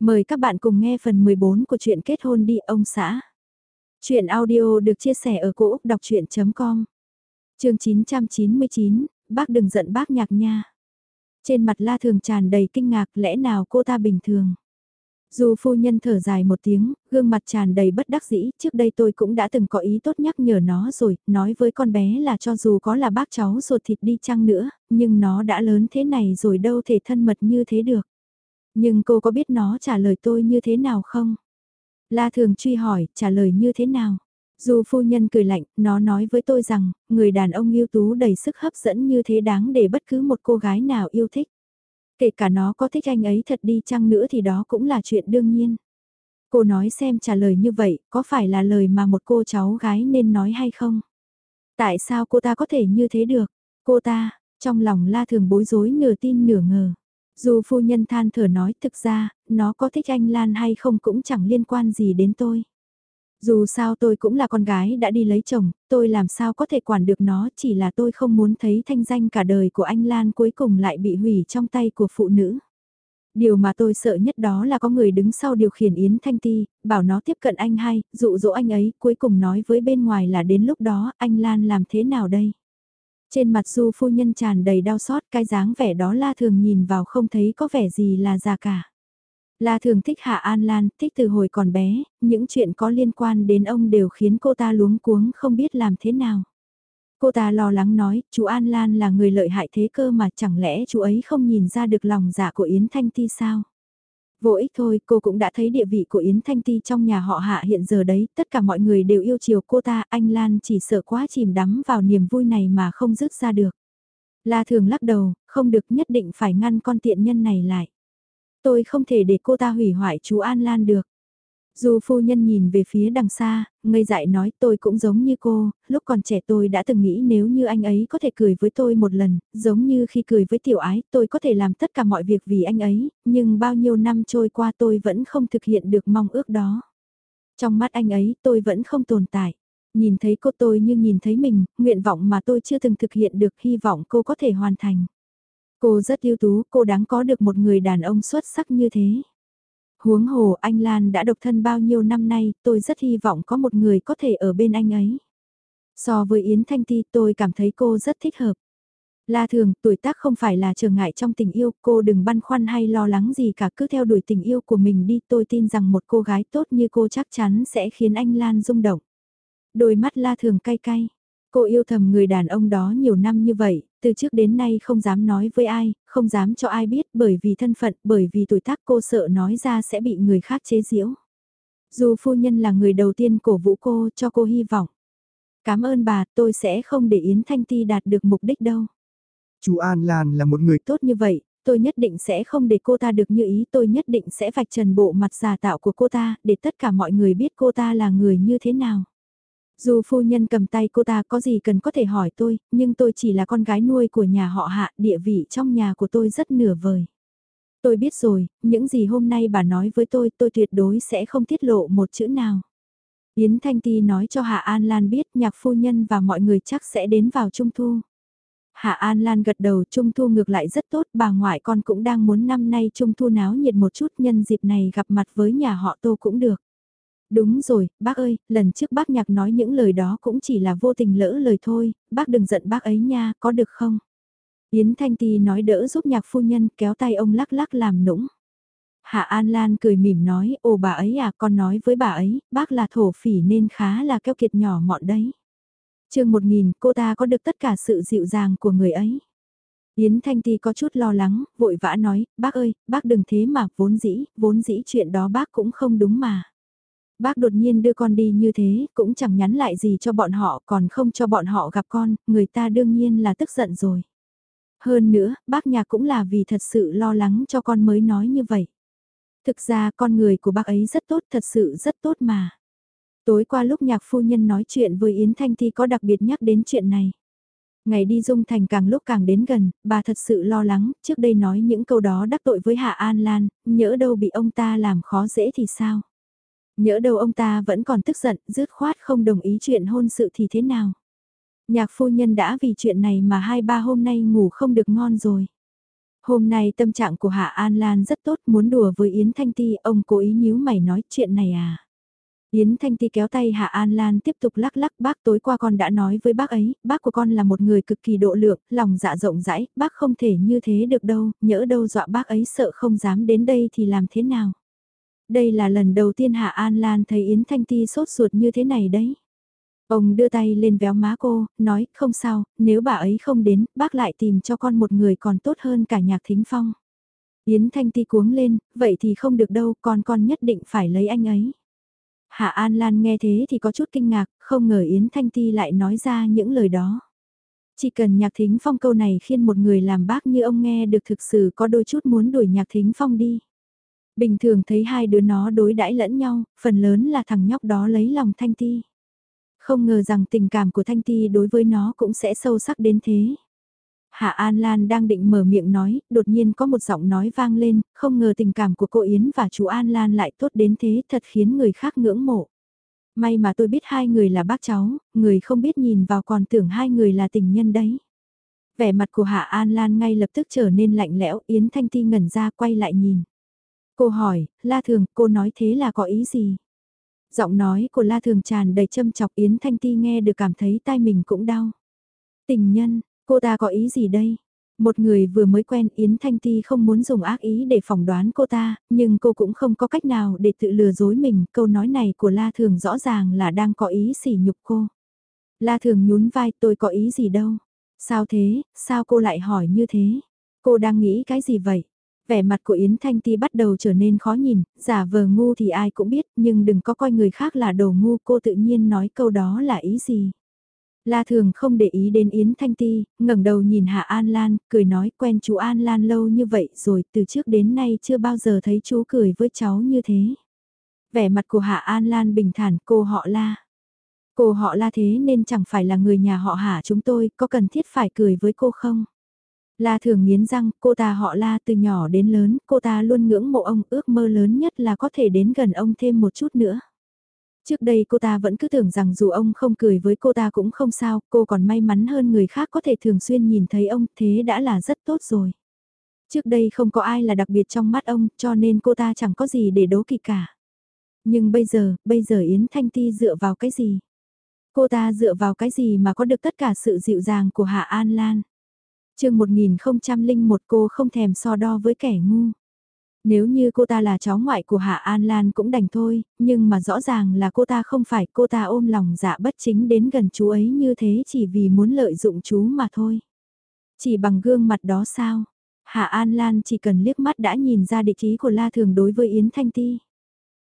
Mời các bạn cùng nghe phần 14 của truyện kết hôn đi ông xã. Chuyện audio được chia sẻ ở cỗ đọc chuyện.com Trường 999, bác đừng giận bác nhạc nha. Trên mặt la thường tràn đầy kinh ngạc lẽ nào cô ta bình thường. Dù phu nhân thở dài một tiếng, gương mặt tràn đầy bất đắc dĩ, trước đây tôi cũng đã từng có ý tốt nhắc nhở nó rồi, nói với con bé là cho dù có là bác cháu ruột thịt đi chăng nữa, nhưng nó đã lớn thế này rồi đâu thể thân mật như thế được. Nhưng cô có biết nó trả lời tôi như thế nào không? La thường truy hỏi, trả lời như thế nào? Dù phu nhân cười lạnh, nó nói với tôi rằng, người đàn ông ưu tú đầy sức hấp dẫn như thế đáng để bất cứ một cô gái nào yêu thích. Kể cả nó có thích anh ấy thật đi chăng nữa thì đó cũng là chuyện đương nhiên. Cô nói xem trả lời như vậy, có phải là lời mà một cô cháu gái nên nói hay không? Tại sao cô ta có thể như thế được? Cô ta, trong lòng la thường bối rối nửa tin nửa ngờ. Dù phu nhân than thở nói thực ra, nó có thích anh Lan hay không cũng chẳng liên quan gì đến tôi. Dù sao tôi cũng là con gái đã đi lấy chồng, tôi làm sao có thể quản được nó chỉ là tôi không muốn thấy thanh danh cả đời của anh Lan cuối cùng lại bị hủy trong tay của phụ nữ. Điều mà tôi sợ nhất đó là có người đứng sau điều khiển Yến Thanh Ti, bảo nó tiếp cận anh hay, dụ dỗ anh ấy, cuối cùng nói với bên ngoài là đến lúc đó anh Lan làm thế nào đây? Trên mặt du phu nhân tràn đầy đau xót cái dáng vẻ đó la thường nhìn vào không thấy có vẻ gì là già cả. La thường thích Hạ An Lan, thích từ hồi còn bé, những chuyện có liên quan đến ông đều khiến cô ta luống cuống không biết làm thế nào. Cô ta lo lắng nói, chú An Lan là người lợi hại thế cơ mà chẳng lẽ chú ấy không nhìn ra được lòng dạ của Yến Thanh Ti sao? Vô ích thôi, cô cũng đã thấy địa vị của Yến Thanh Ti trong nhà họ hạ hiện giờ đấy, tất cả mọi người đều yêu chiều cô ta, anh Lan chỉ sợ quá chìm đắm vào niềm vui này mà không dứt ra được. La thường lắc đầu, không được nhất định phải ngăn con tiện nhân này lại. Tôi không thể để cô ta hủy hoại chú An Lan được. Dù phu nhân nhìn về phía đằng xa, ngây dại nói tôi cũng giống như cô, lúc còn trẻ tôi đã từng nghĩ nếu như anh ấy có thể cười với tôi một lần, giống như khi cười với tiểu ái, tôi có thể làm tất cả mọi việc vì anh ấy, nhưng bao nhiêu năm trôi qua tôi vẫn không thực hiện được mong ước đó. Trong mắt anh ấy tôi vẫn không tồn tại. Nhìn thấy cô tôi như nhìn thấy mình, nguyện vọng mà tôi chưa từng thực hiện được hy vọng cô có thể hoàn thành. Cô rất ưu tú, cô đáng có được một người đàn ông xuất sắc như thế. Huống hồ anh Lan đã độc thân bao nhiêu năm nay, tôi rất hy vọng có một người có thể ở bên anh ấy. So với Yến Thanh Ti tôi cảm thấy cô rất thích hợp. La thường, tuổi tác không phải là trở ngại trong tình yêu, cô đừng băn khoăn hay lo lắng gì cả cứ theo đuổi tình yêu của mình đi. Tôi tin rằng một cô gái tốt như cô chắc chắn sẽ khiến anh Lan rung động. Đôi mắt la thường cay cay. Cô yêu thầm người đàn ông đó nhiều năm như vậy, từ trước đến nay không dám nói với ai, không dám cho ai biết bởi vì thân phận, bởi vì tuổi tác cô sợ nói ra sẽ bị người khác chế giễu. Dù phu nhân là người đầu tiên cổ vũ cô cho cô hy vọng. Cảm ơn bà, tôi sẽ không để Yến Thanh Ti đạt được mục đích đâu. Chú An Lan là một người tốt như vậy, tôi nhất định sẽ không để cô ta được như ý, tôi nhất định sẽ vạch trần bộ mặt giả tạo của cô ta, để tất cả mọi người biết cô ta là người như thế nào. Dù phu nhân cầm tay cô ta có gì cần có thể hỏi tôi, nhưng tôi chỉ là con gái nuôi của nhà họ hạ, địa vị trong nhà của tôi rất nửa vời. Tôi biết rồi, những gì hôm nay bà nói với tôi, tôi tuyệt đối sẽ không tiết lộ một chữ nào. Yến Thanh Ti nói cho Hạ An Lan biết nhạc phu nhân và mọi người chắc sẽ đến vào Trung Thu. Hạ An Lan gật đầu Trung Thu ngược lại rất tốt, bà ngoại con cũng đang muốn năm nay Trung Thu náo nhiệt một chút nhân dịp này gặp mặt với nhà họ Tô cũng được. Đúng rồi, bác ơi, lần trước bác nhạc nói những lời đó cũng chỉ là vô tình lỡ lời thôi, bác đừng giận bác ấy nha, có được không? Yến Thanh Ti nói đỡ giúp nhạc phu nhân kéo tay ông lắc lắc làm nũng. Hạ An Lan cười mỉm nói, ồ bà ấy à, con nói với bà ấy, bác là thổ phỉ nên khá là keo kiệt nhỏ mọn đấy. chương 1000, cô ta có được tất cả sự dịu dàng của người ấy. Yến Thanh Ti có chút lo lắng, vội vã nói, bác ơi, bác đừng thế mà, vốn dĩ, vốn dĩ chuyện đó bác cũng không đúng mà. Bác đột nhiên đưa con đi như thế, cũng chẳng nhắn lại gì cho bọn họ, còn không cho bọn họ gặp con, người ta đương nhiên là tức giận rồi. Hơn nữa, bác nhà cũng là vì thật sự lo lắng cho con mới nói như vậy. Thực ra con người của bác ấy rất tốt, thật sự rất tốt mà. Tối qua lúc nhạc phu nhân nói chuyện với Yến Thanh thì có đặc biệt nhắc đến chuyện này. Ngày đi dung thành càng lúc càng đến gần, bà thật sự lo lắng, trước đây nói những câu đó đắc tội với Hạ An Lan, nhỡ đâu bị ông ta làm khó dễ thì sao? Nhỡ đâu ông ta vẫn còn tức giận, dứt khoát không đồng ý chuyện hôn sự thì thế nào. Nhạc phu nhân đã vì chuyện này mà hai ba hôm nay ngủ không được ngon rồi. Hôm nay tâm trạng của Hạ An Lan rất tốt, muốn đùa với Yến Thanh Ti, ông cố ý nhíu mày nói chuyện này à. Yến Thanh Ti kéo tay Hạ An Lan tiếp tục lắc lắc bác tối qua con đã nói với bác ấy, bác của con là một người cực kỳ độ lượng, lòng dạ rộng rãi, bác không thể như thế được đâu, nhỡ đâu dọa bác ấy sợ không dám đến đây thì làm thế nào. Đây là lần đầu tiên Hạ An Lan thấy Yến Thanh Ti sốt ruột như thế này đấy. Ông đưa tay lên véo má cô, nói không sao, nếu bà ấy không đến, bác lại tìm cho con một người còn tốt hơn cả nhạc thính phong. Yến Thanh Ti cuống lên, vậy thì không được đâu, con con nhất định phải lấy anh ấy. Hạ An Lan nghe thế thì có chút kinh ngạc, không ngờ Yến Thanh Ti lại nói ra những lời đó. Chỉ cần nhạc thính phong câu này khiến một người làm bác như ông nghe được thực sự có đôi chút muốn đuổi nhạc thính phong đi. Bình thường thấy hai đứa nó đối đãi lẫn nhau, phần lớn là thằng nhóc đó lấy lòng Thanh Ti. Không ngờ rằng tình cảm của Thanh Ti đối với nó cũng sẽ sâu sắc đến thế. Hạ An Lan đang định mở miệng nói, đột nhiên có một giọng nói vang lên, không ngờ tình cảm của cô Yến và chú An Lan lại tốt đến thế thật khiến người khác ngưỡng mộ. May mà tôi biết hai người là bác cháu, người không biết nhìn vào còn tưởng hai người là tình nhân đấy. Vẻ mặt của Hạ An Lan ngay lập tức trở nên lạnh lẽo, Yến Thanh Ti ngẩn ra quay lại nhìn. Cô hỏi, La Thường, cô nói thế là có ý gì? Giọng nói của La Thường tràn đầy châm chọc Yến Thanh Ti nghe được cảm thấy tai mình cũng đau. Tình nhân, cô ta có ý gì đây? Một người vừa mới quen Yến Thanh Ti không muốn dùng ác ý để phỏng đoán cô ta, nhưng cô cũng không có cách nào để tự lừa dối mình. Câu nói này của La Thường rõ ràng là đang có ý sỉ nhục cô. La Thường nhún vai tôi có ý gì đâu. Sao thế, sao cô lại hỏi như thế? Cô đang nghĩ cái gì vậy? Vẻ mặt của Yến Thanh Ti bắt đầu trở nên khó nhìn, giả vờ ngu thì ai cũng biết, nhưng đừng có coi người khác là đồ ngu, cô tự nhiên nói câu đó là ý gì. La Thường không để ý đến Yến Thanh Ti, ngẩng đầu nhìn Hạ An Lan, cười nói quen chú An Lan lâu như vậy rồi, từ trước đến nay chưa bao giờ thấy chú cười với cháu như thế. Vẻ mặt của Hạ An Lan bình thản, cô họ La. Cô họ La thế nên chẳng phải là người nhà họ Hạ chúng tôi, có cần thiết phải cười với cô không? La thường nghiến răng, cô ta họ La từ nhỏ đến lớn, cô ta luôn ngưỡng mộ ông, ước mơ lớn nhất là có thể đến gần ông thêm một chút nữa. Trước đây cô ta vẫn cứ tưởng rằng dù ông không cười với cô ta cũng không sao, cô còn may mắn hơn người khác có thể thường xuyên nhìn thấy ông, thế đã là rất tốt rồi. Trước đây không có ai là đặc biệt trong mắt ông, cho nên cô ta chẳng có gì để đố kỵ cả. Nhưng bây giờ, bây giờ Yến Thanh Ti dựa vào cái gì? Cô ta dựa vào cái gì mà có được tất cả sự dịu dàng của Hạ An Lan? Chương 1001 cô không thèm so đo với kẻ ngu. Nếu như cô ta là cháu ngoại của Hạ An Lan cũng đành thôi, nhưng mà rõ ràng là cô ta không phải cô ta ôm lòng dạ bất chính đến gần chú ấy như thế chỉ vì muốn lợi dụng chú mà thôi. Chỉ bằng gương mặt đó sao? Hạ An Lan chỉ cần liếc mắt đã nhìn ra địa ý của La Thường đối với Yến Thanh Ti.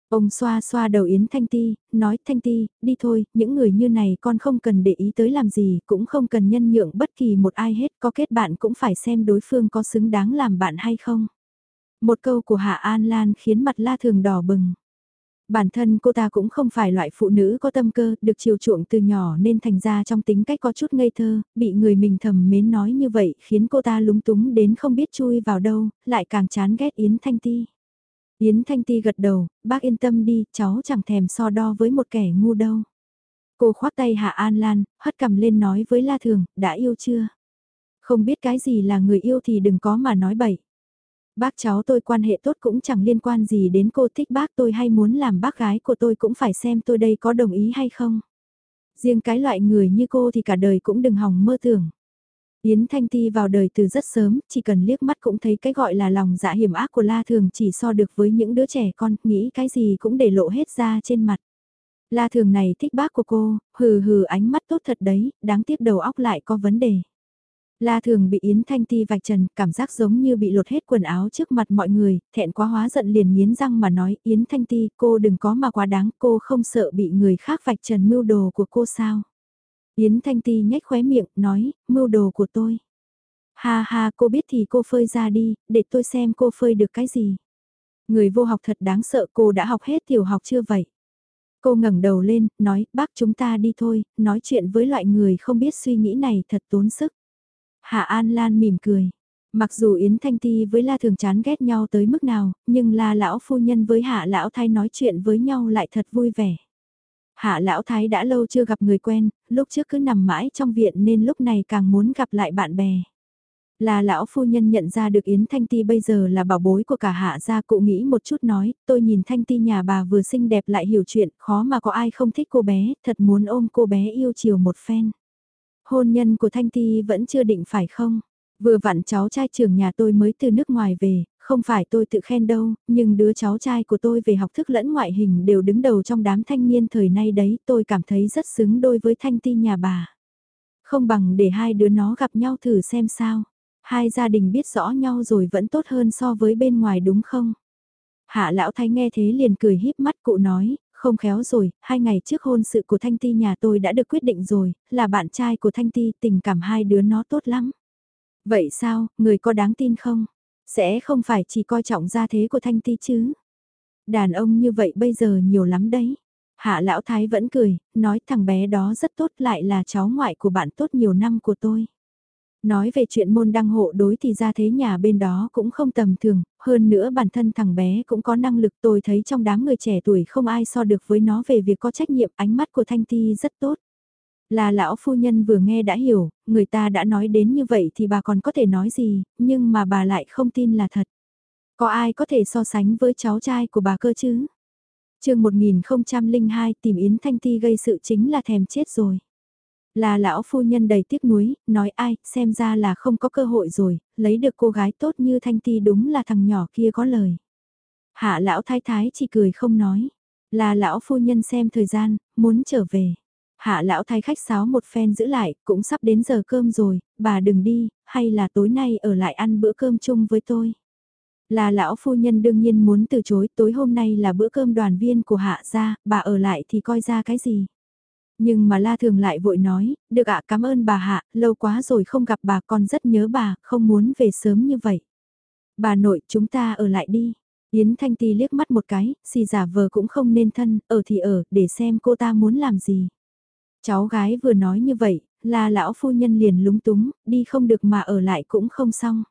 Ông xoa xoa đầu Yến Thanh Ti, nói Thanh Ti, đi thôi, những người như này con không cần để ý tới làm gì, cũng không cần nhân nhượng bất kỳ một ai hết, có kết bạn cũng phải xem đối phương có xứng đáng làm bạn hay không. Một câu của Hạ An Lan khiến mặt La Thường đỏ bừng. Bản thân cô ta cũng không phải loại phụ nữ có tâm cơ, được chiều chuộng từ nhỏ nên thành ra trong tính cách có chút ngây thơ, bị người mình thầm mến nói như vậy khiến cô ta lúng túng đến không biết chui vào đâu, lại càng chán ghét Yến Thanh Ti. Yến Thanh Ti gật đầu, bác yên tâm đi, cháu chẳng thèm so đo với một kẻ ngu đâu. Cô khoác tay Hạ An Lan, hất cầm lên nói với La Thường, đã yêu chưa? Không biết cái gì là người yêu thì đừng có mà nói bậy. Bác cháu tôi quan hệ tốt cũng chẳng liên quan gì đến cô thích bác tôi hay muốn làm bác gái của tôi cũng phải xem tôi đây có đồng ý hay không. Riêng cái loại người như cô thì cả đời cũng đừng hòng mơ tưởng. Yến Thanh Ti vào đời từ rất sớm, chỉ cần liếc mắt cũng thấy cái gọi là lòng dạ hiểm ác của La Thường chỉ so được với những đứa trẻ con, nghĩ cái gì cũng để lộ hết ra trên mặt. La Thường này thích bác của cô, hừ hừ ánh mắt tốt thật đấy, đáng tiếc đầu óc lại có vấn đề. La Thường bị Yến Thanh Ti vạch trần, cảm giác giống như bị lột hết quần áo trước mặt mọi người, thẹn quá hóa giận liền nghiến răng mà nói, Yến Thanh Ti, cô đừng có mà quá đáng, cô không sợ bị người khác vạch trần mưu đồ của cô sao. Yến Thanh Ti nhếch khóe miệng, nói, mưu đồ của tôi. Ha ha, cô biết thì cô phơi ra đi, để tôi xem cô phơi được cái gì. Người vô học thật đáng sợ cô đã học hết tiểu học chưa vậy? Cô ngẩng đầu lên, nói, bác chúng ta đi thôi, nói chuyện với loại người không biết suy nghĩ này thật tốn sức. Hạ An Lan mỉm cười. Mặc dù Yến Thanh Ti với La Thường chán ghét nhau tới mức nào, nhưng La Lão Phu Nhân với Hạ Lão Thái nói chuyện với nhau lại thật vui vẻ. Hạ lão thái đã lâu chưa gặp người quen, lúc trước cứ nằm mãi trong viện nên lúc này càng muốn gặp lại bạn bè. Là lão phu nhân nhận ra được Yến Thanh Ti bây giờ là bảo bối của cả hạ gia cụ nghĩ một chút nói, tôi nhìn Thanh Ti nhà bà vừa xinh đẹp lại hiểu chuyện, khó mà có ai không thích cô bé, thật muốn ôm cô bé yêu chiều một phen. Hôn nhân của Thanh Ti vẫn chưa định phải không? Vừa vặn cháu trai trưởng nhà tôi mới từ nước ngoài về, không phải tôi tự khen đâu, nhưng đứa cháu trai của tôi về học thức lẫn ngoại hình đều đứng đầu trong đám thanh niên thời nay đấy, tôi cảm thấy rất xứng đôi với Thanh Ti nhà bà. Không bằng để hai đứa nó gặp nhau thử xem sao. Hai gia đình biết rõ nhau rồi vẫn tốt hơn so với bên ngoài đúng không? Hạ lão thái nghe thế liền cười híp mắt cụ nói, không khéo rồi, hai ngày trước hôn sự của Thanh Ti nhà tôi đã được quyết định rồi, là bạn trai của Thanh Ti, tình cảm hai đứa nó tốt lắm. Vậy sao, người có đáng tin không? Sẽ không phải chỉ coi trọng gia thế của Thanh Ti chứ? Đàn ông như vậy bây giờ nhiều lắm đấy. Hạ lão thái vẫn cười, nói thằng bé đó rất tốt lại là cháu ngoại của bạn tốt nhiều năm của tôi. Nói về chuyện môn đăng hộ đối thì ra thế nhà bên đó cũng không tầm thường, hơn nữa bản thân thằng bé cũng có năng lực tôi thấy trong đám người trẻ tuổi không ai so được với nó về việc có trách nhiệm ánh mắt của Thanh Ti rất tốt. Là lão phu nhân vừa nghe đã hiểu, người ta đã nói đến như vậy thì bà còn có thể nói gì, nhưng mà bà lại không tin là thật. Có ai có thể so sánh với cháu trai của bà cơ chứ? chương 1002 tìm Yến Thanh Ti gây sự chính là thèm chết rồi. Là lão phu nhân đầy tiếc nuối, nói ai, xem ra là không có cơ hội rồi, lấy được cô gái tốt như Thanh Ti đúng là thằng nhỏ kia có lời. Hạ lão thái thái chỉ cười không nói. Là lão phu nhân xem thời gian, muốn trở về. Hạ lão thái khách sáo một phen giữ lại, cũng sắp đến giờ cơm rồi, bà đừng đi, hay là tối nay ở lại ăn bữa cơm chung với tôi. Là lão phu nhân đương nhiên muốn từ chối, tối hôm nay là bữa cơm đoàn viên của hạ gia, bà ở lại thì coi ra cái gì. Nhưng mà La Thường lại vội nói, được ạ cảm ơn bà Hạ, lâu quá rồi không gặp bà con rất nhớ bà, không muốn về sớm như vậy. Bà nội chúng ta ở lại đi. Yến Thanh Ti liếc mắt một cái, xì giả vờ cũng không nên thân, ở thì ở, để xem cô ta muốn làm gì. Cháu gái vừa nói như vậy, là lão phu nhân liền lúng túng, đi không được mà ở lại cũng không xong.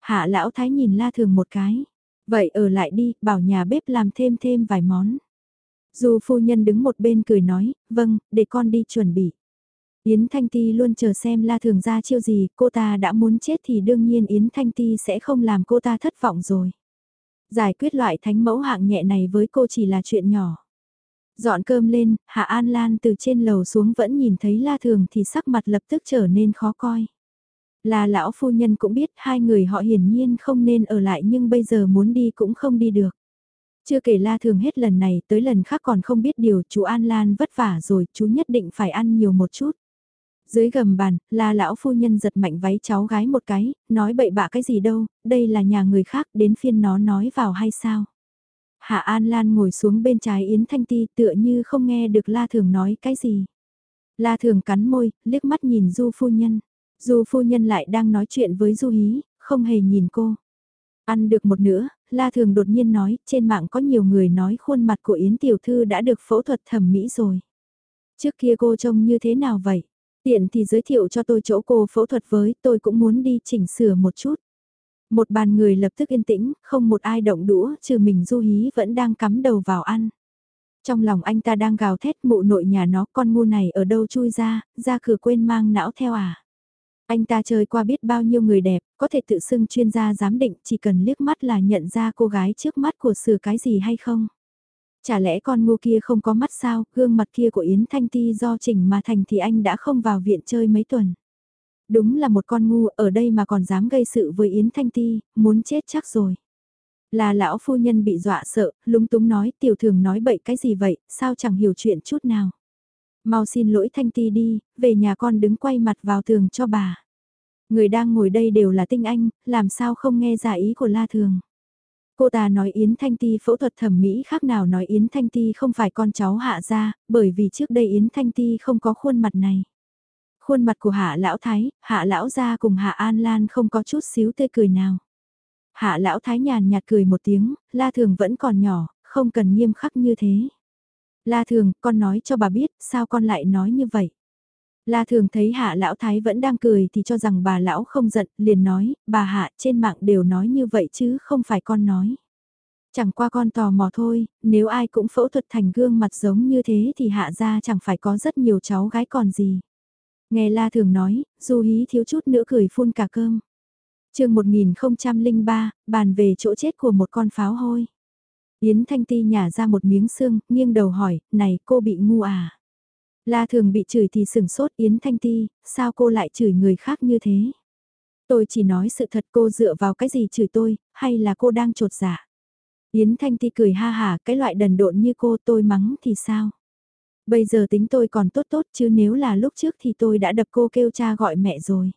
Hạ lão thái nhìn La Thường một cái. Vậy ở lại đi, bảo nhà bếp làm thêm thêm vài món. Dù phu nhân đứng một bên cười nói, vâng, để con đi chuẩn bị. Yến Thanh Ti luôn chờ xem La Thường ra chiêu gì, cô ta đã muốn chết thì đương nhiên Yến Thanh Ti sẽ không làm cô ta thất vọng rồi. Giải quyết loại thánh mẫu hạng nhẹ này với cô chỉ là chuyện nhỏ. Dọn cơm lên, Hạ An Lan từ trên lầu xuống vẫn nhìn thấy La Thường thì sắc mặt lập tức trở nên khó coi. Là lão phu nhân cũng biết hai người họ hiển nhiên không nên ở lại nhưng bây giờ muốn đi cũng không đi được. Chưa kể la thường hết lần này tới lần khác còn không biết điều chú An Lan vất vả rồi chú nhất định phải ăn nhiều một chút. Dưới gầm bàn, la lão phu nhân giật mạnh váy cháu gái một cái, nói bậy bạ cái gì đâu, đây là nhà người khác đến phiên nó nói vào hay sao. Hạ An Lan ngồi xuống bên trái Yến Thanh Ti tựa như không nghe được La Thường nói cái gì. La Thường cắn môi, liếc mắt nhìn Du phu nhân. Du phu nhân lại đang nói chuyện với Du Hí, không hề nhìn cô. Ăn được một nửa, La Thường đột nhiên nói, trên mạng có nhiều người nói khuôn mặt của Yến Tiểu Thư đã được phẫu thuật thẩm mỹ rồi. Trước kia cô trông như thế nào vậy? Tiện thì giới thiệu cho tôi chỗ cô phẫu thuật với, tôi cũng muốn đi chỉnh sửa một chút. Một bàn người lập tức yên tĩnh, không một ai động đũa, trừ mình Du Hí vẫn đang cắm đầu vào ăn. Trong lòng anh ta đang gào thét mụ nội nhà nó con ngu này ở đâu chui ra, ra cửa quên mang não theo à. Anh ta chơi qua biết bao nhiêu người đẹp, có thể tự xưng chuyên gia giám định chỉ cần liếc mắt là nhận ra cô gái trước mắt của sửa cái gì hay không. Chả lẽ con ngu kia không có mắt sao, gương mặt kia của Yến Thanh Ti do chỉnh mà thành thì anh đã không vào viện chơi mấy tuần. Đúng là một con ngu ở đây mà còn dám gây sự với Yến Thanh Ti, muốn chết chắc rồi. Là lão phu nhân bị dọa sợ, lúng túng nói tiểu thường nói bậy cái gì vậy, sao chẳng hiểu chuyện chút nào. Mau xin lỗi Thanh Ti đi, về nhà con đứng quay mặt vào tường cho bà. Người đang ngồi đây đều là tinh anh, làm sao không nghe giả ý của La Thường. Cô ta nói Yến Thanh Ti phẫu thuật thẩm mỹ khác nào nói Yến Thanh Ti không phải con cháu hạ gia, bởi vì trước đây Yến Thanh Ti không có khuôn mặt này. Khuôn mặt của hạ lão thái, hạ lão gia cùng hạ an lan không có chút xíu tươi cười nào. Hạ lão thái nhàn nhạt cười một tiếng, la thường vẫn còn nhỏ, không cần nghiêm khắc như thế. La thường, con nói cho bà biết, sao con lại nói như vậy? La thường thấy hạ lão thái vẫn đang cười thì cho rằng bà lão không giận, liền nói, bà hạ trên mạng đều nói như vậy chứ không phải con nói. Chẳng qua con tò mò thôi, nếu ai cũng phẫu thuật thành gương mặt giống như thế thì hạ ra chẳng phải có rất nhiều cháu gái còn gì. Nghe La thường nói, du hí thiếu chút nữa cười phun cả cơm. chương 1003, bàn về chỗ chết của một con pháo hôi. Yến Thanh Ti nhả ra một miếng xương, nghiêng đầu hỏi, này cô bị ngu à? La thường bị chửi thì sừng sốt Yến Thanh Ti, sao cô lại chửi người khác như thế? Tôi chỉ nói sự thật cô dựa vào cái gì chửi tôi, hay là cô đang trột giả? Yến Thanh Ti cười ha hà, cái loại đần độn như cô tôi mắng thì sao? Bây giờ tính tôi còn tốt tốt chứ nếu là lúc trước thì tôi đã đập cô kêu cha gọi mẹ rồi.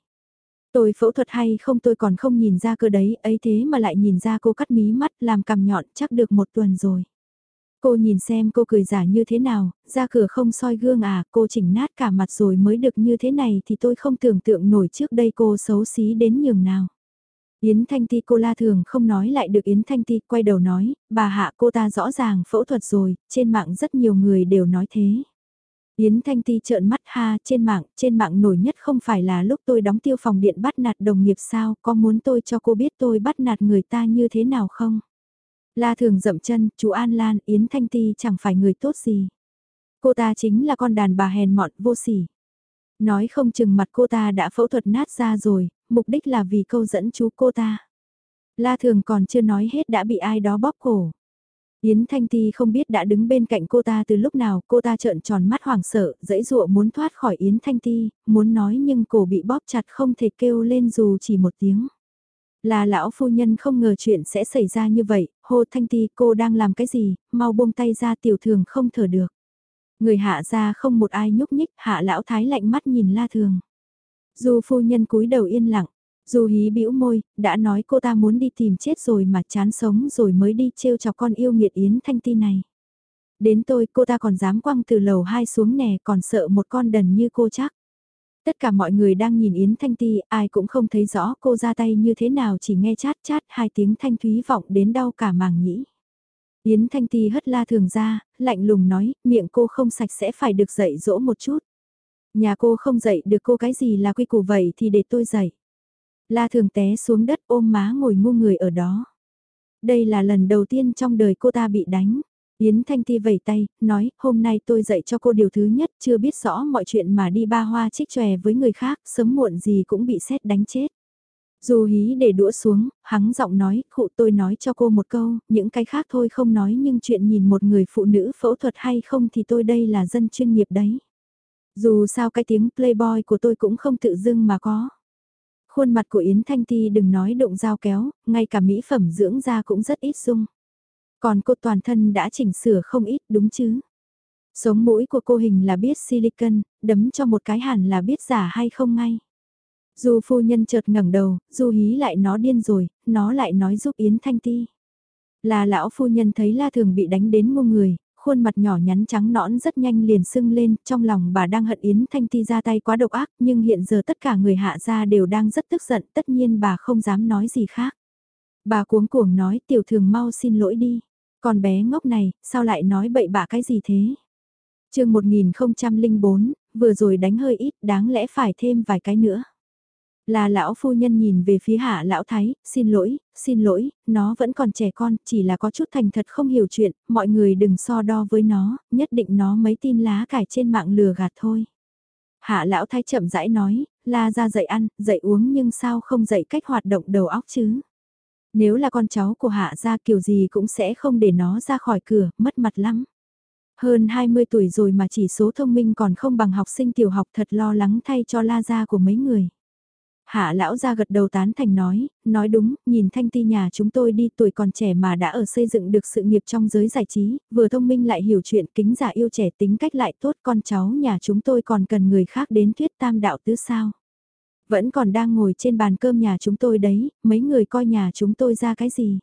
Tôi phẫu thuật hay không tôi còn không nhìn ra cơ đấy, ấy thế mà lại nhìn ra cô cắt mí mắt làm cằm nhọn chắc được một tuần rồi. Cô nhìn xem cô cười giả như thế nào, ra cửa không soi gương à, cô chỉnh nát cả mặt rồi mới được như thế này thì tôi không tưởng tượng nổi trước đây cô xấu xí đến nhường nào. Yến Thanh Ti cô la thường không nói lại được Yến Thanh Ti quay đầu nói, bà hạ cô ta rõ ràng phẫu thuật rồi, trên mạng rất nhiều người đều nói thế. Yến Thanh Ti trợn mắt ha, trên mạng, trên mạng nổi nhất không phải là lúc tôi đóng tiêu phòng điện bắt nạt đồng nghiệp sao, có muốn tôi cho cô biết tôi bắt nạt người ta như thế nào không? La thường dậm chân, chú An Lan, Yến Thanh Ti chẳng phải người tốt gì. Cô ta chính là con đàn bà hèn mọn vô sỉ. Nói không chừng mặt cô ta đã phẫu thuật nát ra rồi, mục đích là vì câu dẫn chú cô ta. La thường còn chưa nói hết đã bị ai đó bóp cổ. Yến Thanh Ti không biết đã đứng bên cạnh cô ta từ lúc nào, cô ta trợn tròn mắt hoảng sợ, dãy dụa muốn thoát khỏi Yến Thanh Ti, muốn nói nhưng cổ bị bóp chặt không thể kêu lên dù chỉ một tiếng. Là lão phu nhân không ngờ chuyện sẽ xảy ra như vậy, hô Thanh Ti cô đang làm cái gì, mau buông tay ra tiểu thường không thở được. Người hạ ra không một ai nhúc nhích, hạ lão thái lạnh mắt nhìn la thường. Dù phu nhân cúi đầu yên lặng, dù hí bĩu môi, đã nói cô ta muốn đi tìm chết rồi mà chán sống rồi mới đi trêu chọc con yêu nghiệt Yến Thanh Ti này. Đến tôi cô ta còn dám quăng từ lầu hai xuống nè còn sợ một con đần như cô chắc. Tất cả mọi người đang nhìn Yến Thanh Ti, ai cũng không thấy rõ cô ra tay như thế nào chỉ nghe chát chát hai tiếng thanh thúy vọng đến đau cả màng nhĩ. Yến Thanh Ti hất la thường ra, lạnh lùng nói, miệng cô không sạch sẽ phải được dạy dỗ một chút. Nhà cô không dạy được cô cái gì là quy củ vậy thì để tôi dạy. La thường té xuống đất ôm má ngồi ngu người ở đó. Đây là lần đầu tiên trong đời cô ta bị đánh. Yến Thanh Ti vẩy tay, nói, hôm nay tôi dạy cho cô điều thứ nhất, chưa biết rõ mọi chuyện mà đi ba hoa trích chòe với người khác, sớm muộn gì cũng bị xét đánh chết. Dù hí để đũa xuống, hắn giọng nói, khụ tôi nói cho cô một câu, những cái khác thôi không nói nhưng chuyện nhìn một người phụ nữ phẫu thuật hay không thì tôi đây là dân chuyên nghiệp đấy. Dù sao cái tiếng playboy của tôi cũng không tự dưng mà có. Khuôn mặt của Yến Thanh Ti đừng nói đụng dao kéo, ngay cả mỹ phẩm dưỡng da cũng rất ít dung. Còn cô toàn thân đã chỉnh sửa không ít đúng chứ. Sống mũi của cô hình là biết silicon, đấm cho một cái hẳn là biết giả hay không ngay. Dù phu nhân chợt ngẩng đầu, dù hí lại nó điên rồi, nó lại nói giúp Yến Thanh Ti. Là lão phu nhân thấy La Thường bị đánh đến ngô người, khuôn mặt nhỏ nhắn trắng nõn rất nhanh liền sưng lên, trong lòng bà đang hận Yến Thanh Ti ra tay quá độc ác, nhưng hiện giờ tất cả người hạ gia đều đang rất tức giận, tất nhiên bà không dám nói gì khác. Bà cuống cuồng nói tiểu thường mau xin lỗi đi, con bé ngốc này, sao lại nói bậy bạ cái gì thế? chương 1004, vừa rồi đánh hơi ít, đáng lẽ phải thêm vài cái nữa. Là lão phu nhân nhìn về phía hạ lão thái, xin lỗi, xin lỗi, nó vẫn còn trẻ con, chỉ là có chút thành thật không hiểu chuyện, mọi người đừng so đo với nó, nhất định nó mấy tin lá cải trên mạng lừa gạt thôi. Hạ lão thái chậm rãi nói, la ra dạy ăn, dạy uống nhưng sao không dạy cách hoạt động đầu óc chứ. Nếu là con cháu của hạ gia kiểu gì cũng sẽ không để nó ra khỏi cửa, mất mặt lắm. Hơn 20 tuổi rồi mà chỉ số thông minh còn không bằng học sinh tiểu học thật lo lắng thay cho la gia của mấy người. Hạ lão ra gật đầu tán thành nói, nói đúng, nhìn thanh ti nhà chúng tôi đi tuổi còn trẻ mà đã ở xây dựng được sự nghiệp trong giới giải trí, vừa thông minh lại hiểu chuyện kính giả yêu trẻ tính cách lại tốt con cháu nhà chúng tôi còn cần người khác đến thuyết tam đạo tứ sao. Vẫn còn đang ngồi trên bàn cơm nhà chúng tôi đấy, mấy người coi nhà chúng tôi ra cái gì.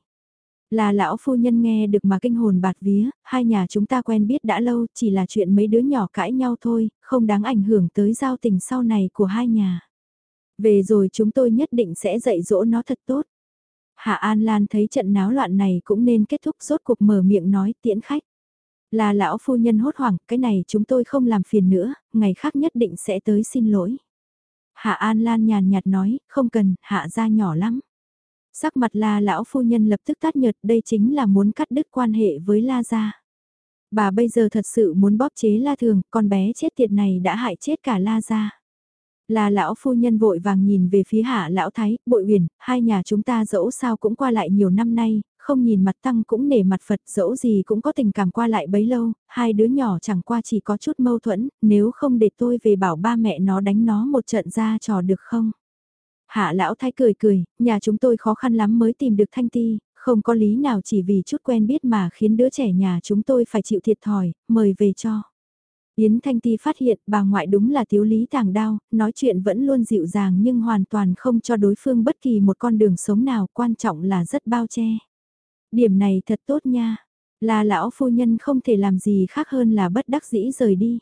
Là lão phu nhân nghe được mà kinh hồn bạt vía, hai nhà chúng ta quen biết đã lâu, chỉ là chuyện mấy đứa nhỏ cãi nhau thôi, không đáng ảnh hưởng tới giao tình sau này của hai nhà. Về rồi chúng tôi nhất định sẽ dạy dỗ nó thật tốt. Hạ An Lan thấy trận náo loạn này cũng nên kết thúc rốt cuộc mở miệng nói tiễn khách. Là lão phu nhân hốt hoảng, cái này chúng tôi không làm phiền nữa, ngày khác nhất định sẽ tới xin lỗi. Hạ An Lan nhàn nhạt nói, không cần, hạ ra nhỏ lắm. Sắc mặt la lão phu nhân lập tức tát nhợt, đây chính là muốn cắt đứt quan hệ với la gia. Bà bây giờ thật sự muốn bóp chế la thường, con bé chết tiệt này đã hại chết cả la gia. Là lão phu nhân vội vàng nhìn về phía hạ lão thái, bội huyền, hai nhà chúng ta dẫu sao cũng qua lại nhiều năm nay, không nhìn mặt tăng cũng nể mặt Phật dẫu gì cũng có tình cảm qua lại bấy lâu, hai đứa nhỏ chẳng qua chỉ có chút mâu thuẫn, nếu không để tôi về bảo ba mẹ nó đánh nó một trận ra trò được không? Hạ lão thái cười cười, nhà chúng tôi khó khăn lắm mới tìm được thanh ti, không có lý nào chỉ vì chút quen biết mà khiến đứa trẻ nhà chúng tôi phải chịu thiệt thòi, mời về cho. Yến Thanh Ti phát hiện bà ngoại đúng là thiếu lý tàng đao, nói chuyện vẫn luôn dịu dàng nhưng hoàn toàn không cho đối phương bất kỳ một con đường sống nào, quan trọng là rất bao che. Điểm này thật tốt nha, là lão phu nhân không thể làm gì khác hơn là bất đắc dĩ rời đi.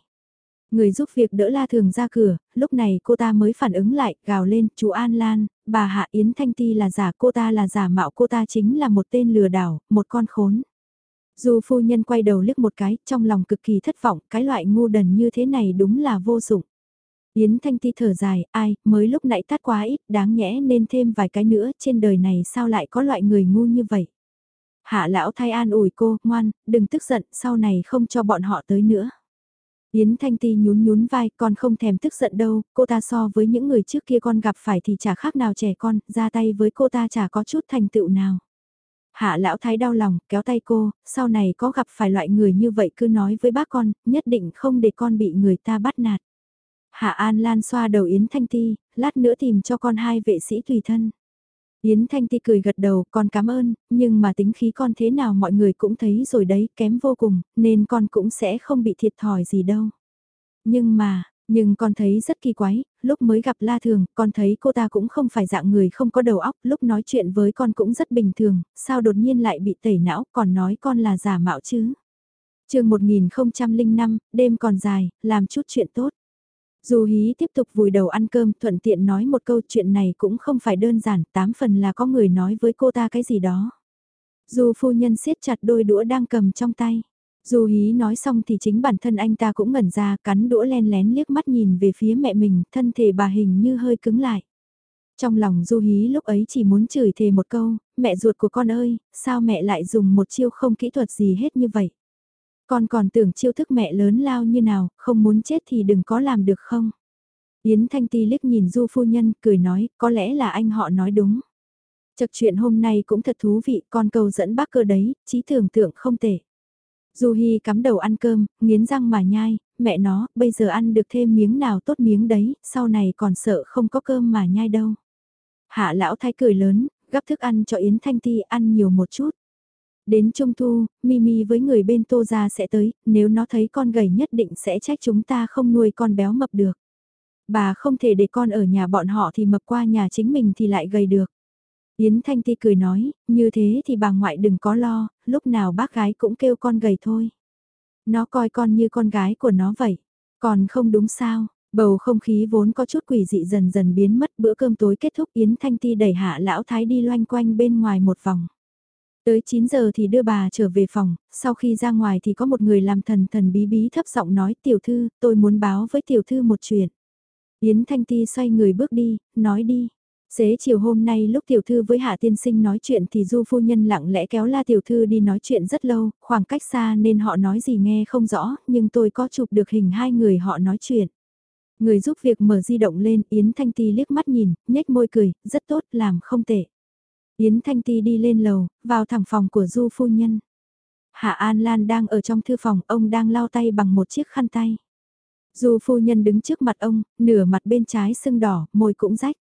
Người giúp việc đỡ La Thường ra cửa, lúc này cô ta mới phản ứng lại, gào lên, chú An Lan, bà Hạ Yến Thanh Ti là giả, cô ta là giả mạo, cô ta chính là một tên lừa đảo, một con khốn. Dù phu nhân quay đầu liếc một cái, trong lòng cực kỳ thất vọng, cái loại ngu đần như thế này đúng là vô dụng. Yến Thanh Ti thở dài, ai, mới lúc nãy tát quá ít, đáng nhẽ nên thêm vài cái nữa, trên đời này sao lại có loại người ngu như vậy. Hạ lão thay an ủi cô, ngoan, đừng tức giận, sau này không cho bọn họ tới nữa. Yến Thanh Ti nhún nhún vai, con không thèm tức giận đâu, cô ta so với những người trước kia con gặp phải thì chả khác nào trẻ con, ra tay với cô ta chả có chút thành tựu nào. Hạ lão thái đau lòng, kéo tay cô, sau này có gặp phải loại người như vậy cứ nói với bác con, nhất định không để con bị người ta bắt nạt. Hạ An Lan xoa đầu Yến Thanh Ti, lát nữa tìm cho con hai vệ sĩ tùy thân. Yến Thanh Ti cười gật đầu, con cảm ơn, nhưng mà tính khí con thế nào mọi người cũng thấy rồi đấy, kém vô cùng, nên con cũng sẽ không bị thiệt thòi gì đâu. Nhưng mà, nhưng con thấy rất kỳ quái, lúc mới gặp La Thường, con thấy cô ta cũng không phải dạng người không có đầu óc, lúc nói chuyện với con cũng rất bình thường, sao đột nhiên lại bị tẩy não, còn nói con là giả mạo chứ. chương 1005, đêm còn dài, làm chút chuyện tốt. Dù hí tiếp tục vùi đầu ăn cơm thuận tiện nói một câu chuyện này cũng không phải đơn giản, tám phần là có người nói với cô ta cái gì đó. Dù phu nhân siết chặt đôi đũa đang cầm trong tay. Dù hí nói xong thì chính bản thân anh ta cũng ngẩn ra cắn đũa len lén liếc mắt nhìn về phía mẹ mình, thân thể bà hình như hơi cứng lại. Trong lòng Du Hí lúc ấy chỉ muốn chửi thề một câu, mẹ ruột của con ơi, sao mẹ lại dùng một chiêu không kỹ thuật gì hết như vậy? Con còn tưởng chiêu thức mẹ lớn lao như nào, không muốn chết thì đừng có làm được không? Yến Thanh Ti liếc nhìn Du phu nhân, cười nói, có lẽ là anh họ nói đúng. Chật chuyện hôm nay cũng thật thú vị, con cầu dẫn bác cơ đấy, trí tưởng tượng không tệ. Du Hi cắm đầu ăn cơm, nghiến răng mà nhai, mẹ nó, bây giờ ăn được thêm miếng nào tốt miếng đấy, sau này còn sợ không có cơm mà nhai đâu. Hạ lão thái cười lớn, gắp thức ăn cho Yến Thanh Ti ăn nhiều một chút. Đến Trung Thu, Mimi với người bên Tô Gia sẽ tới, nếu nó thấy con gầy nhất định sẽ trách chúng ta không nuôi con béo mập được. Bà không thể để con ở nhà bọn họ thì mập qua nhà chính mình thì lại gầy được. Yến Thanh Ti cười nói, như thế thì bà ngoại đừng có lo, lúc nào bác gái cũng kêu con gầy thôi. Nó coi con như con gái của nó vậy, còn không đúng sao, bầu không khí vốn có chút quỷ dị dần dần biến mất bữa cơm tối kết thúc Yến Thanh Ti đẩy hạ lão thái đi loanh quanh bên ngoài một vòng. Tới 9 giờ thì đưa bà trở về phòng, sau khi ra ngoài thì có một người làm thần thần bí bí thấp giọng nói tiểu thư, tôi muốn báo với tiểu thư một chuyện. Yến Thanh Ti xoay người bước đi, nói đi. Xế chiều hôm nay lúc tiểu thư với Hạ Tiên Sinh nói chuyện thì Du Phu Nhân lặng lẽ kéo la tiểu thư đi nói chuyện rất lâu, khoảng cách xa nên họ nói gì nghe không rõ, nhưng tôi có chụp được hình hai người họ nói chuyện. Người giúp việc mở di động lên, Yến Thanh Ti liếc mắt nhìn, nhếch môi cười, rất tốt, làm không tệ. Yến Thanh Ti đi lên lầu, vào thẳng phòng của Du Phu Nhân. Hạ An Lan đang ở trong thư phòng, ông đang lau tay bằng một chiếc khăn tay. Du Phu Nhân đứng trước mặt ông, nửa mặt bên trái sưng đỏ, môi cũng rách.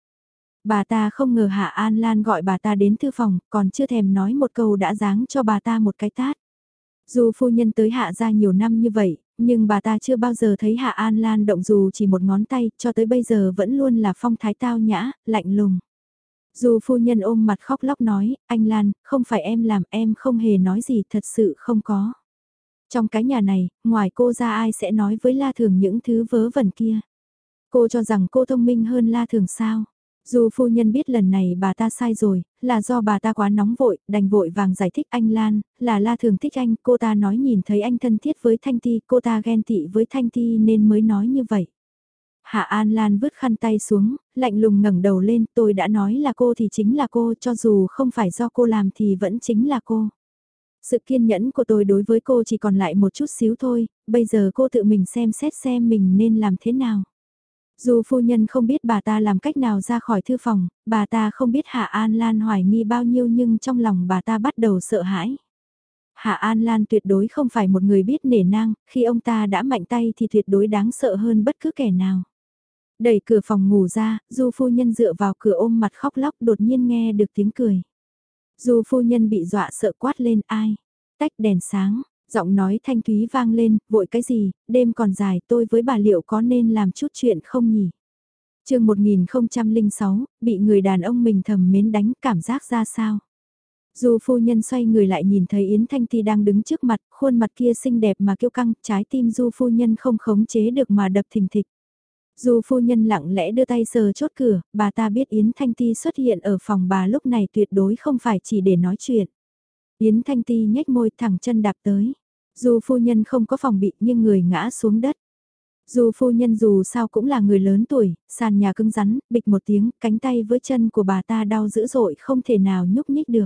Bà ta không ngờ Hạ An Lan gọi bà ta đến thư phòng, còn chưa thèm nói một câu đã giáng cho bà ta một cái tát. Dù phu nhân tới Hạ ra nhiều năm như vậy, nhưng bà ta chưa bao giờ thấy Hạ An Lan động dù chỉ một ngón tay, cho tới bây giờ vẫn luôn là phong thái tao nhã, lạnh lùng. Dù phu nhân ôm mặt khóc lóc nói, anh Lan, không phải em làm em không hề nói gì thật sự không có. Trong cái nhà này, ngoài cô ra ai sẽ nói với La Thường những thứ vớ vẩn kia. Cô cho rằng cô thông minh hơn La Thường sao? Dù phu nhân biết lần này bà ta sai rồi, là do bà ta quá nóng vội, đành vội vàng giải thích anh Lan, là La thường thích anh, cô ta nói nhìn thấy anh thân thiết với Thanh Ti, cô ta ghen tị với Thanh Ti nên mới nói như vậy. Hạ An Lan vứt khăn tay xuống, lạnh lùng ngẩng đầu lên, tôi đã nói là cô thì chính là cô, cho dù không phải do cô làm thì vẫn chính là cô. Sự kiên nhẫn của tôi đối với cô chỉ còn lại một chút xíu thôi, bây giờ cô tự mình xem xét xem mình nên làm thế nào. Dù phu nhân không biết bà ta làm cách nào ra khỏi thư phòng, bà ta không biết Hạ An Lan hoài nghi bao nhiêu nhưng trong lòng bà ta bắt đầu sợ hãi. Hạ An Lan tuyệt đối không phải một người biết nể nang, khi ông ta đã mạnh tay thì tuyệt đối đáng sợ hơn bất cứ kẻ nào. Đẩy cửa phòng ngủ ra, Du phu nhân dựa vào cửa ôm mặt khóc lóc đột nhiên nghe được tiếng cười. Du phu nhân bị dọa sợ quát lên ai. Tách đèn sáng, giọng nói thanh thúy vang lên, vội cái gì, đêm còn dài tôi với bà liệu có nên làm chút chuyện không nhỉ? chương 1006, bị người đàn ông mình thầm mến đánh cảm giác ra sao? dù phu nhân xoay người lại nhìn thấy Yến Thanh Ti đang đứng trước mặt, khuôn mặt kia xinh đẹp mà kiêu căng, trái tim Du phu nhân không khống chế được mà đập thình thịch. Du phu nhân lặng lẽ đưa tay sờ chốt cửa, bà ta biết Yến Thanh Ti xuất hiện ở phòng bà lúc này tuyệt đối không phải chỉ để nói chuyện. Yến Thanh Ti nhếch môi thẳng chân đạp tới dù phu nhân không có phòng bị nhưng người ngã xuống đất. Dù phu nhân dù sao cũng là người lớn tuổi, sàn nhà cứng rắn, bịch một tiếng, cánh tay với chân của bà ta đau dữ dội không thể nào nhúc nhích được.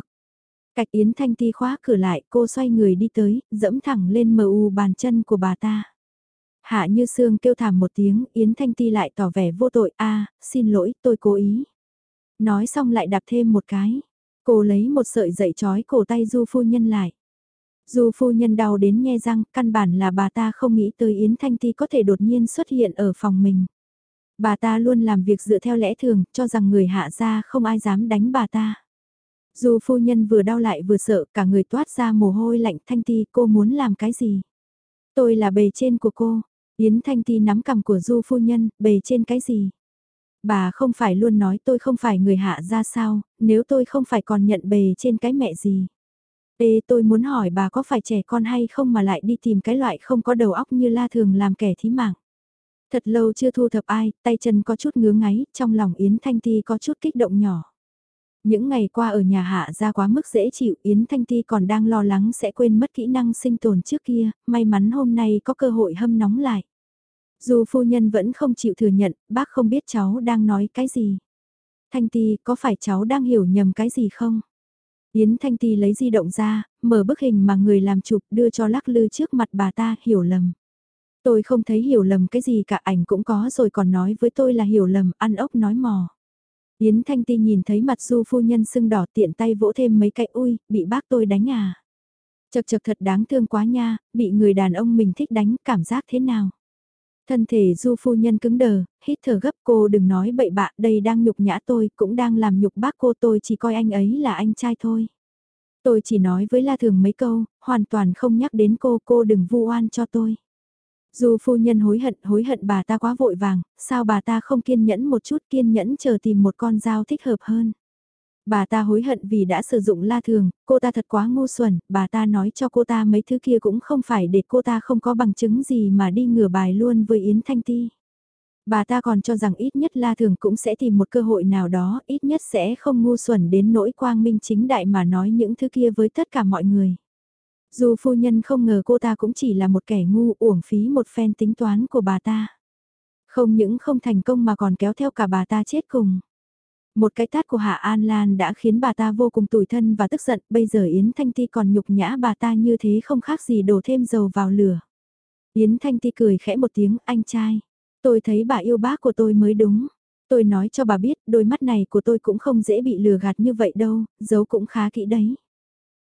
Cạch Yến Thanh Ti khóa cửa lại, cô xoay người đi tới, dẫm thẳng lên mờ u bàn chân của bà ta. Hạ như sương kêu thảm một tiếng, Yến Thanh Ti lại tỏ vẻ vô tội, a xin lỗi, tôi cố ý. Nói xong lại đạp thêm một cái. Cô lấy một sợi dậy chói cổ tay du phu nhân lại. Du phu nhân đau đến nghe răng, căn bản là bà ta không nghĩ tới Yến Thanh Ti có thể đột nhiên xuất hiện ở phòng mình. Bà ta luôn làm việc dựa theo lẽ thường, cho rằng người hạ gia không ai dám đánh bà ta. Du phu nhân vừa đau lại vừa sợ, cả người toát ra mồ hôi lạnh Thanh Ti cô muốn làm cái gì? Tôi là bề trên của cô. Yến Thanh Ti nắm cầm của Du phu nhân, bề trên cái gì? Bà không phải luôn nói tôi không phải người hạ gia sao, nếu tôi không phải còn nhận bề trên cái mẹ gì. Ê tôi muốn hỏi bà có phải trẻ con hay không mà lại đi tìm cái loại không có đầu óc như la thường làm kẻ thí mạng. Thật lâu chưa thu thập ai, tay chân có chút ngứa ngáy, trong lòng Yến Thanh Ti có chút kích động nhỏ. Những ngày qua ở nhà hạ ra quá mức dễ chịu, Yến Thanh Ti còn đang lo lắng sẽ quên mất kỹ năng sinh tồn trước kia, may mắn hôm nay có cơ hội hâm nóng lại. Dù phu nhân vẫn không chịu thừa nhận, bác không biết cháu đang nói cái gì. Thanh Ti, có phải cháu đang hiểu nhầm cái gì không? Yến Thanh Ti lấy di động ra, mở bức hình mà người làm chụp đưa cho lắc lư trước mặt bà ta hiểu lầm. Tôi không thấy hiểu lầm cái gì cả ảnh cũng có rồi còn nói với tôi là hiểu lầm, ăn ốc nói mò. Yến Thanh Ti nhìn thấy mặt du phu nhân sưng đỏ tiện tay vỗ thêm mấy cái ui, bị bác tôi đánh à. Chật chật thật đáng thương quá nha, bị người đàn ông mình thích đánh, cảm giác thế nào? Thân thể du phu nhân cứng đờ, hít thở gấp cô đừng nói bậy bạ, đây đang nhục nhã tôi, cũng đang làm nhục bác cô tôi chỉ coi anh ấy là anh trai thôi. Tôi chỉ nói với La Thường mấy câu, hoàn toàn không nhắc đến cô, cô đừng vu oan cho tôi. Du phu nhân hối hận, hối hận bà ta quá vội vàng, sao bà ta không kiên nhẫn một chút kiên nhẫn chờ tìm một con dao thích hợp hơn. Bà ta hối hận vì đã sử dụng la thường, cô ta thật quá ngu xuẩn, bà ta nói cho cô ta mấy thứ kia cũng không phải để cô ta không có bằng chứng gì mà đi ngửa bài luôn với Yến Thanh Ti. Bà ta còn cho rằng ít nhất la thường cũng sẽ tìm một cơ hội nào đó, ít nhất sẽ không ngu xuẩn đến nỗi quang minh chính đại mà nói những thứ kia với tất cả mọi người. Dù phu nhân không ngờ cô ta cũng chỉ là một kẻ ngu uổng phí một phen tính toán của bà ta. Không những không thành công mà còn kéo theo cả bà ta chết cùng. Một cái tát của Hạ An Lan đã khiến bà ta vô cùng tủi thân và tức giận, bây giờ Yến Thanh Ti còn nhục nhã bà ta như thế không khác gì đổ thêm dầu vào lửa. Yến Thanh Ti cười khẽ một tiếng, anh trai. Tôi thấy bà yêu bác của tôi mới đúng. Tôi nói cho bà biết, đôi mắt này của tôi cũng không dễ bị lừa gạt như vậy đâu, giấu cũng khá kỹ đấy.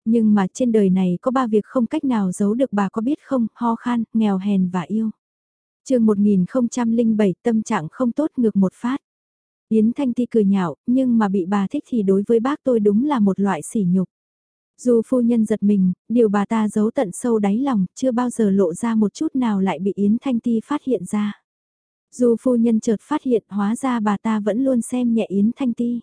Nhưng mà trên đời này có ba việc không cách nào giấu được bà có biết không, ho khan, nghèo hèn và yêu. chương 1007 tâm trạng không tốt ngược một phát. Yến Thanh Ti cười nhạo, nhưng mà bị bà thích thì đối với bác tôi đúng là một loại sỉ nhục. Dù phu nhân giật mình, điều bà ta giấu tận sâu đáy lòng, chưa bao giờ lộ ra một chút nào lại bị Yến Thanh Ti phát hiện ra. Dù phu nhân chợt phát hiện hóa ra bà ta vẫn luôn xem nhẹ Yến Thanh Ti.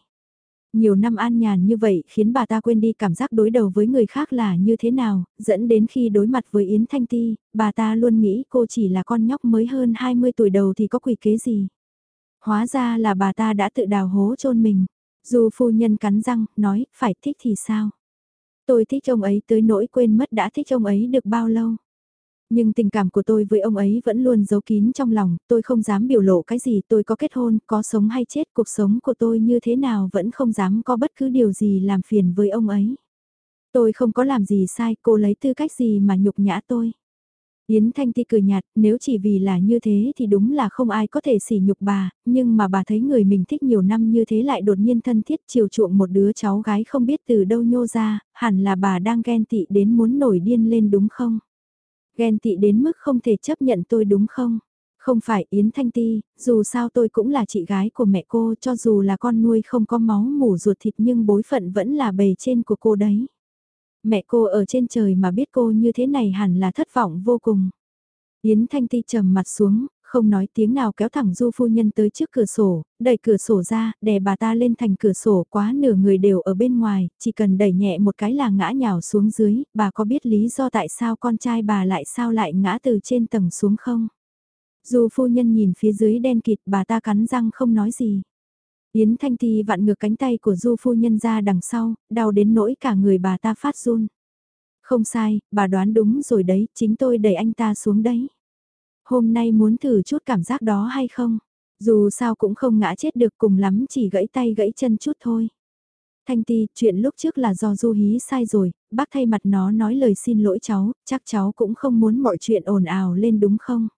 Nhiều năm an nhàn như vậy khiến bà ta quên đi cảm giác đối đầu với người khác là như thế nào, dẫn đến khi đối mặt với Yến Thanh Ti, bà ta luôn nghĩ cô chỉ là con nhóc mới hơn 20 tuổi đầu thì có quỷ kế gì. Hóa ra là bà ta đã tự đào hố chôn mình. Dù phu nhân cắn răng, nói, phải thích thì sao? Tôi thích ông ấy tới nỗi quên mất đã thích ông ấy được bao lâu. Nhưng tình cảm của tôi với ông ấy vẫn luôn giấu kín trong lòng, tôi không dám biểu lộ cái gì, tôi có kết hôn, có sống hay chết, cuộc sống của tôi như thế nào vẫn không dám có bất cứ điều gì làm phiền với ông ấy. Tôi không có làm gì sai, cô lấy tư cách gì mà nhục nhã tôi. Yến Thanh Ti cười nhạt, nếu chỉ vì là như thế thì đúng là không ai có thể sỉ nhục bà, nhưng mà bà thấy người mình thích nhiều năm như thế lại đột nhiên thân thiết chiều chuộng một đứa cháu gái không biết từ đâu nhô ra, hẳn là bà đang ghen tị đến muốn nổi điên lên đúng không? Ghen tị đến mức không thể chấp nhận tôi đúng không? Không phải Yến Thanh Ti, dù sao tôi cũng là chị gái của mẹ cô cho dù là con nuôi không có máu mủ ruột thịt nhưng bối phận vẫn là bề trên của cô đấy. Mẹ cô ở trên trời mà biết cô như thế này hẳn là thất vọng vô cùng. Yến Thanh Ti trầm mặt xuống, không nói tiếng nào kéo thẳng du phu nhân tới trước cửa sổ, đẩy cửa sổ ra, đè bà ta lên thành cửa sổ quá nửa người đều ở bên ngoài, chỉ cần đẩy nhẹ một cái là ngã nhào xuống dưới, bà có biết lý do tại sao con trai bà lại sao lại ngã từ trên tầng xuống không? Du phu nhân nhìn phía dưới đen kịt bà ta cắn răng không nói gì. Yến Thanh Ti vặn ngược cánh tay của du phu nhân ra đằng sau, đau đến nỗi cả người bà ta phát run. Không sai, bà đoán đúng rồi đấy, chính tôi đẩy anh ta xuống đấy. Hôm nay muốn thử chút cảm giác đó hay không? Dù sao cũng không ngã chết được cùng lắm chỉ gãy tay gãy chân chút thôi. Thanh Ti, chuyện lúc trước là do Du Hí sai rồi, bác thay mặt nó nói lời xin lỗi cháu, chắc cháu cũng không muốn mọi chuyện ồn ào lên đúng không?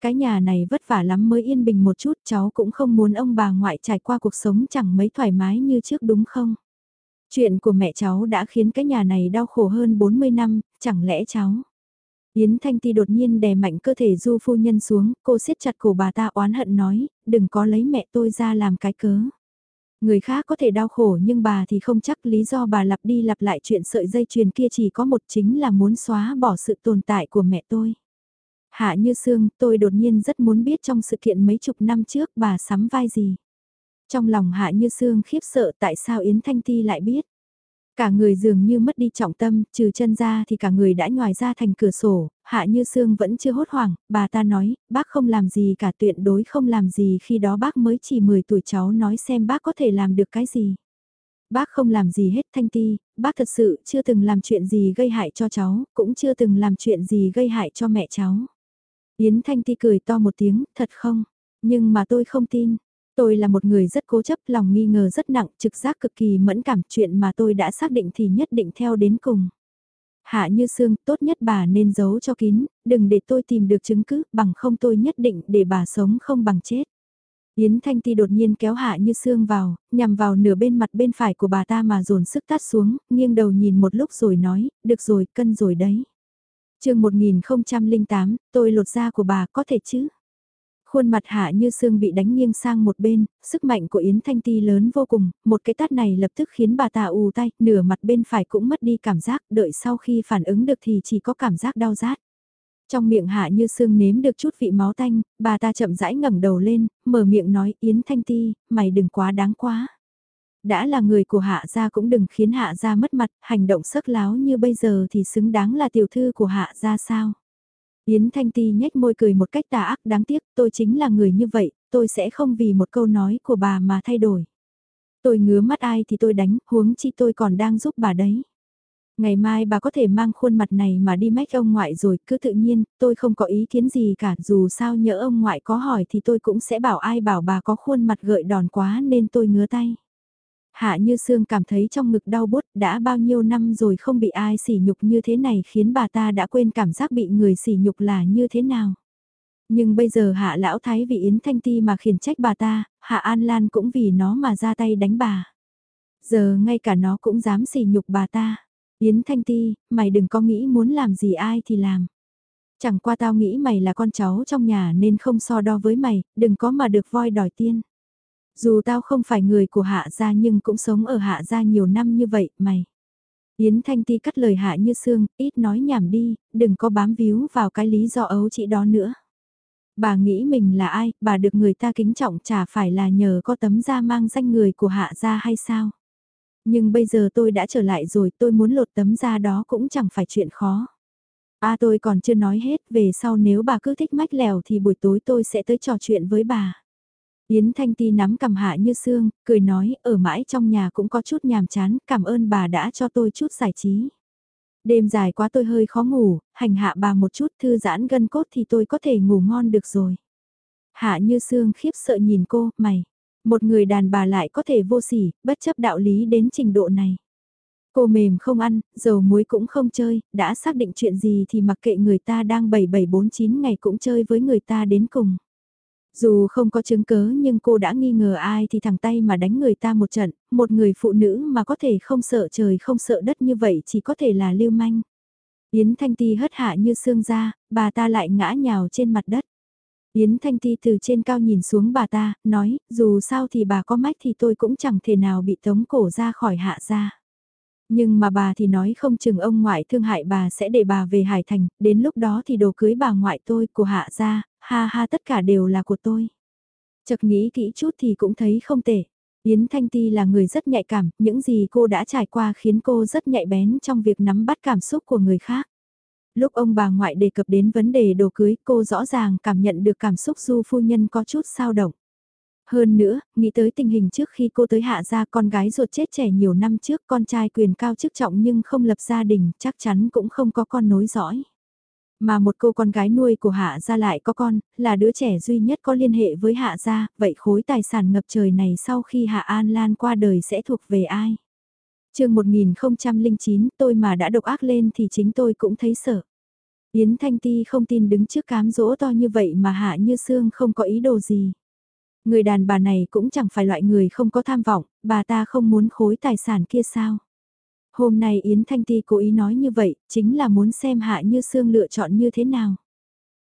Cái nhà này vất vả lắm mới yên bình một chút cháu cũng không muốn ông bà ngoại trải qua cuộc sống chẳng mấy thoải mái như trước đúng không? Chuyện của mẹ cháu đã khiến cái nhà này đau khổ hơn 40 năm, chẳng lẽ cháu? Yến Thanh Ti đột nhiên đè mạnh cơ thể du phu nhân xuống, cô siết chặt cổ bà ta oán hận nói, đừng có lấy mẹ tôi ra làm cái cớ. Người khác có thể đau khổ nhưng bà thì không chắc lý do bà lặp đi lặp lại chuyện sợi dây chuyền kia chỉ có một chính là muốn xóa bỏ sự tồn tại của mẹ tôi. Hạ như xương, tôi đột nhiên rất muốn biết trong sự kiện mấy chục năm trước bà sắm vai gì. Trong lòng Hạ như xương khiếp sợ tại sao Yến Thanh Ti lại biết. Cả người dường như mất đi trọng tâm, trừ chân ra thì cả người đã nhòi ra thành cửa sổ, hạ như xương vẫn chưa hốt hoảng, bà ta nói, bác không làm gì cả tuyệt đối không làm gì khi đó bác mới chỉ 10 tuổi cháu nói xem bác có thể làm được cái gì. Bác không làm gì hết Thanh Ti, bác thật sự chưa từng làm chuyện gì gây hại cho cháu, cũng chưa từng làm chuyện gì gây hại cho mẹ cháu. Yến Thanh Ti cười to một tiếng, thật không? Nhưng mà tôi không tin. Tôi là một người rất cố chấp, lòng nghi ngờ rất nặng, trực giác cực kỳ mẫn cảm, chuyện mà tôi đã xác định thì nhất định theo đến cùng. Hạ như xương, tốt nhất bà nên giấu cho kín, đừng để tôi tìm được chứng cứ, bằng không tôi nhất định để bà sống không bằng chết. Yến Thanh Ti đột nhiên kéo Hạ Như Sương vào, nhằm vào nửa bên mặt bên phải của bà ta mà dồn sức tát xuống, nghiêng đầu nhìn một lúc rồi nói, được rồi, cân rồi đấy chương 1008, tôi lột da của bà có thể chứ? Khuôn mặt hạ như xương bị đánh nghiêng sang một bên, sức mạnh của Yến Thanh Ti lớn vô cùng, một cái tát này lập tức khiến bà ta ù tay, nửa mặt bên phải cũng mất đi cảm giác, đợi sau khi phản ứng được thì chỉ có cảm giác đau rát. Trong miệng hạ như xương nếm được chút vị máu tanh, bà ta chậm rãi ngẩng đầu lên, mở miệng nói Yến Thanh Ti, mày đừng quá đáng quá. Đã là người của hạ gia cũng đừng khiến hạ gia mất mặt, hành động sắc láo như bây giờ thì xứng đáng là tiểu thư của hạ gia sao. Yến Thanh Ti nhếch môi cười một cách tà ác đáng tiếc, tôi chính là người như vậy, tôi sẽ không vì một câu nói của bà mà thay đổi. Tôi ngứa mắt ai thì tôi đánh, huống chi tôi còn đang giúp bà đấy. Ngày mai bà có thể mang khuôn mặt này mà đi mách ông ngoại rồi, cứ tự nhiên, tôi không có ý kiến gì cả, dù sao nhỡ ông ngoại có hỏi thì tôi cũng sẽ bảo ai bảo bà có khuôn mặt gợi đòn quá nên tôi ngứa tay. Hạ Như Sương cảm thấy trong ngực đau bút đã bao nhiêu năm rồi không bị ai sỉ nhục như thế này khiến bà ta đã quên cảm giác bị người sỉ nhục là như thế nào. Nhưng bây giờ Hạ Lão Thái vì Yến Thanh Ti mà khiển trách bà ta, Hạ An Lan cũng vì nó mà ra tay đánh bà. Giờ ngay cả nó cũng dám sỉ nhục bà ta. Yến Thanh Ti, mày đừng có nghĩ muốn làm gì ai thì làm. Chẳng qua tao nghĩ mày là con cháu trong nhà nên không so đo với mày, đừng có mà được voi đòi tiên. Dù tao không phải người của hạ gia nhưng cũng sống ở hạ gia nhiều năm như vậy, mày. Yến Thanh Ti cắt lời hạ như xương, ít nói nhảm đi, đừng có bám víu vào cái lý do ấu chị đó nữa. Bà nghĩ mình là ai, bà được người ta kính trọng chả phải là nhờ có tấm da mang danh người của hạ gia hay sao? Nhưng bây giờ tôi đã trở lại rồi, tôi muốn lột tấm da đó cũng chẳng phải chuyện khó. À tôi còn chưa nói hết, về sau nếu bà cứ thích mách lèo thì buổi tối tôi sẽ tới trò chuyện với bà. Yến Thanh Ti nắm cầm hạ như xương, cười nói, ở mãi trong nhà cũng có chút nhàm chán, cảm ơn bà đã cho tôi chút giải trí. Đêm dài quá tôi hơi khó ngủ, hành hạ bà một chút thư giãn gân cốt thì tôi có thể ngủ ngon được rồi. Hạ như xương khiếp sợ nhìn cô, mày, một người đàn bà lại có thể vô sỉ, bất chấp đạo lý đến trình độ này. Cô mềm không ăn, dầu muối cũng không chơi, đã xác định chuyện gì thì mặc kệ người ta đang 7749 ngày cũng chơi với người ta đến cùng. Dù không có chứng cớ nhưng cô đã nghi ngờ ai thì thẳng tay mà đánh người ta một trận, một người phụ nữ mà có thể không sợ trời không sợ đất như vậy chỉ có thể là lưu manh. Yến Thanh Ti hất hạ như xương ra, bà ta lại ngã nhào trên mặt đất. Yến Thanh Ti từ trên cao nhìn xuống bà ta, nói, dù sao thì bà có mách thì tôi cũng chẳng thể nào bị tống cổ ra khỏi hạ ra. Nhưng mà bà thì nói không chừng ông ngoại thương hại bà sẽ để bà về Hải Thành, đến lúc đó thì đồ cưới bà ngoại tôi của hạ ra, ha ha tất cả đều là của tôi. Chợt nghĩ kỹ chút thì cũng thấy không tệ. Yến Thanh Ti là người rất nhạy cảm, những gì cô đã trải qua khiến cô rất nhạy bén trong việc nắm bắt cảm xúc của người khác. Lúc ông bà ngoại đề cập đến vấn đề đồ cưới cô rõ ràng cảm nhận được cảm xúc du phu nhân có chút sao động. Hơn nữa, nghĩ tới tình hình trước khi cô tới hạ gia con gái ruột chết trẻ nhiều năm trước con trai quyền cao chức trọng nhưng không lập gia đình chắc chắn cũng không có con nối dõi. Mà một cô con gái nuôi của Hạ Gia lại có con, là đứa trẻ duy nhất có liên hệ với Hạ Gia, vậy khối tài sản ngập trời này sau khi Hạ An Lan qua đời sẽ thuộc về ai? chương 1009 tôi mà đã độc ác lên thì chính tôi cũng thấy sợ. Yến Thanh Ti không tin đứng trước cám dỗ to như vậy mà Hạ Như Sương không có ý đồ gì. Người đàn bà này cũng chẳng phải loại người không có tham vọng, bà ta không muốn khối tài sản kia sao? Hôm nay Yến Thanh Ti cố ý nói như vậy, chính là muốn xem Hạ Như Sương lựa chọn như thế nào.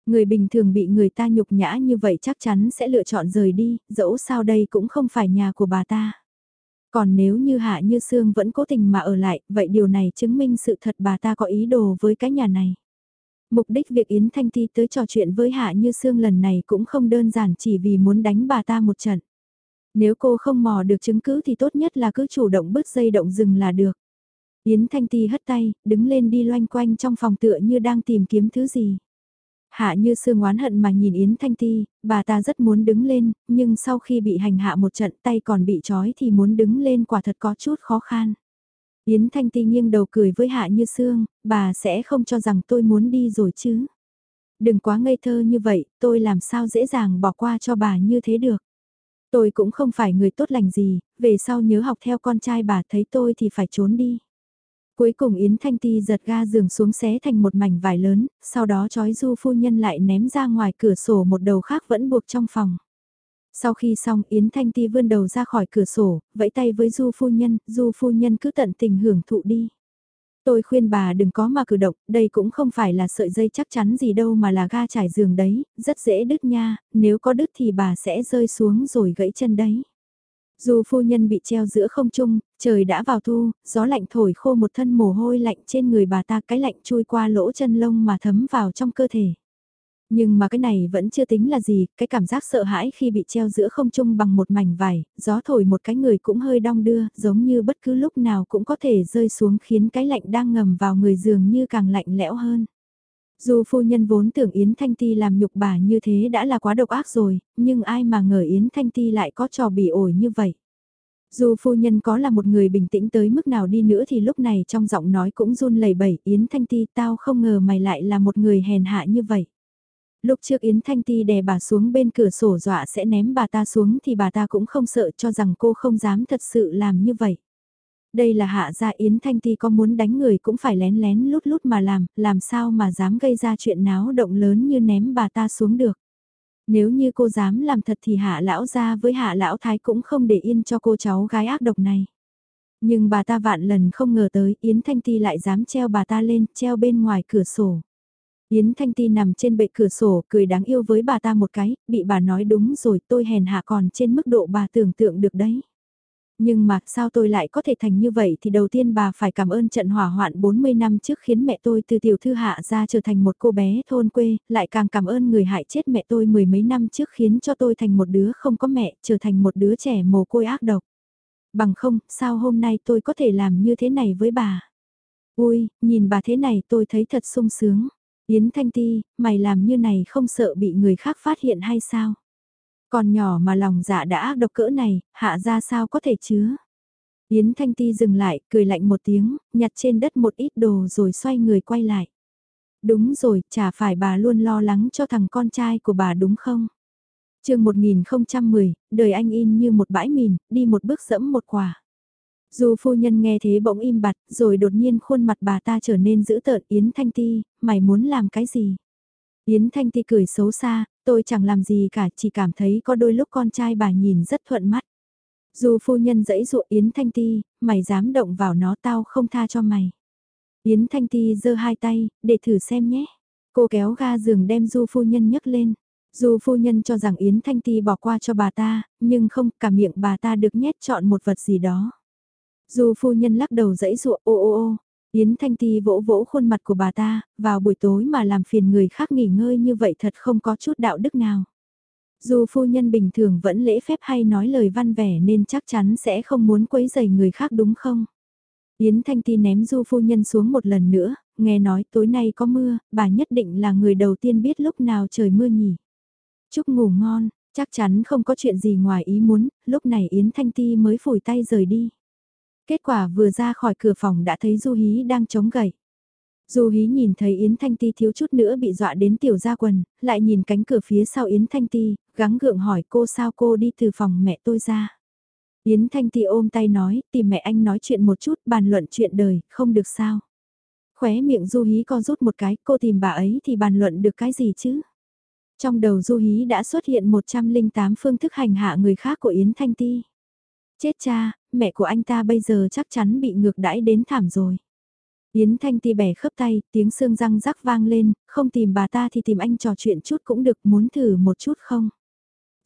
Người bình thường bị người ta nhục nhã như vậy chắc chắn sẽ lựa chọn rời đi, dẫu sao đây cũng không phải nhà của bà ta. Còn nếu như Hạ Như Sương vẫn cố tình mà ở lại, vậy điều này chứng minh sự thật bà ta có ý đồ với cái nhà này. Mục đích việc Yến Thanh Ti tới trò chuyện với Hạ Như Sương lần này cũng không đơn giản chỉ vì muốn đánh bà ta một trận. Nếu cô không mò được chứng cứ thì tốt nhất là cứ chủ động bứt dây động rừng là được. Yến Thanh Ti hất tay, đứng lên đi loanh quanh trong phòng tựa như đang tìm kiếm thứ gì. Hạ như sương oán hận mà nhìn Yến Thanh Ti, bà ta rất muốn đứng lên, nhưng sau khi bị hành hạ một trận tay còn bị trói thì muốn đứng lên quả thật có chút khó khăn. Yến Thanh Ti nghiêng đầu cười với Hạ như sương, bà sẽ không cho rằng tôi muốn đi rồi chứ. Đừng quá ngây thơ như vậy, tôi làm sao dễ dàng bỏ qua cho bà như thế được. Tôi cũng không phải người tốt lành gì, về sau nhớ học theo con trai bà thấy tôi thì phải trốn đi. Cuối cùng Yến Thanh Ti giật ga giường xuống xé thành một mảnh vải lớn, sau đó chói du phu nhân lại ném ra ngoài cửa sổ một đầu khác vẫn buộc trong phòng. Sau khi xong Yến Thanh Ti vươn đầu ra khỏi cửa sổ, vẫy tay với du phu nhân, du phu nhân cứ tận tình hưởng thụ đi. Tôi khuyên bà đừng có mà cử động, đây cũng không phải là sợi dây chắc chắn gì đâu mà là ga trải giường đấy, rất dễ đứt nha, nếu có đứt thì bà sẽ rơi xuống rồi gãy chân đấy. Dù phu nhân bị treo giữa không trung, trời đã vào thu, gió lạnh thổi khô một thân mồ hôi lạnh trên người bà ta cái lạnh chui qua lỗ chân lông mà thấm vào trong cơ thể. Nhưng mà cái này vẫn chưa tính là gì, cái cảm giác sợ hãi khi bị treo giữa không trung bằng một mảnh vải, gió thổi một cái người cũng hơi đong đưa, giống như bất cứ lúc nào cũng có thể rơi xuống khiến cái lạnh đang ngầm vào người dường như càng lạnh lẽo hơn. Dù phu nhân vốn tưởng Yến Thanh Ti làm nhục bà như thế đã là quá độc ác rồi, nhưng ai mà ngờ Yến Thanh Ti lại có trò bị ổi như vậy. Dù phu nhân có là một người bình tĩnh tới mức nào đi nữa thì lúc này trong giọng nói cũng run lẩy bẩy Yến Thanh Ti tao không ngờ mày lại là một người hèn hạ như vậy. Lúc trước Yến Thanh Ti đè bà xuống bên cửa sổ dọa sẽ ném bà ta xuống thì bà ta cũng không sợ cho rằng cô không dám thật sự làm như vậy. Đây là hạ gia Yến Thanh Ti có muốn đánh người cũng phải lén lén lút lút mà làm, làm sao mà dám gây ra chuyện náo động lớn như ném bà ta xuống được. Nếu như cô dám làm thật thì hạ lão gia với hạ lão thái cũng không để yên cho cô cháu gái ác độc này. Nhưng bà ta vạn lần không ngờ tới Yến Thanh Ti lại dám treo bà ta lên, treo bên ngoài cửa sổ. Yến Thanh Ti nằm trên bệ cửa sổ cười đáng yêu với bà ta một cái, bị bà nói đúng rồi tôi hèn hạ còn trên mức độ bà tưởng tượng được đấy. Nhưng mà sao tôi lại có thể thành như vậy thì đầu tiên bà phải cảm ơn trận hỏa hoạn 40 năm trước khiến mẹ tôi từ tiểu thư hạ ra trở thành một cô bé thôn quê, lại càng cảm ơn người hại chết mẹ tôi mười mấy năm trước khiến cho tôi thành một đứa không có mẹ, trở thành một đứa trẻ mồ côi ác độc. Bằng không, sao hôm nay tôi có thể làm như thế này với bà? Ui, nhìn bà thế này tôi thấy thật sung sướng. Yến Thanh Ti, mày làm như này không sợ bị người khác phát hiện hay sao? Còn nhỏ mà lòng dạ đã ác độc cỡ này, hạ ra sao có thể chứa. Yến Thanh Ti dừng lại, cười lạnh một tiếng, nhặt trên đất một ít đồ rồi xoay người quay lại. Đúng rồi, chả phải bà luôn lo lắng cho thằng con trai của bà đúng không? chương 1010, đời anh in như một bãi mìn, đi một bước dẫm một quả. Dù phu nhân nghe thế bỗng im bặt, rồi đột nhiên khuôn mặt bà ta trở nên dữ tợn Yến Thanh Ti, mày muốn làm cái gì? Yến Thanh Ti cười xấu xa, tôi chẳng làm gì cả, chỉ cảm thấy có đôi lúc con trai bà nhìn rất thuận mắt. Dù phu nhân dẫy dụ Yến Thanh Ti, mày dám động vào nó tao không tha cho mày. Yến Thanh Ti giơ hai tay, để thử xem nhé. Cô kéo ga giường đem du phu nhân nhấc lên. Dù phu nhân cho rằng Yến Thanh Ti bỏ qua cho bà ta, nhưng không, cả miệng bà ta được nhét chọn một vật gì đó. Dù phu nhân lắc đầu dẫy dụa ô ô ô, Yến Thanh Ti vỗ vỗ khuôn mặt của bà ta, vào buổi tối mà làm phiền người khác nghỉ ngơi như vậy thật không có chút đạo đức nào. Dù phu nhân bình thường vẫn lễ phép hay nói lời văn vẻ nên chắc chắn sẽ không muốn quấy rầy người khác đúng không? Yến Thanh Ti ném du phu nhân xuống một lần nữa, nghe nói tối nay có mưa, bà nhất định là người đầu tiên biết lúc nào trời mưa nhỉ. Chúc ngủ ngon, chắc chắn không có chuyện gì ngoài ý muốn, lúc này Yến Thanh Ti mới phủi tay rời đi. Kết quả vừa ra khỏi cửa phòng đã thấy Du Hí đang chống gậy. Du Hí nhìn thấy Yến Thanh Ti thiếu chút nữa bị dọa đến tiểu ra quần, lại nhìn cánh cửa phía sau Yến Thanh Ti, gắng gượng hỏi cô sao cô đi từ phòng mẹ tôi ra. Yến Thanh Ti ôm tay nói, tìm mẹ anh nói chuyện một chút, bàn luận chuyện đời, không được sao. Khóe miệng Du Hí co rút một cái, cô tìm bà ấy thì bàn luận được cái gì chứ? Trong đầu Du Hí đã xuất hiện 108 phương thức hành hạ người khác của Yến Thanh Ti. Chết cha, mẹ của anh ta bây giờ chắc chắn bị ngược đãi đến thảm rồi. Yến Thanh Ti bẻ khớp tay, tiếng xương răng rắc vang lên, không tìm bà ta thì tìm anh trò chuyện chút cũng được, muốn thử một chút không?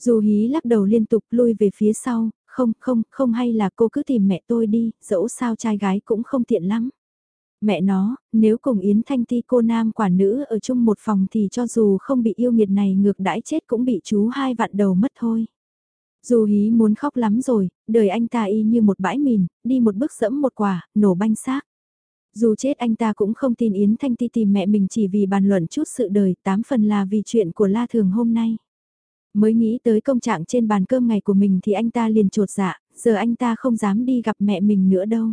Dù hí lắc đầu liên tục lui về phía sau, không, không, không hay là cô cứ tìm mẹ tôi đi, dẫu sao trai gái cũng không tiện lắm. Mẹ nó, nếu cùng Yến Thanh Ti cô nam quả nữ ở chung một phòng thì cho dù không bị yêu nghiệt này ngược đãi chết cũng bị chú hai vạn đầu mất thôi. Dù hí muốn khóc lắm rồi, đời anh ta y như một bãi mìn, đi một bước dẫm một quả, nổ banh xác. Dù chết anh ta cũng không tin Yến Thanh Ti tìm mẹ mình chỉ vì bàn luận chút sự đời, tám phần là vì chuyện của La Thường hôm nay. Mới nghĩ tới công trạng trên bàn cơm ngày của mình thì anh ta liền trột dạ, giờ anh ta không dám đi gặp mẹ mình nữa đâu.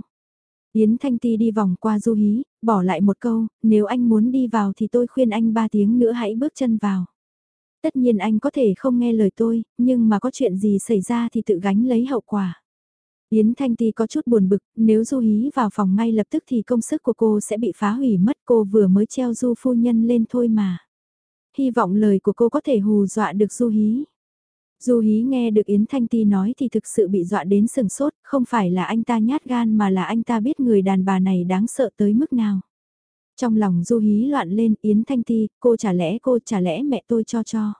Yến Thanh Ti đi vòng qua Du Hí, bỏ lại một câu, nếu anh muốn đi vào thì tôi khuyên anh ba tiếng nữa hãy bước chân vào. Tất nhiên anh có thể không nghe lời tôi, nhưng mà có chuyện gì xảy ra thì tự gánh lấy hậu quả. Yến Thanh Ti có chút buồn bực, nếu Du Hí vào phòng ngay lập tức thì công sức của cô sẽ bị phá hủy mất cô vừa mới treo Du phu nhân lên thôi mà. Hy vọng lời của cô có thể hù dọa được Du Hí. Du Hí nghe được Yến Thanh Ti nói thì thực sự bị dọa đến sừng sốt, không phải là anh ta nhát gan mà là anh ta biết người đàn bà này đáng sợ tới mức nào. Trong lòng Du Hí loạn lên, Yến Thanh Ti, cô chả lẽ cô chả lẽ mẹ tôi cho cho.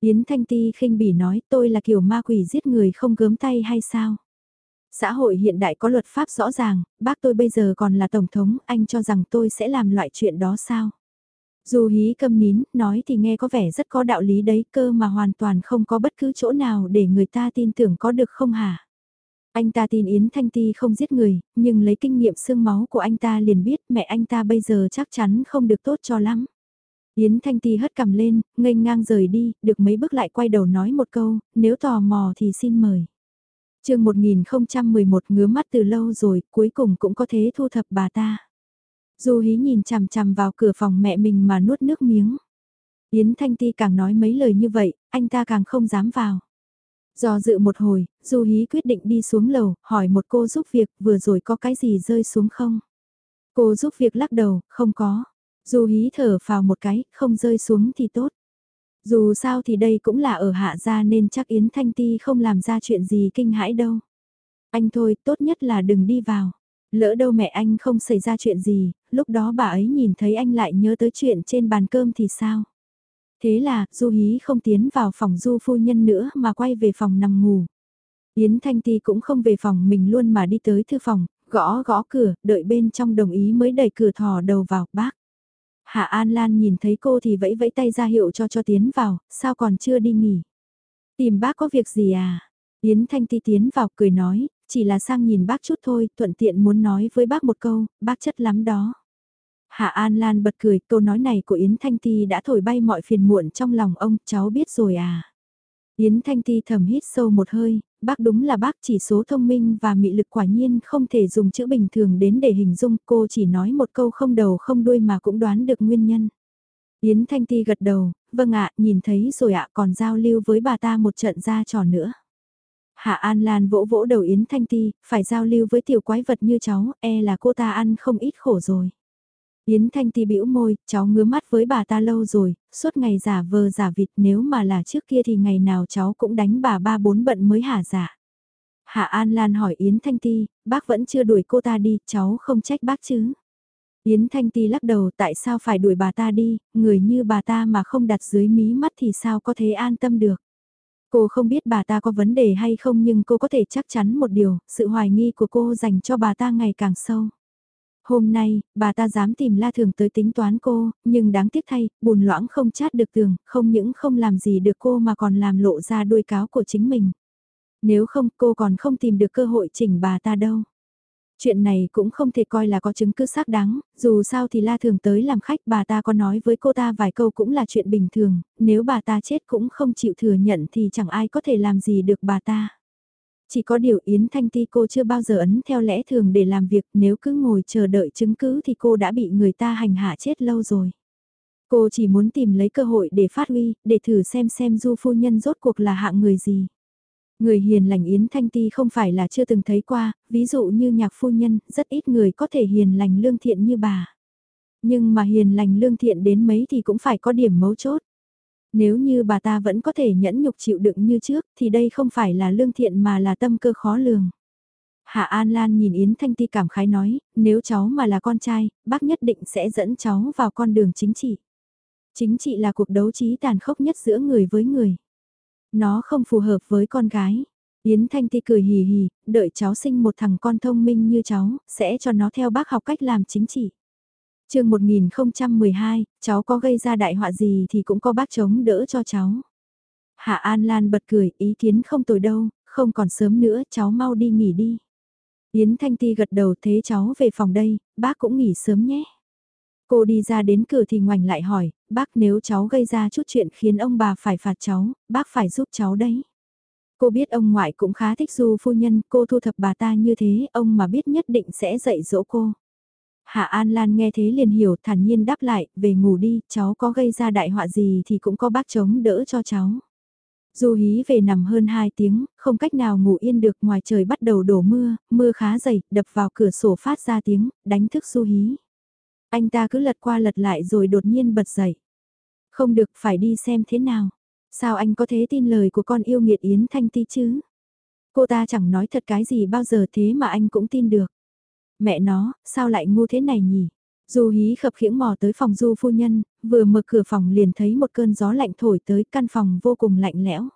Yến Thanh Ti khinh bỉ nói tôi là kiểu ma quỷ giết người không gớm tay hay sao? Xã hội hiện đại có luật pháp rõ ràng, bác tôi bây giờ còn là tổng thống, anh cho rằng tôi sẽ làm loại chuyện đó sao? Dù hí câm nín, nói thì nghe có vẻ rất có đạo lý đấy cơ mà hoàn toàn không có bất cứ chỗ nào để người ta tin tưởng có được không hả? Anh ta tin Yến Thanh Ti không giết người, nhưng lấy kinh nghiệm xương máu của anh ta liền biết mẹ anh ta bây giờ chắc chắn không được tốt cho lắm. Yến Thanh Ti hất cầm lên, ngây ngang rời đi, được mấy bước lại quay đầu nói một câu, nếu tò mò thì xin mời. chương 1011 ngứa mắt từ lâu rồi, cuối cùng cũng có thế thu thập bà ta. Du hí nhìn chằm chằm vào cửa phòng mẹ mình mà nuốt nước miếng. Yến Thanh Ti càng nói mấy lời như vậy, anh ta càng không dám vào. Do dự một hồi, Du Hí quyết định đi xuống lầu, hỏi một cô giúp việc vừa rồi có cái gì rơi xuống không? Cô giúp việc lắc đầu, không có. Du Hí thở vào một cái, không rơi xuống thì tốt. Dù sao thì đây cũng là ở hạ gia nên chắc Yến Thanh Ti không làm ra chuyện gì kinh hãi đâu. Anh thôi, tốt nhất là đừng đi vào. Lỡ đâu mẹ anh không xảy ra chuyện gì, lúc đó bà ấy nhìn thấy anh lại nhớ tới chuyện trên bàn cơm thì sao? Thế là, Du Hí không tiến vào phòng Du phu nhân nữa mà quay về phòng nằm ngủ. Yến Thanh Ti cũng không về phòng mình luôn mà đi tới thư phòng, gõ gõ cửa, đợi bên trong đồng ý mới đẩy cửa thò đầu vào, bác. Hạ An Lan nhìn thấy cô thì vẫy vẫy tay ra hiệu cho cho tiến vào, sao còn chưa đi nghỉ. Tìm bác có việc gì à? Yến Thanh Ti tiến vào cười nói, chỉ là sang nhìn bác chút thôi, thuận tiện muốn nói với bác một câu, bác chất lắm đó. Hạ An Lan bật cười, câu nói này của Yến Thanh Ti đã thổi bay mọi phiền muộn trong lòng ông, cháu biết rồi à. Yến Thanh Ti thầm hít sâu một hơi, bác đúng là bác chỉ số thông minh và mị lực quả nhiên không thể dùng chữ bình thường đến để hình dung, cô chỉ nói một câu không đầu không đuôi mà cũng đoán được nguyên nhân. Yến Thanh Ti gật đầu, vâng ạ, nhìn thấy rồi ạ còn giao lưu với bà ta một trận ra trò nữa. Hạ An Lan vỗ vỗ đầu Yến Thanh Ti, phải giao lưu với tiểu quái vật như cháu, e là cô ta ăn không ít khổ rồi. Yến Thanh Ti bĩu môi, cháu ngứa mắt với bà ta lâu rồi, suốt ngày giả vờ giả vịt nếu mà là trước kia thì ngày nào cháu cũng đánh bà ba bốn bận mới hả giả. Hạ An Lan hỏi Yến Thanh Ti, bác vẫn chưa đuổi cô ta đi, cháu không trách bác chứ. Yến Thanh Ti lắc đầu tại sao phải đuổi bà ta đi, người như bà ta mà không đặt dưới mí mắt thì sao có thể an tâm được. Cô không biết bà ta có vấn đề hay không nhưng cô có thể chắc chắn một điều, sự hoài nghi của cô dành cho bà ta ngày càng sâu. Hôm nay, bà ta dám tìm La Thường tới tính toán cô, nhưng đáng tiếc thay, bùn loãng không chát được tường, không những không làm gì được cô mà còn làm lộ ra đuôi cáo của chính mình. Nếu không cô còn không tìm được cơ hội chỉnh bà ta đâu. Chuyện này cũng không thể coi là có chứng cứ xác đáng, dù sao thì La Thường tới làm khách bà ta có nói với cô ta vài câu cũng là chuyện bình thường, nếu bà ta chết cũng không chịu thừa nhận thì chẳng ai có thể làm gì được bà ta. Chỉ có điều Yến Thanh Ti cô chưa bao giờ ấn theo lẽ thường để làm việc nếu cứ ngồi chờ đợi chứng cứ thì cô đã bị người ta hành hạ chết lâu rồi. Cô chỉ muốn tìm lấy cơ hội để phát huy, để thử xem xem du phu nhân rốt cuộc là hạng người gì. Người hiền lành Yến Thanh Ti không phải là chưa từng thấy qua, ví dụ như nhạc phu nhân, rất ít người có thể hiền lành lương thiện như bà. Nhưng mà hiền lành lương thiện đến mấy thì cũng phải có điểm mấu chốt. Nếu như bà ta vẫn có thể nhẫn nhục chịu đựng như trước thì đây không phải là lương thiện mà là tâm cơ khó lường. Hạ An Lan nhìn Yến Thanh Ti cảm khái nói, nếu cháu mà là con trai, bác nhất định sẽ dẫn cháu vào con đường chính trị. Chính trị là cuộc đấu trí tàn khốc nhất giữa người với người. Nó không phù hợp với con gái. Yến Thanh Ti cười hì hì, đợi cháu sinh một thằng con thông minh như cháu, sẽ cho nó theo bác học cách làm chính trị chương 1012, cháu có gây ra đại họa gì thì cũng có bác chống đỡ cho cháu. Hạ An Lan bật cười, ý kiến không tồi đâu, không còn sớm nữa, cháu mau đi nghỉ đi. Yến Thanh Ti gật đầu thế cháu về phòng đây, bác cũng nghỉ sớm nhé. Cô đi ra đến cửa thì ngoảnh lại hỏi, bác nếu cháu gây ra chút chuyện khiến ông bà phải phạt cháu, bác phải giúp cháu đấy. Cô biết ông ngoại cũng khá thích du phu nhân, cô thu thập bà ta như thế, ông mà biết nhất định sẽ dạy dỗ cô. Hạ An Lan nghe thế liền hiểu thản nhiên đáp lại, về ngủ đi, cháu có gây ra đại họa gì thì cũng có bác chống đỡ cho cháu. Du hí về nằm hơn 2 tiếng, không cách nào ngủ yên được ngoài trời bắt đầu đổ mưa, mưa khá dày, đập vào cửa sổ phát ra tiếng, đánh thức Du hí. Anh ta cứ lật qua lật lại rồi đột nhiên bật dậy. Không được phải đi xem thế nào. Sao anh có thể tin lời của con yêu nghiệt Yến Thanh Ti chứ? Cô ta chẳng nói thật cái gì bao giờ thế mà anh cũng tin được. Mẹ nó, sao lại ngu thế này nhỉ? Du hí khập khiễng mò tới phòng du phu nhân, vừa mở cửa phòng liền thấy một cơn gió lạnh thổi tới căn phòng vô cùng lạnh lẽo.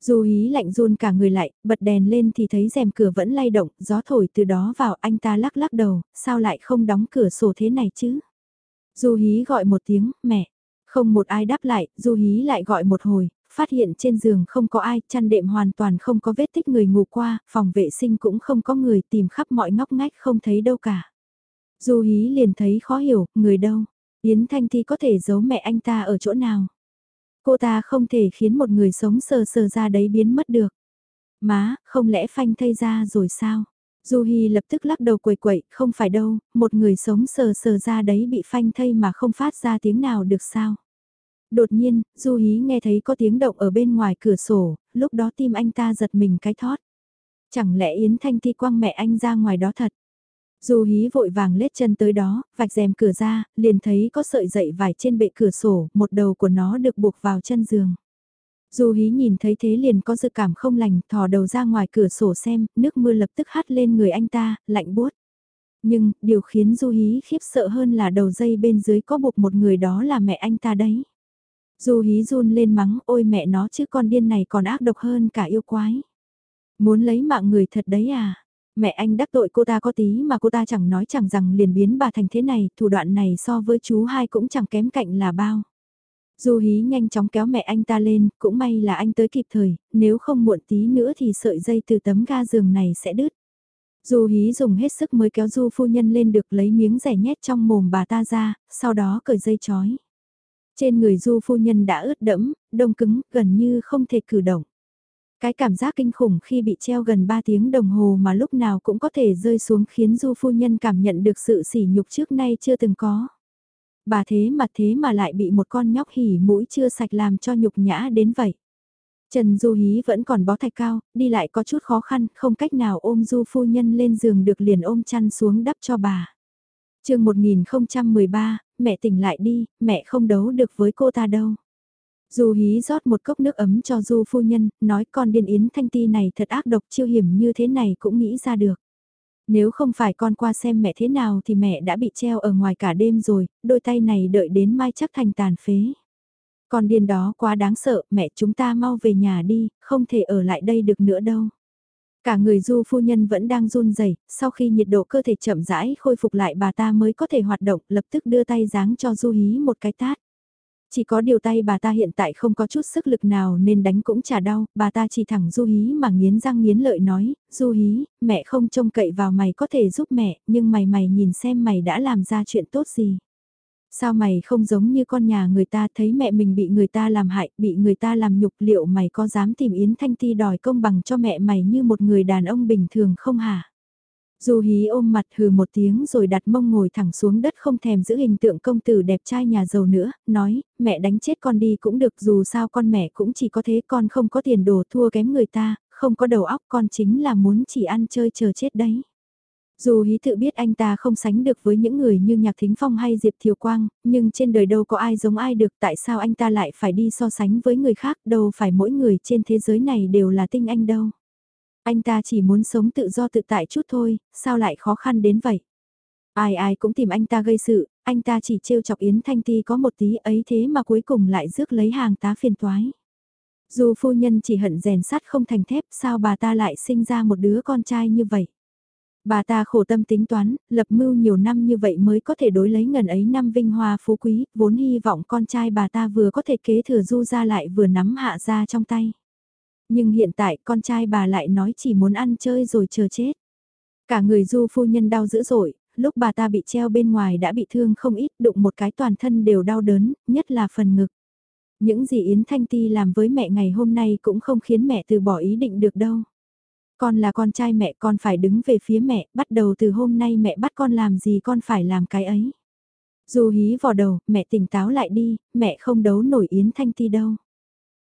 Du hí lạnh run cả người lại, bật đèn lên thì thấy rèm cửa vẫn lay động, gió thổi từ đó vào anh ta lắc lắc đầu, sao lại không đóng cửa sổ thế này chứ? Du hí gọi một tiếng, mẹ. Không một ai đáp lại, du hí lại gọi một hồi, phát hiện trên giường không có ai, chăn đệm hoàn toàn không có vết tích người ngủ qua, phòng vệ sinh cũng không có người tìm khắp mọi ngóc ngách không thấy đâu cả. Du hí liền thấy khó hiểu, người đâu? Yến Thanh Thi có thể giấu mẹ anh ta ở chỗ nào? Cô ta không thể khiến một người sống sờ sờ ra đấy biến mất được. Má, không lẽ phanh thay ra rồi sao? Du Hi lập tức lắc đầu quầy quậy, không phải đâu, một người sống sờ sờ ra đấy bị phanh thây mà không phát ra tiếng nào được sao? Đột nhiên, Du Hí nghe thấy có tiếng động ở bên ngoài cửa sổ, lúc đó tim anh ta giật mình cái thót. Chẳng lẽ Yến Thanh Ti quăng mẹ anh ra ngoài đó thật? Du hí vội vàng lết chân tới đó, vạch rèm cửa ra, liền thấy có sợi dậy vải trên bệ cửa sổ, một đầu của nó được buộc vào chân giường. Du hí nhìn thấy thế liền có dự cảm không lành, thò đầu ra ngoài cửa sổ xem, nước mưa lập tức hắt lên người anh ta, lạnh buốt. Nhưng, điều khiến Du hí khiếp sợ hơn là đầu dây bên dưới có buộc một người đó là mẹ anh ta đấy. Du hí run lên mắng, ôi mẹ nó chứ con điên này còn ác độc hơn cả yêu quái. Muốn lấy mạng người thật đấy à? Mẹ anh đắc tội cô ta có tí mà cô ta chẳng nói chẳng rằng liền biến bà thành thế này, thủ đoạn này so với chú hai cũng chẳng kém cạnh là bao. Du hí nhanh chóng kéo mẹ anh ta lên, cũng may là anh tới kịp thời, nếu không muộn tí nữa thì sợi dây từ tấm ga giường này sẽ đứt. Du hí dùng hết sức mới kéo du phu nhân lên được lấy miếng rẻ nhét trong mồm bà ta ra, sau đó cởi dây chói. Trên người du phu nhân đã ướt đẫm, đông cứng, gần như không thể cử động. Cái cảm giác kinh khủng khi bị treo gần 3 tiếng đồng hồ mà lúc nào cũng có thể rơi xuống khiến du phu nhân cảm nhận được sự sỉ nhục trước nay chưa từng có. Bà thế mà thế mà lại bị một con nhóc hỉ mũi chưa sạch làm cho nhục nhã đến vậy. Trần Du Hí vẫn còn bó thạch cao, đi lại có chút khó khăn, không cách nào ôm Du phu nhân lên giường được liền ôm chăn xuống đắp cho bà. chương 1013, mẹ tỉnh lại đi, mẹ không đấu được với cô ta đâu. Du hí rót một cốc nước ấm cho Du phu nhân, nói con điên yến thanh ti này thật ác độc chiêu hiểm như thế này cũng nghĩ ra được. Nếu không phải con qua xem mẹ thế nào thì mẹ đã bị treo ở ngoài cả đêm rồi, đôi tay này đợi đến mai chắc thành tàn phế. Con điên đó quá đáng sợ, mẹ chúng ta mau về nhà đi, không thể ở lại đây được nữa đâu. Cả người du phu nhân vẫn đang run rẩy sau khi nhiệt độ cơ thể chậm rãi khôi phục lại bà ta mới có thể hoạt động, lập tức đưa tay giáng cho du hí một cái tát. Chỉ có điều tay bà ta hiện tại không có chút sức lực nào nên đánh cũng chả đau, bà ta chỉ thẳng Du Hí mà nghiến răng nghiến lợi nói, Du Hí, mẹ không trông cậy vào mày có thể giúp mẹ, nhưng mày mày nhìn xem mày đã làm ra chuyện tốt gì. Sao mày không giống như con nhà người ta thấy mẹ mình bị người ta làm hại, bị người ta làm nhục liệu mày có dám tìm Yến Thanh Ti đòi công bằng cho mẹ mày như một người đàn ông bình thường không hả? Du hí ôm mặt hừ một tiếng rồi đặt mông ngồi thẳng xuống đất không thèm giữ hình tượng công tử đẹp trai nhà giàu nữa, nói, mẹ đánh chết con đi cũng được dù sao con mẹ cũng chỉ có thế con không có tiền đồ thua kém người ta, không có đầu óc con chính là muốn chỉ ăn chơi chờ chết đấy. Dù hí tự biết anh ta không sánh được với những người như Nhạc Thính Phong hay Diệp Thiều Quang, nhưng trên đời đâu có ai giống ai được tại sao anh ta lại phải đi so sánh với người khác đâu phải mỗi người trên thế giới này đều là tinh anh đâu. Anh ta chỉ muốn sống tự do tự tại chút thôi, sao lại khó khăn đến vậy? Ai ai cũng tìm anh ta gây sự, anh ta chỉ trêu chọc Yến Thanh Ti có một tí ấy thế mà cuối cùng lại rước lấy hàng tá phiền toái. Dù phu nhân chỉ hận rèn sắt không thành thép sao bà ta lại sinh ra một đứa con trai như vậy. Bà ta khổ tâm tính toán, lập mưu nhiều năm như vậy mới có thể đối lấy ngần ấy năm vinh hoa phú quý, vốn hy vọng con trai bà ta vừa có thể kế thừa du ra lại vừa nắm hạ ra trong tay. Nhưng hiện tại con trai bà lại nói chỉ muốn ăn chơi rồi chờ chết. Cả người du phu nhân đau dữ dội, lúc bà ta bị treo bên ngoài đã bị thương không ít đụng một cái toàn thân đều đau đớn, nhất là phần ngực. Những gì Yến Thanh Ti làm với mẹ ngày hôm nay cũng không khiến mẹ từ bỏ ý định được đâu. Con là con trai mẹ con phải đứng về phía mẹ, bắt đầu từ hôm nay mẹ bắt con làm gì con phải làm cái ấy. Dù hí vò đầu, mẹ tỉnh táo lại đi, mẹ không đấu nổi Yến Thanh Ti đâu.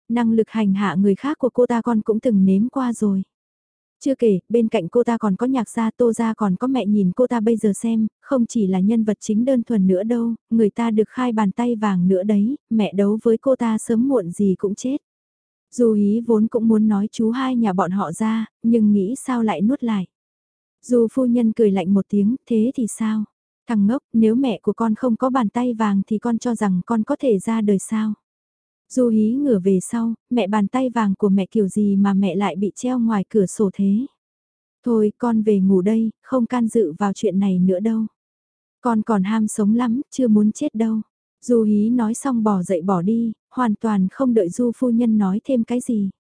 Năng lực hành hạ người khác của cô ta con cũng từng nếm qua rồi. Chưa kể, bên cạnh cô ta còn có nhạc gia tô gia còn có mẹ nhìn cô ta bây giờ xem, không chỉ là nhân vật chính đơn thuần nữa đâu, người ta được khai bàn tay vàng nữa đấy, mẹ đấu với cô ta sớm muộn gì cũng chết. Dù ý vốn cũng muốn nói chú hai nhà bọn họ ra, nhưng nghĩ sao lại nuốt lại. Dù phu nhân cười lạnh một tiếng, thế thì sao? Thằng ngốc, nếu mẹ của con không có bàn tay vàng thì con cho rằng con có thể ra đời sao? Du hí ngửa về sau, mẹ bàn tay vàng của mẹ kiểu gì mà mẹ lại bị treo ngoài cửa sổ thế. Thôi con về ngủ đây, không can dự vào chuyện này nữa đâu. Con còn ham sống lắm, chưa muốn chết đâu. Du hí nói xong bỏ dậy bỏ đi, hoàn toàn không đợi du phu nhân nói thêm cái gì.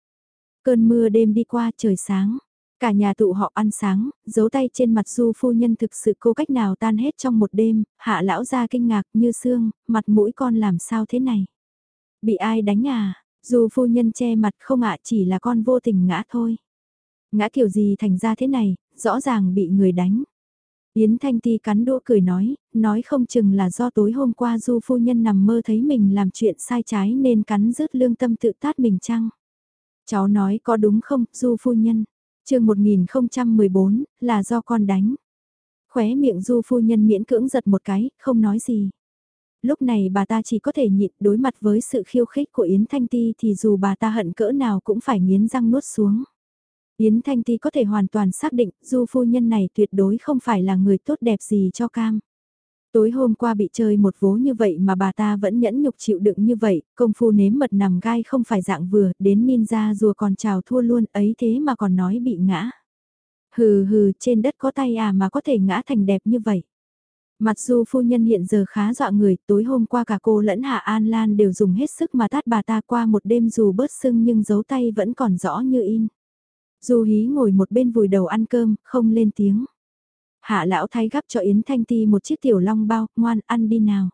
Cơn mưa đêm đi qua trời sáng. Cả nhà tụ họ ăn sáng, giấu tay trên mặt du phu nhân thực sự cố cách nào tan hết trong một đêm, hạ lão ra kinh ngạc như xương, mặt mũi con làm sao thế này. Bị ai đánh à? Du phu nhân che mặt không ạ chỉ là con vô tình ngã thôi. Ngã kiểu gì thành ra thế này, rõ ràng bị người đánh. Yến Thanh Ti cắn đũa cười nói, nói không chừng là do tối hôm qua du phu nhân nằm mơ thấy mình làm chuyện sai trái nên cắn rứt lương tâm tự tát mình chăng? Cháu nói có đúng không, du phu nhân? Trường 1014, là do con đánh. Khóe miệng du phu nhân miễn cưỡng giật một cái, không nói gì lúc này bà ta chỉ có thể nhịn đối mặt với sự khiêu khích của Yến Thanh Ti thì dù bà ta hận cỡ nào cũng phải nghiến răng nuốt xuống. Yến Thanh Ti có thể hoàn toàn xác định du phu nhân này tuyệt đối không phải là người tốt đẹp gì cho cam. Tối hôm qua bị chơi một vố như vậy mà bà ta vẫn nhẫn nhục chịu đựng như vậy, công phu nếm mật nằm gai không phải dạng vừa, đến ninja rùa còn chào thua luôn ấy thế mà còn nói bị ngã. Hừ hừ trên đất có tay à mà có thể ngã thành đẹp như vậy. Mặc dù phu nhân hiện giờ khá dọa người, tối hôm qua cả cô lẫn Hạ An Lan đều dùng hết sức mà tát bà ta qua một đêm dù bớt sưng nhưng dấu tay vẫn còn rõ như in. Du hí ngồi một bên vùi đầu ăn cơm, không lên tiếng. Hạ lão thay gắp cho Yến Thanh Ti một chiếc tiểu long bao, ngoan ăn đi nào.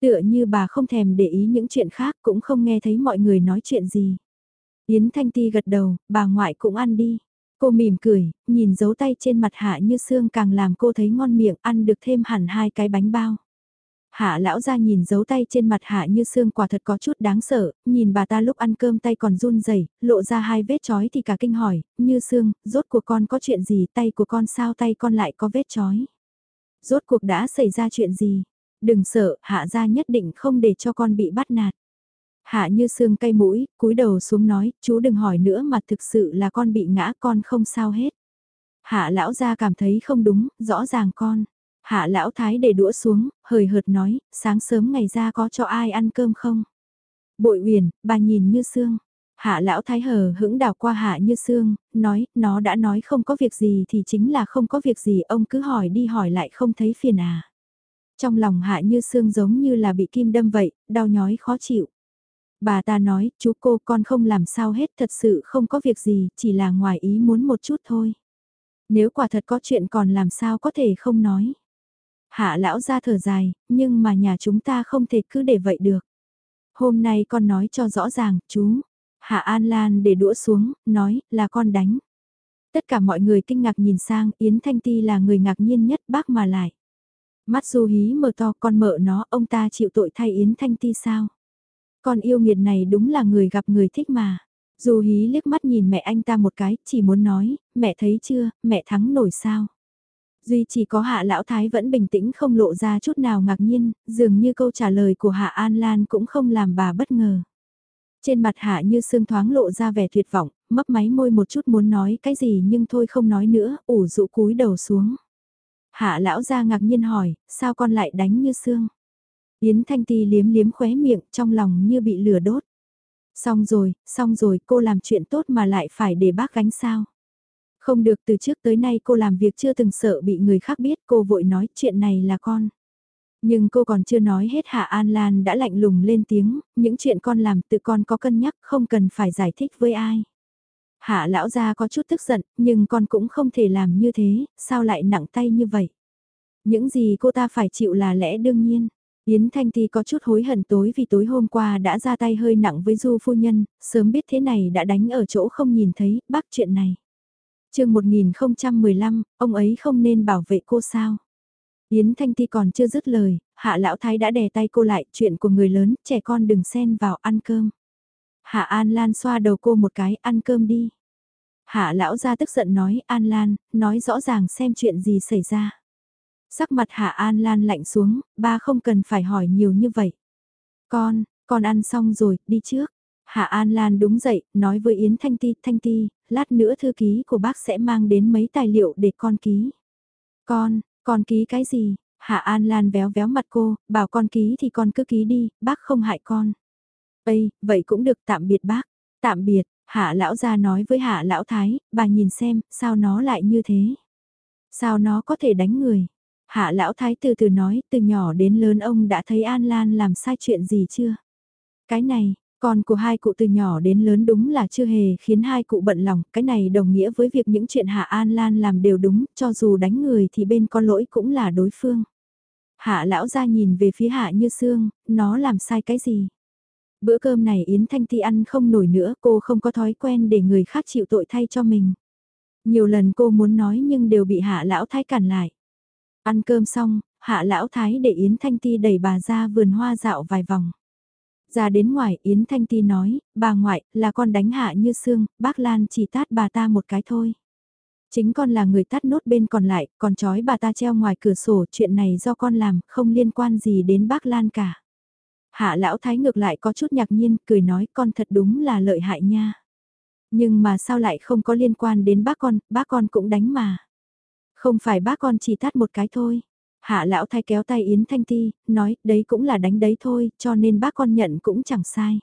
Tựa như bà không thèm để ý những chuyện khác cũng không nghe thấy mọi người nói chuyện gì. Yến Thanh Ti gật đầu, bà ngoại cũng ăn đi. Cô mỉm cười, nhìn dấu tay trên mặt hạ như xương càng làm cô thấy ngon miệng ăn được thêm hẳn hai cái bánh bao. Hạ lão ra nhìn dấu tay trên mặt hạ như xương quả thật có chút đáng sợ, nhìn bà ta lúc ăn cơm tay còn run rẩy lộ ra hai vết chói thì cả kinh hỏi, như xương, rốt của con có chuyện gì, tay của con sao tay con lại có vết chói. Rốt cuộc đã xảy ra chuyện gì, đừng sợ, hạ gia nhất định không để cho con bị bắt nạt. Hạ như xương cay mũi, cúi đầu xuống nói, chú đừng hỏi nữa mà thực sự là con bị ngã con không sao hết. Hạ lão gia cảm thấy không đúng, rõ ràng con. Hạ lão thái để đũa xuống, hời hợt nói, sáng sớm ngày ra có cho ai ăn cơm không? Bội uyển, bà nhìn như xương. Hạ lão thái hờ hững đảo qua hạ như xương, nói, nó đã nói không có việc gì thì chính là không có việc gì, ông cứ hỏi đi hỏi lại không thấy phiền à. Trong lòng hạ như xương giống như là bị kim đâm vậy, đau nhói khó chịu. Bà ta nói, chú cô con không làm sao hết thật sự không có việc gì, chỉ là ngoài ý muốn một chút thôi. Nếu quả thật có chuyện còn làm sao có thể không nói. Hạ lão ra thở dài, nhưng mà nhà chúng ta không thể cứ để vậy được. Hôm nay con nói cho rõ ràng, chú. Hạ An Lan để đũa xuống, nói là con đánh. Tất cả mọi người kinh ngạc nhìn sang, Yến Thanh Ti là người ngạc nhiên nhất bác mà lại. Mắt du hí mở to con mợ nó, ông ta chịu tội thay Yến Thanh Ti sao? Con yêu nghiệt này đúng là người gặp người thích mà. Du hí liếc mắt nhìn mẹ anh ta một cái, chỉ muốn nói, mẹ thấy chưa, mẹ thắng nổi sao? Duy chỉ có hạ lão thái vẫn bình tĩnh không lộ ra chút nào ngạc nhiên, dường như câu trả lời của hạ An Lan cũng không làm bà bất ngờ. Trên mặt hạ như sương thoáng lộ ra vẻ tuyệt vọng, mấp máy môi một chút muốn nói cái gì nhưng thôi không nói nữa, ủ rũ cúi đầu xuống. Hạ lão ra ngạc nhiên hỏi, sao con lại đánh như sương? Yến Thanh Ti liếm liếm khóe miệng trong lòng như bị lửa đốt. Xong rồi, xong rồi cô làm chuyện tốt mà lại phải để bác gánh sao? Không được từ trước tới nay cô làm việc chưa từng sợ bị người khác biết cô vội nói chuyện này là con. Nhưng cô còn chưa nói hết Hạ An Lan đã lạnh lùng lên tiếng, những chuyện con làm tự con có cân nhắc không cần phải giải thích với ai. Hạ lão gia có chút tức giận, nhưng con cũng không thể làm như thế, sao lại nặng tay như vậy? Những gì cô ta phải chịu là lẽ đương nhiên. Yến Thanh Ti có chút hối hận tối vì tối hôm qua đã ra tay hơi nặng với Du phu nhân, sớm biết thế này đã đánh ở chỗ không nhìn thấy, bác chuyện này chương 1015, ông ấy không nên bảo vệ cô sao? Yến Thanh Ti còn chưa dứt lời, hạ lão thái đã đè tay cô lại, chuyện của người lớn, trẻ con đừng xen vào ăn cơm. Hạ An Lan xoa đầu cô một cái, ăn cơm đi. Hạ lão ra tức giận nói, An Lan, nói rõ ràng xem chuyện gì xảy ra. Sắc mặt Hạ An Lan lạnh xuống, ba không cần phải hỏi nhiều như vậy. Con, con ăn xong rồi, đi trước. Hạ An Lan đúng dậy, nói với Yến Thanh Ti, Thanh Ti, lát nữa thư ký của bác sẽ mang đến mấy tài liệu để con ký. Con, con ký cái gì? Hạ An Lan véo véo mặt cô, bảo con ký thì con cứ ký đi, bác không hại con. Ây, vậy cũng được tạm biệt bác. Tạm biệt, Hạ Lão gia nói với Hạ Lão Thái, bà nhìn xem, sao nó lại như thế? Sao nó có thể đánh người? Hạ Lão Thái từ từ nói, từ nhỏ đến lớn ông đã thấy An Lan làm sai chuyện gì chưa? Cái này, con của hai cụ từ nhỏ đến lớn đúng là chưa hề khiến hai cụ bận lòng, cái này đồng nghĩa với việc những chuyện Hạ An Lan làm đều đúng, cho dù đánh người thì bên con lỗi cũng là đối phương. Hạ lão ra nhìn về phía Hạ như xương, nó làm sai cái gì? Bữa cơm này Yến Thanh Ti ăn không nổi nữa, cô không có thói quen để người khác chịu tội thay cho mình. Nhiều lần cô muốn nói nhưng đều bị Hạ lão thái cản lại. Ăn cơm xong, Hạ lão thái để Yến Thanh Ti đẩy bà ra vườn hoa dạo vài vòng. Ra đến ngoài, Yến Thanh Ti nói, bà ngoại, là con đánh hạ như xương, bác Lan chỉ tát bà ta một cái thôi. Chính con là người tát nốt bên còn lại, còn chói bà ta treo ngoài cửa sổ, chuyện này do con làm, không liên quan gì đến bác Lan cả. Hạ lão thái ngược lại có chút nhạc nhiên, cười nói con thật đúng là lợi hại nha. Nhưng mà sao lại không có liên quan đến bác con, bác con cũng đánh mà. Không phải bác con chỉ tát một cái thôi. Hạ lão thay kéo tay Yến Thanh Ti, nói, đấy cũng là đánh đấy thôi, cho nên bác con nhận cũng chẳng sai.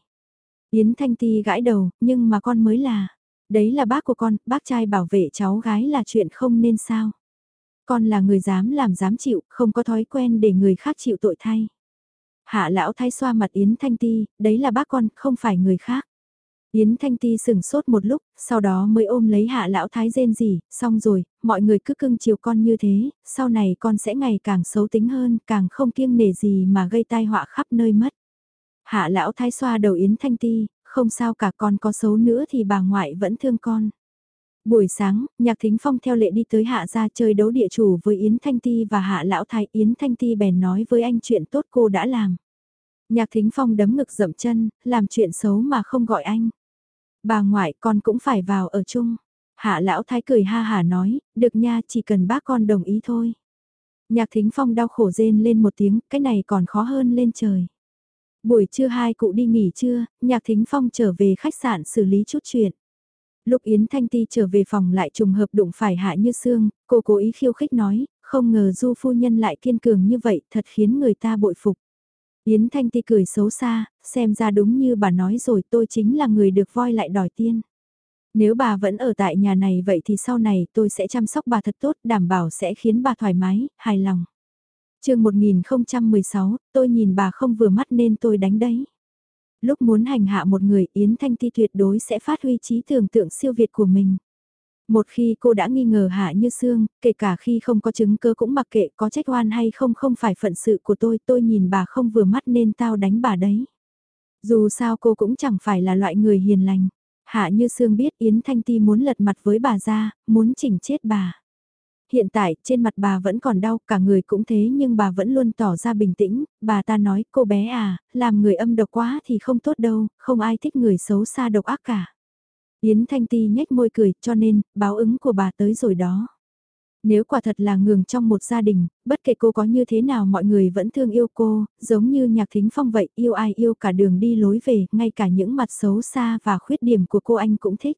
Yến Thanh Ti gãi đầu, nhưng mà con mới là, đấy là bác của con, bác trai bảo vệ cháu gái là chuyện không nên sao. Con là người dám làm dám chịu, không có thói quen để người khác chịu tội thay. Hạ lão thay xoa mặt Yến Thanh Ti, đấy là bác con, không phải người khác. Yến Thanh Ti sừng sốt một lúc, sau đó mới ôm lấy hạ lão thái rên gì, xong rồi, mọi người cứ cưng chiều con như thế, sau này con sẽ ngày càng xấu tính hơn, càng không kiêng nể gì mà gây tai họa khắp nơi mất. Hạ lão thái xoa đầu Yến Thanh Ti, không sao cả con có xấu nữa thì bà ngoại vẫn thương con. Buổi sáng, Nhạc Thính Phong theo lệ đi tới Hạ gia chơi đấu địa chủ với Yến Thanh Ti và Hạ Lão Thái. Yến Thanh Ti bèn nói với anh chuyện tốt cô đã làm. Nhạc Thính Phong đấm ngực dậm chân, làm chuyện xấu mà không gọi anh. Bà ngoại con cũng phải vào ở chung. Hạ Lão Thái cười ha hà nói, được nha chỉ cần bác con đồng ý thôi. Nhạc Thính Phong đau khổ rên lên một tiếng, cái này còn khó hơn lên trời. Buổi trưa hai cụ đi nghỉ trưa, Nhạc Thính Phong trở về khách sạn xử lý chút chuyện. Lúc Yến Thanh Ti trở về phòng lại trùng hợp đụng phải Hạ Như xương cô cố ý khiêu khích nói, không ngờ Du phu nhân lại kiên cường như vậy, thật khiến người ta bội phục. Yến Thanh Ti cười xấu xa, xem ra đúng như bà nói rồi tôi chính là người được voi lại đòi tiên. Nếu bà vẫn ở tại nhà này vậy thì sau này tôi sẽ chăm sóc bà thật tốt, đảm bảo sẽ khiến bà thoải mái, hài lòng. chương 1016, tôi nhìn bà không vừa mắt nên tôi đánh đấy. Lúc muốn hành hạ một người Yến Thanh Ti tuyệt đối sẽ phát huy trí tưởng tượng siêu việt của mình. Một khi cô đã nghi ngờ Hạ Như Sương, kể cả khi không có chứng cơ cũng mặc kệ có trách oan hay không không phải phận sự của tôi, tôi nhìn bà không vừa mắt nên tao đánh bà đấy. Dù sao cô cũng chẳng phải là loại người hiền lành. Hạ Như Sương biết Yến Thanh Ti muốn lật mặt với bà ra, muốn chỉnh chết bà. Hiện tại, trên mặt bà vẫn còn đau, cả người cũng thế nhưng bà vẫn luôn tỏ ra bình tĩnh, bà ta nói, cô bé à, làm người âm độc quá thì không tốt đâu, không ai thích người xấu xa độc ác cả. Yến Thanh Ti nhếch môi cười, cho nên, báo ứng của bà tới rồi đó. Nếu quả thật là ngừng trong một gia đình, bất kể cô có như thế nào mọi người vẫn thương yêu cô, giống như nhạc thính phong vậy, yêu ai yêu cả đường đi lối về, ngay cả những mặt xấu xa và khuyết điểm của cô anh cũng thích.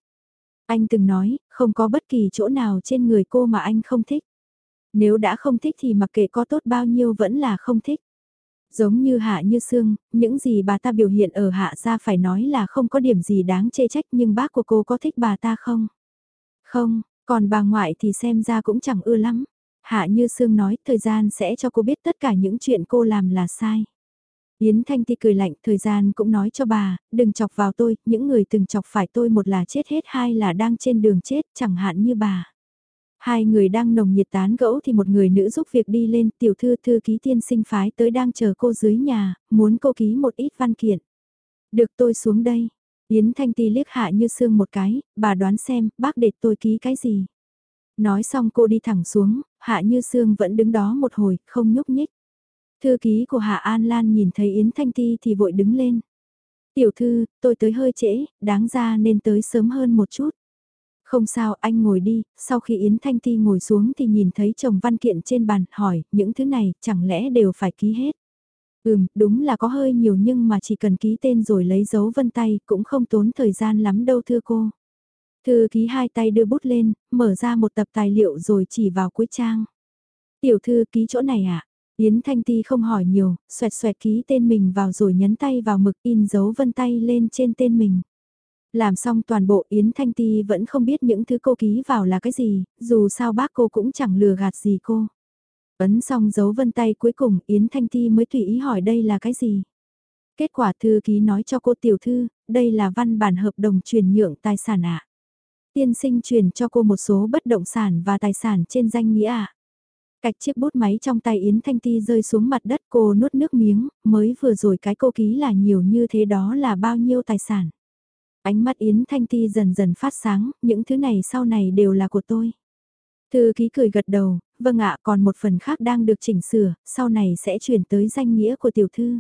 Anh từng nói, không có bất kỳ chỗ nào trên người cô mà anh không thích. Nếu đã không thích thì mặc kệ có tốt bao nhiêu vẫn là không thích. Giống như Hạ Như Sương, những gì bà ta biểu hiện ở Hạ ra phải nói là không có điểm gì đáng chê trách nhưng bác của cô có thích bà ta không? Không, còn bà ngoại thì xem ra cũng chẳng ưa lắm. Hạ Như Sương nói thời gian sẽ cho cô biết tất cả những chuyện cô làm là sai. Yến Thanh Ti cười lạnh, thời gian cũng nói cho bà, đừng chọc vào tôi, những người từng chọc phải tôi một là chết hết hai là đang trên đường chết, chẳng hạn như bà. Hai người đang nồng nhiệt tán gẫu thì một người nữ giúp việc đi lên, tiểu thư thư ký tiên sinh phái tới đang chờ cô dưới nhà, muốn cô ký một ít văn kiện. Được tôi xuống đây. Yến Thanh Ti liếc hạ như sương một cái, bà đoán xem, bác để tôi ký cái gì. Nói xong cô đi thẳng xuống, hạ như sương vẫn đứng đó một hồi, không nhúc nhích. Thư ký của Hạ An Lan nhìn thấy Yến Thanh Ti thì vội đứng lên. Tiểu thư, tôi tới hơi trễ, đáng ra nên tới sớm hơn một chút. Không sao, anh ngồi đi, sau khi Yến Thanh Ti ngồi xuống thì nhìn thấy chồng văn kiện trên bàn, hỏi, những thứ này, chẳng lẽ đều phải ký hết? Ừm, đúng là có hơi nhiều nhưng mà chỉ cần ký tên rồi lấy dấu vân tay, cũng không tốn thời gian lắm đâu thưa cô. Thư ký hai tay đưa bút lên, mở ra một tập tài liệu rồi chỉ vào cuối trang. Tiểu thư ký chỗ này ạ, à? Yến Thanh Ti không hỏi nhiều, xoẹt xoẹt ký tên mình vào rồi nhấn tay vào mực in dấu vân tay lên trên tên mình. Làm xong toàn bộ Yến Thanh Ti vẫn không biết những thứ cô ký vào là cái gì, dù sao bác cô cũng chẳng lừa gạt gì cô. Ấn xong dấu vân tay cuối cùng Yến Thanh Ti mới tùy ý hỏi đây là cái gì. Kết quả thư ký nói cho cô tiểu thư, đây là văn bản hợp đồng chuyển nhượng tài sản ạ. Tiên sinh chuyển cho cô một số bất động sản và tài sản trên danh nghĩa ạ. Cạch chiếc bút máy trong tay Yến Thanh Ti rơi xuống mặt đất cô nuốt nước miếng, mới vừa rồi cái cô ký là nhiều như thế đó là bao nhiêu tài sản. Ánh mắt Yến Thanh Ti dần dần phát sáng, những thứ này sau này đều là của tôi. Thư ký cười gật đầu, vâng ạ còn một phần khác đang được chỉnh sửa, sau này sẽ chuyển tới danh nghĩa của tiểu thư.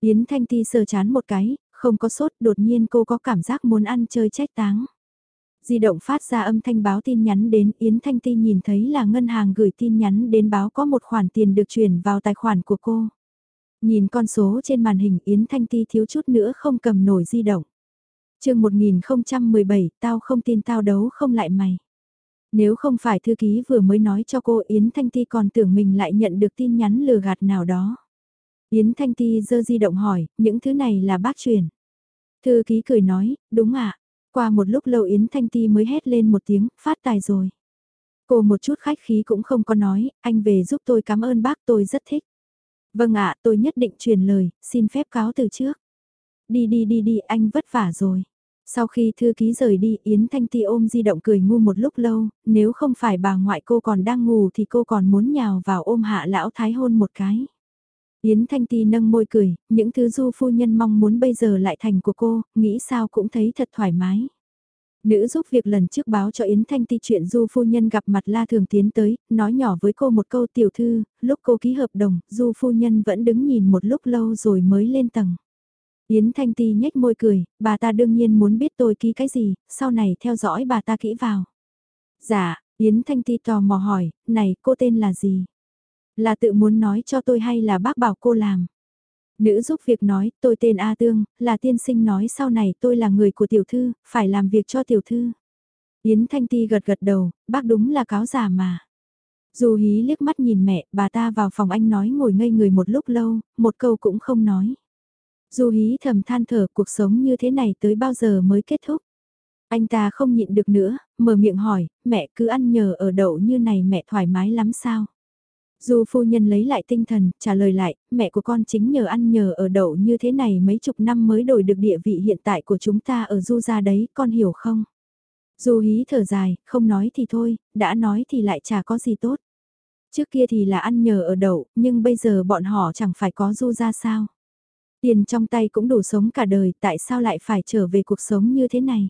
Yến Thanh Ti sờ chán một cái, không có sốt, đột nhiên cô có cảm giác muốn ăn chơi trách táng. Di động phát ra âm thanh báo tin nhắn đến Yến Thanh Ti nhìn thấy là ngân hàng gửi tin nhắn đến báo có một khoản tiền được chuyển vào tài khoản của cô. Nhìn con số trên màn hình Yến Thanh Ti thiếu chút nữa không cầm nổi di động chương 1017, tao không tin tao đấu không lại mày. Nếu không phải thư ký vừa mới nói cho cô Yến Thanh Ti còn tưởng mình lại nhận được tin nhắn lừa gạt nào đó. Yến Thanh Ti giơ di động hỏi, những thứ này là bác truyền. Thư ký cười nói, đúng ạ, qua một lúc lâu Yến Thanh Ti mới hét lên một tiếng, phát tài rồi. Cô một chút khách khí cũng không có nói, anh về giúp tôi cảm ơn bác tôi rất thích. Vâng ạ, tôi nhất định truyền lời, xin phép cáo từ trước. Đi đi đi đi, anh vất vả rồi. Sau khi thư ký rời đi, Yến Thanh Ti ôm di động cười ngu một lúc lâu, nếu không phải bà ngoại cô còn đang ngủ thì cô còn muốn nhào vào ôm hạ lão thái hôn một cái. Yến Thanh Ti nâng môi cười, những thứ du phu nhân mong muốn bây giờ lại thành của cô, nghĩ sao cũng thấy thật thoải mái. Nữ giúp việc lần trước báo cho Yến Thanh Ti chuyện Du phu nhân gặp mặt La Thường tiến tới, nói nhỏ với cô một câu tiểu thư, lúc cô ký hợp đồng, Du phu nhân vẫn đứng nhìn một lúc lâu rồi mới lên tầng. Yến Thanh Ti nhếch môi cười, bà ta đương nhiên muốn biết tôi ký cái gì, sau này theo dõi bà ta kỹ vào. Dạ, Yến Thanh Ti tò mò hỏi, này cô tên là gì? Là tự muốn nói cho tôi hay là bác bảo cô làm? Nữ giúp việc nói, tôi tên A Tương, là tiên sinh nói sau này tôi là người của tiểu thư, phải làm việc cho tiểu thư. Yến Thanh Ti gật gật đầu, bác đúng là cáo giả mà. Dù hí liếc mắt nhìn mẹ, bà ta vào phòng anh nói ngồi ngây người một lúc lâu, một câu cũng không nói. Du hí thầm than thở cuộc sống như thế này tới bao giờ mới kết thúc. Anh ta không nhịn được nữa, mở miệng hỏi, mẹ cứ ăn nhờ ở đậu như này mẹ thoải mái lắm sao? Du phu nhân lấy lại tinh thần, trả lời lại, mẹ của con chính nhờ ăn nhờ ở đậu như thế này mấy chục năm mới đổi được địa vị hiện tại của chúng ta ở du gia đấy, con hiểu không? Du hí thở dài, không nói thì thôi, đã nói thì lại chả có gì tốt. Trước kia thì là ăn nhờ ở đậu, nhưng bây giờ bọn họ chẳng phải có du gia sao? Tiền trong tay cũng đủ sống cả đời, tại sao lại phải trở về cuộc sống như thế này?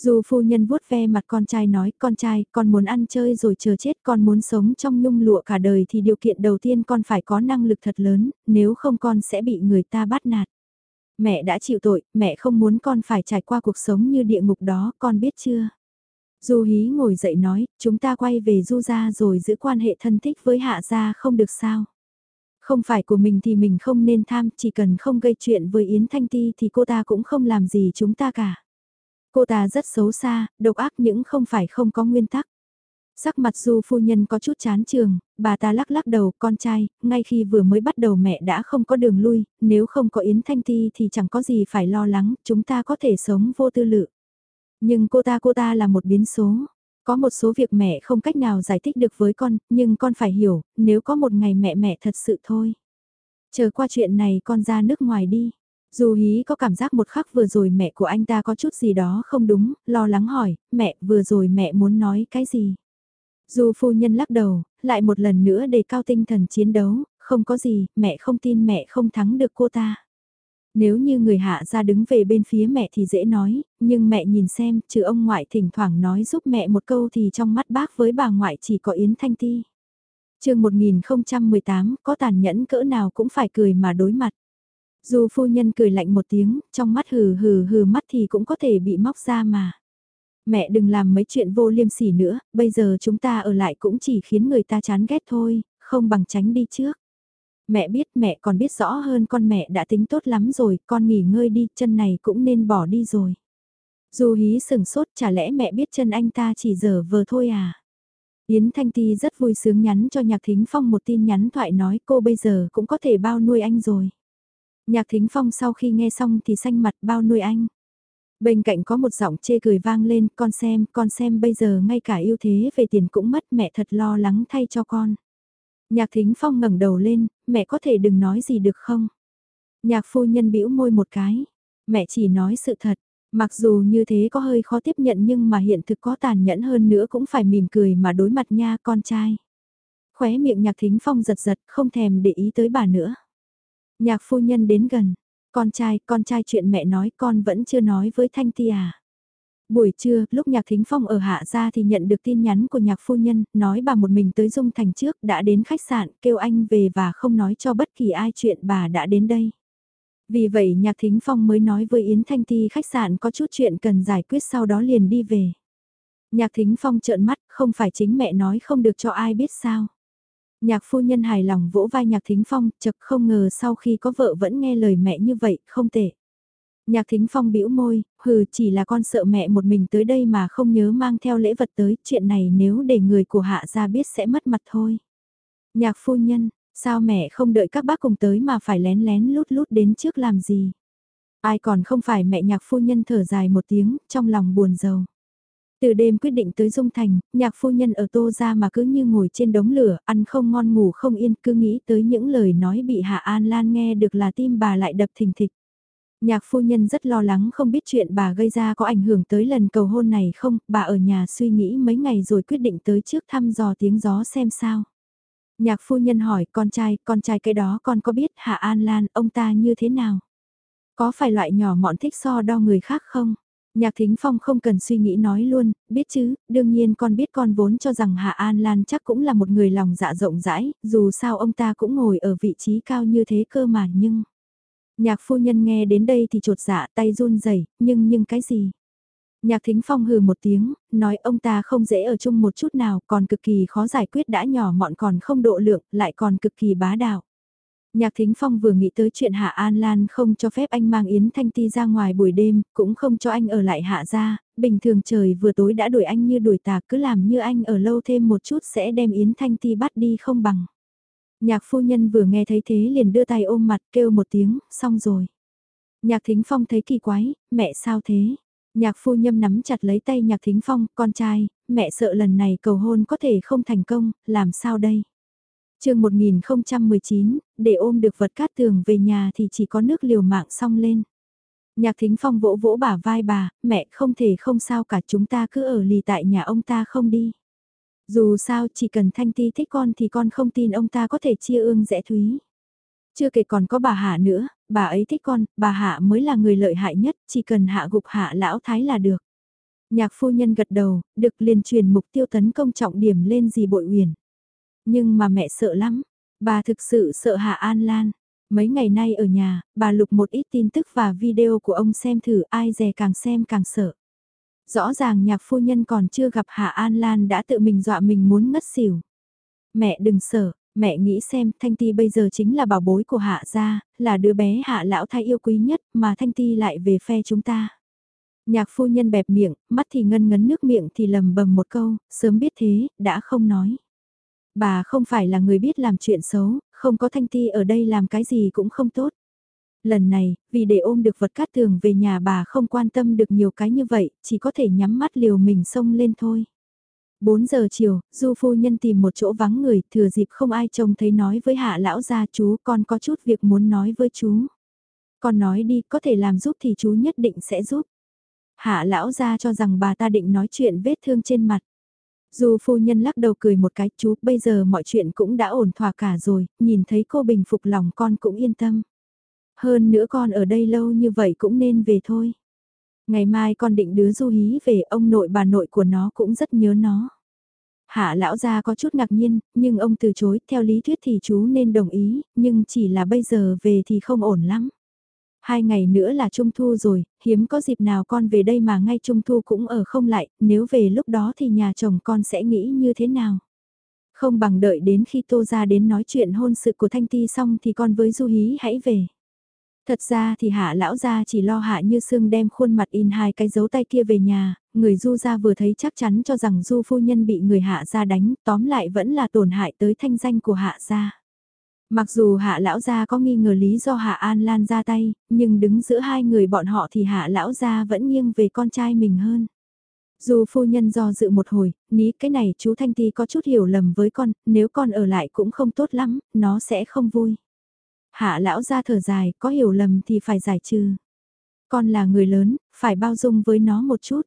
Dù phu nhân vuốt ve mặt con trai nói, con trai, con muốn ăn chơi rồi chờ chết, con muốn sống trong nhung lụa cả đời thì điều kiện đầu tiên con phải có năng lực thật lớn, nếu không con sẽ bị người ta bắt nạt. Mẹ đã chịu tội, mẹ không muốn con phải trải qua cuộc sống như địa ngục đó, con biết chưa? Du hí ngồi dậy nói, chúng ta quay về du gia rồi giữ quan hệ thân thích với hạ gia không được sao? Không phải của mình thì mình không nên tham, chỉ cần không gây chuyện với Yến Thanh Ti thì cô ta cũng không làm gì chúng ta cả. Cô ta rất xấu xa, độc ác những không phải không có nguyên tắc. Sắc mặt du phu nhân có chút chán trường, bà ta lắc lắc đầu con trai, ngay khi vừa mới bắt đầu mẹ đã không có đường lui, nếu không có Yến Thanh Ti thì chẳng có gì phải lo lắng, chúng ta có thể sống vô tư lự. Nhưng cô ta cô ta là một biến số. Có một số việc mẹ không cách nào giải thích được với con, nhưng con phải hiểu, nếu có một ngày mẹ mẹ thật sự thôi. Chờ qua chuyện này con ra nước ngoài đi. Dù hí có cảm giác một khắc vừa rồi mẹ của anh ta có chút gì đó không đúng, lo lắng hỏi, mẹ vừa rồi mẹ muốn nói cái gì? Dù phu nhân lắc đầu, lại một lần nữa đề cao tinh thần chiến đấu, không có gì, mẹ không tin mẹ không thắng được cô ta. Nếu như người hạ ra đứng về bên phía mẹ thì dễ nói, nhưng mẹ nhìn xem, trừ ông ngoại thỉnh thoảng nói giúp mẹ một câu thì trong mắt bác với bà ngoại chỉ có Yến Thanh Ti. chương 1018 có tàn nhẫn cỡ nào cũng phải cười mà đối mặt. Dù phu nhân cười lạnh một tiếng, trong mắt hừ hừ hừ mắt thì cũng có thể bị móc ra mà. Mẹ đừng làm mấy chuyện vô liêm sỉ nữa, bây giờ chúng ta ở lại cũng chỉ khiến người ta chán ghét thôi, không bằng tránh đi trước. Mẹ biết mẹ còn biết rõ hơn con mẹ đã tính tốt lắm rồi, con nghỉ ngơi đi, chân này cũng nên bỏ đi rồi. Dù hí sừng sốt chả lẽ mẹ biết chân anh ta chỉ dở vờ thôi à? Yến Thanh Ti rất vui sướng nhắn cho Nhạc Thính Phong một tin nhắn thoại nói cô bây giờ cũng có thể bao nuôi anh rồi. Nhạc Thính Phong sau khi nghe xong thì xanh mặt bao nuôi anh. Bên cạnh có một giọng chê cười vang lên, con xem, con xem bây giờ ngay cả ưu thế về tiền cũng mất mẹ thật lo lắng thay cho con. Nhạc Thính Phong ngẩng đầu lên, mẹ có thể đừng nói gì được không? Nhạc phu nhân bĩu môi một cái, mẹ chỉ nói sự thật, mặc dù như thế có hơi khó tiếp nhận nhưng mà hiện thực có tàn nhẫn hơn nữa cũng phải mỉm cười mà đối mặt nha con trai. Khóe miệng Nhạc Thính Phong giật giật không thèm để ý tới bà nữa. Nhạc phu nhân đến gần, con trai, con trai chuyện mẹ nói con vẫn chưa nói với Thanh Ti à. Buổi trưa, lúc Nhạc Thính Phong ở Hạ Gia thì nhận được tin nhắn của Nhạc Phu Nhân, nói bà một mình tới Dung Thành trước, đã đến khách sạn, kêu anh về và không nói cho bất kỳ ai chuyện bà đã đến đây. Vì vậy Nhạc Thính Phong mới nói với Yến Thanh Ti khách sạn có chút chuyện cần giải quyết sau đó liền đi về. Nhạc Thính Phong trợn mắt, không phải chính mẹ nói không được cho ai biết sao. Nhạc phu nhân hài lòng vỗ vai nhạc thính phong, chật không ngờ sau khi có vợ vẫn nghe lời mẹ như vậy, không tệ. Nhạc thính phong bĩu môi, hừ chỉ là con sợ mẹ một mình tới đây mà không nhớ mang theo lễ vật tới, chuyện này nếu để người của hạ ra biết sẽ mất mặt thôi. Nhạc phu nhân, sao mẹ không đợi các bác cùng tới mà phải lén lén lút lút đến trước làm gì? Ai còn không phải mẹ nhạc phu nhân thở dài một tiếng, trong lòng buồn rầu. Từ đêm quyết định tới Dung Thành, nhạc phu nhân ở tô ra mà cứ như ngồi trên đống lửa, ăn không ngon ngủ không yên, cứ nghĩ tới những lời nói bị Hạ An Lan nghe được là tim bà lại đập thình thịch. Nhạc phu nhân rất lo lắng không biết chuyện bà gây ra có ảnh hưởng tới lần cầu hôn này không, bà ở nhà suy nghĩ mấy ngày rồi quyết định tới trước thăm dò tiếng gió xem sao. Nhạc phu nhân hỏi con trai, con trai cái đó con có biết Hạ An Lan ông ta như thế nào? Có phải loại nhỏ mọn thích so đo người khác không? Nhạc Thính Phong không cần suy nghĩ nói luôn, biết chứ, đương nhiên con biết con vốn cho rằng Hạ An Lan chắc cũng là một người lòng dạ rộng rãi, dù sao ông ta cũng ngồi ở vị trí cao như thế cơ mà nhưng... Nhạc phu nhân nghe đến đây thì trột dạ tay run rẩy nhưng nhưng cái gì? Nhạc Thính Phong hừ một tiếng, nói ông ta không dễ ở chung một chút nào, còn cực kỳ khó giải quyết đã nhỏ mọn còn không độ lượng, lại còn cực kỳ bá đạo. Nhạc Thính Phong vừa nghĩ tới chuyện Hạ An Lan không cho phép anh mang Yến Thanh Ti ra ngoài buổi đêm, cũng không cho anh ở lại Hạ gia bình thường trời vừa tối đã đuổi anh như đuổi tà cứ làm như anh ở lâu thêm một chút sẽ đem Yến Thanh Ti bắt đi không bằng. Nhạc phu nhân vừa nghe thấy thế liền đưa tay ôm mặt kêu một tiếng, xong rồi. Nhạc Thính Phong thấy kỳ quái, mẹ sao thế? Nhạc phu nhân nắm chặt lấy tay Nhạc Thính Phong, con trai, mẹ sợ lần này cầu hôn có thể không thành công, làm sao đây? chương 1019, để ôm được vật cát tường về nhà thì chỉ có nước liều mạng xong lên. Nhạc thính phong vỗ vỗ bả vai bà, mẹ không thể không sao cả chúng ta cứ ở lì tại nhà ông ta không đi. Dù sao chỉ cần Thanh Ti thích con thì con không tin ông ta có thể chia ương rẽ thúy. Chưa kể còn có bà Hạ nữa, bà ấy thích con, bà Hạ mới là người lợi hại nhất, chỉ cần hạ gục hạ lão thái là được. Nhạc phu nhân gật đầu, được liền truyền mục tiêu tấn công trọng điểm lên gì bội uyển. Nhưng mà mẹ sợ lắm, bà thực sự sợ Hạ An Lan. Mấy ngày nay ở nhà, bà lục một ít tin tức và video của ông xem thử ai dè càng xem càng sợ. Rõ ràng nhạc phu nhân còn chưa gặp Hạ An Lan đã tự mình dọa mình muốn ngất xỉu. Mẹ đừng sợ, mẹ nghĩ xem Thanh Ti bây giờ chính là bảo bối của Hạ gia, là đứa bé Hạ lão thái yêu quý nhất mà Thanh Ti lại về phe chúng ta. Nhạc phu nhân bẹp miệng, mắt thì ngân ngấn nước miệng thì lầm bầm một câu, sớm biết thế, đã không nói. Bà không phải là người biết làm chuyện xấu, không có thanh ti ở đây làm cái gì cũng không tốt. Lần này, vì để ôm được vật cát tường về nhà bà không quan tâm được nhiều cái như vậy, chỉ có thể nhắm mắt liều mình xông lên thôi. 4 giờ chiều, du phu nhân tìm một chỗ vắng người, thừa dịp không ai trông thấy nói với hạ lão gia chú con có chút việc muốn nói với chú. Con nói đi, có thể làm giúp thì chú nhất định sẽ giúp. Hạ lão gia cho rằng bà ta định nói chuyện vết thương trên mặt. Dù phu nhân lắc đầu cười một cái, chú, bây giờ mọi chuyện cũng đã ổn thỏa cả rồi, nhìn thấy cô bình phục lòng con cũng yên tâm. Hơn nữa con ở đây lâu như vậy cũng nên về thôi. Ngày mai con định đứa du hí về ông nội bà nội của nó cũng rất nhớ nó. Hạ lão gia có chút ngạc nhiên, nhưng ông từ chối, theo lý thuyết thì chú nên đồng ý, nhưng chỉ là bây giờ về thì không ổn lắm. Hai ngày nữa là Trung Thu rồi, hiếm có dịp nào con về đây mà ngay Trung Thu cũng ở không lại, nếu về lúc đó thì nhà chồng con sẽ nghĩ như thế nào? Không bằng đợi đến khi Tô ra đến nói chuyện hôn sự của Thanh Ti xong thì con với Du Hí hãy về. Thật ra thì hạ lão gia chỉ lo hạ như sương đem khuôn mặt in hai cái dấu tay kia về nhà, người du gia vừa thấy chắc chắn cho rằng du phu nhân bị người hạ gia đánh, tóm lại vẫn là tổn hại tới thanh danh của hạ gia. Mặc dù hạ lão gia có nghi ngờ lý do hạ An Lan ra tay, nhưng đứng giữa hai người bọn họ thì hạ lão gia vẫn nghiêng về con trai mình hơn. Dù phu nhân do dự một hồi, ní cái này chú Thanh Ti có chút hiểu lầm với con, nếu con ở lại cũng không tốt lắm, nó sẽ không vui. Hạ lão ra thở dài, có hiểu lầm thì phải giải trừ. Con là người lớn, phải bao dung với nó một chút.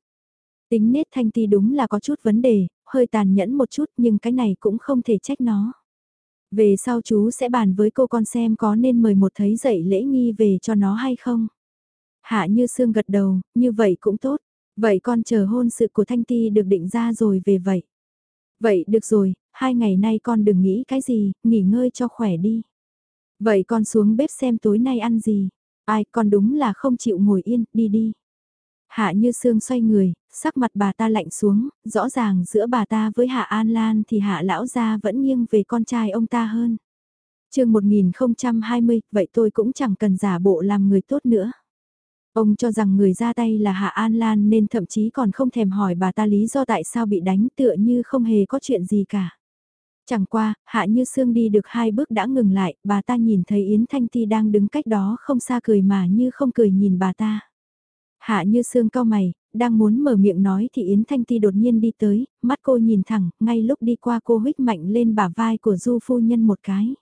Tính nết Thanh Ti đúng là có chút vấn đề, hơi tàn nhẫn một chút nhưng cái này cũng không thể trách nó. Về sau chú sẽ bàn với cô con xem có nên mời một thấy dạy lễ nghi về cho nó hay không. Hạ như xương gật đầu, như vậy cũng tốt. Vậy con chờ hôn sự của Thanh Ti được định ra rồi về vậy. Vậy được rồi, hai ngày nay con đừng nghĩ cái gì, nghỉ ngơi cho khỏe đi. Vậy con xuống bếp xem tối nay ăn gì. Ai con đúng là không chịu ngồi yên, đi đi. Hạ như sương xoay người, sắc mặt bà ta lạnh xuống, rõ ràng giữa bà ta với Hạ An Lan thì Hạ Lão Gia vẫn nghiêng về con trai ông ta hơn. chương 1020, vậy tôi cũng chẳng cần giả bộ làm người tốt nữa. Ông cho rằng người ra tay là Hạ An Lan nên thậm chí còn không thèm hỏi bà ta lý do tại sao bị đánh tựa như không hề có chuyện gì cả. Chẳng qua, Hạ Như Sương đi được hai bước đã ngừng lại, bà ta nhìn thấy Yến Thanh Ti đang đứng cách đó không xa cười mà như không cười nhìn bà ta. Hạ như sương cao mày, đang muốn mở miệng nói thì Yến Thanh Ti đột nhiên đi tới, mắt cô nhìn thẳng, ngay lúc đi qua cô hít mạnh lên bả vai của Du phu nhân một cái.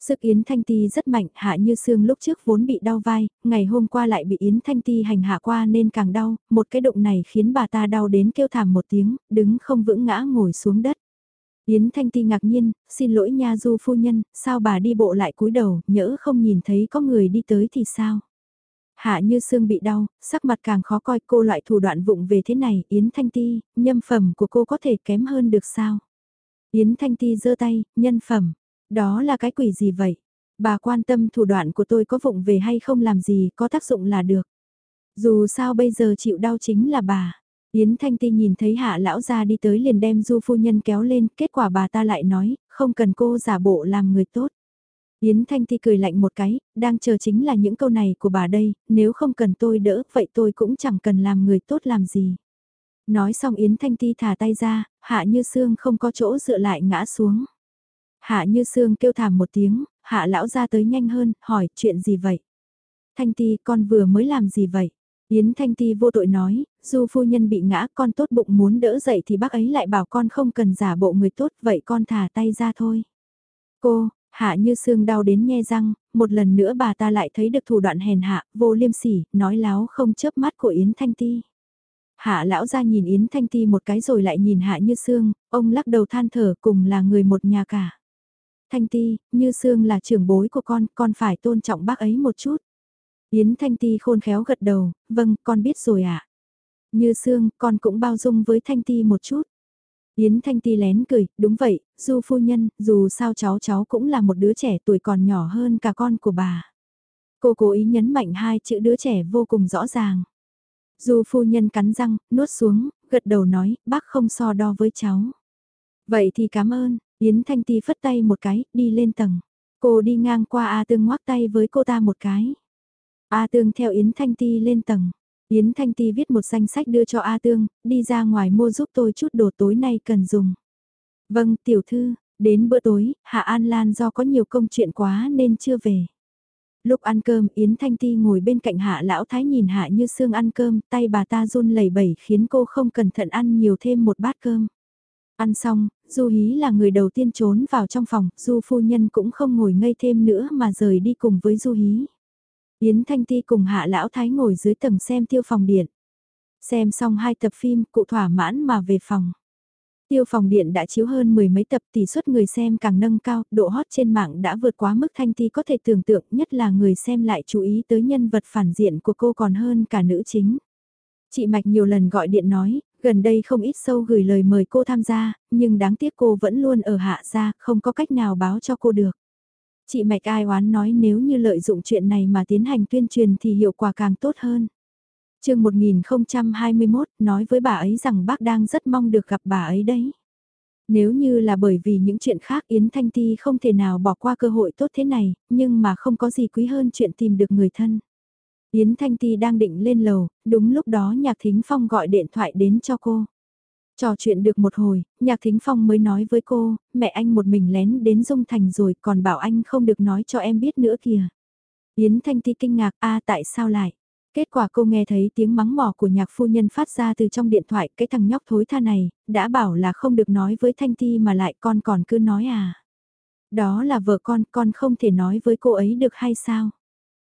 Sức Yến Thanh Ti rất mạnh, hạ như xương lúc trước vốn bị đau vai, ngày hôm qua lại bị Yến Thanh Ti hành hạ qua nên càng đau, một cái động này khiến bà ta đau đến kêu thảm một tiếng, đứng không vững ngã ngồi xuống đất. Yến Thanh Ti ngạc nhiên, xin lỗi nha Du phu nhân, sao bà đi bộ lại cúi đầu, nhỡ không nhìn thấy có người đi tới thì sao? Hạ như xương bị đau, sắc mặt càng khó coi cô loại thủ đoạn vụng về thế này, Yến Thanh Ti, nhân phẩm của cô có thể kém hơn được sao? Yến Thanh Ti giơ tay, nhân phẩm, đó là cái quỷ gì vậy? Bà quan tâm thủ đoạn của tôi có vụng về hay không làm gì, có tác dụng là được. Dù sao bây giờ chịu đau chính là bà. Yến Thanh Ti nhìn thấy hạ lão gia đi tới liền đem du phu nhân kéo lên, kết quả bà ta lại nói, không cần cô giả bộ làm người tốt. Yến Thanh Ti cười lạnh một cái, đang chờ chính là những câu này của bà đây, nếu không cần tôi đỡ, vậy tôi cũng chẳng cần làm người tốt làm gì. Nói xong Yến Thanh Ti thả tay ra, Hạ Như Sương không có chỗ dựa lại ngã xuống. Hạ Như Sương kêu thảm một tiếng, Hạ lão ra tới nhanh hơn, hỏi chuyện gì vậy? Thanh Ti con vừa mới làm gì vậy? Yến Thanh Ti vô tội nói, dù phu nhân bị ngã con tốt bụng muốn đỡ dậy thì bác ấy lại bảo con không cần giả bộ người tốt vậy con thả tay ra thôi. Cô, hạ như xương đau đến nhe răng, một lần nữa bà ta lại thấy được thủ đoạn hèn hạ, vô liêm sỉ, nói láo không chớp mắt của Yến Thanh Ti. Hạ lão ra nhìn Yến Thanh Ti một cái rồi lại nhìn Hạ Như Sương, ông lắc đầu than thở cùng là người một nhà cả. Thanh Ti, Như Sương là trưởng bối của con, con phải tôn trọng bác ấy một chút. Yến Thanh Ti khôn khéo gật đầu, vâng, con biết rồi ạ. À. Như Sương, con cũng bao dung với Thanh Ti một chút. Yến Thanh Ti lén cười, đúng vậy, Du phu nhân, dù sao cháu cháu cũng là một đứa trẻ tuổi còn nhỏ hơn cả con của bà. Cô cố ý nhấn mạnh hai chữ đứa trẻ vô cùng rõ ràng. Du phu nhân cắn răng, nuốt xuống, gật đầu nói, bác không so đo với cháu. Vậy thì cảm ơn, Yến Thanh Ti phất tay một cái, đi lên tầng. Cô đi ngang qua A Tương ngoác tay với cô ta một cái. A Tương theo Yến Thanh Ti lên tầng. Yến Thanh Ti viết một danh sách đưa cho A Tương, đi ra ngoài mua giúp tôi chút đồ tối nay cần dùng. Vâng, tiểu thư, đến bữa tối, Hạ An Lan do có nhiều công chuyện quá nên chưa về. Lúc ăn cơm, Yến Thanh Ti ngồi bên cạnh Hạ Lão Thái nhìn Hạ Như Sương ăn cơm, tay bà ta run lẩy bẩy khiến cô không cẩn thận ăn nhiều thêm một bát cơm. Ăn xong, Du Hí là người đầu tiên trốn vào trong phòng, Du phu nhân cũng không ngồi ngây thêm nữa mà rời đi cùng với Du Hí. Yến Thanh Ti cùng Hạ Lão Thái ngồi dưới tầng xem tiêu phòng điện. Xem xong hai tập phim, cụ thỏa mãn mà về phòng. Tiêu phòng điện đã chiếu hơn mười mấy tập tỷ suất người xem càng nâng cao, độ hot trên mạng đã vượt quá mức Thanh Ti có thể tưởng tượng nhất là người xem lại chú ý tới nhân vật phản diện của cô còn hơn cả nữ chính. Chị Mạch nhiều lần gọi điện nói, gần đây không ít sâu gửi lời mời cô tham gia, nhưng đáng tiếc cô vẫn luôn ở hạ gia, không có cách nào báo cho cô được. Chị Mạch ai oán nói nếu như lợi dụng chuyện này mà tiến hành tuyên truyền thì hiệu quả càng tốt hơn. chương 1021 nói với bà ấy rằng bác đang rất mong được gặp bà ấy đấy. Nếu như là bởi vì những chuyện khác Yến Thanh Ti không thể nào bỏ qua cơ hội tốt thế này, nhưng mà không có gì quý hơn chuyện tìm được người thân. Yến Thanh Ti đang định lên lầu, đúng lúc đó Nhạc Thính Phong gọi điện thoại đến cho cô. Trò chuyện được một hồi, Nhạc Thính Phong mới nói với cô, mẹ anh một mình lén đến Dung Thành rồi còn bảo anh không được nói cho em biết nữa kìa. Yến Thanh Ti kinh ngạc, a tại sao lại? Kết quả cô nghe thấy tiếng mắng mỏ của nhạc phu nhân phát ra từ trong điện thoại, cái thằng nhóc thối tha này, đã bảo là không được nói với Thanh Ti mà lại con còn cứ nói à. Đó là vợ con, con không thể nói với cô ấy được hay sao?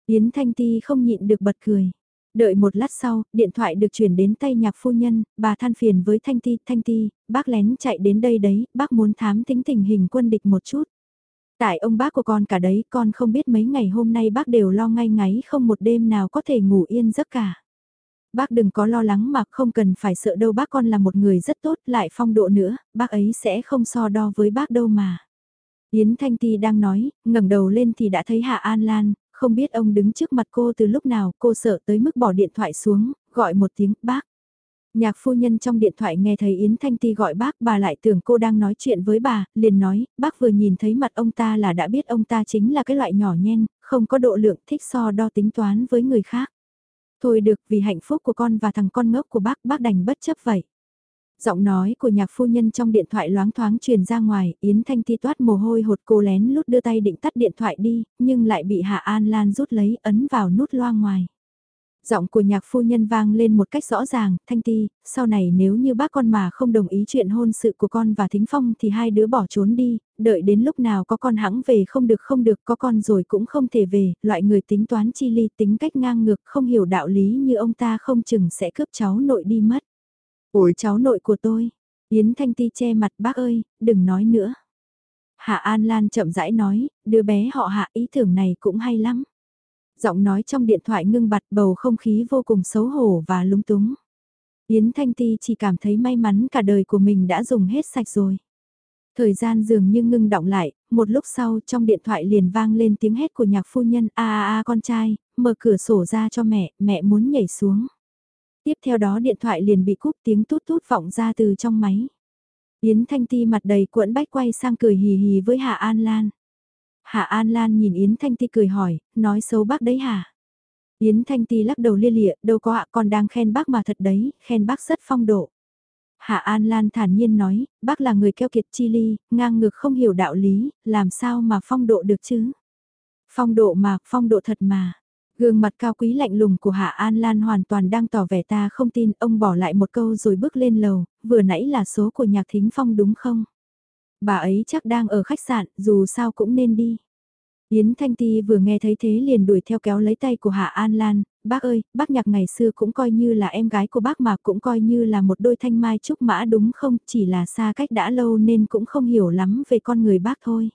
Yến Thanh Ti không nhịn được bật cười. Đợi một lát sau, điện thoại được chuyển đến tay nhạc phu nhân, bà than phiền với Thanh Ti, Thanh Ti, bác lén chạy đến đây đấy, bác muốn thám tính tình hình quân địch một chút. Tại ông bác của con cả đấy, con không biết mấy ngày hôm nay bác đều lo ngay ngáy không một đêm nào có thể ngủ yên giấc cả. Bác đừng có lo lắng mà không cần phải sợ đâu bác con là một người rất tốt lại phong độ nữa, bác ấy sẽ không so đo với bác đâu mà. Yến Thanh Ti đang nói, ngẩng đầu lên thì đã thấy Hạ An Lan, không biết ông đứng trước mặt cô từ lúc nào, cô sợ tới mức bỏ điện thoại xuống, gọi một tiếng bác. Nhạc phu nhân trong điện thoại nghe thấy Yến Thanh Ti gọi bác bà lại tưởng cô đang nói chuyện với bà, liền nói, bác vừa nhìn thấy mặt ông ta là đã biết ông ta chính là cái loại nhỏ nhen, không có độ lượng thích so đo tính toán với người khác. Thôi được vì hạnh phúc của con và thằng con ngốc của bác, bác đành bất chấp vậy. Giọng nói của nhạc phu nhân trong điện thoại loáng thoáng truyền ra ngoài, Yến Thanh Ti toát mồ hôi hột cô lén lút đưa tay định tắt điện thoại đi, nhưng lại bị Hạ An Lan rút lấy ấn vào nút loa ngoài. Giọng của nhạc phu nhân vang lên một cách rõ ràng, Thanh Ti, sau này nếu như bác con mà không đồng ý chuyện hôn sự của con và Thính Phong thì hai đứa bỏ trốn đi, đợi đến lúc nào có con hãng về không được không được có con rồi cũng không thể về, loại người tính toán chi ly tính cách ngang ngược không hiểu đạo lý như ông ta không chừng sẽ cướp cháu nội đi mất ủi cháu nội của tôi, Yến Thanh Ti che mặt bác ơi, đừng nói nữa. Hạ An Lan chậm rãi nói, đứa bé họ hạ ý tưởng này cũng hay lắm. Giọng nói trong điện thoại ngưng bặt bầu không khí vô cùng xấu hổ và lúng túng. Yến Thanh Ti chỉ cảm thấy may mắn cả đời của mình đã dùng hết sạch rồi. Thời gian dường như ngưng động lại, một lúc sau trong điện thoại liền vang lên tiếng hét của nhạc phu nhân a a a con trai, mở cửa sổ ra cho mẹ, mẹ muốn nhảy xuống. Tiếp theo đó điện thoại liền bị cúp tiếng tút tút vọng ra từ trong máy. Yến Thanh Ti mặt đầy cuộn bách quay sang cười hì hì với Hạ An Lan. Hạ An Lan nhìn Yến Thanh Ti cười hỏi, nói xấu bác đấy hả? Yến Thanh Ti lắc đầu lia lịa, đâu có ạ con đang khen bác mà thật đấy, khen bác rất phong độ. Hạ An Lan thản nhiên nói, bác là người keo kiệt chi ly, ngang ngược không hiểu đạo lý, làm sao mà phong độ được chứ? Phong độ mà, phong độ thật mà. Gương mặt cao quý lạnh lùng của Hạ An Lan hoàn toàn đang tỏ vẻ ta không tin, ông bỏ lại một câu rồi bước lên lầu, vừa nãy là số của nhạc thính phong đúng không? Bà ấy chắc đang ở khách sạn, dù sao cũng nên đi. Yến Thanh Ti vừa nghe thấy thế liền đuổi theo kéo lấy tay của Hạ An Lan, bác ơi, bác nhạc ngày xưa cũng coi như là em gái của bác mà cũng coi như là một đôi thanh mai trúc mã đúng không, chỉ là xa cách đã lâu nên cũng không hiểu lắm về con người bác thôi.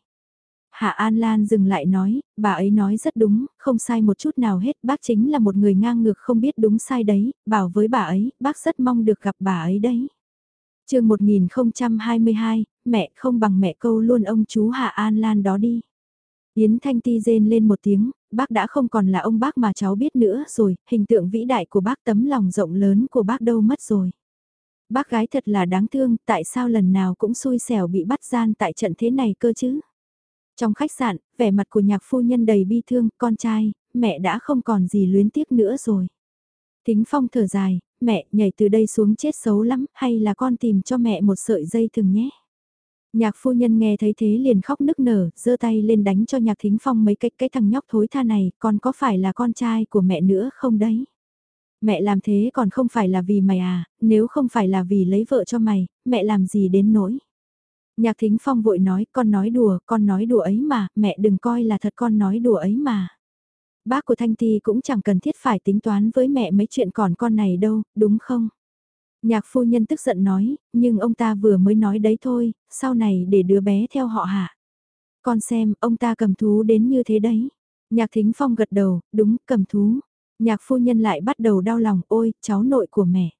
Hạ An Lan dừng lại nói, bà ấy nói rất đúng, không sai một chút nào hết, bác chính là một người ngang ngược không biết đúng sai đấy, bảo với bà ấy, bác rất mong được gặp bà ấy đấy. chương 1022, mẹ không bằng mẹ câu luôn ông chú Hạ An Lan đó đi. Yến Thanh Ti rên lên một tiếng, bác đã không còn là ông bác mà cháu biết nữa rồi, hình tượng vĩ đại của bác tấm lòng rộng lớn của bác đâu mất rồi. Bác gái thật là đáng thương, tại sao lần nào cũng xui xẻo bị bắt gian tại trận thế này cơ chứ? Trong khách sạn, vẻ mặt của nhạc phu nhân đầy bi thương, con trai, mẹ đã không còn gì luyến tiếc nữa rồi. Thính phong thở dài, mẹ nhảy từ đây xuống chết xấu lắm, hay là con tìm cho mẹ một sợi dây thừng nhé. Nhạc phu nhân nghe thấy thế liền khóc nức nở, giơ tay lên đánh cho nhạc thính phong mấy cái cái thằng nhóc thối tha này, con có phải là con trai của mẹ nữa không đấy? Mẹ làm thế còn không phải là vì mày à, nếu không phải là vì lấy vợ cho mày, mẹ làm gì đến nỗi? Nhạc thính phong vội nói, con nói đùa, con nói đùa ấy mà, mẹ đừng coi là thật con nói đùa ấy mà. Bác của Thanh Ti cũng chẳng cần thiết phải tính toán với mẹ mấy chuyện còn con này đâu, đúng không? Nhạc phu nhân tức giận nói, nhưng ông ta vừa mới nói đấy thôi, sau này để đứa bé theo họ hạ. Con xem, ông ta cầm thú đến như thế đấy. Nhạc thính phong gật đầu, đúng, cầm thú. Nhạc phu nhân lại bắt đầu đau lòng, ôi, cháu nội của mẹ.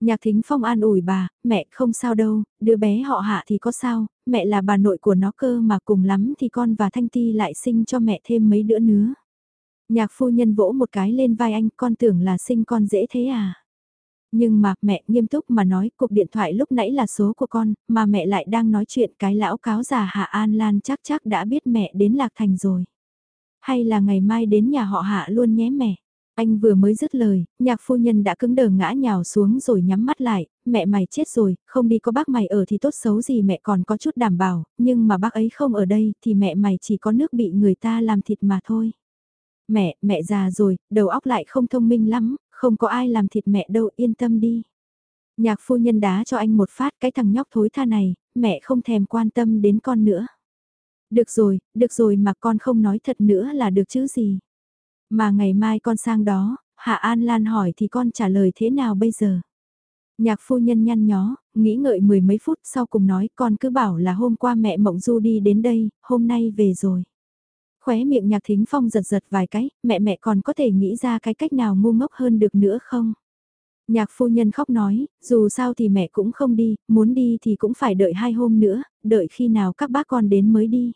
Nhạc thính phong an ủi bà, mẹ không sao đâu, đứa bé họ hạ thì có sao, mẹ là bà nội của nó cơ mà cùng lắm thì con và Thanh Ti lại sinh cho mẹ thêm mấy đứa nữa. Nhạc phu nhân vỗ một cái lên vai anh, con tưởng là sinh con dễ thế à? Nhưng mà mẹ nghiêm túc mà nói cuộc điện thoại lúc nãy là số của con, mà mẹ lại đang nói chuyện cái lão cáo già Hạ An Lan chắc chắc đã biết mẹ đến Lạc Thành rồi. Hay là ngày mai đến nhà họ Hạ luôn nhé mẹ. Anh vừa mới dứt lời, nhạc phu nhân đã cứng đờ ngã nhào xuống rồi nhắm mắt lại, mẹ mày chết rồi, không đi có bác mày ở thì tốt xấu gì mẹ còn có chút đảm bảo, nhưng mà bác ấy không ở đây thì mẹ mày chỉ có nước bị người ta làm thịt mà thôi. Mẹ, mẹ già rồi, đầu óc lại không thông minh lắm, không có ai làm thịt mẹ đâu, yên tâm đi. Nhạc phu nhân đá cho anh một phát cái thằng nhóc thối tha này, mẹ không thèm quan tâm đến con nữa. Được rồi, được rồi mà con không nói thật nữa là được chứ gì. Mà ngày mai con sang đó, Hạ An Lan hỏi thì con trả lời thế nào bây giờ? Nhạc phu nhân nhăn nhó, nghĩ ngợi mười mấy phút sau cùng nói con cứ bảo là hôm qua mẹ Mộng Du đi đến đây, hôm nay về rồi. Khóe miệng nhạc thính phong giật giật vài cái, mẹ mẹ còn có thể nghĩ ra cái cách nào ngu ngốc hơn được nữa không? Nhạc phu nhân khóc nói, dù sao thì mẹ cũng không đi, muốn đi thì cũng phải đợi hai hôm nữa, đợi khi nào các bác con đến mới đi.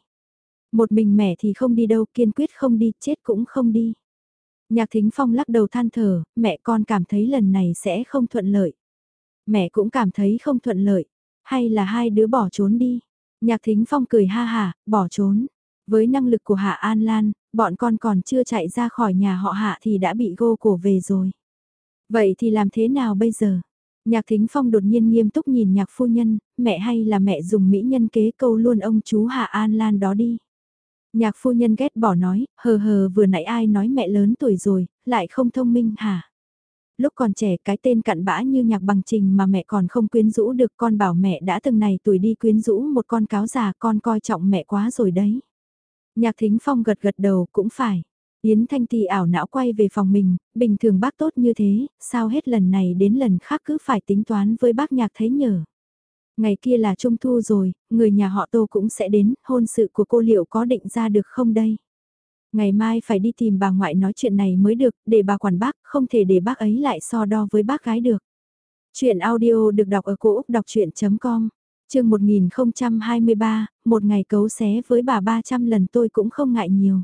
Một mình mẹ thì không đi đâu, kiên quyết không đi, chết cũng không đi. Nhạc thính phong lắc đầu than thở, mẹ con cảm thấy lần này sẽ không thuận lợi. Mẹ cũng cảm thấy không thuận lợi, hay là hai đứa bỏ trốn đi. Nhạc thính phong cười ha hà, bỏ trốn. Với năng lực của Hạ An Lan, bọn con còn chưa chạy ra khỏi nhà họ Hạ thì đã bị gô cổ về rồi. Vậy thì làm thế nào bây giờ? Nhạc Thính Phong đột nhiên nghiêm túc nhìn nhạc phu nhân, mẹ hay là mẹ dùng mỹ nhân kế câu luôn ông chú Hạ An Lan đó đi. Nhạc phu nhân ghét bỏ nói, hờ hờ vừa nãy ai nói mẹ lớn tuổi rồi, lại không thông minh hả? Lúc còn trẻ cái tên cặn bã như nhạc bằng trình mà mẹ còn không quyến rũ được con bảo mẹ đã từng này tuổi đi quyến rũ một con cáo già con coi trọng mẹ quá rồi đấy. Nhạc thính phong gật gật đầu cũng phải. Yến Thanh Ti ảo não quay về phòng mình, bình thường bác tốt như thế, sao hết lần này đến lần khác cứ phải tính toán với bác nhạc thấy nhở. Ngày kia là trung thu rồi, người nhà họ Tô cũng sẽ đến, hôn sự của cô liệu có định ra được không đây? Ngày mai phải đi tìm bà ngoại nói chuyện này mới được, để bà quản bác, không thể để bác ấy lại so đo với bác gái được. Chuyện audio được đọc ở cổ Úc đọc chuyện.com, chương 1023, một ngày cấu xé với bà 300 lần tôi cũng không ngại nhiều.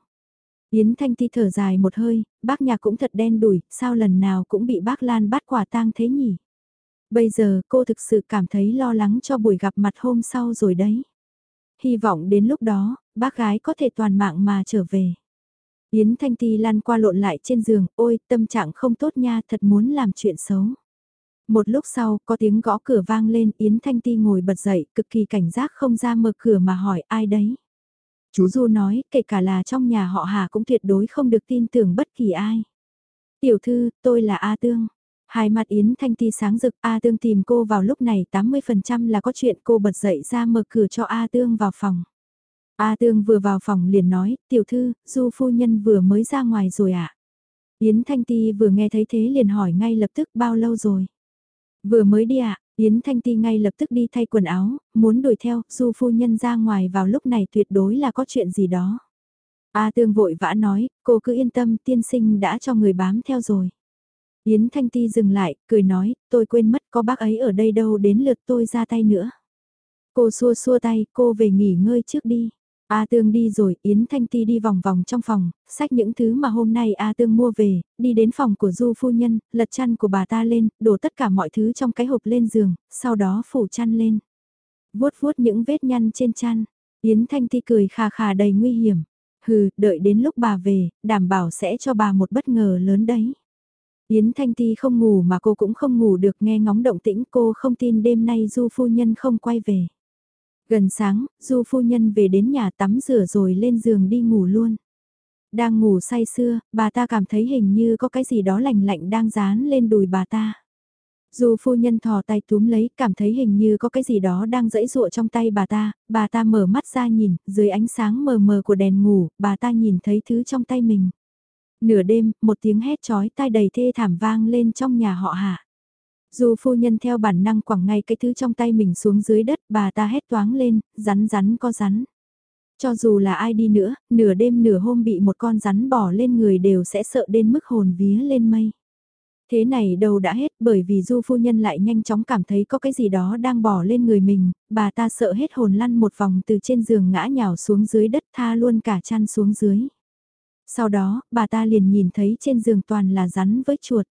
Yến Thanh Ti thở dài một hơi, bác nhà cũng thật đen đủi, sao lần nào cũng bị bác Lan bắt quả tang thế nhỉ? Bây giờ cô thực sự cảm thấy lo lắng cho buổi gặp mặt hôm sau rồi đấy. Hy vọng đến lúc đó, bác gái có thể toàn mạng mà trở về. Yến Thanh Ti lăn qua lộn lại trên giường, ôi tâm trạng không tốt nha, thật muốn làm chuyện xấu. Một lúc sau, có tiếng gõ cửa vang lên, Yến Thanh Ti ngồi bật dậy, cực kỳ cảnh giác không ra mở cửa mà hỏi ai đấy. Chú Du nói, kể cả là trong nhà họ Hà cũng tuyệt đối không được tin tưởng bất kỳ ai. Tiểu thư, tôi là A Tương. Hai mặt Yến Thanh Ti sáng rực, A Tương tìm cô vào lúc này 80% là có chuyện cô bật dậy ra mở cửa cho A Tương vào phòng. A Tương vừa vào phòng liền nói, tiểu thư, Du phu nhân vừa mới ra ngoài rồi ạ. À? Yến Thanh Ti vừa nghe thấy thế liền hỏi ngay lập tức bao lâu rồi. Vừa mới đi ạ, à? Yến Thanh Ti ngay lập tức đi thay quần áo, muốn đuổi theo, Du phu nhân ra ngoài vào lúc này tuyệt đối là có chuyện gì đó. A Tương vội vã nói, cô cứ yên tâm tiên sinh đã cho người bám theo rồi. Yến Thanh Ti dừng lại, cười nói, tôi quên mất có bác ấy ở đây đâu đến lượt tôi ra tay nữa. Cô xua xua tay, cô về nghỉ ngơi trước đi. A Tương đi rồi, Yến Thanh Ti đi vòng vòng trong phòng, xách những thứ mà hôm nay A Tương mua về, đi đến phòng của Du phu nhân, lật chăn của bà ta lên, đổ tất cả mọi thứ trong cái hộp lên giường, sau đó phủ chăn lên. Vuốt vuốt những vết nhăn trên chăn, Yến Thanh Ti cười khà khà đầy nguy hiểm. Hừ, đợi đến lúc bà về, đảm bảo sẽ cho bà một bất ngờ lớn đấy. Yến Thanh Ti không ngủ mà cô cũng không ngủ được nghe ngóng động tĩnh cô không tin đêm nay Du phu nhân không quay về. Gần sáng, Du phu nhân về đến nhà tắm rửa rồi lên giường đi ngủ luôn. Đang ngủ say sưa, bà ta cảm thấy hình như có cái gì đó lạnh lạnh đang dán lên đùi bà ta. Du phu nhân thò tay túm lấy, cảm thấy hình như có cái gì đó đang dẫy dụa trong tay bà ta, bà ta mở mắt ra nhìn, dưới ánh sáng mờ mờ của đèn ngủ, bà ta nhìn thấy thứ trong tay mình. Nửa đêm, một tiếng hét chói tai đầy thê thảm vang lên trong nhà họ hạ. Dù phu nhân theo bản năng quẳng ngay cái thứ trong tay mình xuống dưới đất, bà ta hét toáng lên, rắn rắn có rắn. Cho dù là ai đi nữa, nửa đêm nửa hôm bị một con rắn bỏ lên người đều sẽ sợ đến mức hồn vía lên mây. Thế này đâu đã hết bởi vì du phu nhân lại nhanh chóng cảm thấy có cái gì đó đang bỏ lên người mình, bà ta sợ hết hồn lăn một vòng từ trên giường ngã nhào xuống dưới đất tha luôn cả chăn xuống dưới. Sau đó, bà ta liền nhìn thấy trên giường toàn là rắn với chuột.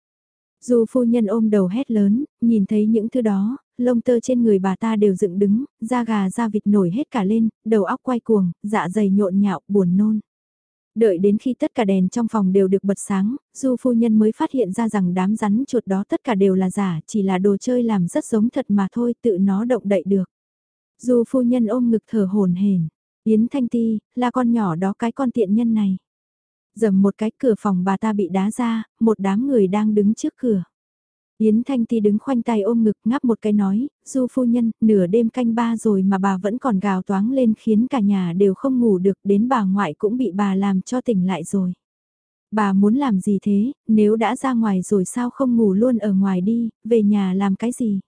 Dù phu nhân ôm đầu hét lớn, nhìn thấy những thứ đó, lông tơ trên người bà ta đều dựng đứng, da gà da vịt nổi hết cả lên, đầu óc quay cuồng, dạ dày nhộn nhạo, buồn nôn. Đợi đến khi tất cả đèn trong phòng đều được bật sáng, du phu nhân mới phát hiện ra rằng đám rắn chuột đó tất cả đều là giả, chỉ là đồ chơi làm rất giống thật mà thôi, tự nó động đậy được. Du phu nhân ôm ngực thở hồn hển, Yến Thanh Ti, là con nhỏ đó cái con tiện nhân này dầm một cái cửa phòng bà ta bị đá ra, một đám người đang đứng trước cửa. Yến Thanh Ti đứng khoanh tay ôm ngực ngáp một cái nói, du phu nhân, nửa đêm canh ba rồi mà bà vẫn còn gào toáng lên khiến cả nhà đều không ngủ được đến bà ngoại cũng bị bà làm cho tỉnh lại rồi. Bà muốn làm gì thế, nếu đã ra ngoài rồi sao không ngủ luôn ở ngoài đi, về nhà làm cái gì?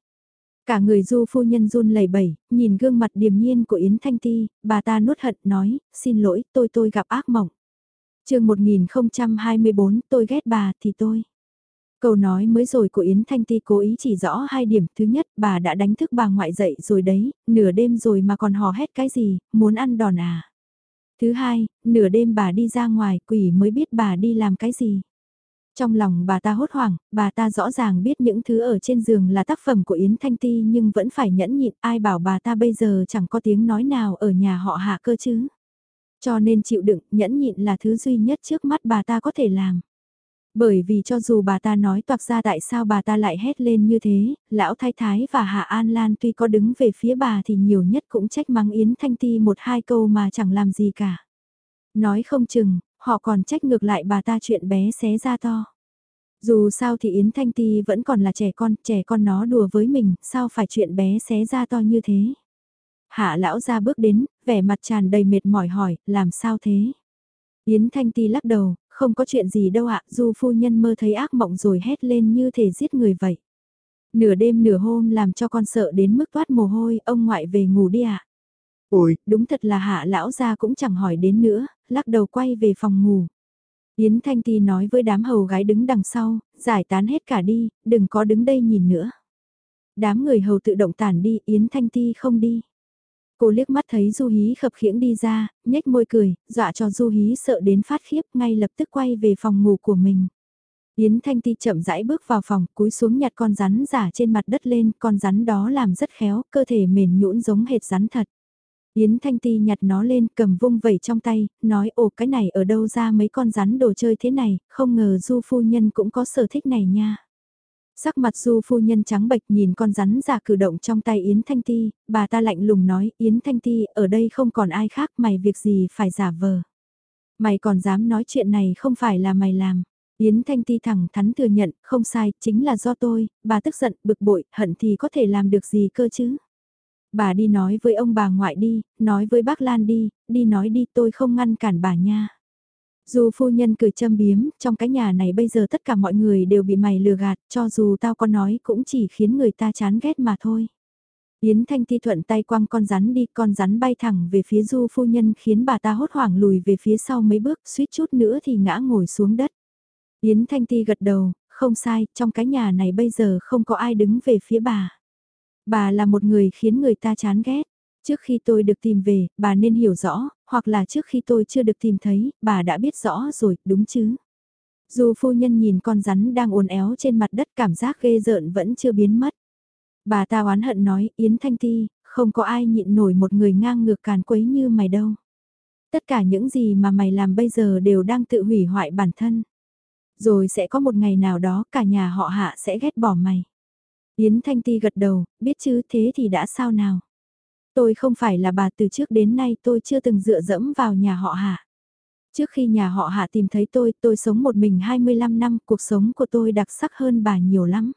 Cả người du phu nhân run lẩy bẩy, nhìn gương mặt điềm nhiên của Yến Thanh Ti, bà ta nuốt hận nói, xin lỗi, tôi tôi gặp ác mộng chương 1024 tôi ghét bà thì tôi. Câu nói mới rồi của Yến Thanh Ti cố ý chỉ rõ hai điểm. Thứ nhất, bà đã đánh thức bà ngoại dậy rồi đấy, nửa đêm rồi mà còn hò hét cái gì, muốn ăn đòn à. Thứ hai, nửa đêm bà đi ra ngoài, quỷ mới biết bà đi làm cái gì. Trong lòng bà ta hốt hoảng, bà ta rõ ràng biết những thứ ở trên giường là tác phẩm của Yến Thanh Ti nhưng vẫn phải nhẫn nhịn ai bảo bà ta bây giờ chẳng có tiếng nói nào ở nhà họ hạ cơ chứ. Cho nên chịu đựng, nhẫn nhịn là thứ duy nhất trước mắt bà ta có thể làm. Bởi vì cho dù bà ta nói toạc ra tại sao bà ta lại hét lên như thế, lão thái thái và Hạ An Lan tuy có đứng về phía bà thì nhiều nhất cũng trách mắng Yến Thanh Ti một hai câu mà chẳng làm gì cả. Nói không chừng, họ còn trách ngược lại bà ta chuyện bé xé ra to. Dù sao thì Yến Thanh Ti vẫn còn là trẻ con, trẻ con nó đùa với mình, sao phải chuyện bé xé ra to như thế. Hạ lão ra bước đến, vẻ mặt tràn đầy mệt mỏi hỏi, làm sao thế? Yến Thanh Ti lắc đầu, không có chuyện gì đâu ạ, du phu nhân mơ thấy ác mộng rồi hét lên như thể giết người vậy. Nửa đêm nửa hôm làm cho con sợ đến mức toát mồ hôi, ông ngoại về ngủ đi ạ. Ôi, Đúng thật là hạ lão gia cũng chẳng hỏi đến nữa, lắc đầu quay về phòng ngủ. Yến Thanh Ti nói với đám hầu gái đứng đằng sau, giải tán hết cả đi, đừng có đứng đây nhìn nữa. Đám người hầu tự động tản đi, Yến Thanh Ti không đi. Cô liếc mắt thấy Du Hí khập khiễng đi ra, nhếch môi cười, dọa cho Du Hí sợ đến phát khiếp, ngay lập tức quay về phòng ngủ của mình. Yến Thanh Ti chậm rãi bước vào phòng, cúi xuống nhặt con rắn giả trên mặt đất lên, con rắn đó làm rất khéo, cơ thể mềm nhũn giống hệt rắn thật. Yến Thanh Ti nhặt nó lên, cầm vung vẩy trong tay, nói ồ cái này ở đâu ra mấy con rắn đồ chơi thế này, không ngờ Du phu nhân cũng có sở thích này nha. Sắc mặt Du phu nhân trắng bệch nhìn con rắn giả cử động trong tay Yến Thanh Ti, bà ta lạnh lùng nói, Yến Thanh Ti, ở đây không còn ai khác, mày việc gì phải giả vờ. Mày còn dám nói chuyện này không phải là mày làm. Yến Thanh Ti thẳng thắn thừa nhận, không sai, chính là do tôi, bà tức giận, bực bội, hận thì có thể làm được gì cơ chứ. Bà đi nói với ông bà ngoại đi, nói với bác Lan đi, đi nói đi tôi không ngăn cản bà nha. Dù phu nhân cười châm biếm, trong cái nhà này bây giờ tất cả mọi người đều bị mày lừa gạt, cho dù tao có nói cũng chỉ khiến người ta chán ghét mà thôi. Yến Thanh Ti thuận tay quăng con rắn đi, con rắn bay thẳng về phía du phu nhân khiến bà ta hốt hoảng lùi về phía sau mấy bước, suýt chút nữa thì ngã ngồi xuống đất. Yến Thanh Ti gật đầu, không sai, trong cái nhà này bây giờ không có ai đứng về phía bà. Bà là một người khiến người ta chán ghét. Trước khi tôi được tìm về, bà nên hiểu rõ, hoặc là trước khi tôi chưa được tìm thấy, bà đã biết rõ rồi, đúng chứ? Dù phu nhân nhìn con rắn đang uốn éo trên mặt đất cảm giác ghê rợn vẫn chưa biến mất. Bà ta oán hận nói, Yến Thanh Ti, không có ai nhịn nổi một người ngang ngược càn quấy như mày đâu. Tất cả những gì mà mày làm bây giờ đều đang tự hủy hoại bản thân. Rồi sẽ có một ngày nào đó cả nhà họ hạ sẽ ghét bỏ mày. Yến Thanh Ti gật đầu, biết chứ thế thì đã sao nào. Tôi không phải là bà từ trước đến nay tôi chưa từng dựa dẫm vào nhà họ hạ. Trước khi nhà họ hạ tìm thấy tôi, tôi sống một mình 25 năm, cuộc sống của tôi đặc sắc hơn bà nhiều lắm.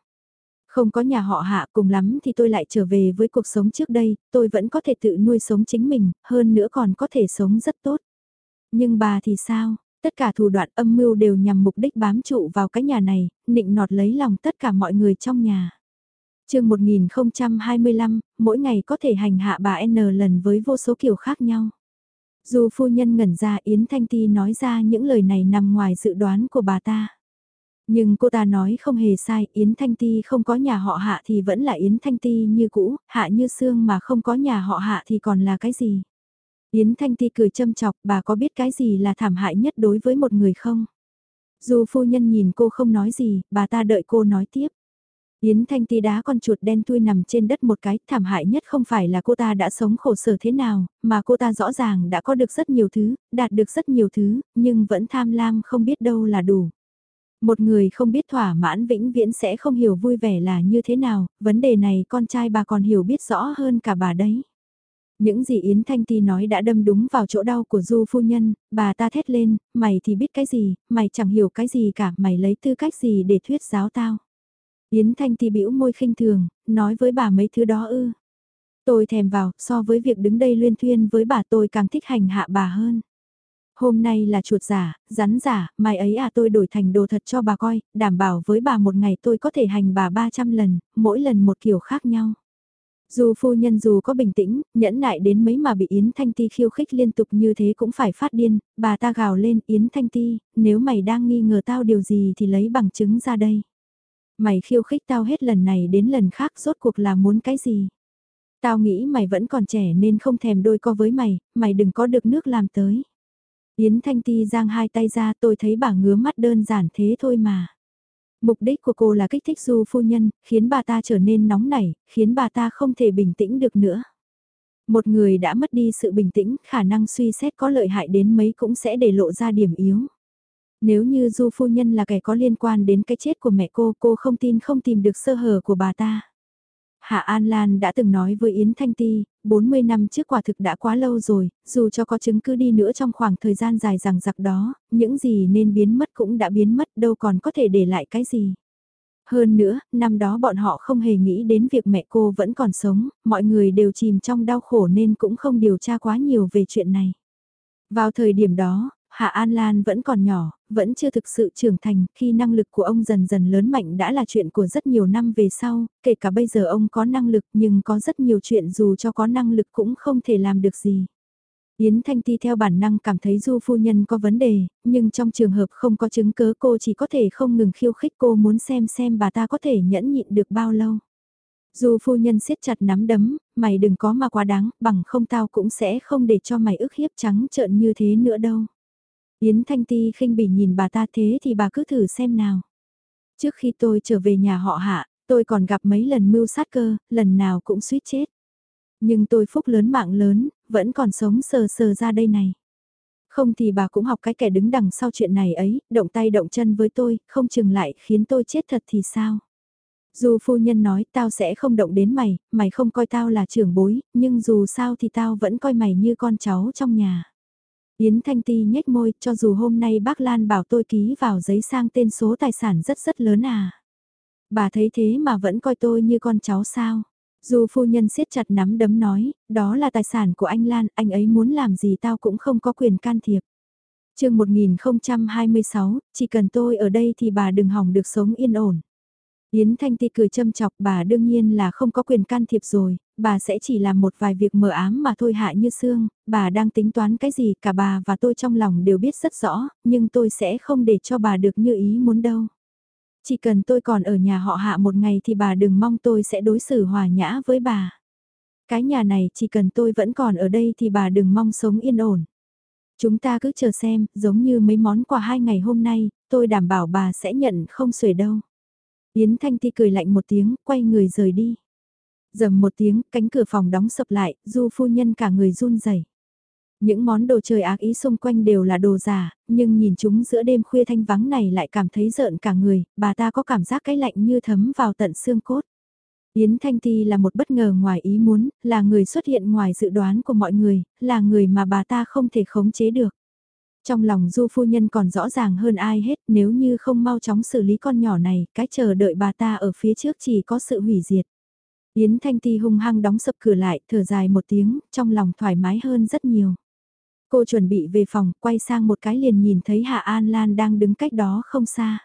Không có nhà họ hạ cùng lắm thì tôi lại trở về với cuộc sống trước đây, tôi vẫn có thể tự nuôi sống chính mình, hơn nữa còn có thể sống rất tốt. Nhưng bà thì sao? Tất cả thủ đoạn âm mưu đều nhằm mục đích bám trụ vào cái nhà này, nịnh nọt lấy lòng tất cả mọi người trong nhà chương 1025, mỗi ngày có thể hành hạ bà N lần với vô số kiểu khác nhau. Dù phu nhân ngẩn ra Yến Thanh Ti nói ra những lời này nằm ngoài dự đoán của bà ta. Nhưng cô ta nói không hề sai, Yến Thanh Ti không có nhà họ hạ thì vẫn là Yến Thanh Ti như cũ, hạ như xương mà không có nhà họ hạ thì còn là cái gì? Yến Thanh Ti cười châm chọc, bà có biết cái gì là thảm hại nhất đối với một người không? Dù phu nhân nhìn cô không nói gì, bà ta đợi cô nói tiếp. Yến Thanh Ti đá con chuột đen tui nằm trên đất một cái, thảm hại nhất không phải là cô ta đã sống khổ sở thế nào, mà cô ta rõ ràng đã có được rất nhiều thứ, đạt được rất nhiều thứ, nhưng vẫn tham lam không biết đâu là đủ. Một người không biết thỏa mãn vĩnh viễn sẽ không hiểu vui vẻ là như thế nào, vấn đề này con trai bà còn hiểu biết rõ hơn cả bà đấy. Những gì Yến Thanh Ti nói đã đâm đúng vào chỗ đau của Du phu nhân, bà ta thét lên, mày thì biết cái gì, mày chẳng hiểu cái gì cả, mày lấy tư cách gì để thuyết giáo tao. Yến Thanh Ti bĩu môi khinh thường, nói với bà mấy thứ đó ư. Tôi thèm vào, so với việc đứng đây luyên thuyên với bà tôi càng thích hành hạ bà hơn. Hôm nay là chuột giả, rắn giả, mai ấy à tôi đổi thành đồ thật cho bà coi, đảm bảo với bà một ngày tôi có thể hành bà 300 lần, mỗi lần một kiểu khác nhau. Dù phu nhân dù có bình tĩnh, nhẫn nại đến mấy mà bị Yến Thanh Ti khiêu khích liên tục như thế cũng phải phát điên, bà ta gào lên Yến Thanh Ti, nếu mày đang nghi ngờ tao điều gì thì lấy bằng chứng ra đây mày khiêu khích tao hết lần này đến lần khác rốt cuộc là muốn cái gì. Tao nghĩ mày vẫn còn trẻ nên không thèm đôi co với mày, mày đừng có được nước làm tới. Yến Thanh Ti giang hai tay ra tôi thấy bà ngứa mắt đơn giản thế thôi mà. Mục đích của cô là kích thích du phu nhân, khiến bà ta trở nên nóng nảy, khiến bà ta không thể bình tĩnh được nữa. Một người đã mất đi sự bình tĩnh, khả năng suy xét có lợi hại đến mấy cũng sẽ để lộ ra điểm yếu. Nếu như Du phu nhân là kẻ có liên quan đến cái chết của mẹ cô, cô không tin không tìm được sơ hở của bà ta. Hạ An Lan đã từng nói với Yến Thanh Ti, 40 năm trước quả thực đã quá lâu rồi, dù cho có chứng cứ đi nữa trong khoảng thời gian dài rằng giặc đó, những gì nên biến mất cũng đã biến mất đâu còn có thể để lại cái gì. Hơn nữa, năm đó bọn họ không hề nghĩ đến việc mẹ cô vẫn còn sống, mọi người đều chìm trong đau khổ nên cũng không điều tra quá nhiều về chuyện này. Vào thời điểm đó, Hạ An Lan vẫn còn nhỏ, vẫn chưa thực sự trưởng thành, khi năng lực của ông dần dần lớn mạnh đã là chuyện của rất nhiều năm về sau, kể cả bây giờ ông có năng lực nhưng có rất nhiều chuyện dù cho có năng lực cũng không thể làm được gì. Yến Thanh Ti theo bản năng cảm thấy Du phu nhân có vấn đề, nhưng trong trường hợp không có chứng cớ cô chỉ có thể không ngừng khiêu khích cô muốn xem xem bà ta có thể nhẫn nhịn được bao lâu. Du phu nhân siết chặt nắm đấm, mày đừng có mà quá đáng, bằng không tao cũng sẽ không để cho mày ức hiếp trắng trợn như thế nữa đâu. Yến Thanh Ti khinh bỉ nhìn bà ta thế thì bà cứ thử xem nào. Trước khi tôi trở về nhà họ hạ, tôi còn gặp mấy lần mưu sát cơ, lần nào cũng suýt chết. Nhưng tôi phúc lớn mạng lớn, vẫn còn sống sờ sờ ra đây này. Không thì bà cũng học cái kẻ đứng đằng sau chuyện này ấy, động tay động chân với tôi, không chừng lại khiến tôi chết thật thì sao. Dù phu nhân nói tao sẽ không động đến mày, mày không coi tao là trưởng bối, nhưng dù sao thì tao vẫn coi mày như con cháu trong nhà. Yến Thanh Ti nhếch môi, cho dù hôm nay bác Lan bảo tôi ký vào giấy sang tên số tài sản rất rất lớn à. Bà thấy thế mà vẫn coi tôi như con cháu sao. Dù phu nhân siết chặt nắm đấm nói, đó là tài sản của anh Lan, anh ấy muốn làm gì tao cũng không có quyền can thiệp. chương 1026, chỉ cần tôi ở đây thì bà đừng hỏng được sống yên ổn. Yến Thanh Ti cười châm chọc bà đương nhiên là không có quyền can thiệp rồi, bà sẽ chỉ làm một vài việc mờ ám mà thôi hạ như xương, bà đang tính toán cái gì cả bà và tôi trong lòng đều biết rất rõ, nhưng tôi sẽ không để cho bà được như ý muốn đâu. Chỉ cần tôi còn ở nhà họ hạ một ngày thì bà đừng mong tôi sẽ đối xử hòa nhã với bà. Cái nhà này chỉ cần tôi vẫn còn ở đây thì bà đừng mong sống yên ổn. Chúng ta cứ chờ xem, giống như mấy món quà hai ngày hôm nay, tôi đảm bảo bà sẽ nhận không xuể đâu. Yến Thanh Ti cười lạnh một tiếng, quay người rời đi. Dầm một tiếng, cánh cửa phòng đóng sập lại, du phu nhân cả người run rẩy. Những món đồ chơi ác ý xung quanh đều là đồ giả, nhưng nhìn chúng giữa đêm khuya thanh vắng này lại cảm thấy rợn cả người, bà ta có cảm giác cái lạnh như thấm vào tận xương cốt. Yến Thanh Ti là một bất ngờ ngoài ý muốn, là người xuất hiện ngoài dự đoán của mọi người, là người mà bà ta không thể khống chế được. Trong lòng du phu nhân còn rõ ràng hơn ai hết nếu như không mau chóng xử lý con nhỏ này, cái chờ đợi bà ta ở phía trước chỉ có sự hủy diệt. Yến Thanh Ti hung hăng đóng sập cửa lại, thở dài một tiếng, trong lòng thoải mái hơn rất nhiều. Cô chuẩn bị về phòng, quay sang một cái liền nhìn thấy Hạ An Lan đang đứng cách đó không xa.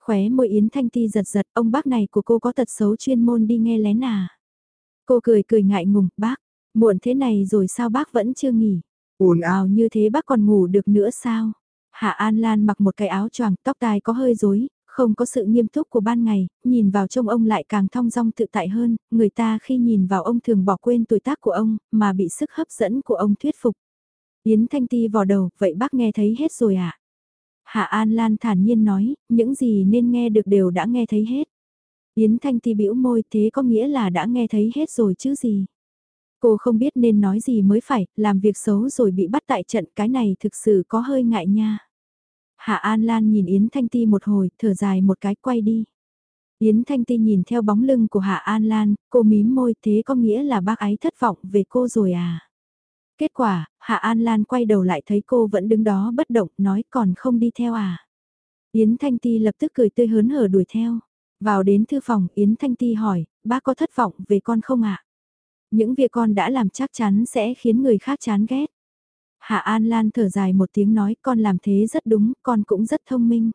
Khóe môi Yến Thanh Ti giật giật, ông bác này của cô có tật xấu chuyên môn đi nghe lén à. Cô cười cười ngại ngùng, bác, muộn thế này rồi sao bác vẫn chưa nghỉ ồn ào như thế bác còn ngủ được nữa sao? Hạ An Lan mặc một cái áo choàng, tóc tai có hơi rối, không có sự nghiêm túc của ban ngày, nhìn vào trông ông lại càng thong dong tự tại hơn, người ta khi nhìn vào ông thường bỏ quên tuổi tác của ông, mà bị sức hấp dẫn của ông thuyết phục. Yến Thanh Ti vò đầu, vậy bác nghe thấy hết rồi? À? Hạ An Lan thản nhiên nói, những gì nên nghe được đều đã nghe thấy hết. Yến Thanh Ti bĩu môi thế có nghĩa là đã nghe thấy hết rồi chứ gì. Cô không biết nên nói gì mới phải, làm việc xấu rồi bị bắt tại trận cái này thực sự có hơi ngại nha. Hạ An Lan nhìn Yến Thanh Ti một hồi, thở dài một cái quay đi. Yến Thanh Ti nhìn theo bóng lưng của Hạ An Lan, cô mím môi thế có nghĩa là bác ấy thất vọng về cô rồi à. Kết quả, Hạ An Lan quay đầu lại thấy cô vẫn đứng đó bất động, nói còn không đi theo à. Yến Thanh Ti lập tức cười tươi hớn hở đuổi theo. Vào đến thư phòng, Yến Thanh Ti hỏi, bác có thất vọng về con không ạ? À? Những việc con đã làm chắc chắn sẽ khiến người khác chán ghét. Hạ An Lan thở dài một tiếng nói con làm thế rất đúng, con cũng rất thông minh.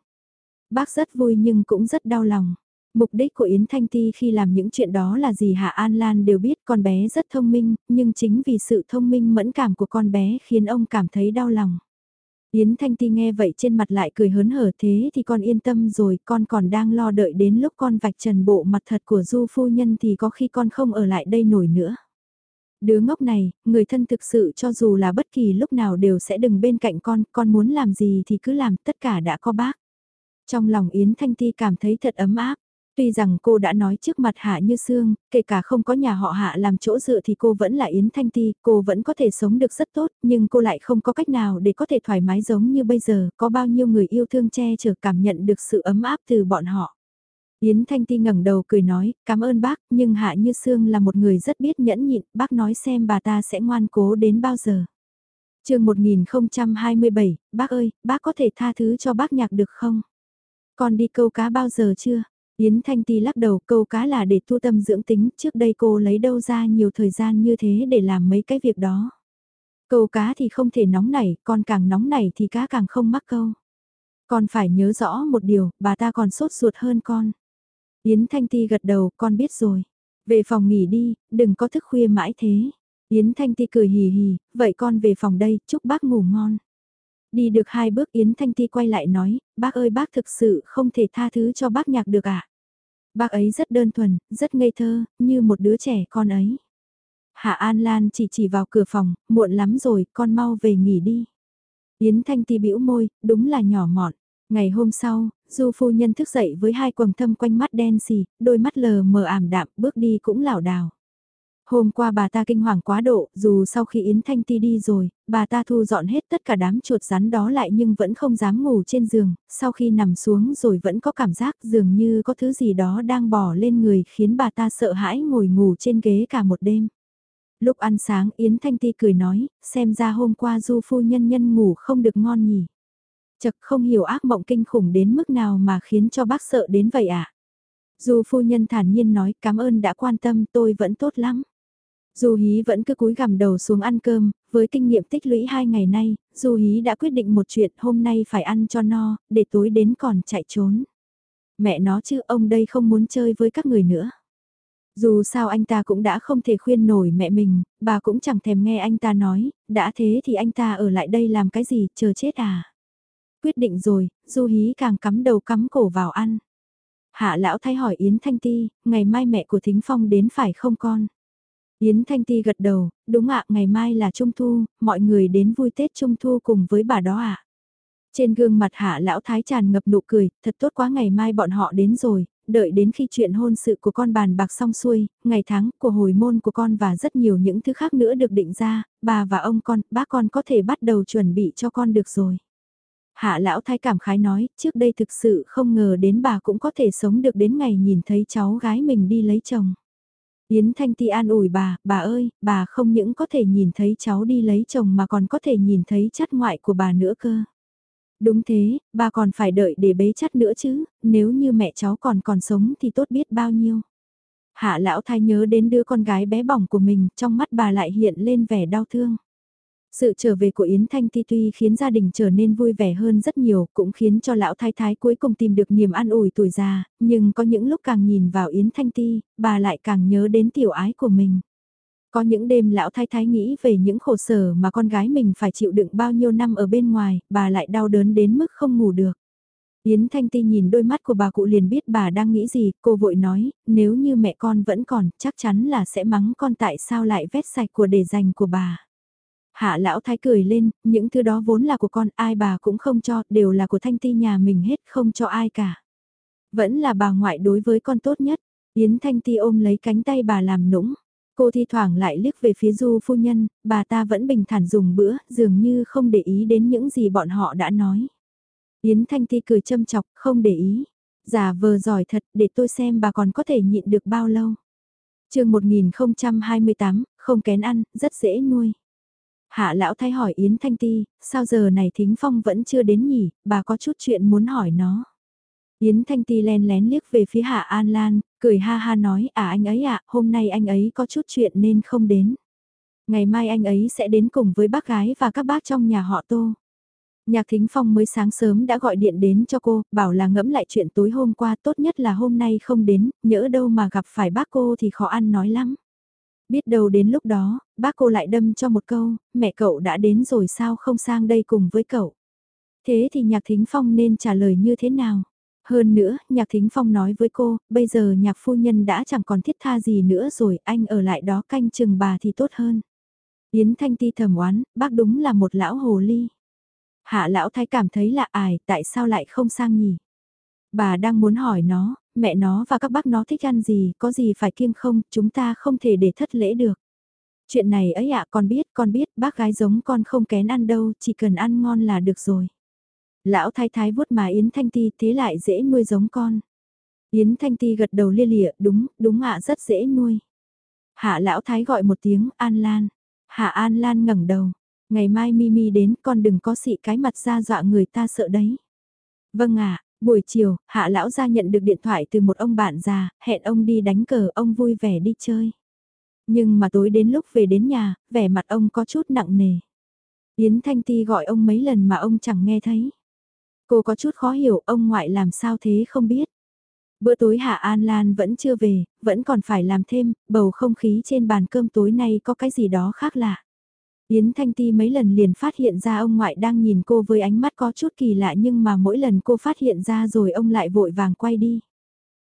Bác rất vui nhưng cũng rất đau lòng. Mục đích của Yến Thanh Ti khi làm những chuyện đó là gì Hạ An Lan đều biết con bé rất thông minh, nhưng chính vì sự thông minh mẫn cảm của con bé khiến ông cảm thấy đau lòng. Yến Thanh Ti nghe vậy trên mặt lại cười hớn hở thế thì con yên tâm rồi, con còn đang lo đợi đến lúc con vạch trần bộ mặt thật của Du Phu Nhân thì có khi con không ở lại đây nổi nữa. Đứa ngốc này, người thân thực sự cho dù là bất kỳ lúc nào đều sẽ đừng bên cạnh con, con muốn làm gì thì cứ làm, tất cả đã có bác. Trong lòng Yến Thanh Ti cảm thấy thật ấm áp. Tuy rằng cô đã nói trước mặt Hạ Như Sương, kể cả không có nhà họ Hạ làm chỗ dựa thì cô vẫn là Yến Thanh Ti, cô vẫn có thể sống được rất tốt, nhưng cô lại không có cách nào để có thể thoải mái giống như bây giờ, có bao nhiêu người yêu thương che chở cảm nhận được sự ấm áp từ bọn họ. Yến Thanh Ti ngẩng đầu cười nói, cảm ơn bác, nhưng Hạ Như Sương là một người rất biết nhẫn nhịn, bác nói xem bà ta sẽ ngoan cố đến bao giờ. chương 1027, bác ơi, bác có thể tha thứ cho bác nhạc được không? Còn đi câu cá bao giờ chưa? Yến Thanh Ti lắc đầu câu cá là để thu tâm dưỡng tính, trước đây cô lấy đâu ra nhiều thời gian như thế để làm mấy cái việc đó. Câu cá thì không thể nóng nảy, còn càng nóng nảy thì cá càng không mắc câu. Con phải nhớ rõ một điều, bà ta còn sốt ruột hơn con. Yến Thanh Ti gật đầu, con biết rồi. Về phòng nghỉ đi, đừng có thức khuya mãi thế. Yến Thanh Ti cười hì hì, vậy con về phòng đây, chúc bác ngủ ngon. Đi được hai bước Yến Thanh Ti quay lại nói, bác ơi bác thực sự không thể tha thứ cho bác nhạc được ạ. À? Bác ấy rất đơn thuần, rất ngây thơ, như một đứa trẻ con ấy. Hạ An Lan chỉ chỉ vào cửa phòng, muộn lắm rồi, con mau về nghỉ đi. Yến Thanh Ti bĩu môi, đúng là nhỏ mọn. Ngày hôm sau, Du phu nhân thức dậy với hai quầng thâm quanh mắt đen xì, đôi mắt lờ mờ ảm đạm, bước đi cũng lảo đảo. Hôm qua bà ta kinh hoàng quá độ, dù sau khi Yến Thanh Ti đi rồi, bà ta thu dọn hết tất cả đám chuột rắn đó lại nhưng vẫn không dám ngủ trên giường, sau khi nằm xuống rồi vẫn có cảm giác dường như có thứ gì đó đang bò lên người khiến bà ta sợ hãi ngồi ngủ trên ghế cả một đêm. Lúc ăn sáng Yến Thanh Ti cười nói, xem ra hôm qua du phu nhân nhân ngủ không được ngon nhỉ. Chật không hiểu ác mộng kinh khủng đến mức nào mà khiến cho bác sợ đến vậy ạ. À? dù phu nhân thản nhiên nói cảm ơn đã quan tâm tôi vẫn tốt lắm. dù Hí vẫn cứ cúi gằm đầu xuống ăn cơm, với kinh nghiệm tích lũy hai ngày nay, dù Hí đã quyết định một chuyện hôm nay phải ăn cho no, để tối đến còn chạy trốn. Mẹ nó chứ ông đây không muốn chơi với các người nữa. Dù sao anh ta cũng đã không thể khuyên nổi mẹ mình, bà cũng chẳng thèm nghe anh ta nói, đã thế thì anh ta ở lại đây làm cái gì, chờ chết à. Quyết định rồi, Du Hí càng cắm đầu cắm cổ vào ăn. Hạ lão thay hỏi Yến Thanh Ti, ngày mai mẹ của Thính Phong đến phải không con? Yến Thanh Ti gật đầu, đúng ạ, ngày mai là Trung Thu, mọi người đến vui Tết Trung Thu cùng với bà đó ạ. Trên gương mặt hạ lão thái tràn ngập nụ cười, thật tốt quá ngày mai bọn họ đến rồi, đợi đến khi chuyện hôn sự của con bàn bạc xong xuôi, ngày tháng của hồi môn của con và rất nhiều những thứ khác nữa được định ra, bà và ông con, bác con có thể bắt đầu chuẩn bị cho con được rồi. Hạ lão thái cảm khái nói, trước đây thực sự không ngờ đến bà cũng có thể sống được đến ngày nhìn thấy cháu gái mình đi lấy chồng. Yến Thanh Ti an ủi bà, bà ơi, bà không những có thể nhìn thấy cháu đi lấy chồng mà còn có thể nhìn thấy chắt ngoại của bà nữa cơ. Đúng thế, bà còn phải đợi để bế chắt nữa chứ, nếu như mẹ cháu còn còn sống thì tốt biết bao nhiêu. Hạ lão thái nhớ đến đứa con gái bé bỏng của mình, trong mắt bà lại hiện lên vẻ đau thương. Sự trở về của Yến Thanh Ti tuy khiến gia đình trở nên vui vẻ hơn rất nhiều, cũng khiến cho lão thái thái cuối cùng tìm được niềm an ủi tuổi già, nhưng có những lúc càng nhìn vào Yến Thanh Ti, bà lại càng nhớ đến tiểu ái của mình. Có những đêm lão thái thái nghĩ về những khổ sở mà con gái mình phải chịu đựng bao nhiêu năm ở bên ngoài, bà lại đau đớn đến mức không ngủ được. Yến Thanh Ti nhìn đôi mắt của bà cụ liền biết bà đang nghĩ gì, cô vội nói, nếu như mẹ con vẫn còn, chắc chắn là sẽ mắng con tại sao lại vét sạch của để dành của bà. Hạ lão thái cười lên, những thứ đó vốn là của con, ai bà cũng không cho, đều là của Thanh Ti nhà mình hết, không cho ai cả. Vẫn là bà ngoại đối với con tốt nhất, Yến Thanh Ti ôm lấy cánh tay bà làm nũng. Cô thi thoảng lại liếc về phía du phu nhân, bà ta vẫn bình thản dùng bữa, dường như không để ý đến những gì bọn họ đã nói. Yến Thanh Ti cười châm chọc, không để ý. Giả vờ giỏi thật, để tôi xem bà còn có thể nhịn được bao lâu. chương 1028, không kén ăn, rất dễ nuôi. Hạ lão thay hỏi Yến Thanh Ti, sao giờ này Thính Phong vẫn chưa đến nhỉ, bà có chút chuyện muốn hỏi nó. Yến Thanh Ti len lén liếc về phía Hạ An Lan, cười ha ha nói, à anh ấy ạ, à, hôm nay anh ấy có chút chuyện nên không đến. Ngày mai anh ấy sẽ đến cùng với bác gái và các bác trong nhà họ Tô. Nhạc Thính Phong mới sáng sớm đã gọi điện đến cho cô, bảo là ngẫm lại chuyện tối hôm qua tốt nhất là hôm nay không đến, nhỡ đâu mà gặp phải bác cô thì khó ăn nói lắm. Biết đâu đến lúc đó, bác cô lại đâm cho một câu, mẹ cậu đã đến rồi sao không sang đây cùng với cậu. Thế thì Nhạc Thính Phong nên trả lời như thế nào? Hơn nữa, Nhạc Thính Phong nói với cô, bây giờ nhạc phu nhân đã chẳng còn thiết tha gì nữa rồi, anh ở lại đó canh chừng bà thì tốt hơn. Yến Thanh Ti thầm oán, bác đúng là một lão hồ ly. Hạ lão thái cảm thấy lạ ải, tại sao lại không sang nhỉ? Bà đang muốn hỏi nó, mẹ nó và các bác nó thích ăn gì, có gì phải kiêng không, chúng ta không thể để thất lễ được. Chuyện này ấy ạ, con biết, con biết, bác gái giống con không kén ăn đâu, chỉ cần ăn ngon là được rồi. Lão thái thái vuốt mà Yến Thanh Ti thế lại dễ nuôi giống con. Yến Thanh Ti gật đầu lia lịa, đúng, đúng ạ rất dễ nuôi. Hạ lão thái gọi một tiếng, An Lan. Hạ An Lan ngẩng đầu. Ngày mai Mimi đến con đừng có xị cái mặt ra dọa người ta sợ đấy. Vâng ạ, buổi chiều, hạ lão ra nhận được điện thoại từ một ông bạn già, hẹn ông đi đánh cờ, ông vui vẻ đi chơi. Nhưng mà tối đến lúc về đến nhà, vẻ mặt ông có chút nặng nề. Yến Thanh Ti gọi ông mấy lần mà ông chẳng nghe thấy. Cô có chút khó hiểu ông ngoại làm sao thế không biết. Bữa tối Hạ An Lan vẫn chưa về, vẫn còn phải làm thêm, bầu không khí trên bàn cơm tối nay có cái gì đó khác lạ. Yến Thanh Ti mấy lần liền phát hiện ra ông ngoại đang nhìn cô với ánh mắt có chút kỳ lạ nhưng mà mỗi lần cô phát hiện ra rồi ông lại vội vàng quay đi.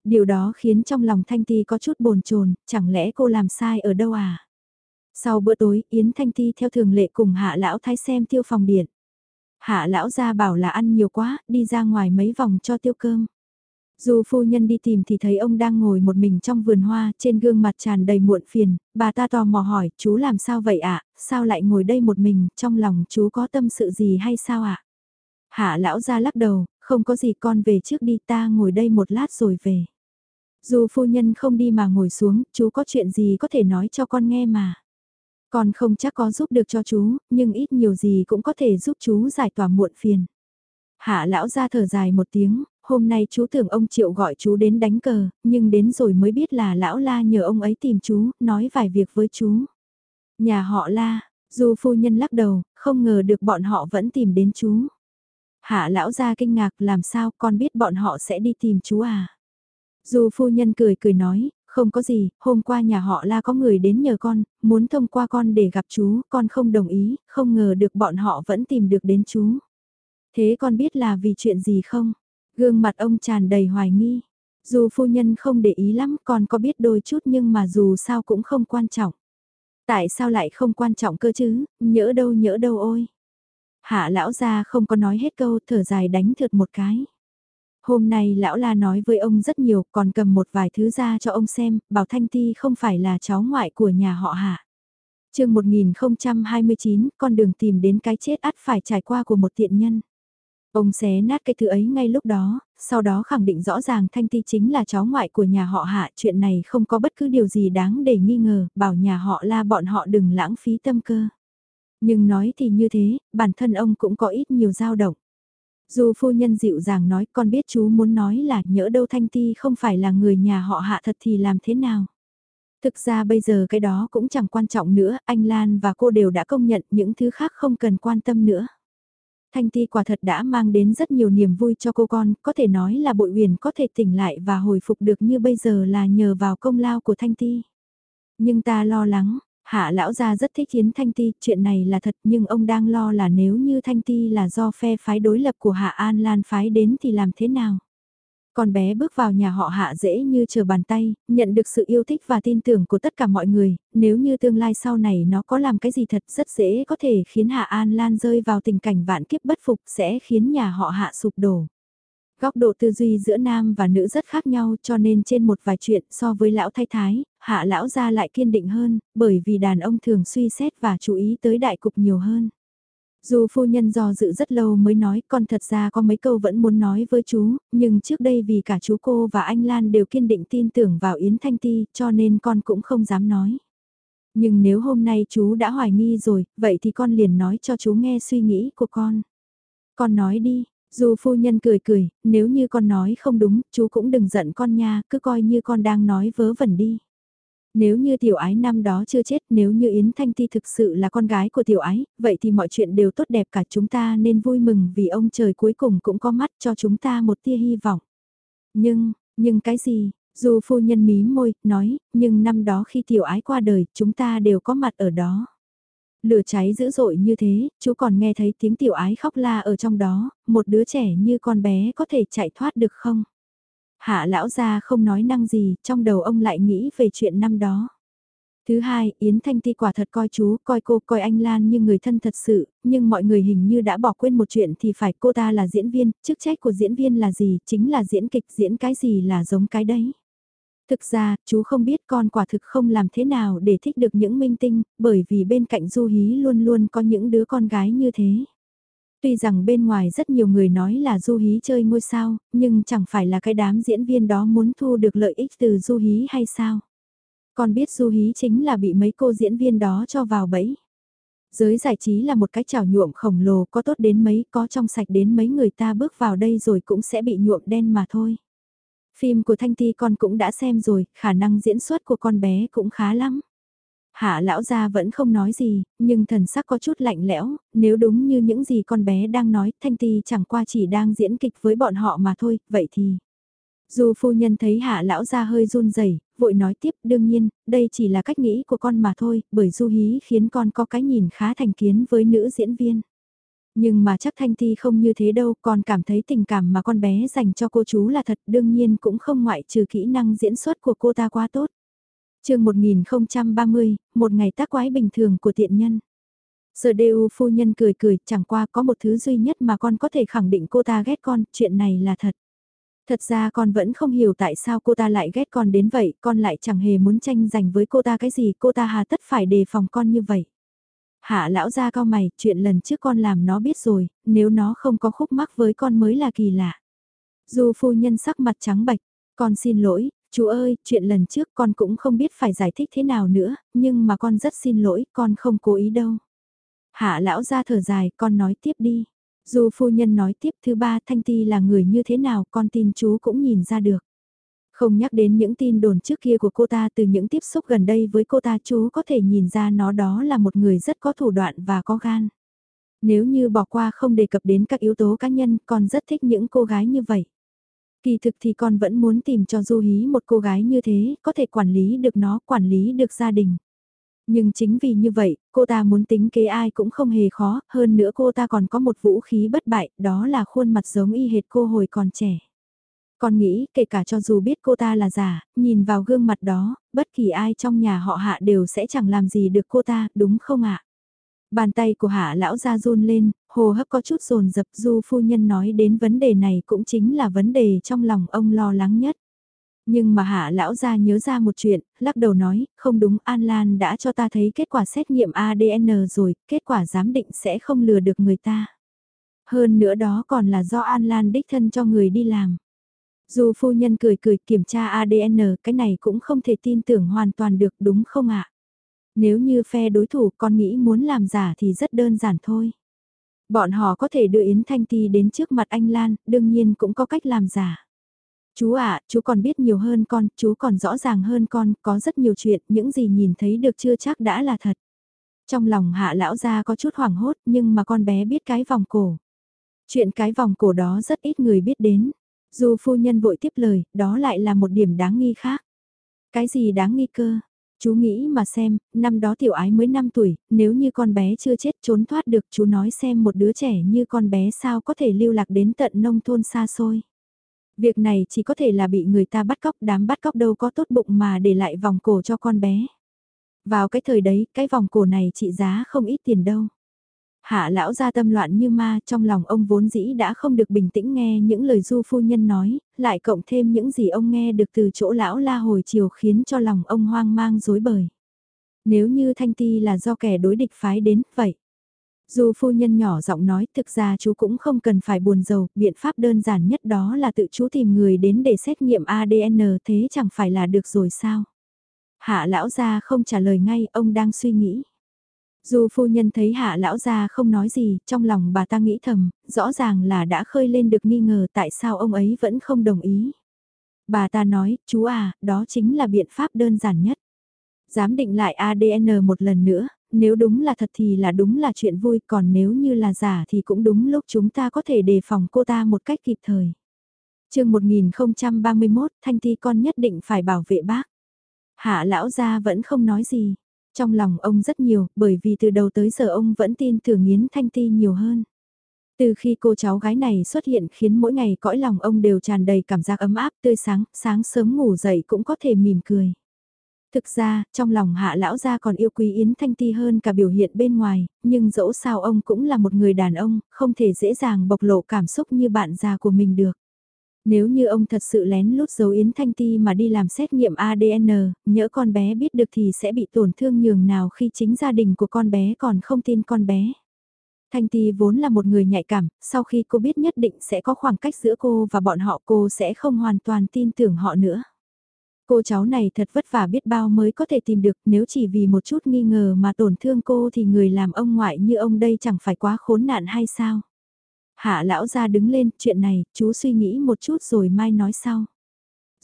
Điều đó khiến trong lòng Thanh Ti có chút bồn chồn, chẳng lẽ cô làm sai ở đâu à? Sau bữa tối, Yến Thanh Ti theo thường lệ cùng Hạ Lão Thái xem tiêu phòng điện. Hạ Lão ra bảo là ăn nhiều quá, đi ra ngoài mấy vòng cho tiêu cơm. Dù phu nhân đi tìm thì thấy ông đang ngồi một mình trong vườn hoa, trên gương mặt tràn đầy muộn phiền, bà ta tò mò hỏi, chú làm sao vậy ạ, sao lại ngồi đây một mình, trong lòng chú có tâm sự gì hay sao ạ? Hạ lão ra lắc đầu, không có gì con về trước đi ta ngồi đây một lát rồi về. Dù phu nhân không đi mà ngồi xuống, chú có chuyện gì có thể nói cho con nghe mà. Con không chắc có giúp được cho chú, nhưng ít nhiều gì cũng có thể giúp chú giải tỏa muộn phiền. Hạ lão ra thở dài một tiếng, hôm nay chú tưởng ông Triệu gọi chú đến đánh cờ, nhưng đến rồi mới biết là lão la nhờ ông ấy tìm chú, nói vài việc với chú. Nhà họ la, dù phu nhân lắc đầu, không ngờ được bọn họ vẫn tìm đến chú. Hạ lão ra kinh ngạc làm sao con biết bọn họ sẽ đi tìm chú à. Dù phu nhân cười cười nói, không có gì, hôm qua nhà họ la có người đến nhờ con, muốn thông qua con để gặp chú, con không đồng ý, không ngờ được bọn họ vẫn tìm được đến chú. Thế con biết là vì chuyện gì không? Gương mặt ông tràn đầy hoài nghi. Dù phu nhân không để ý lắm còn có biết đôi chút nhưng mà dù sao cũng không quan trọng. Tại sao lại không quan trọng cơ chứ, nhỡ đâu nhỡ đâu ôi. Hạ lão gia không có nói hết câu thở dài đánh thượt một cái. Hôm nay lão la nói với ông rất nhiều còn cầm một vài thứ ra cho ông xem, bảo Thanh Ti không phải là cháu ngoại của nhà họ hạ. chương 1029, con đường tìm đến cái chết ắt phải trải qua của một tiện nhân. Ông xé nát cái thứ ấy ngay lúc đó, sau đó khẳng định rõ ràng Thanh Ti chính là cháu ngoại của nhà họ Hạ, chuyện này không có bất cứ điều gì đáng để nghi ngờ, bảo nhà họ la bọn họ đừng lãng phí tâm cơ. Nhưng nói thì như thế, bản thân ông cũng có ít nhiều dao động. Dù phu nhân dịu dàng nói con biết chú muốn nói là nhỡ đâu Thanh Ti không phải là người nhà họ Hạ thật thì làm thế nào. Thực ra bây giờ cái đó cũng chẳng quan trọng nữa, anh Lan và cô đều đã công nhận những thứ khác không cần quan tâm nữa. Thanh Ti quả thật đã mang đến rất nhiều niềm vui cho cô con, có thể nói là bội huyền có thể tỉnh lại và hồi phục được như bây giờ là nhờ vào công lao của Thanh Ti. Nhưng ta lo lắng, hạ lão gia rất thích Yến Thanh Ti, chuyện này là thật nhưng ông đang lo là nếu như Thanh Ti là do phe phái đối lập của Hạ An Lan phái đến thì làm thế nào? Con bé bước vào nhà họ hạ dễ như chờ bàn tay, nhận được sự yêu thích và tin tưởng của tất cả mọi người, nếu như tương lai sau này nó có làm cái gì thật rất dễ có thể khiến hạ An Lan rơi vào tình cảnh vạn kiếp bất phục sẽ khiến nhà họ hạ sụp đổ. Góc độ tư duy giữa nam và nữ rất khác nhau cho nên trên một vài chuyện so với lão thay thái, hạ lão gia lại kiên định hơn, bởi vì đàn ông thường suy xét và chú ý tới đại cục nhiều hơn. Dù phu nhân do dự rất lâu mới nói con thật ra có mấy câu vẫn muốn nói với chú, nhưng trước đây vì cả chú cô và anh Lan đều kiên định tin tưởng vào Yến Thanh Ti cho nên con cũng không dám nói. Nhưng nếu hôm nay chú đã hoài nghi rồi, vậy thì con liền nói cho chú nghe suy nghĩ của con. Con nói đi, dù phu nhân cười cười, nếu như con nói không đúng, chú cũng đừng giận con nha, cứ coi như con đang nói vớ vẩn đi. Nếu như tiểu ái năm đó chưa chết, nếu như Yến Thanh Ti thực sự là con gái của tiểu ái, vậy thì mọi chuyện đều tốt đẹp cả chúng ta nên vui mừng vì ông trời cuối cùng cũng có mắt cho chúng ta một tia hy vọng. Nhưng, nhưng cái gì? Dù phu nhân mí môi, nói, nhưng năm đó khi tiểu ái qua đời, chúng ta đều có mặt ở đó. Lửa cháy dữ dội như thế, chú còn nghe thấy tiếng tiểu ái khóc la ở trong đó, một đứa trẻ như con bé có thể chạy thoát được không? Hạ lão gia không nói năng gì, trong đầu ông lại nghĩ về chuyện năm đó. Thứ hai, Yến Thanh Ti quả thật coi chú, coi cô, coi anh Lan như người thân thật sự, nhưng mọi người hình như đã bỏ quên một chuyện thì phải cô ta là diễn viên, chức trách của diễn viên là gì, chính là diễn kịch, diễn cái gì là giống cái đấy. Thực ra, chú không biết con quả thực không làm thế nào để thích được những minh tinh, bởi vì bên cạnh Du Hí luôn luôn có những đứa con gái như thế. Tuy rằng bên ngoài rất nhiều người nói là Du Hí chơi ngôi sao, nhưng chẳng phải là cái đám diễn viên đó muốn thu được lợi ích từ Du Hí hay sao? Còn biết Du Hí chính là bị mấy cô diễn viên đó cho vào bẫy. Giới giải trí là một cái chảo nhuộm khổng lồ có tốt đến mấy, có trong sạch đến mấy người ta bước vào đây rồi cũng sẽ bị nhuộm đen mà thôi. Phim của Thanh Ti con cũng đã xem rồi, khả năng diễn xuất của con bé cũng khá lắm. Hạ lão gia vẫn không nói gì, nhưng thần sắc có chút lạnh lẽo, nếu đúng như những gì con bé đang nói, Thanh Ti chẳng qua chỉ đang diễn kịch với bọn họ mà thôi, vậy thì... Dù phu nhân thấy hạ lão gia hơi run rẩy, vội nói tiếp đương nhiên, đây chỉ là cách nghĩ của con mà thôi, bởi du hí khiến con có cái nhìn khá thành kiến với nữ diễn viên. Nhưng mà chắc Thanh Ti không như thế đâu, con cảm thấy tình cảm mà con bé dành cho cô chú là thật đương nhiên cũng không ngoại trừ kỹ năng diễn xuất của cô ta quá tốt chương 1030, một ngày tác quái bình thường của tiện nhân. Sở đều phu nhân cười cười, chẳng qua có một thứ duy nhất mà con có thể khẳng định cô ta ghét con, chuyện này là thật. Thật ra con vẫn không hiểu tại sao cô ta lại ghét con đến vậy, con lại chẳng hề muốn tranh giành với cô ta cái gì, cô ta hà tất phải đề phòng con như vậy. Hạ lão ra cao mày, chuyện lần trước con làm nó biết rồi, nếu nó không có khúc mắc với con mới là kỳ lạ. Dù phu nhân sắc mặt trắng bạch, con xin lỗi, chú ơi, chuyện lần trước con cũng không biết phải giải thích thế nào nữa, nhưng mà con rất xin lỗi, con không cố ý đâu. Hạ lão ra thở dài, con nói tiếp đi. Dù phu nhân nói tiếp thứ ba Thanh Ti là người như thế nào con tin chú cũng nhìn ra được. Không nhắc đến những tin đồn trước kia của cô ta từ những tiếp xúc gần đây với cô ta chú có thể nhìn ra nó đó là một người rất có thủ đoạn và có gan. Nếu như bỏ qua không đề cập đến các yếu tố cá nhân con rất thích những cô gái như vậy. Kỳ thực thì con vẫn muốn tìm cho Du Hí một cô gái như thế, có thể quản lý được nó, quản lý được gia đình. Nhưng chính vì như vậy, cô ta muốn tính kế ai cũng không hề khó, hơn nữa cô ta còn có một vũ khí bất bại, đó là khuôn mặt giống y hệt cô hồi còn trẻ. Con nghĩ, kể cả cho dù biết cô ta là giả, nhìn vào gương mặt đó, bất kỳ ai trong nhà họ hạ đều sẽ chẳng làm gì được cô ta, đúng không ạ? Bàn tay của hạ lão ra run lên, hồ hấp có chút rồn dập du phu nhân nói đến vấn đề này cũng chính là vấn đề trong lòng ông lo lắng nhất. Nhưng mà hạ lão ra nhớ ra một chuyện, lắc đầu nói, không đúng An Lan đã cho ta thấy kết quả xét nghiệm ADN rồi, kết quả giám định sẽ không lừa được người ta. Hơn nữa đó còn là do An Lan đích thân cho người đi làm. Dù phu nhân cười cười kiểm tra ADN, cái này cũng không thể tin tưởng hoàn toàn được đúng không ạ? Nếu như phe đối thủ con nghĩ muốn làm giả thì rất đơn giản thôi. Bọn họ có thể đưa Yến Thanh Ti đến trước mặt anh Lan, đương nhiên cũng có cách làm giả. Chú ạ, chú còn biết nhiều hơn con, chú còn rõ ràng hơn con, có rất nhiều chuyện, những gì nhìn thấy được chưa chắc đã là thật. Trong lòng hạ lão gia có chút hoảng hốt nhưng mà con bé biết cái vòng cổ. Chuyện cái vòng cổ đó rất ít người biết đến. Dù phu nhân vội tiếp lời, đó lại là một điểm đáng nghi khác. Cái gì đáng nghi cơ? Chú nghĩ mà xem, năm đó tiểu ái mới 5 tuổi, nếu như con bé chưa chết trốn thoát được chú nói xem một đứa trẻ như con bé sao có thể lưu lạc đến tận nông thôn xa xôi. Việc này chỉ có thể là bị người ta bắt cóc, đám bắt cóc đâu có tốt bụng mà để lại vòng cổ cho con bé. Vào cái thời đấy, cái vòng cổ này trị giá không ít tiền đâu. Hạ lão ra tâm loạn như ma, trong lòng ông vốn dĩ đã không được bình tĩnh nghe những lời du phu nhân nói, lại cộng thêm những gì ông nghe được từ chỗ lão la hồi chiều khiến cho lòng ông hoang mang dối bời. Nếu như Thanh Ti là do kẻ đối địch phái đến, vậy. Dù phu nhân nhỏ giọng nói thực ra chú cũng không cần phải buồn giàu, biện pháp đơn giản nhất đó là tự chú tìm người đến để xét nghiệm ADN thế chẳng phải là được rồi sao? Hạ lão gia không trả lời ngay, ông đang suy nghĩ. Dù phu nhân thấy hạ lão gia không nói gì, trong lòng bà ta nghĩ thầm, rõ ràng là đã khơi lên được nghi ngờ tại sao ông ấy vẫn không đồng ý. Bà ta nói, chú à, đó chính là biện pháp đơn giản nhất. Giám định lại ADN một lần nữa, nếu đúng là thật thì là đúng là chuyện vui, còn nếu như là giả thì cũng đúng lúc chúng ta có thể đề phòng cô ta một cách kịp thời. chương 1031, Thanh Ti con nhất định phải bảo vệ bác. Hạ lão gia vẫn không nói gì. Trong lòng ông rất nhiều, bởi vì từ đầu tới giờ ông vẫn tin tưởng Yến Thanh Ti nhiều hơn. Từ khi cô cháu gái này xuất hiện khiến mỗi ngày cõi lòng ông đều tràn đầy cảm giác ấm áp tươi sáng, sáng sớm ngủ dậy cũng có thể mỉm cười. Thực ra, trong lòng hạ lão gia còn yêu quý Yến Thanh Ti hơn cả biểu hiện bên ngoài, nhưng dẫu sao ông cũng là một người đàn ông, không thể dễ dàng bộc lộ cảm xúc như bạn già của mình được. Nếu như ông thật sự lén lút giấu Yến Thanh Ti mà đi làm xét nghiệm ADN, nhỡ con bé biết được thì sẽ bị tổn thương nhường nào khi chính gia đình của con bé còn không tin con bé. Thanh Ti vốn là một người nhạy cảm, sau khi cô biết nhất định sẽ có khoảng cách giữa cô và bọn họ cô sẽ không hoàn toàn tin tưởng họ nữa. Cô cháu này thật vất vả biết bao mới có thể tìm được nếu chỉ vì một chút nghi ngờ mà tổn thương cô thì người làm ông ngoại như ông đây chẳng phải quá khốn nạn hay sao? Hạ lão ra đứng lên, chuyện này, chú suy nghĩ một chút rồi mai nói sau.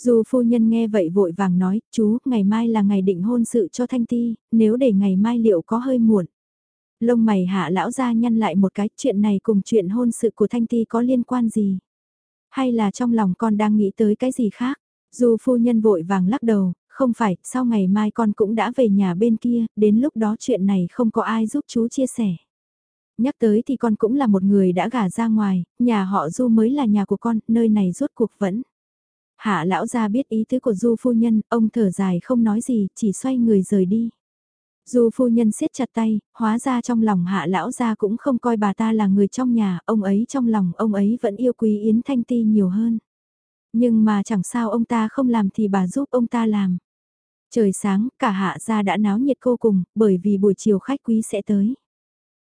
Dù phu nhân nghe vậy vội vàng nói, chú, ngày mai là ngày định hôn sự cho Thanh Ti, nếu để ngày mai liệu có hơi muộn. Lông mày hạ lão ra nhăn lại một cái, chuyện này cùng chuyện hôn sự của Thanh Ti có liên quan gì? Hay là trong lòng con đang nghĩ tới cái gì khác? Dù phu nhân vội vàng lắc đầu, không phải, sau ngày mai con cũng đã về nhà bên kia, đến lúc đó chuyện này không có ai giúp chú chia sẻ. Nhắc tới thì con cũng là một người đã gả ra ngoài, nhà họ Du mới là nhà của con, nơi này rốt cuộc vẫn. Hạ lão gia biết ý tứ của Du phu nhân, ông thở dài không nói gì, chỉ xoay người rời đi. Du phu nhân siết chặt tay, hóa ra trong lòng hạ lão gia cũng không coi bà ta là người trong nhà, ông ấy trong lòng ông ấy vẫn yêu quý Yến Thanh Ti nhiều hơn. Nhưng mà chẳng sao ông ta không làm thì bà giúp ông ta làm. Trời sáng, cả hạ gia đã náo nhiệt vô cùng, bởi vì buổi chiều khách quý sẽ tới.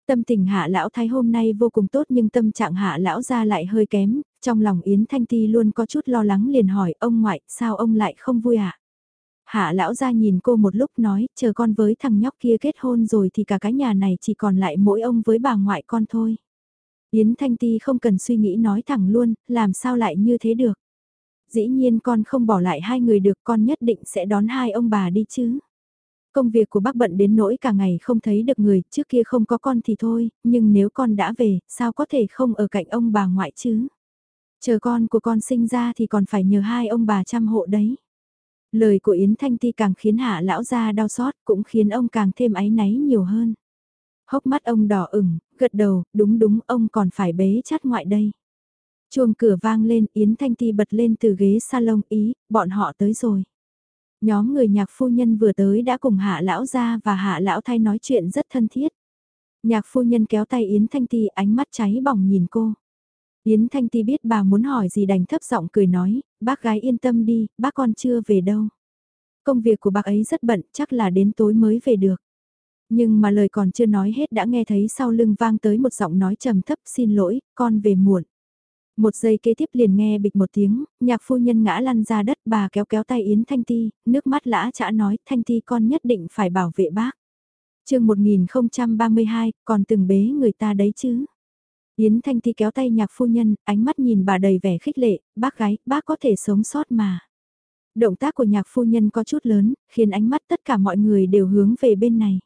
Tâm tình hạ lão thái hôm nay vô cùng tốt nhưng tâm trạng hạ lão gia lại hơi kém, trong lòng Yến Thanh Ti luôn có chút lo lắng liền hỏi ông ngoại sao ông lại không vui ạ? À? Hạ lão gia nhìn cô một lúc nói chờ con với thằng nhóc kia kết hôn rồi thì cả cái nhà này chỉ còn lại mỗi ông với bà ngoại con thôi. Yến Thanh Ti không cần suy nghĩ nói thẳng luôn, làm sao lại như thế được. Dĩ nhiên con không bỏ lại hai người được con nhất định sẽ đón hai ông bà đi chứ. Công việc của bác bận đến nỗi cả ngày không thấy được người, trước kia không có con thì thôi, nhưng nếu con đã về, sao có thể không ở cạnh ông bà ngoại chứ? Chờ con của con sinh ra thì còn phải nhờ hai ông bà chăm hộ đấy. Lời của Yến Thanh Ti càng khiến hạ lão gia đau xót, cũng khiến ông càng thêm áy náy nhiều hơn. Hốc mắt ông đỏ ửng, gật đầu, đúng đúng ông còn phải bế chát ngoại đây. Chuông cửa vang lên, Yến Thanh Ti bật lên từ ghế salon ý, bọn họ tới rồi. Nhóm người nhạc phu nhân vừa tới đã cùng hạ lão ra và hạ lão thay nói chuyện rất thân thiết. Nhạc phu nhân kéo tay Yến Thanh Ti ánh mắt cháy bỏng nhìn cô. Yến Thanh Ti biết bà muốn hỏi gì đành thấp giọng cười nói, bác gái yên tâm đi, bác con chưa về đâu. Công việc của bác ấy rất bận, chắc là đến tối mới về được. Nhưng mà lời còn chưa nói hết đã nghe thấy sau lưng vang tới một giọng nói trầm thấp xin lỗi, con về muộn. Một giây kế tiếp liền nghe bịch một tiếng, nhạc phu nhân ngã lăn ra đất bà kéo kéo tay Yến Thanh Ti, nước mắt lã chả nói, Thanh Ti con nhất định phải bảo vệ bác. chương 1032, còn từng bế người ta đấy chứ. Yến Thanh Ti kéo tay nhạc phu nhân, ánh mắt nhìn bà đầy vẻ khích lệ, bác gái, bác có thể sống sót mà. Động tác của nhạc phu nhân có chút lớn, khiến ánh mắt tất cả mọi người đều hướng về bên này.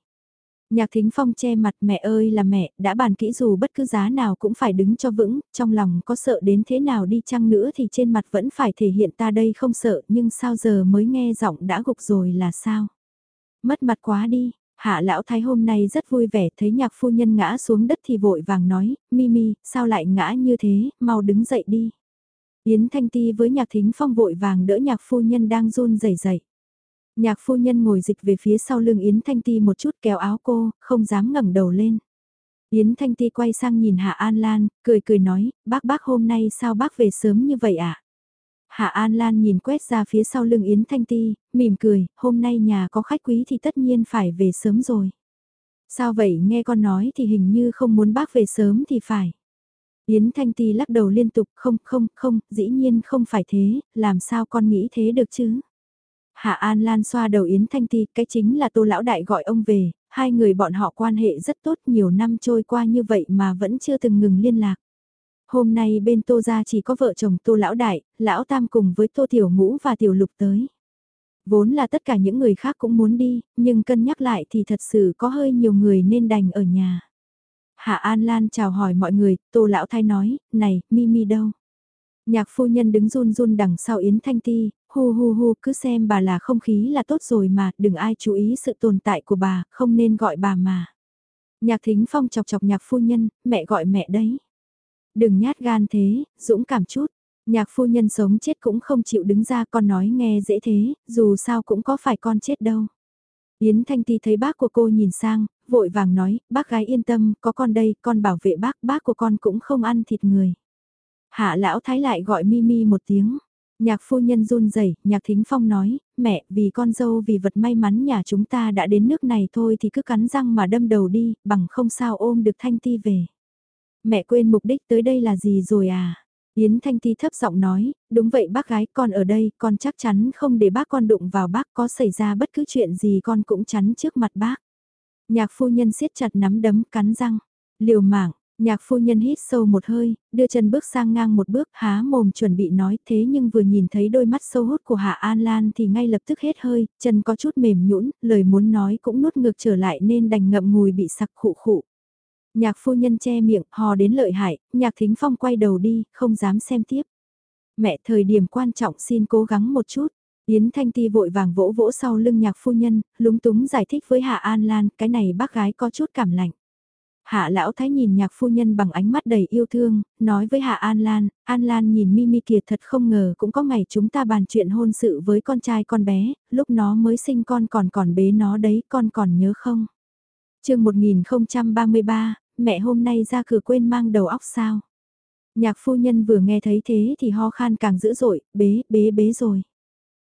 Nhạc thính phong che mặt mẹ ơi là mẹ, đã bàn kỹ dù bất cứ giá nào cũng phải đứng cho vững, trong lòng có sợ đến thế nào đi chăng nữa thì trên mặt vẫn phải thể hiện ta đây không sợ, nhưng sao giờ mới nghe giọng đã gục rồi là sao? Mất mặt quá đi, hạ lão thái hôm nay rất vui vẻ thấy nhạc phu nhân ngã xuống đất thì vội vàng nói, Mimi, sao lại ngã như thế, mau đứng dậy đi. Yến Thanh Ti với nhạc thính phong vội vàng đỡ nhạc phu nhân đang run rẩy rẩy. Nhạc phu nhân ngồi dịch về phía sau lưng Yến Thanh Ti một chút kéo áo cô, không dám ngẩng đầu lên. Yến Thanh Ti quay sang nhìn Hạ An Lan, cười cười nói, bác bác hôm nay sao bác về sớm như vậy ạ? À? Hạ An Lan nhìn quét ra phía sau lưng Yến Thanh Ti, mỉm cười, hôm nay nhà có khách quý thì tất nhiên phải về sớm rồi. Sao vậy nghe con nói thì hình như không muốn bác về sớm thì phải. Yến Thanh Ti lắc đầu liên tục, không, không, không, dĩ nhiên không phải thế, làm sao con nghĩ thế được chứ? Hạ An Lan xoa đầu Yến Thanh Ti, cái chính là Tô Lão Đại gọi ông về, hai người bọn họ quan hệ rất tốt nhiều năm trôi qua như vậy mà vẫn chưa từng ngừng liên lạc. Hôm nay bên Tô gia chỉ có vợ chồng Tô Lão Đại, Lão Tam cùng với Tô Tiểu Ngũ và Tiểu Lục tới. Vốn là tất cả những người khác cũng muốn đi, nhưng cân nhắc lại thì thật sự có hơi nhiều người nên đành ở nhà. Hạ An Lan chào hỏi mọi người, Tô Lão Thái nói, này, Mimi đâu? Nhạc phu nhân đứng run run đằng sau Yến Thanh Ti, hu hu hu cứ xem bà là không khí là tốt rồi mà, đừng ai chú ý sự tồn tại của bà, không nên gọi bà mà. Nhạc thính phong chọc chọc nhạc phu nhân, mẹ gọi mẹ đấy. Đừng nhát gan thế, dũng cảm chút. Nhạc phu nhân sống chết cũng không chịu đứng ra con nói nghe dễ thế, dù sao cũng có phải con chết đâu. Yến Thanh Ti thấy bác của cô nhìn sang, vội vàng nói, bác gái yên tâm, có con đây, con bảo vệ bác, bác của con cũng không ăn thịt người. Hạ lão thái lại gọi Mimi một tiếng. Nhạc phu nhân run rẩy, nhạc thính phong nói, mẹ, vì con dâu vì vật may mắn nhà chúng ta đã đến nước này thôi thì cứ cắn răng mà đâm đầu đi, bằng không sao ôm được Thanh Ti về. Mẹ quên mục đích tới đây là gì rồi à? Yến Thanh Ti thấp giọng nói, đúng vậy bác gái, con ở đây, con chắc chắn không để bác con đụng vào bác có xảy ra bất cứ chuyện gì con cũng chắn trước mặt bác. Nhạc phu nhân siết chặt nắm đấm cắn răng, liều mạng, Nhạc phu nhân hít sâu một hơi, đưa chân bước sang ngang một bước há mồm chuẩn bị nói thế nhưng vừa nhìn thấy đôi mắt sâu hút của Hạ An Lan thì ngay lập tức hết hơi, chân có chút mềm nhũn, lời muốn nói cũng nuốt ngược trở lại nên đành ngậm ngùi bị sặc khụ khụ. Nhạc phu nhân che miệng, hò đến lợi hại, nhạc thính phong quay đầu đi, không dám xem tiếp. Mẹ thời điểm quan trọng xin cố gắng một chút. Yến Thanh Ti vội vàng vỗ vỗ sau lưng nhạc phu nhân, lúng túng giải thích với Hạ An Lan, cái này bác gái có chút cảm lạnh. Hạ lão thái nhìn nhạc phu nhân bằng ánh mắt đầy yêu thương, nói với Hạ An Lan, An Lan nhìn Mimi kìa thật không ngờ cũng có ngày chúng ta bàn chuyện hôn sự với con trai con bé, lúc nó mới sinh con còn còn bế nó đấy, con còn nhớ không? chương 1033, mẹ hôm nay ra cửa quên mang đầu óc sao? Nhạc phu nhân vừa nghe thấy thế thì ho khan càng dữ dội, bế, bế bế rồi.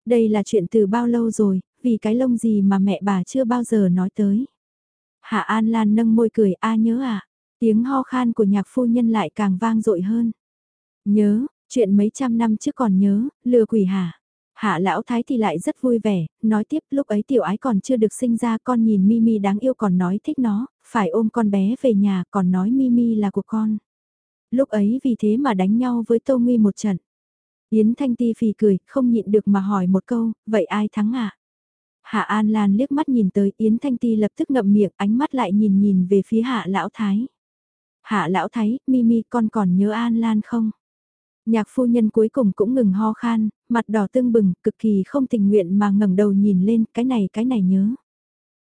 Đây là chuyện từ bao lâu rồi, vì cái lông gì mà mẹ bà chưa bao giờ nói tới. Hạ An Lan nâng môi cười a nhớ à, tiếng ho khan của nhạc phu nhân lại càng vang dội hơn. Nhớ, chuyện mấy trăm năm trước còn nhớ, lừa quỷ hả? Hạ lão thái thì lại rất vui vẻ, nói tiếp lúc ấy tiểu ái còn chưa được sinh ra con nhìn Mimi đáng yêu còn nói thích nó, phải ôm con bé về nhà còn nói Mimi là của con. Lúc ấy vì thế mà đánh nhau với Tô Nguy một trận. Yến Thanh Ti phì cười, không nhịn được mà hỏi một câu, vậy ai thắng à? Hạ An Lan liếc mắt nhìn tới Yến Thanh Ti lập tức ngậm miệng, ánh mắt lại nhìn nhìn về phía Hạ Lão Thái. Hạ Lão Thái, Mimi con còn nhớ An Lan không? Nhạc phu nhân cuối cùng cũng ngừng ho khan, mặt đỏ tưng bừng, cực kỳ không tình nguyện mà ngẩng đầu nhìn lên, cái này cái này nhớ.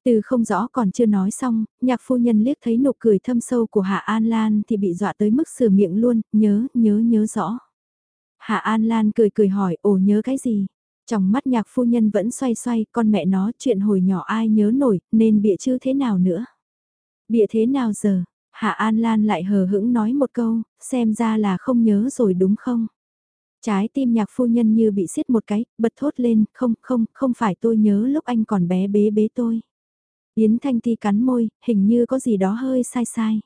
Từ không rõ còn chưa nói xong, nhạc phu nhân liếc thấy nụ cười thâm sâu của Hạ An Lan thì bị dọa tới mức sửa miệng luôn, nhớ, nhớ, nhớ rõ. Hạ An Lan cười cười hỏi, ồ nhớ cái gì? Trong mắt nhạc phu nhân vẫn xoay xoay, con mẹ nó chuyện hồi nhỏ ai nhớ nổi, nên bịa chứ thế nào nữa? Bịa thế nào giờ? Hạ An Lan lại hờ hững nói một câu, xem ra là không nhớ rồi đúng không? Trái tim nhạc phu nhân như bị xiết một cái, bật thốt lên, không, không, không phải tôi nhớ lúc anh còn bé bế bế tôi. Yến Thanh Ti cắn môi, hình như có gì đó hơi sai sai.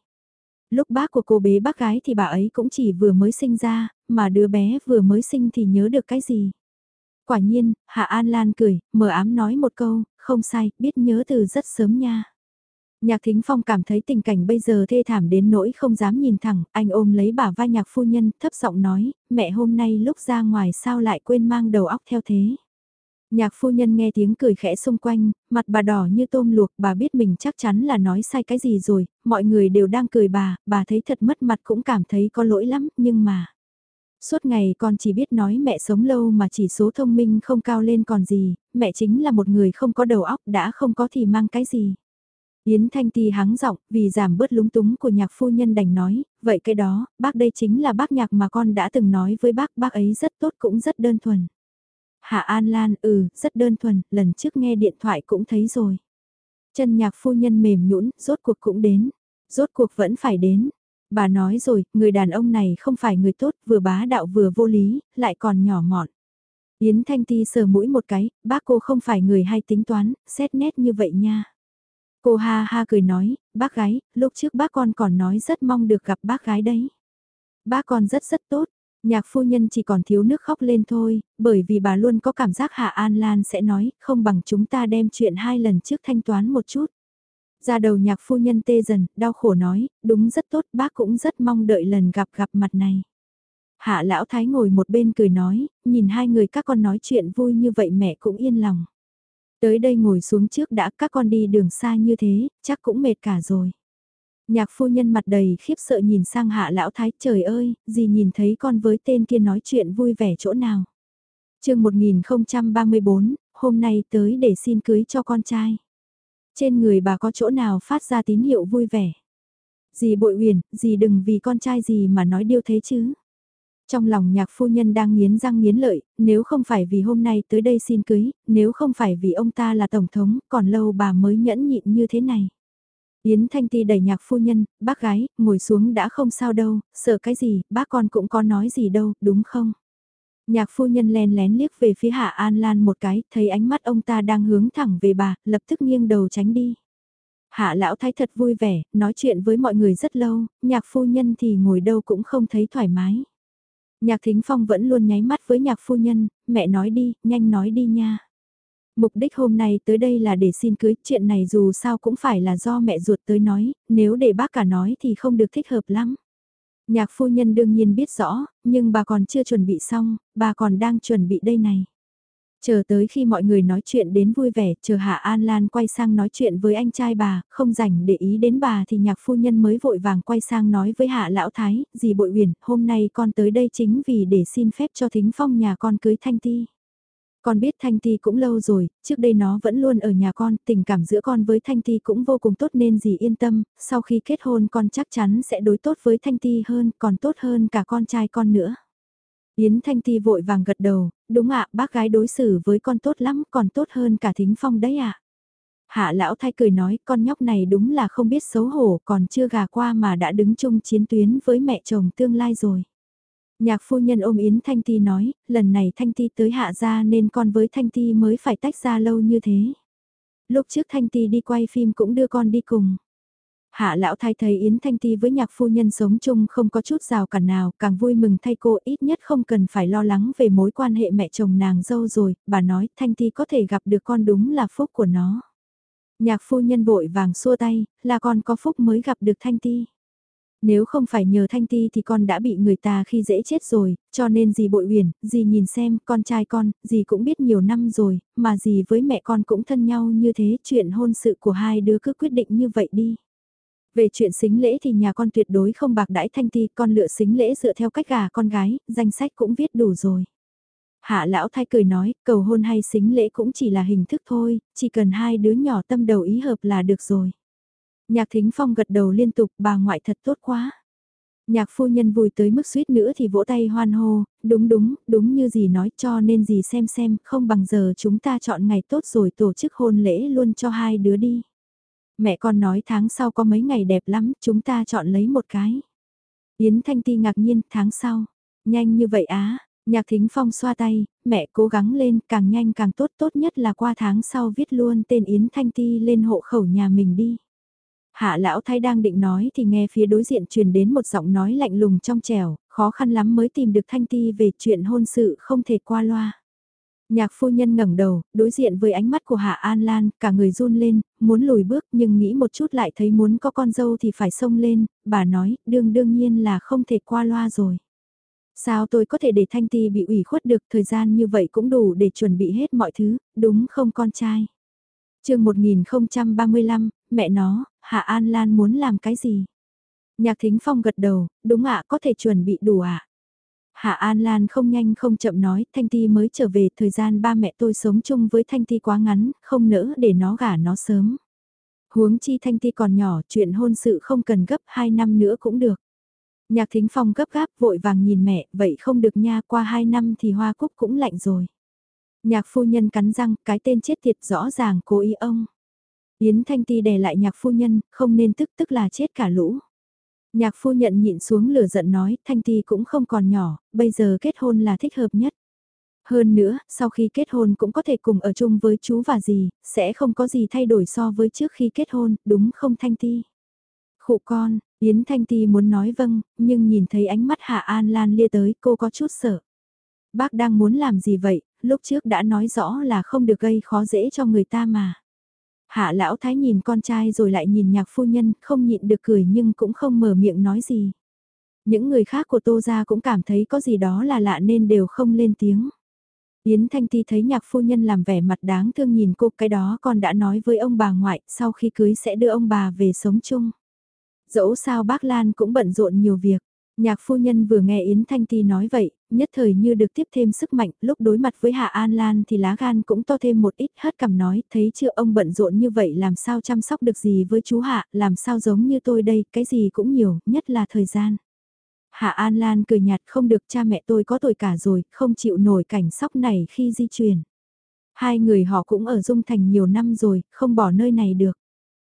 Lúc bác của cô bế bác gái thì bà ấy cũng chỉ vừa mới sinh ra, mà đứa bé vừa mới sinh thì nhớ được cái gì. Quả nhiên, Hạ An Lan cười, mờ ám nói một câu, không sai, biết nhớ từ rất sớm nha. Nhạc Thính Phong cảm thấy tình cảnh bây giờ thê thảm đến nỗi không dám nhìn thẳng, anh ôm lấy bả vai nhạc phu nhân, thấp giọng nói, mẹ hôm nay lúc ra ngoài sao lại quên mang đầu óc theo thế. Nhạc phu nhân nghe tiếng cười khẽ xung quanh, mặt bà đỏ như tôm luộc, bà biết mình chắc chắn là nói sai cái gì rồi, mọi người đều đang cười bà, bà thấy thật mất mặt cũng cảm thấy có lỗi lắm, nhưng mà... Suốt ngày con chỉ biết nói mẹ sống lâu mà chỉ số thông minh không cao lên còn gì, mẹ chính là một người không có đầu óc đã không có thì mang cái gì. Yến Thanh Ti hắng giọng, vì giảm bớt lúng túng của nhạc phu nhân đành nói, vậy cái đó, bác đây chính là bác nhạc mà con đã từng nói với bác, bác ấy rất tốt cũng rất đơn thuần. Hạ An Lan, ừ, rất đơn thuần, lần trước nghe điện thoại cũng thấy rồi. Chân nhạc phu nhân mềm nhũn, rốt cuộc cũng đến. Rốt cuộc vẫn phải đến. Bà nói rồi, người đàn ông này không phải người tốt, vừa bá đạo vừa vô lý, lại còn nhỏ mọn. Yến Thanh Ti sờ mũi một cái, bác cô không phải người hay tính toán, xét nét như vậy nha. Cô ha ha cười nói, bác gái, lúc trước bác con còn nói rất mong được gặp bác gái đấy. Bác con rất rất tốt, nhạc phu nhân chỉ còn thiếu nước khóc lên thôi, bởi vì bà luôn có cảm giác Hạ An Lan sẽ nói, không bằng chúng ta đem chuyện hai lần trước thanh toán một chút. Ra đầu nhạc phu nhân tê dần, đau khổ nói, đúng rất tốt, bác cũng rất mong đợi lần gặp gặp mặt này. Hạ lão thái ngồi một bên cười nói, nhìn hai người các con nói chuyện vui như vậy mẹ cũng yên lòng. Tới đây ngồi xuống trước đã các con đi đường xa như thế, chắc cũng mệt cả rồi. Nhạc phu nhân mặt đầy khiếp sợ nhìn sang hạ lão thái, trời ơi, gì nhìn thấy con với tên kia nói chuyện vui vẻ chỗ nào. chương 1034, hôm nay tới để xin cưới cho con trai. Trên người bà có chỗ nào phát ra tín hiệu vui vẻ. Dì bội huyền, dì đừng vì con trai gì mà nói điều thế chứ. Trong lòng nhạc phu nhân đang nghiến răng nghiến lợi, nếu không phải vì hôm nay tới đây xin cưới, nếu không phải vì ông ta là tổng thống, còn lâu bà mới nhẫn nhịn như thế này. Yến Thanh Ti đẩy nhạc phu nhân, bác gái, ngồi xuống đã không sao đâu, sợ cái gì, bác con cũng có nói gì đâu, đúng không? Nhạc phu nhân len lén liếc về phía Hạ An Lan một cái, thấy ánh mắt ông ta đang hướng thẳng về bà, lập tức nghiêng đầu tránh đi. Hạ lão thái thật vui vẻ, nói chuyện với mọi người rất lâu, nhạc phu nhân thì ngồi đâu cũng không thấy thoải mái. Nhạc Thính Phong vẫn luôn nháy mắt với nhạc phu nhân, mẹ nói đi, nhanh nói đi nha. Mục đích hôm nay tới đây là để xin cưới, chuyện này dù sao cũng phải là do mẹ ruột tới nói, nếu để bác cả nói thì không được thích hợp lắm. Nhạc phu nhân đương nhiên biết rõ, nhưng bà còn chưa chuẩn bị xong, bà còn đang chuẩn bị đây này. Chờ tới khi mọi người nói chuyện đến vui vẻ, chờ Hạ An Lan quay sang nói chuyện với anh trai bà, không rảnh để ý đến bà thì nhạc phu nhân mới vội vàng quay sang nói với Hạ Lão Thái, dì bội huyền, hôm nay con tới đây chính vì để xin phép cho thính phong nhà con cưới Thanh Ti. Con biết Thanh Ti cũng lâu rồi, trước đây nó vẫn luôn ở nhà con, tình cảm giữa con với Thanh Ti cũng vô cùng tốt nên dì yên tâm, sau khi kết hôn con chắc chắn sẽ đối tốt với Thanh Ti hơn, còn tốt hơn cả con trai con nữa. Yến Thanh Ti vội vàng gật đầu, đúng ạ, bác gái đối xử với con tốt lắm, còn tốt hơn cả thính phong đấy ạ. Hạ lão thay cười nói, con nhóc này đúng là không biết xấu hổ, còn chưa gà qua mà đã đứng chung chiến tuyến với mẹ chồng tương lai rồi. Nhạc phu nhân ôm Yến Thanh Ti nói, lần này Thanh Ti tới hạ gia nên con với Thanh Ti mới phải tách ra lâu như thế. Lúc trước Thanh Ti đi quay phim cũng đưa con đi cùng. Hạ lão thái thấy Yến Thanh Ti với nhạc phu nhân sống chung không có chút rào cản nào, càng vui mừng thay cô ít nhất không cần phải lo lắng về mối quan hệ mẹ chồng nàng dâu rồi, bà nói Thanh Ti có thể gặp được con đúng là phúc của nó. Nhạc phu nhân vội vàng xua tay, là con có phúc mới gặp được Thanh Ti. Nếu không phải nhờ Thanh Ti thì con đã bị người ta khi dễ chết rồi, cho nên dì bội huyền, dì nhìn xem, con trai con, dì cũng biết nhiều năm rồi, mà dì với mẹ con cũng thân nhau như thế, chuyện hôn sự của hai đứa cứ quyết định như vậy đi. Về chuyện xính lễ thì nhà con tuyệt đối không bạc đãi thanh ti, con lựa xính lễ dựa theo cách gà con gái, danh sách cũng viết đủ rồi. Hạ lão thay cười nói, cầu hôn hay xính lễ cũng chỉ là hình thức thôi, chỉ cần hai đứa nhỏ tâm đầu ý hợp là được rồi. Nhạc thính phong gật đầu liên tục, bà ngoại thật tốt quá. Nhạc phu nhân vui tới mức suýt nữa thì vỗ tay hoan hô, đúng đúng, đúng như gì nói cho nên gì xem xem, không bằng giờ chúng ta chọn ngày tốt rồi tổ chức hôn lễ luôn cho hai đứa đi. Mẹ con nói tháng sau có mấy ngày đẹp lắm, chúng ta chọn lấy một cái. Yến Thanh Ti ngạc nhiên, tháng sau. Nhanh như vậy á, nhạc thính phong xoa tay, mẹ cố gắng lên, càng nhanh càng tốt, tốt nhất là qua tháng sau viết luôn tên Yến Thanh Ti lên hộ khẩu nhà mình đi. Hạ lão thái đang định nói thì nghe phía đối diện truyền đến một giọng nói lạnh lùng trong trẻo, khó khăn lắm mới tìm được Thanh Ti về chuyện hôn sự không thể qua loa. Nhạc phu nhân ngẩng đầu, đối diện với ánh mắt của Hạ An Lan, cả người run lên, muốn lùi bước nhưng nghĩ một chút lại thấy muốn có con dâu thì phải xông lên, bà nói, đương đương nhiên là không thể qua loa rồi. Sao tôi có thể để Thanh Ti bị ủy khuất được thời gian như vậy cũng đủ để chuẩn bị hết mọi thứ, đúng không con trai? chương 1035, mẹ nó, Hạ An Lan muốn làm cái gì? Nhạc Thính Phong gật đầu, đúng ạ có thể chuẩn bị đủ ạ. Hạ An Lan không nhanh không chậm nói, Thanh Ti mới trở về, thời gian ba mẹ tôi sống chung với Thanh Ti quá ngắn, không nỡ để nó gả nó sớm. Huống chi Thanh Ti còn nhỏ, chuyện hôn sự không cần gấp 2 năm nữa cũng được. Nhạc Thính Phong gấp gáp vội vàng nhìn mẹ, vậy không được nha, qua 2 năm thì hoa cúc cũng lạnh rồi. Nhạc phu nhân cắn răng, cái tên chết tiệt rõ ràng cố ý ông. Yến Thanh Ti đè lại nhạc phu nhân, không nên tức tức là chết cả lũ. Nhạc phu nhận nhịn xuống lửa giận nói, Thanh Ti cũng không còn nhỏ, bây giờ kết hôn là thích hợp nhất. Hơn nữa, sau khi kết hôn cũng có thể cùng ở chung với chú và dì, sẽ không có gì thay đổi so với trước khi kết hôn, đúng không Thanh Ti? Khụ con, Yến Thanh Ti muốn nói vâng, nhưng nhìn thấy ánh mắt Hạ An Lan lia tới cô có chút sợ. Bác đang muốn làm gì vậy, lúc trước đã nói rõ là không được gây khó dễ cho người ta mà. Hạ lão thái nhìn con trai rồi lại nhìn nhạc phu nhân, không nhịn được cười nhưng cũng không mở miệng nói gì. Những người khác của tô gia cũng cảm thấy có gì đó là lạ nên đều không lên tiếng. Yến Thanh Ti thấy nhạc phu nhân làm vẻ mặt đáng thương nhìn cô cái đó còn đã nói với ông bà ngoại sau khi cưới sẽ đưa ông bà về sống chung. Dẫu sao bác Lan cũng bận rộn nhiều việc. Nhạc phu nhân vừa nghe Yến Thanh Ti nói vậy, nhất thời như được tiếp thêm sức mạnh, lúc đối mặt với Hạ An Lan thì lá gan cũng to thêm một ít, hất cằm nói, thấy chưa ông bận rộn như vậy làm sao chăm sóc được gì với chú Hạ, làm sao giống như tôi đây, cái gì cũng nhiều, nhất là thời gian. Hạ An Lan cười nhạt không được cha mẹ tôi có tuổi cả rồi, không chịu nổi cảnh sóc này khi di chuyển. Hai người họ cũng ở Dung Thành nhiều năm rồi, không bỏ nơi này được.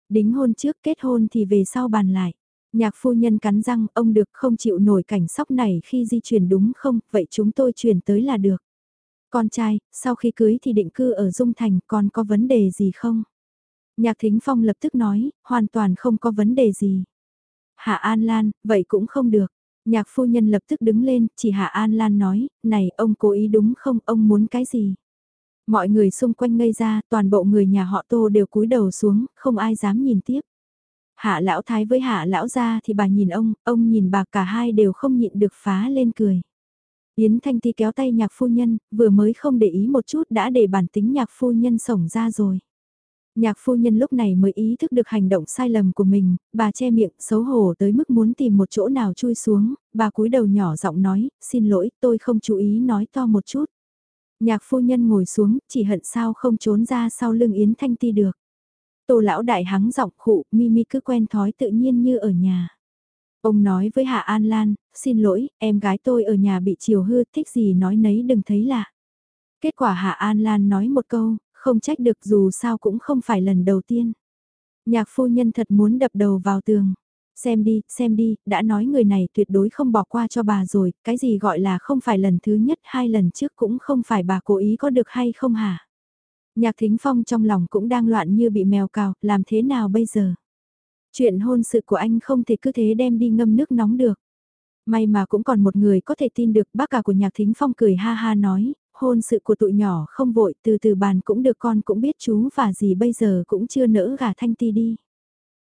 Đính hôn trước kết hôn thì về sau bàn lại. Nhạc phu nhân cắn răng, ông được không chịu nổi cảnh sóc này khi di chuyển đúng không, vậy chúng tôi chuyển tới là được. Con trai, sau khi cưới thì định cư ở Dung Thành, còn có vấn đề gì không? Nhạc Thính Phong lập tức nói, hoàn toàn không có vấn đề gì. Hạ An Lan, vậy cũng không được. Nhạc phu nhân lập tức đứng lên, chỉ Hạ An Lan nói, này ông cố ý đúng không, ông muốn cái gì? Mọi người xung quanh ngây ra, toàn bộ người nhà họ Tô đều cúi đầu xuống, không ai dám nhìn tiếp. Hạ lão thái với hạ lão gia thì bà nhìn ông, ông nhìn bà cả hai đều không nhịn được phá lên cười. Yến Thanh Ti kéo tay nhạc phu nhân, vừa mới không để ý một chút đã để bản tính nhạc phu nhân sổng ra rồi. Nhạc phu nhân lúc này mới ý thức được hành động sai lầm của mình, bà che miệng xấu hổ tới mức muốn tìm một chỗ nào chui xuống, bà cúi đầu nhỏ giọng nói, xin lỗi tôi không chú ý nói to một chút. Nhạc phu nhân ngồi xuống, chỉ hận sao không trốn ra sau lưng Yến Thanh Ti được. Tô lão đại hắng giọng khụ, Mimi cứ quen thói tự nhiên như ở nhà. Ông nói với Hạ An Lan, xin lỗi, em gái tôi ở nhà bị chiều hư, thích gì nói nấy đừng thấy lạ. Kết quả Hạ An Lan nói một câu, không trách được dù sao cũng không phải lần đầu tiên. Nhạc phu nhân thật muốn đập đầu vào tường. Xem đi, xem đi, đã nói người này tuyệt đối không bỏ qua cho bà rồi, cái gì gọi là không phải lần thứ nhất hai lần trước cũng không phải bà cố ý có được hay không hả? Nhạc thính phong trong lòng cũng đang loạn như bị mèo cào, làm thế nào bây giờ? Chuyện hôn sự của anh không thể cứ thế đem đi ngâm nước nóng được. May mà cũng còn một người có thể tin được bác cả của nhạc thính phong cười ha ha nói, hôn sự của tụi nhỏ không vội từ từ bàn cũng được con cũng biết chú và gì bây giờ cũng chưa nỡ gả thanh ti đi.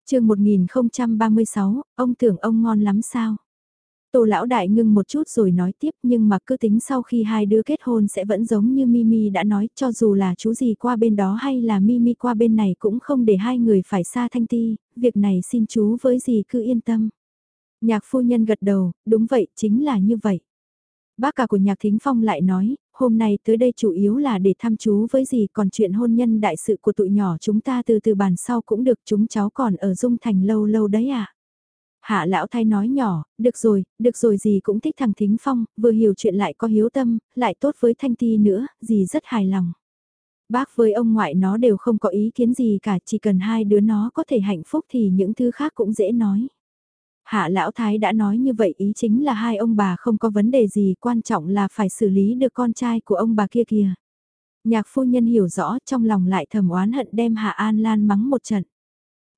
chương 1036, ông tưởng ông ngon lắm sao? Tô lão đại ngưng một chút rồi nói tiếp nhưng mà cứ tính sau khi hai đứa kết hôn sẽ vẫn giống như Mimi đã nói cho dù là chú gì qua bên đó hay là Mimi qua bên này cũng không để hai người phải xa thanh ti, việc này xin chú với gì cứ yên tâm. Nhạc phu nhân gật đầu, đúng vậy, chính là như vậy. Bác cả của nhạc thính phong lại nói, hôm nay tới đây chủ yếu là để thăm chú với gì còn chuyện hôn nhân đại sự của tụi nhỏ chúng ta từ từ bàn sau cũng được chúng cháu còn ở Dung Thành lâu lâu đấy à. Hạ lão thay nói nhỏ, được rồi, được rồi gì cũng thích thằng Thính Phong, vừa hiểu chuyện lại có hiếu tâm, lại tốt với Thanh Ti nữa, gì rất hài lòng. Bác với ông ngoại nó đều không có ý kiến gì cả, chỉ cần hai đứa nó có thể hạnh phúc thì những thứ khác cũng dễ nói. Hạ lão thái đã nói như vậy ý chính là hai ông bà không có vấn đề gì quan trọng là phải xử lý được con trai của ông bà kia kìa. Nhạc phu nhân hiểu rõ trong lòng lại thầm oán hận đem Hạ An Lan mắng một trận.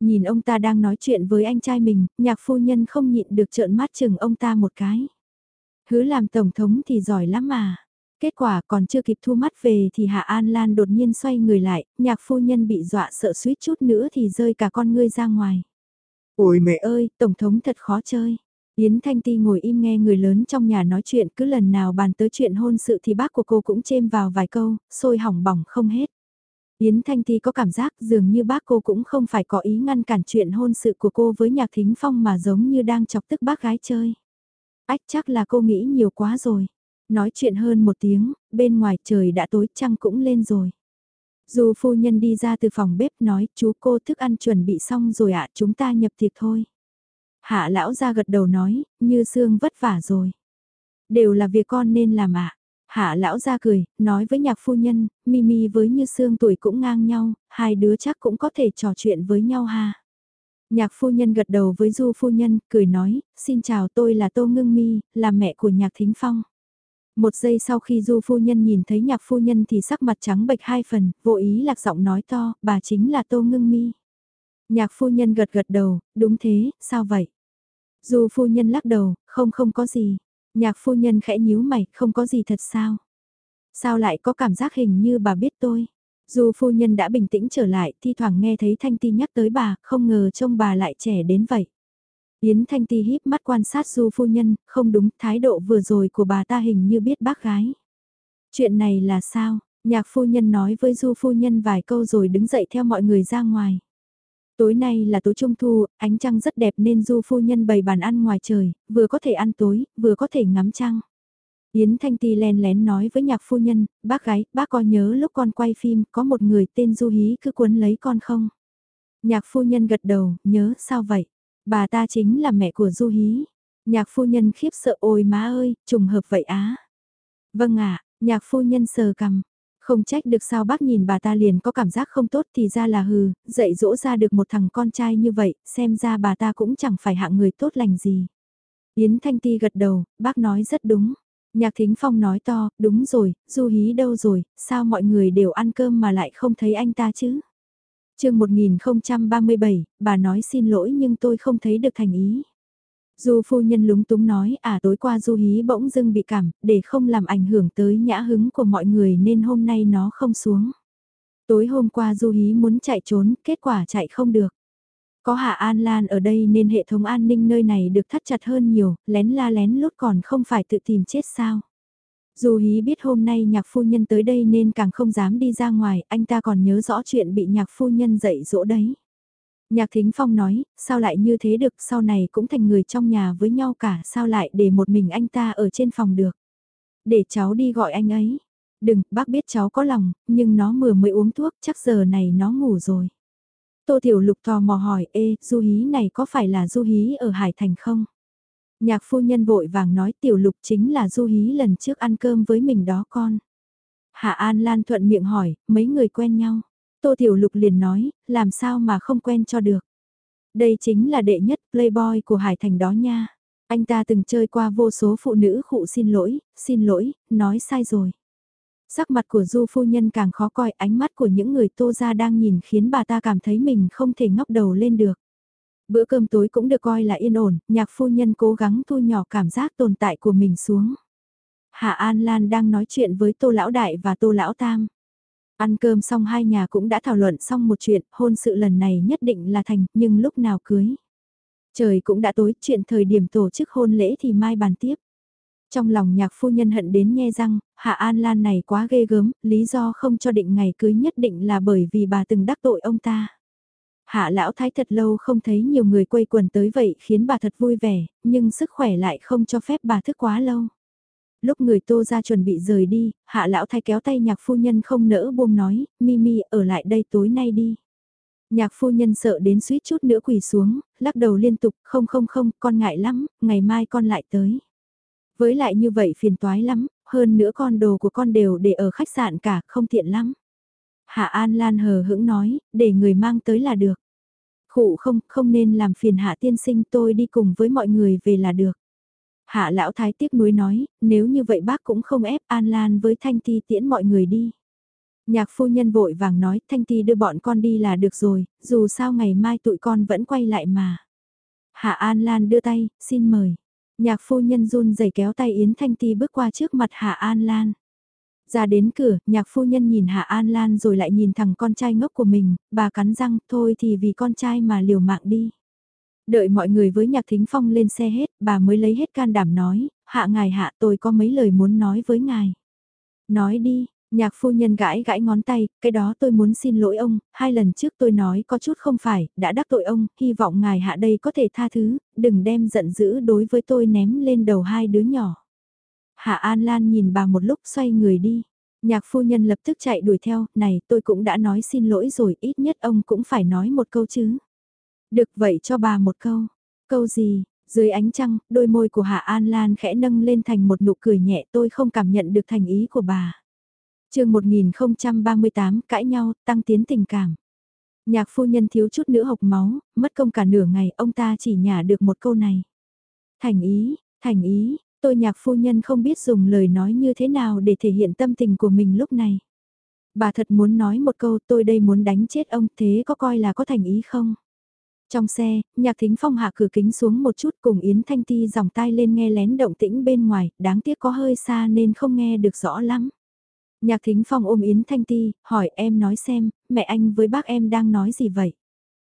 Nhìn ông ta đang nói chuyện với anh trai mình, nhạc phu nhân không nhịn được trợn mắt chừng ông ta một cái. Hứa làm tổng thống thì giỏi lắm mà. Kết quả còn chưa kịp thu mắt về thì Hạ An Lan đột nhiên xoay người lại, nhạc phu nhân bị dọa sợ suýt chút nữa thì rơi cả con ngươi ra ngoài. Ôi mẹ ơi, Tổng thống thật khó chơi. Yến Thanh Ti ngồi im nghe người lớn trong nhà nói chuyện cứ lần nào bàn tới chuyện hôn sự thì bác của cô cũng chêm vào vài câu, sôi hỏng bỏng không hết. Yến Thanh Ti có cảm giác dường như bác cô cũng không phải có ý ngăn cản chuyện hôn sự của cô với Nhạc Thính Phong mà giống như đang chọc tức bác gái chơi. Ách chắc là cô nghĩ nhiều quá rồi. Nói chuyện hơn một tiếng, bên ngoài trời đã tối trăng cũng lên rồi. Dù phu nhân đi ra từ phòng bếp nói chú cô thức ăn chuẩn bị xong rồi ạ chúng ta nhập tiệc thôi. Hạ lão ra gật đầu nói, như xương vất vả rồi. Đều là việc con nên làm ạ. Hạ lão ra cười, nói với nhạc phu nhân, Mimi với Như Sương tuổi cũng ngang nhau, hai đứa chắc cũng có thể trò chuyện với nhau ha. Nhạc phu nhân gật đầu với Du phu nhân, cười nói, xin chào tôi là Tô Ngưng Mi, là mẹ của nhạc thính phong. Một giây sau khi Du phu nhân nhìn thấy nhạc phu nhân thì sắc mặt trắng bệch hai phần, vô ý lạc giọng nói to, bà chính là Tô Ngưng Mi. Nhạc phu nhân gật gật đầu, đúng thế, sao vậy? Du phu nhân lắc đầu, không không có gì. Nhạc phu nhân khẽ nhíu mày, không có gì thật sao? Sao lại có cảm giác hình như bà biết tôi? Dù phu nhân đã bình tĩnh trở lại, thi thoảng nghe thấy Thanh Ti nhắc tới bà, không ngờ trông bà lại trẻ đến vậy. Yến Thanh Ti híp mắt quan sát Du phu nhân, không đúng, thái độ vừa rồi của bà ta hình như biết bác gái. Chuyện này là sao? Nhạc phu nhân nói với Du phu nhân vài câu rồi đứng dậy theo mọi người ra ngoài. Tối nay là tối trung thu, ánh trăng rất đẹp nên du phu nhân bày bàn ăn ngoài trời, vừa có thể ăn tối, vừa có thể ngắm trăng. Yến Thanh Ti len lén nói với nhạc phu nhân, bác gái, bác có nhớ lúc con quay phim có một người tên Du Hí cứ cuốn lấy con không? Nhạc phu nhân gật đầu, nhớ, sao vậy? Bà ta chính là mẹ của Du Hí. Nhạc phu nhân khiếp sợ ôi má ơi, trùng hợp vậy á. Vâng ạ, nhạc phu nhân sờ cầm, không trách được sao bác nhìn bà ta liền có cảm giác không tốt thì ra là hừ, dạy dỗ ra được một thằng con trai như vậy, xem ra bà ta cũng chẳng phải hạng người tốt lành gì. Yến Thanh Ti gật đầu, bác nói rất đúng. Nhạc Thính Phong nói to, đúng rồi, Du Hí đâu rồi, sao mọi người đều ăn cơm mà lại không thấy anh ta chứ? chương 1037, bà nói xin lỗi nhưng tôi không thấy được thành ý. Du phu nhân lúng túng nói à tối qua Du hí bỗng dưng bị cảm, để không làm ảnh hưởng tới nhã hứng của mọi người nên hôm nay nó không xuống. Tối hôm qua Du hí muốn chạy trốn, kết quả chạy không được. Có Hạ An Lan ở đây nên hệ thống an ninh nơi này được thắt chặt hơn nhiều, lén la lén lút còn không phải tự tìm chết sao. Du hí biết hôm nay nhạc phu nhân tới đây nên càng không dám đi ra ngoài, anh ta còn nhớ rõ chuyện bị nhạc phu nhân dạy dỗ đấy. Nhạc Thính Phong nói, sao lại như thế được, sau này cũng thành người trong nhà với nhau cả, sao lại để một mình anh ta ở trên phòng được. Để cháu đi gọi anh ấy. Đừng, bác biết cháu có lòng, nhưng nó vừa mới uống thuốc, chắc giờ này nó ngủ rồi. Tô Tiểu Lục tò mò hỏi, ê, du hí này có phải là du hí ở Hải Thành không? Nhạc phu nhân vội vàng nói Tiểu Lục chính là du hí lần trước ăn cơm với mình đó con. Hạ An Lan thuận miệng hỏi, mấy người quen nhau. Tô Tiểu Lục liền nói, làm sao mà không quen cho được. Đây chính là đệ nhất playboy của Hải Thành đó nha. Anh ta từng chơi qua vô số phụ nữ khụ xin lỗi, xin lỗi, nói sai rồi. Sắc mặt của du phu nhân càng khó coi ánh mắt của những người tô ra đang nhìn khiến bà ta cảm thấy mình không thể ngóc đầu lên được. Bữa cơm tối cũng được coi là yên ổn, nhạc phu nhân cố gắng thu nhỏ cảm giác tồn tại của mình xuống. Hạ An Lan đang nói chuyện với Tô Lão Đại và Tô Lão Tam. Ăn cơm xong hai nhà cũng đã thảo luận xong một chuyện, hôn sự lần này nhất định là thành, nhưng lúc nào cưới. Trời cũng đã tối, chuyện thời điểm tổ chức hôn lễ thì mai bàn tiếp. Trong lòng nhạc phu nhân hận đến nghe răng, Hạ An Lan này quá ghê gớm, lý do không cho định ngày cưới nhất định là bởi vì bà từng đắc tội ông ta. Hạ lão thái thật lâu không thấy nhiều người quây quần tới vậy khiến bà thật vui vẻ, nhưng sức khỏe lại không cho phép bà thức quá lâu. Lúc người tô ra chuẩn bị rời đi, hạ lão thay kéo tay nhạc phu nhân không nỡ buông nói, Mimi ở lại đây tối nay đi. Nhạc phu nhân sợ đến suýt chút nữa quỳ xuống, lắc đầu liên tục, không không không, con ngại lắm, ngày mai con lại tới. Với lại như vậy phiền toái lắm, hơn nữa con đồ của con đều để ở khách sạn cả, không tiện lắm. Hạ An Lan hờ hững nói, để người mang tới là được. Khụ không, không nên làm phiền Hạ tiên sinh tôi đi cùng với mọi người về là được. Hạ lão thái tiếc nuối nói, nếu như vậy bác cũng không ép An Lan với Thanh Ti tiễn mọi người đi. Nhạc phu nhân vội vàng nói Thanh Ti đưa bọn con đi là được rồi, dù sao ngày mai tụi con vẫn quay lại mà. Hạ An Lan đưa tay, xin mời. Nhạc phu nhân run rẩy kéo tay Yến Thanh Ti bước qua trước mặt Hạ An Lan. Ra đến cửa, nhạc phu nhân nhìn Hạ An Lan rồi lại nhìn thằng con trai ngốc của mình, bà cắn răng, thôi thì vì con trai mà liều mạng đi. Đợi mọi người với nhạc thính phong lên xe hết, bà mới lấy hết can đảm nói, hạ ngài hạ tôi có mấy lời muốn nói với ngài. Nói đi, nhạc phu nhân gãi gãi ngón tay, cái đó tôi muốn xin lỗi ông, hai lần trước tôi nói có chút không phải, đã đắc tội ông, hy vọng ngài hạ đây có thể tha thứ, đừng đem giận dữ đối với tôi ném lên đầu hai đứa nhỏ. Hạ An Lan nhìn bà một lúc xoay người đi. Nhạc phu nhân lập tức chạy đuổi theo, này tôi cũng đã nói xin lỗi rồi, ít nhất ông cũng phải nói một câu chứ. Được vậy cho bà một câu. Câu gì? Dưới ánh trăng, đôi môi của Hạ An Lan khẽ nâng lên thành một nụ cười nhẹ tôi không cảm nhận được thành ý của bà. chương 1038 cãi nhau, tăng tiến tình cảm. Nhạc phu nhân thiếu chút nữa hộc máu, mất công cả nửa ngày ông ta chỉ nhả được một câu này. Thành ý, thành ý, tôi nhạc phu nhân không biết dùng lời nói như thế nào để thể hiện tâm tình của mình lúc này. Bà thật muốn nói một câu tôi đây muốn đánh chết ông thế có coi là có thành ý không? Trong xe, nhạc thính phong hạ cửa kính xuống một chút cùng Yến Thanh Ti dòng tai lên nghe lén động tĩnh bên ngoài, đáng tiếc có hơi xa nên không nghe được rõ lắm. Nhạc thính phong ôm Yến Thanh Ti, hỏi em nói xem, mẹ anh với bác em đang nói gì vậy?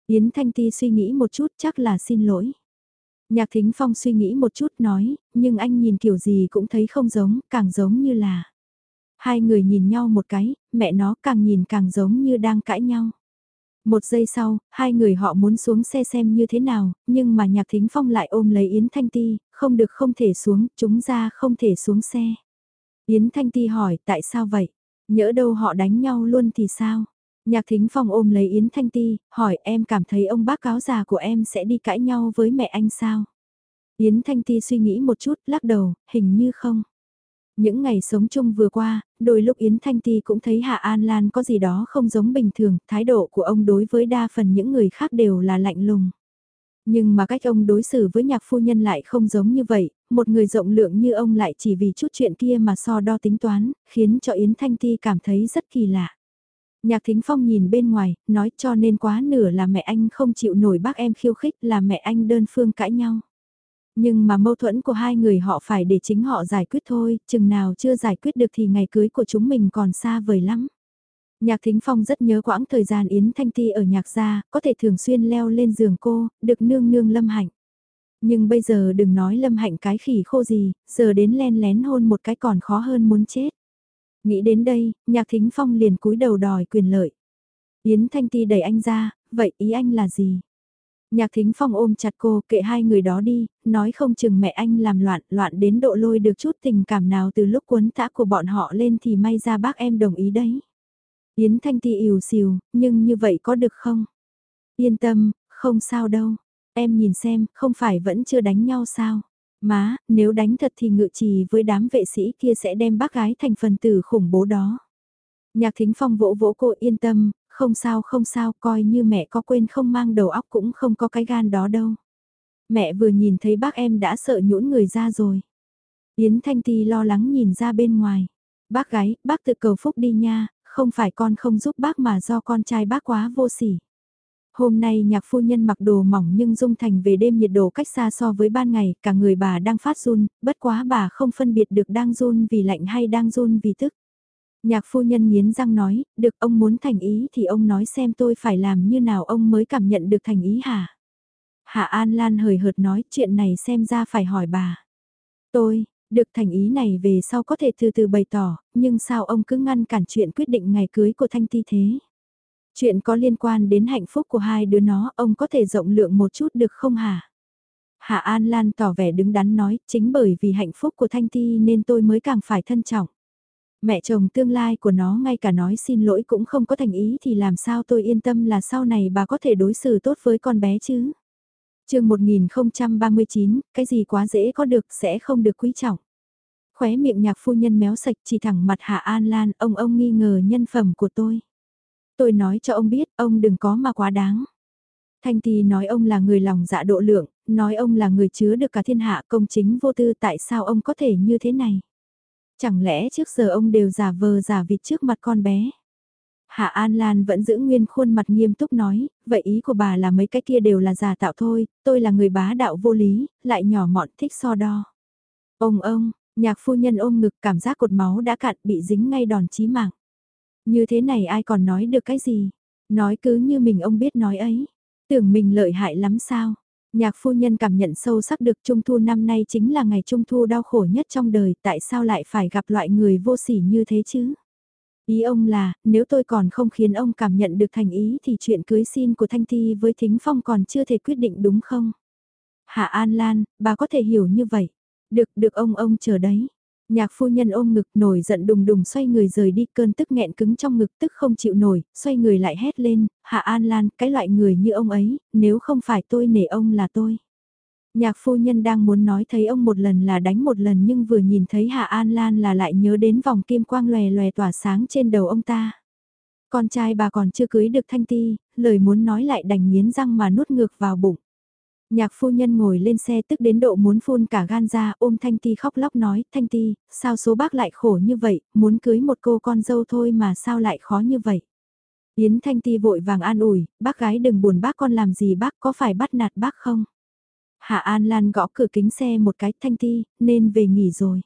Yến Thanh Ti suy nghĩ một chút chắc là xin lỗi. Nhạc thính phong suy nghĩ một chút nói, nhưng anh nhìn kiểu gì cũng thấy không giống, càng giống như là. Hai người nhìn nhau một cái, mẹ nó càng nhìn càng giống như đang cãi nhau. Một giây sau, hai người họ muốn xuống xe xem như thế nào, nhưng mà nhạc thính phong lại ôm lấy Yến Thanh Ti, không được không thể xuống, chúng ra không thể xuống xe. Yến Thanh Ti hỏi tại sao vậy? Nhỡ đâu họ đánh nhau luôn thì sao? Nhạc thính phong ôm lấy Yến Thanh Ti, hỏi em cảm thấy ông bác cáo già của em sẽ đi cãi nhau với mẹ anh sao? Yến Thanh Ti suy nghĩ một chút, lắc đầu, hình như không. Những ngày sống chung vừa qua, đôi lúc Yến Thanh Ti cũng thấy Hạ An Lan có gì đó không giống bình thường, thái độ của ông đối với đa phần những người khác đều là lạnh lùng. Nhưng mà cách ông đối xử với nhạc phu nhân lại không giống như vậy, một người rộng lượng như ông lại chỉ vì chút chuyện kia mà so đo tính toán, khiến cho Yến Thanh Ti cảm thấy rất kỳ lạ. Nhạc Thính Phong nhìn bên ngoài, nói cho nên quá nửa là mẹ anh không chịu nổi bác em khiêu khích là mẹ anh đơn phương cãi nhau. Nhưng mà mâu thuẫn của hai người họ phải để chính họ giải quyết thôi, chừng nào chưa giải quyết được thì ngày cưới của chúng mình còn xa vời lắm. Nhạc Thính Phong rất nhớ quãng thời gian Yến Thanh Ti ở nhạc gia, có thể thường xuyên leo lên giường cô, được nương nương lâm hạnh. Nhưng bây giờ đừng nói lâm hạnh cái khỉ khô gì, giờ đến len lén hôn một cái còn khó hơn muốn chết. Nghĩ đến đây, nhạc thính phong liền cúi đầu đòi quyền lợi. Yến Thanh Ti đẩy anh ra, vậy ý anh là gì? Nhạc thính phong ôm chặt cô kệ hai người đó đi, nói không chừng mẹ anh làm loạn, loạn đến độ lôi được chút tình cảm nào từ lúc cuốn tã của bọn họ lên thì may ra bác em đồng ý đấy. Yến Thanh Ti ỉu xìu, nhưng như vậy có được không? Yên tâm, không sao đâu. Em nhìn xem, không phải vẫn chưa đánh nhau sao? Má, nếu đánh thật thì ngự trì với đám vệ sĩ kia sẽ đem bác gái thành phần tử khủng bố đó. Nhạc thính phong vỗ vỗ cô yên tâm, không sao không sao, coi như mẹ có quên không mang đầu óc cũng không có cái gan đó đâu. Mẹ vừa nhìn thấy bác em đã sợ nhũn người ra rồi. Yến Thanh Ti lo lắng nhìn ra bên ngoài. Bác gái, bác tự cầu phúc đi nha, không phải con không giúp bác mà do con trai bác quá vô sỉ. Hôm nay nhạc phu nhân mặc đồ mỏng nhưng dung thành về đêm nhiệt độ cách xa so với ban ngày, cả người bà đang phát run, bất quá bà không phân biệt được đang run vì lạnh hay đang run vì tức. Nhạc phu nhân nghiến răng nói, được ông muốn thành ý thì ông nói xem tôi phải làm như nào ông mới cảm nhận được thành ý hả? Hạ An Lan hời hợt nói chuyện này xem ra phải hỏi bà. Tôi, được thành ý này về sau có thể từ từ bày tỏ, nhưng sao ông cứ ngăn cản chuyện quyết định ngày cưới của Thanh Ti thế? Chuyện có liên quan đến hạnh phúc của hai đứa nó, ông có thể rộng lượng một chút được không hả? Hạ An Lan tỏ vẻ đứng đắn nói, chính bởi vì hạnh phúc của Thanh Ti nên tôi mới càng phải thân trọng. Mẹ chồng tương lai của nó ngay cả nói xin lỗi cũng không có thành ý thì làm sao tôi yên tâm là sau này bà có thể đối xử tốt với con bé chứ? chương 1039, cái gì quá dễ có được sẽ không được quý trọng. Khóe miệng nhạc phu nhân méo sạch chỉ thẳng mặt Hạ An Lan, ông ông nghi ngờ nhân phẩm của tôi. Tôi nói cho ông biết, ông đừng có mà quá đáng. Thanh Tì nói ông là người lòng dạ độ lượng, nói ông là người chứa được cả thiên hạ công chính vô tư tại sao ông có thể như thế này. Chẳng lẽ trước giờ ông đều giả vờ giả vịt trước mặt con bé. Hạ An Lan vẫn giữ nguyên khuôn mặt nghiêm túc nói, vậy ý của bà là mấy cái kia đều là giả tạo thôi, tôi là người bá đạo vô lý, lại nhỏ mọn thích so đo. Ông ông, nhạc phu nhân ôm ngực cảm giác cột máu đã cạn bị dính ngay đòn chí mạng. Như thế này ai còn nói được cái gì? Nói cứ như mình ông biết nói ấy. Tưởng mình lợi hại lắm sao? Nhạc phu nhân cảm nhận sâu sắc được Trung Thu năm nay chính là ngày Trung Thu đau khổ nhất trong đời, tại sao lại phải gặp loại người vô sỉ như thế chứ? Ý ông là, nếu tôi còn không khiến ông cảm nhận được thành ý thì chuyện cưới xin của Thanh Thi với Thính Phong còn chưa thể quyết định đúng không? Hạ An Lan, bà có thể hiểu như vậy. Được, được ông ông chờ đấy. Nhạc phu nhân ôm ngực nổi giận đùng đùng xoay người rời đi cơn tức nghẹn cứng trong ngực tức không chịu nổi, xoay người lại hét lên, Hạ An Lan, cái loại người như ông ấy, nếu không phải tôi nể ông là tôi. Nhạc phu nhân đang muốn nói thấy ông một lần là đánh một lần nhưng vừa nhìn thấy Hạ An Lan là lại nhớ đến vòng kim quang lòe lòe tỏa sáng trên đầu ông ta. Con trai bà còn chưa cưới được Thanh Ti, lời muốn nói lại đành nghiến răng mà nuốt ngược vào bụng. Nhạc phu nhân ngồi lên xe tức đến độ muốn phun cả gan ra ôm Thanh Ti khóc lóc nói, Thanh Ti, sao số bác lại khổ như vậy, muốn cưới một cô con dâu thôi mà sao lại khó như vậy. Yến Thanh Ti vội vàng an ủi, bác gái đừng buồn bác con làm gì bác có phải bắt nạt bác không? Hạ An Lan gõ cửa kính xe một cái Thanh Ti, nên về nghỉ rồi.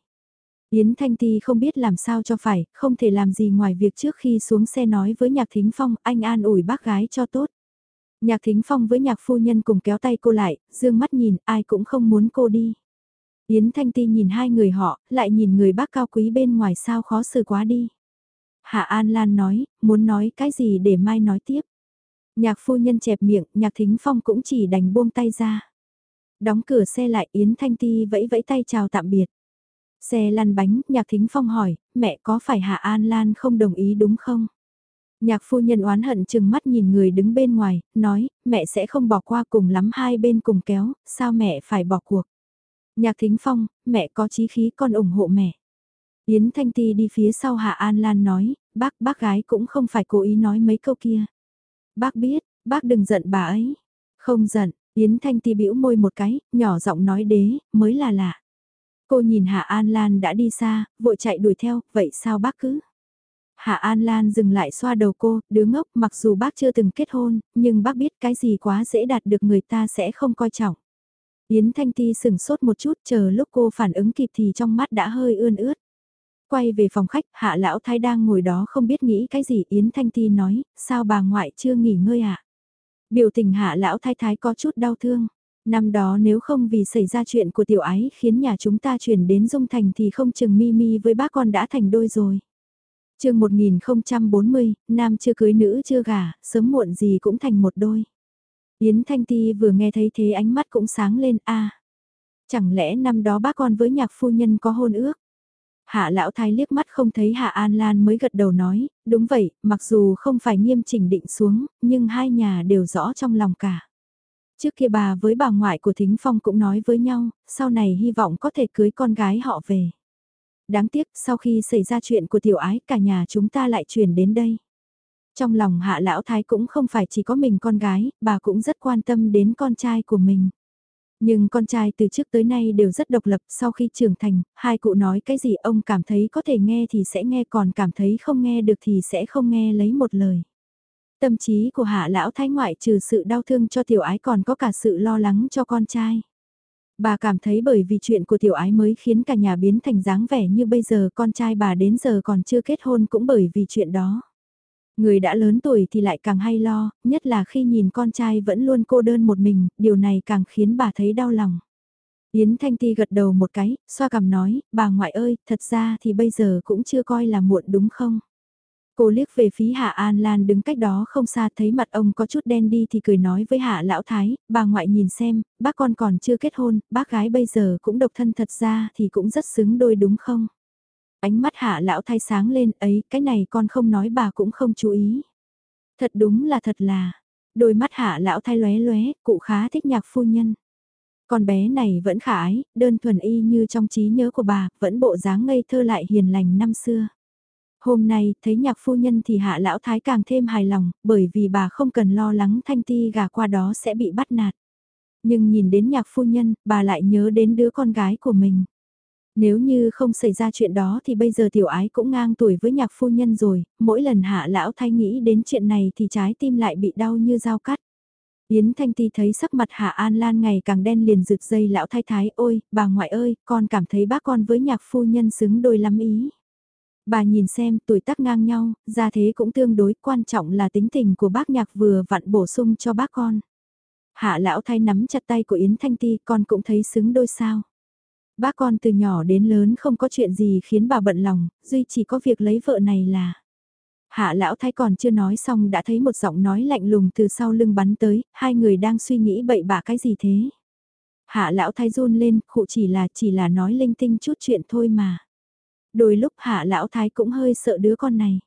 Yến Thanh Ti không biết làm sao cho phải, không thể làm gì ngoài việc trước khi xuống xe nói với Nhạc Thính Phong, anh an ủi bác gái cho tốt. Nhạc Thính Phong với nhạc phu nhân cùng kéo tay cô lại, dương mắt nhìn, ai cũng không muốn cô đi. Yến Thanh Ti nhìn hai người họ, lại nhìn người bác cao quý bên ngoài sao khó xử quá đi. Hạ An Lan nói, muốn nói cái gì để mai nói tiếp. Nhạc phu nhân chẹp miệng, nhạc Thính Phong cũng chỉ đành buông tay ra. Đóng cửa xe lại Yến Thanh Ti vẫy vẫy tay chào tạm biệt. Xe lăn bánh, nhạc Thính Phong hỏi, mẹ có phải Hạ An Lan không đồng ý đúng không? Nhạc phu nhân oán hận chừng mắt nhìn người đứng bên ngoài, nói, mẹ sẽ không bỏ qua cùng lắm hai bên cùng kéo, sao mẹ phải bỏ cuộc. Nhạc thính phong, mẹ có chí khí con ủng hộ mẹ. Yến Thanh Ti đi phía sau Hạ An Lan nói, bác bác gái cũng không phải cố ý nói mấy câu kia. Bác biết, bác đừng giận bà ấy. Không giận, Yến Thanh Ti bĩu môi một cái, nhỏ giọng nói đế, mới là lạ. Cô nhìn Hạ An Lan đã đi xa, vội chạy đuổi theo, vậy sao bác cứ? Hạ An Lan dừng lại xoa đầu cô, đứa ngốc mặc dù bác chưa từng kết hôn, nhưng bác biết cái gì quá dễ đạt được người ta sẽ không coi trọng. Yến Thanh Ti sừng sốt một chút chờ lúc cô phản ứng kịp thì trong mắt đã hơi ươn ướt. Quay về phòng khách, hạ lão thái đang ngồi đó không biết nghĩ cái gì Yến Thanh Ti nói, sao bà ngoại chưa nghỉ ngơi ạ? À? Biểu tình hạ lão thái thái có chút đau thương. Năm đó nếu không vì xảy ra chuyện của tiểu ái khiến nhà chúng ta chuyển đến Dung Thành thì không chừng Mimi với bác con đã thành đôi rồi chương 1040, nam chưa cưới nữ chưa gả, sớm muộn gì cũng thành một đôi. Yến Thanh Ti vừa nghe thấy thế ánh mắt cũng sáng lên a Chẳng lẽ năm đó bác con với nhạc phu nhân có hôn ước? Hạ lão thái liếc mắt không thấy Hạ An Lan mới gật đầu nói, đúng vậy, mặc dù không phải nghiêm chỉnh định xuống, nhưng hai nhà đều rõ trong lòng cả. Trước kia bà với bà ngoại của Thính Phong cũng nói với nhau, sau này hy vọng có thể cưới con gái họ về. Đáng tiếc, sau khi xảy ra chuyện của tiểu ái, cả nhà chúng ta lại chuyển đến đây. Trong lòng hạ lão thái cũng không phải chỉ có mình con gái, bà cũng rất quan tâm đến con trai của mình. Nhưng con trai từ trước tới nay đều rất độc lập sau khi trưởng thành, hai cụ nói cái gì ông cảm thấy có thể nghe thì sẽ nghe còn cảm thấy không nghe được thì sẽ không nghe lấy một lời. Tâm trí của hạ lão thái ngoại trừ sự đau thương cho tiểu ái còn có cả sự lo lắng cho con trai. Bà cảm thấy bởi vì chuyện của tiểu ái mới khiến cả nhà biến thành dáng vẻ như bây giờ con trai bà đến giờ còn chưa kết hôn cũng bởi vì chuyện đó. Người đã lớn tuổi thì lại càng hay lo, nhất là khi nhìn con trai vẫn luôn cô đơn một mình, điều này càng khiến bà thấy đau lòng. Yến Thanh Ti gật đầu một cái, xoa cằm nói, bà ngoại ơi, thật ra thì bây giờ cũng chưa coi là muộn đúng không? Cô liếc về phía Hạ An Lan đứng cách đó không xa thấy mặt ông có chút đen đi thì cười nói với Hạ Lão Thái, bà ngoại nhìn xem, bác con còn chưa kết hôn, bác gái bây giờ cũng độc thân thật ra thì cũng rất xứng đôi đúng không? Ánh mắt Hạ Lão Thái sáng lên ấy, cái này con không nói bà cũng không chú ý. Thật đúng là thật là, đôi mắt Hạ Lão Thái lóe lóe, cụ khá thích nhạc phu nhân. Con bé này vẫn khả ái, đơn thuần y như trong trí nhớ của bà, vẫn bộ dáng ngây thơ lại hiền lành năm xưa. Hôm nay, thấy nhạc phu nhân thì hạ lão thái càng thêm hài lòng, bởi vì bà không cần lo lắng thanh ti gà qua đó sẽ bị bắt nạt. Nhưng nhìn đến nhạc phu nhân, bà lại nhớ đến đứa con gái của mình. Nếu như không xảy ra chuyện đó thì bây giờ tiểu ái cũng ngang tuổi với nhạc phu nhân rồi, mỗi lần hạ lão thái nghĩ đến chuyện này thì trái tim lại bị đau như dao cắt. Yến Thanh Ti thấy sắc mặt Hạ An Lan ngày càng đen liền rực dây lão thái thái, ôi, bà ngoại ơi, con cảm thấy bác con với nhạc phu nhân xứng đôi lắm ý. Bà nhìn xem tuổi tác ngang nhau, ra thế cũng tương đối quan trọng là tính tình của bác nhạc vừa vặn bổ sung cho bác con. Hạ lão thay nắm chặt tay của Yến Thanh Ti con cũng thấy xứng đôi sao. Bác con từ nhỏ đến lớn không có chuyện gì khiến bà bận lòng, duy chỉ có việc lấy vợ này là. Hạ lão thái còn chưa nói xong đã thấy một giọng nói lạnh lùng từ sau lưng bắn tới, hai người đang suy nghĩ bậy bạ cái gì thế. Hạ lão thái run lên, khụ chỉ là chỉ là nói linh tinh chút chuyện thôi mà. Đôi lúc hạ lão thái cũng hơi sợ đứa con này.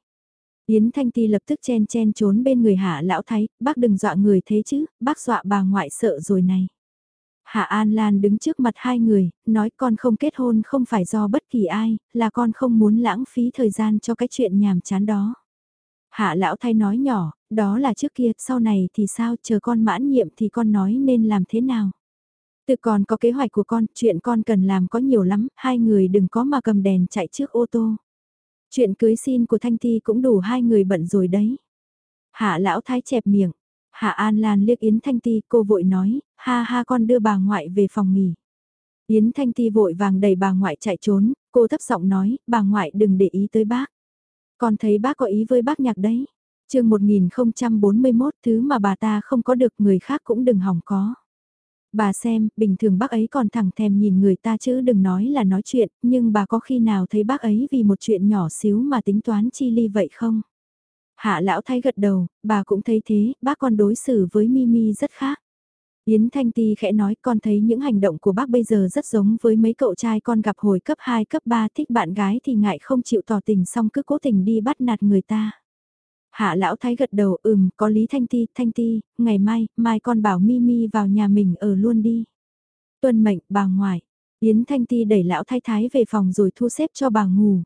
Yến Thanh Ti lập tức chen chen trốn bên người hạ lão thái, bác đừng dọa người thế chứ, bác dọa bà ngoại sợ rồi này. Hạ An Lan đứng trước mặt hai người, nói con không kết hôn không phải do bất kỳ ai, là con không muốn lãng phí thời gian cho cái chuyện nhàm chán đó. Hạ lão thay nói nhỏ, đó là trước kia, sau này thì sao, chờ con mãn nhiệm thì con nói nên làm thế nào. Tự còn có kế hoạch của con, chuyện con cần làm có nhiều lắm, hai người đừng có mà cầm đèn chạy trước ô tô. Chuyện cưới xin của Thanh Ti cũng đủ hai người bận rồi đấy. Hạ lão thái chẹp miệng. Hạ An Lan liếc Yến Thanh Ti, cô vội nói, ha ha con đưa bà ngoại về phòng nghỉ. Yến Thanh Ti vội vàng đẩy bà ngoại chạy trốn, cô thấp giọng nói, bà ngoại đừng để ý tới bác. Con thấy bác có ý với bác nhạc đấy. chương 1041 thứ mà bà ta không có được người khác cũng đừng hỏng có. Bà xem, bình thường bác ấy còn thẳng thèm nhìn người ta chứ đừng nói là nói chuyện, nhưng bà có khi nào thấy bác ấy vì một chuyện nhỏ xíu mà tính toán chi ly vậy không? Hạ lão thay gật đầu, bà cũng thấy thế, bác con đối xử với Mimi rất khác. Yến Thanh Ti khẽ nói con thấy những hành động của bác bây giờ rất giống với mấy cậu trai con gặp hồi cấp 2 cấp 3 thích bạn gái thì ngại không chịu tỏ tình xong cứ cố tình đi bắt nạt người ta. Hạ lão thái gật đầu ừm có lý Thanh Ti, Thanh Ti, ngày mai, mai con bảo Mimi vào nhà mình ở luôn đi. Tuân mệnh bà ngoại, Yến Thanh Ti đẩy lão thái thái về phòng rồi thu xếp cho bà ngủ.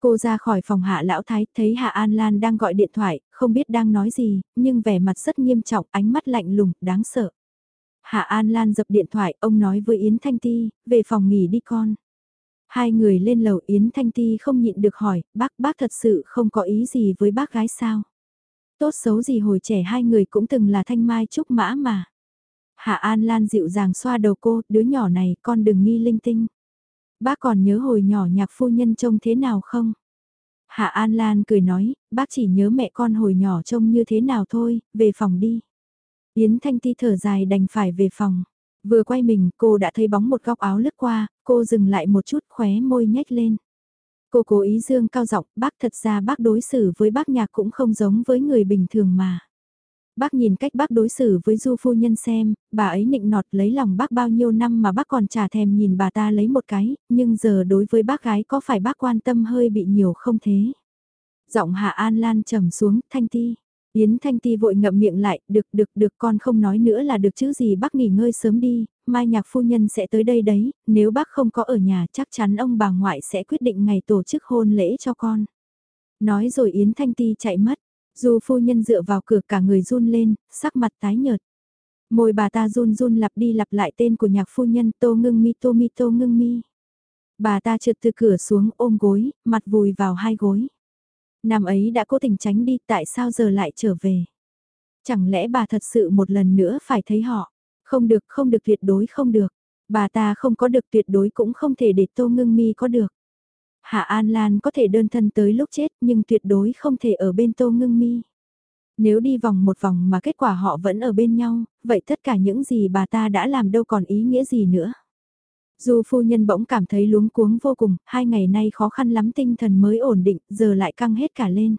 Cô ra khỏi phòng hạ lão thái, thấy hạ An Lan đang gọi điện thoại, không biết đang nói gì, nhưng vẻ mặt rất nghiêm trọng, ánh mắt lạnh lùng, đáng sợ. Hạ An Lan dập điện thoại, ông nói với Yến Thanh Ti, về phòng nghỉ đi con. Hai người lên lầu Yến Thanh Ti không nhịn được hỏi, bác bác thật sự không có ý gì với bác gái sao? Tốt xấu gì hồi trẻ hai người cũng từng là thanh mai trúc mã mà. Hạ An Lan dịu dàng xoa đầu cô, đứa nhỏ này con đừng nghi linh tinh. Bác còn nhớ hồi nhỏ nhạc phu nhân trông thế nào không? Hạ An Lan cười nói, bác chỉ nhớ mẹ con hồi nhỏ trông như thế nào thôi, về phòng đi. Yến Thanh Ti thở dài đành phải về phòng. Vừa quay mình cô đã thấy bóng một góc áo lướt qua, cô dừng lại một chút khóe môi nhếch lên. Cô cố ý dương cao giọng, bác thật ra bác đối xử với bác nhạc cũng không giống với người bình thường mà. Bác nhìn cách bác đối xử với du phu nhân xem, bà ấy nịnh nọt lấy lòng bác bao nhiêu năm mà bác còn chả thèm nhìn bà ta lấy một cái, nhưng giờ đối với bác gái có phải bác quan tâm hơi bị nhiều không thế? Giọng Hạ An Lan trầm xuống, Thanh Ti. Yến Thanh Ti vội ngậm miệng lại, được được được con không nói nữa là được chứ gì bác nghỉ ngơi sớm đi, mai nhạc phu nhân sẽ tới đây đấy, nếu bác không có ở nhà chắc chắn ông bà ngoại sẽ quyết định ngày tổ chức hôn lễ cho con. Nói rồi Yến Thanh Ti chạy mất, dù phu nhân dựa vào cửa cả người run lên, sắc mặt tái nhợt. Môi bà ta run run lặp đi lặp lại tên của nhạc phu nhân Tô Ngưng Mi Tô Mi Tô Ngưng Mi. Bà ta trượt từ cửa xuống ôm gối, mặt vùi vào hai gối. Năm ấy đã cố tình tránh đi tại sao giờ lại trở về. Chẳng lẽ bà thật sự một lần nữa phải thấy họ. Không được không được tuyệt đối không được. Bà ta không có được tuyệt đối cũng không thể để Tô Ngưng Mi có được. Hạ An Lan có thể đơn thân tới lúc chết nhưng tuyệt đối không thể ở bên Tô Ngưng Mi. Nếu đi vòng một vòng mà kết quả họ vẫn ở bên nhau, vậy tất cả những gì bà ta đã làm đâu còn ý nghĩa gì nữa. Dù phu nhân bỗng cảm thấy luống cuống vô cùng, hai ngày nay khó khăn lắm tinh thần mới ổn định, giờ lại căng hết cả lên.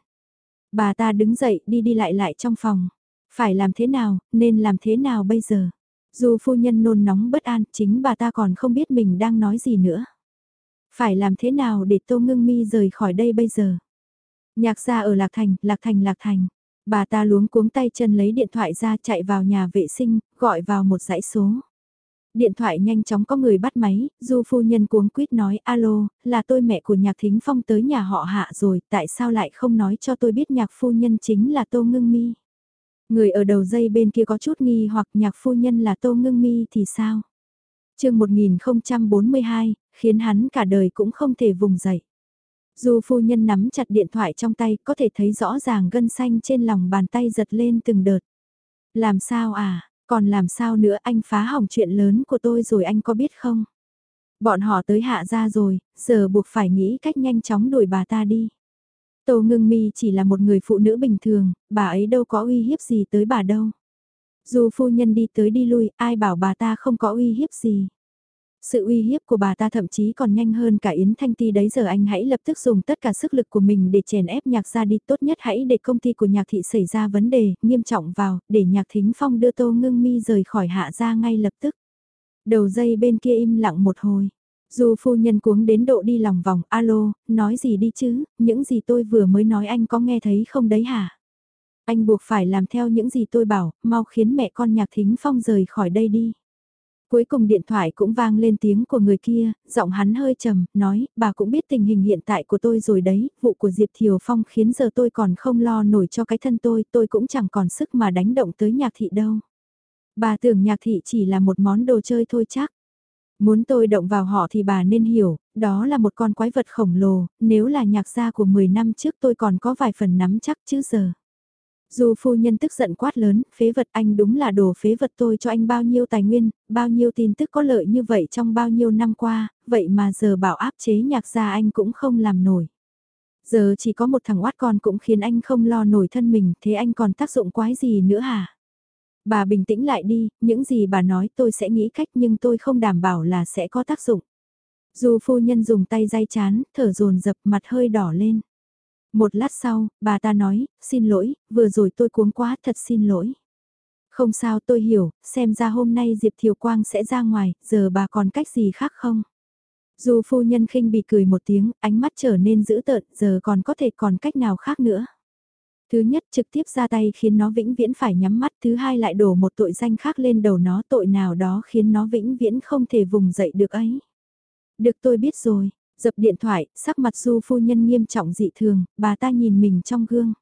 Bà ta đứng dậy đi đi lại lại trong phòng. Phải làm thế nào, nên làm thế nào bây giờ? Dù phu nhân nôn nóng bất an, chính bà ta còn không biết mình đang nói gì nữa. Phải làm thế nào để Tô Ngưng Mi rời khỏi đây bây giờ? Nhạc gia ở Lạc Thành, Lạc Thành, Lạc Thành. Bà ta luống cuống tay chân lấy điện thoại ra chạy vào nhà vệ sinh, gọi vào một dãy số. Điện thoại nhanh chóng có người bắt máy, du phu nhân cuống quýt nói alo, là tôi mẹ của nhạc thính phong tới nhà họ hạ rồi, tại sao lại không nói cho tôi biết nhạc phu nhân chính là Tô Ngưng Mi. Người ở đầu dây bên kia có chút nghi hoặc nhạc phu nhân là Tô Ngưng Mi thì sao? chương 1042, khiến hắn cả đời cũng không thể vùng dậy. Dù phu nhân nắm chặt điện thoại trong tay có thể thấy rõ ràng gân xanh trên lòng bàn tay giật lên từng đợt. Làm sao à, còn làm sao nữa anh phá hỏng chuyện lớn của tôi rồi anh có biết không? Bọn họ tới hạ ra rồi, giờ buộc phải nghĩ cách nhanh chóng đuổi bà ta đi. Tô ngưng mi chỉ là một người phụ nữ bình thường, bà ấy đâu có uy hiếp gì tới bà đâu. Dù phu nhân đi tới đi lui, ai bảo bà ta không có uy hiếp gì. Sự uy hiếp của bà ta thậm chí còn nhanh hơn cả Yến Thanh Ti đấy giờ anh hãy lập tức dùng tất cả sức lực của mình để chèn ép nhạc gia đi tốt nhất hãy để công ty của nhạc thị xảy ra vấn đề nghiêm trọng vào để nhạc thính phong đưa tô ngưng mi rời khỏi hạ gia ngay lập tức. Đầu dây bên kia im lặng một hồi. Dù phu nhân cuống đến độ đi lòng vòng, alo, nói gì đi chứ, những gì tôi vừa mới nói anh có nghe thấy không đấy hả? Anh buộc phải làm theo những gì tôi bảo, mau khiến mẹ con nhạc thính phong rời khỏi đây đi. Cuối cùng điện thoại cũng vang lên tiếng của người kia, giọng hắn hơi trầm, nói, bà cũng biết tình hình hiện tại của tôi rồi đấy, vụ của Diệp Thiều Phong khiến giờ tôi còn không lo nổi cho cái thân tôi, tôi cũng chẳng còn sức mà đánh động tới nhạc thị đâu. Bà tưởng nhạc thị chỉ là một món đồ chơi thôi chắc. Muốn tôi động vào họ thì bà nên hiểu, đó là một con quái vật khổng lồ, nếu là nhạc gia của 10 năm trước tôi còn có vài phần nắm chắc chứ giờ. Dù phu nhân tức giận quát lớn, phế vật anh đúng là đồ phế vật tôi cho anh bao nhiêu tài nguyên, bao nhiêu tin tức có lợi như vậy trong bao nhiêu năm qua, vậy mà giờ bảo áp chế nhạc gia anh cũng không làm nổi. Giờ chỉ có một thằng oát con cũng khiến anh không lo nổi thân mình, thế anh còn tác dụng quái gì nữa hả? Bà bình tĩnh lại đi, những gì bà nói tôi sẽ nghĩ cách nhưng tôi không đảm bảo là sẽ có tác dụng. Dù phu nhân dùng tay day chán, thở dồn dập mặt hơi đỏ lên. Một lát sau, bà ta nói, xin lỗi, vừa rồi tôi cuống quá, thật xin lỗi. Không sao tôi hiểu, xem ra hôm nay Diệp Thiều Quang sẽ ra ngoài, giờ bà còn cách gì khác không? Dù phu nhân khinh bị cười một tiếng, ánh mắt trở nên dữ tợn, giờ còn có thể còn cách nào khác nữa. Thứ nhất trực tiếp ra tay khiến nó vĩnh viễn phải nhắm mắt, thứ hai lại đổ một tội danh khác lên đầu nó tội nào đó khiến nó vĩnh viễn không thể vùng dậy được ấy. Được tôi biết rồi, Dập điện thoại, sắc mặt du phu nhân nghiêm trọng dị thường, bà ta nhìn mình trong gương.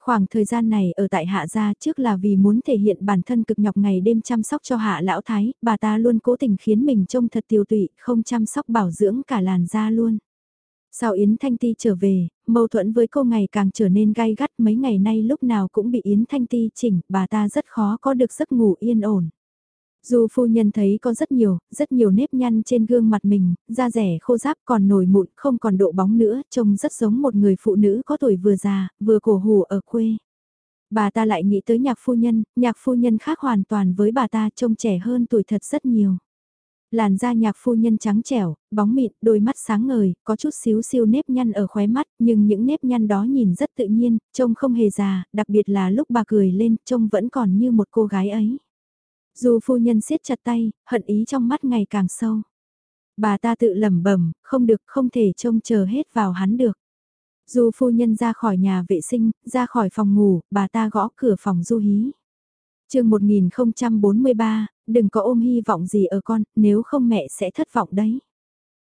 Khoảng thời gian này ở tại hạ gia trước là vì muốn thể hiện bản thân cực nhọc ngày đêm chăm sóc cho hạ lão thái, bà ta luôn cố tình khiến mình trông thật tiêu tụy, không chăm sóc bảo dưỡng cả làn da luôn. Sau Yến Thanh Ti trở về, mâu thuẫn với cô ngày càng trở nên gai gắt mấy ngày nay lúc nào cũng bị Yến Thanh Ti chỉnh, bà ta rất khó có được giấc ngủ yên ổn. Dù phu nhân thấy có rất nhiều, rất nhiều nếp nhăn trên gương mặt mình, da rẻ khô ráp còn nổi mụn, không còn độ bóng nữa, trông rất giống một người phụ nữ có tuổi vừa già, vừa cổ hủ ở quê. Bà ta lại nghĩ tới nhạc phu nhân, nhạc phu nhân khác hoàn toàn với bà ta trông trẻ hơn tuổi thật rất nhiều. Làn da nhạc phu nhân trắng trẻo, bóng mịn, đôi mắt sáng ngời, có chút xíu siêu nếp nhăn ở khóe mắt, nhưng những nếp nhăn đó nhìn rất tự nhiên, trông không hề già, đặc biệt là lúc bà cười lên, trông vẫn còn như một cô gái ấy. Dù phu nhân siết chặt tay, hận ý trong mắt ngày càng sâu. Bà ta tự lẩm bẩm, không được, không thể trông chờ hết vào hắn được. Dù phu nhân ra khỏi nhà vệ sinh, ra khỏi phòng ngủ, bà ta gõ cửa phòng du hí. chương 1043, đừng có ôm hy vọng gì ở con, nếu không mẹ sẽ thất vọng đấy.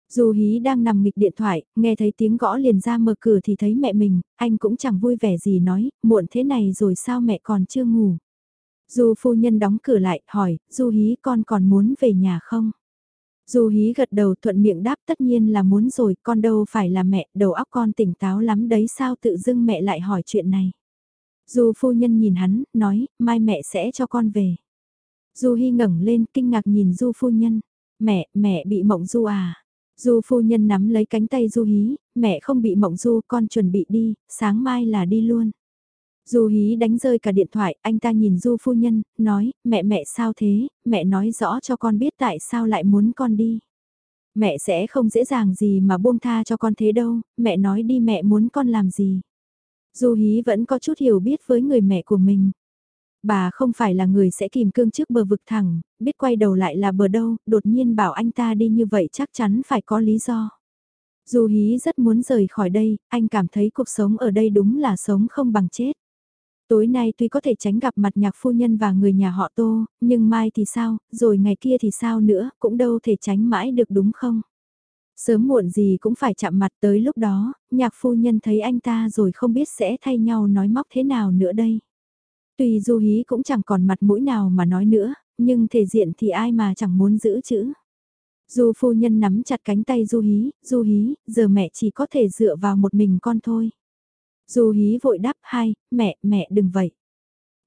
Dù hí đang nằm nghịch điện thoại, nghe thấy tiếng gõ liền ra mở cửa thì thấy mẹ mình, anh cũng chẳng vui vẻ gì nói, muộn thế này rồi sao mẹ còn chưa ngủ. Dù phu nhân đóng cửa lại, hỏi, Du hí con còn muốn về nhà không? Du hí gật đầu thuận miệng đáp tất nhiên là muốn rồi, con đâu phải là mẹ, đầu óc con tỉnh táo lắm đấy sao tự dưng mẹ lại hỏi chuyện này. Du phu nhân nhìn hắn, nói, mai mẹ sẽ cho con về. Du Hi ngẩng lên kinh ngạc nhìn Du phu nhân, mẹ, mẹ bị mộng Du à? Du phu nhân nắm lấy cánh tay Du Hí, mẹ không bị mộng Du, con chuẩn bị đi, sáng mai là đi luôn. Du hí đánh rơi cả điện thoại, anh ta nhìn Du phu nhân, nói, mẹ mẹ sao thế, mẹ nói rõ cho con biết tại sao lại muốn con đi. Mẹ sẽ không dễ dàng gì mà buông tha cho con thế đâu, mẹ nói đi mẹ muốn con làm gì. Du hí vẫn có chút hiểu biết với người mẹ của mình. Bà không phải là người sẽ kìm cương trước bờ vực thẳng, biết quay đầu lại là bờ đâu, đột nhiên bảo anh ta đi như vậy chắc chắn phải có lý do. Du hí rất muốn rời khỏi đây, anh cảm thấy cuộc sống ở đây đúng là sống không bằng chết. Tối nay tuy có thể tránh gặp mặt nhạc phu nhân và người nhà họ Tô, nhưng mai thì sao, rồi ngày kia thì sao nữa, cũng đâu thể tránh mãi được đúng không? Sớm muộn gì cũng phải chạm mặt tới lúc đó, nhạc phu nhân thấy anh ta rồi không biết sẽ thay nhau nói móc thế nào nữa đây. Tuy du hí cũng chẳng còn mặt mũi nào mà nói nữa, nhưng thể diện thì ai mà chẳng muốn giữ chữ. Du phu nhân nắm chặt cánh tay du hí, du hí, giờ mẹ chỉ có thể dựa vào một mình con thôi. Du hí vội đáp hai, mẹ, mẹ đừng vậy.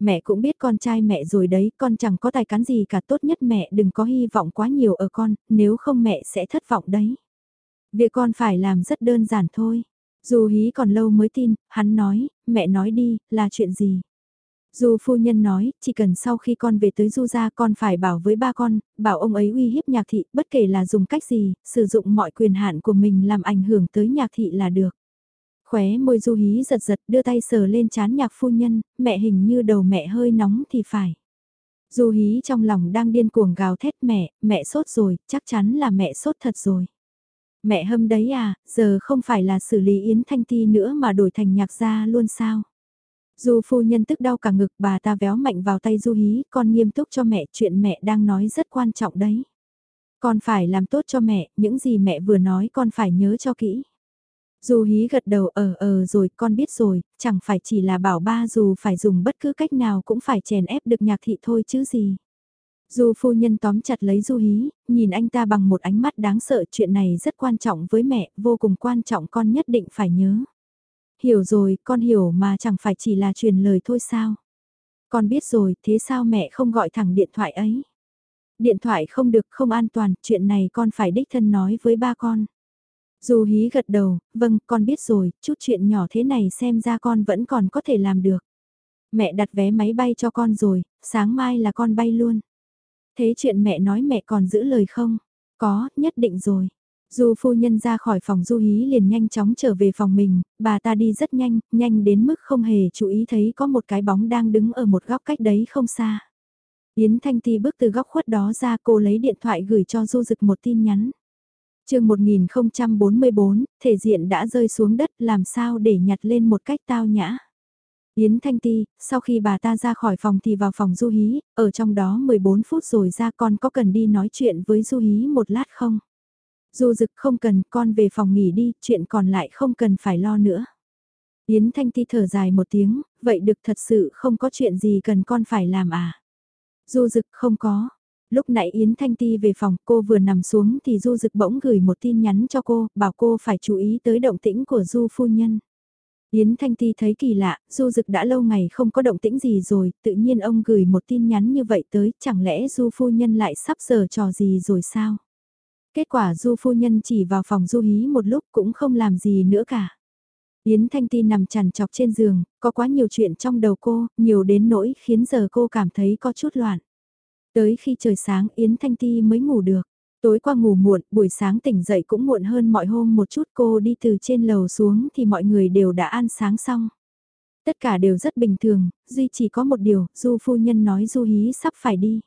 Mẹ cũng biết con trai mẹ rồi đấy, con chẳng có tài cán gì cả tốt nhất mẹ đừng có hy vọng quá nhiều ở con, nếu không mẹ sẽ thất vọng đấy. Việc con phải làm rất đơn giản thôi. Dù hí còn lâu mới tin, hắn nói, mẹ nói đi, là chuyện gì? Dù phu nhân nói, chỉ cần sau khi con về tới du gia con phải bảo với ba con, bảo ông ấy uy hiếp nhạc thị, bất kể là dùng cách gì, sử dụng mọi quyền hạn của mình làm ảnh hưởng tới nhạc thị là được. Khóe môi du hí giật giật đưa tay sờ lên chán nhạc phu nhân, mẹ hình như đầu mẹ hơi nóng thì phải. Du hí trong lòng đang điên cuồng gào thét mẹ, mẹ sốt rồi, chắc chắn là mẹ sốt thật rồi. Mẹ hâm đấy à, giờ không phải là xử lý Yến Thanh Ti nữa mà đổi thành nhạc gia luôn sao? Du phu nhân tức đau cả ngực bà ta véo mạnh vào tay Du hí, con nghiêm túc cho mẹ, chuyện mẹ đang nói rất quan trọng đấy. Con phải làm tốt cho mẹ, những gì mẹ vừa nói con phải nhớ cho kỹ. Dù hí gật đầu ờ ờ rồi con biết rồi, chẳng phải chỉ là bảo ba dù phải dùng bất cứ cách nào cũng phải chèn ép được nhạc thị thôi chứ gì. Dù phu nhân tóm chặt lấy du hí, nhìn anh ta bằng một ánh mắt đáng sợ chuyện này rất quan trọng với mẹ, vô cùng quan trọng con nhất định phải nhớ. Hiểu rồi, con hiểu mà chẳng phải chỉ là truyền lời thôi sao. Con biết rồi, thế sao mẹ không gọi thẳng điện thoại ấy? Điện thoại không được không an toàn, chuyện này con phải đích thân nói với ba con. Dù hí gật đầu, vâng, con biết rồi, chút chuyện nhỏ thế này xem ra con vẫn còn có thể làm được. Mẹ đặt vé máy bay cho con rồi, sáng mai là con bay luôn. Thế chuyện mẹ nói mẹ còn giữ lời không? Có, nhất định rồi. Dù phu nhân ra khỏi phòng du hí liền nhanh chóng trở về phòng mình, bà ta đi rất nhanh, nhanh đến mức không hề chú ý thấy có một cái bóng đang đứng ở một góc cách đấy không xa. Yến Thanh Ti bước từ góc khuất đó ra cô lấy điện thoại gửi cho Du Dực một tin nhắn chương 1044, thể diện đã rơi xuống đất làm sao để nhặt lên một cách tao nhã. Yến Thanh Ti, sau khi bà ta ra khỏi phòng thì vào phòng Du Hí, ở trong đó 14 phút rồi ra con có cần đi nói chuyện với Du Hí một lát không? Du Dực không cần, con về phòng nghỉ đi, chuyện còn lại không cần phải lo nữa. Yến Thanh Ti thở dài một tiếng, vậy được thật sự không có chuyện gì cần con phải làm à? Du Dực không có, lúc nãy Yến Thanh Ti về phòng cô vừa nằm xuống thì Du Dực bỗng gửi một tin nhắn cho cô, bảo cô phải chú ý tới động tĩnh của Du phu nhân. Yến Thanh Ti thấy kỳ lạ, Du Dực đã lâu ngày không có động tĩnh gì rồi, tự nhiên ông gửi một tin nhắn như vậy tới, chẳng lẽ Du phu nhân lại sắp giờ trò gì rồi sao? Kết quả Du phu nhân chỉ vào phòng Du Hí một lúc cũng không làm gì nữa cả. Yến Thanh Ti nằm chằn chọc trên giường, có quá nhiều chuyện trong đầu cô, nhiều đến nỗi khiến giờ cô cảm thấy có chút loạn. Tới khi trời sáng Yến Thanh Ti mới ngủ được. Tối qua ngủ muộn, buổi sáng tỉnh dậy cũng muộn hơn mọi hôm một chút cô đi từ trên lầu xuống thì mọi người đều đã ăn sáng xong. Tất cả đều rất bình thường, duy chỉ có một điều, Du phu nhân nói Du hí sắp phải đi.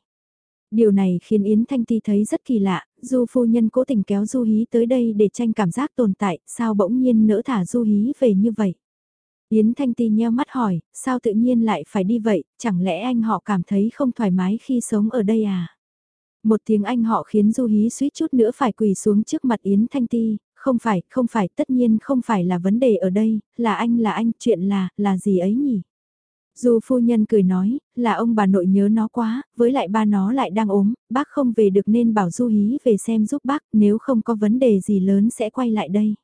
Điều này khiến Yến Thanh Ti thấy rất kỳ lạ, Du phu nhân cố tình kéo Du hí tới đây để tranh cảm giác tồn tại, sao bỗng nhiên nỡ thả Du hí về như vậy. Yến Thanh Ti nheo mắt hỏi, sao tự nhiên lại phải đi vậy, chẳng lẽ anh họ cảm thấy không thoải mái khi sống ở đây à? Một tiếng anh họ khiến Du Hí suýt chút nữa phải quỳ xuống trước mặt Yến Thanh Ti, không phải, không phải, tất nhiên không phải là vấn đề ở đây, là anh là anh, chuyện là, là gì ấy nhỉ? Du phu nhân cười nói, là ông bà nội nhớ nó quá, với lại ba nó lại đang ốm, bác không về được nên bảo Du Hí về xem giúp bác, nếu không có vấn đề gì lớn sẽ quay lại đây.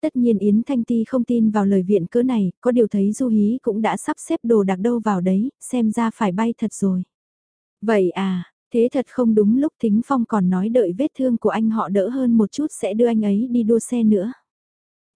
Tất nhiên Yến Thanh Ti không tin vào lời viện cỡ này, có điều thấy Du Hí cũng đã sắp xếp đồ đặc đâu vào đấy, xem ra phải bay thật rồi. Vậy à, thế thật không đúng lúc Thính Phong còn nói đợi vết thương của anh họ đỡ hơn một chút sẽ đưa anh ấy đi đua xe nữa.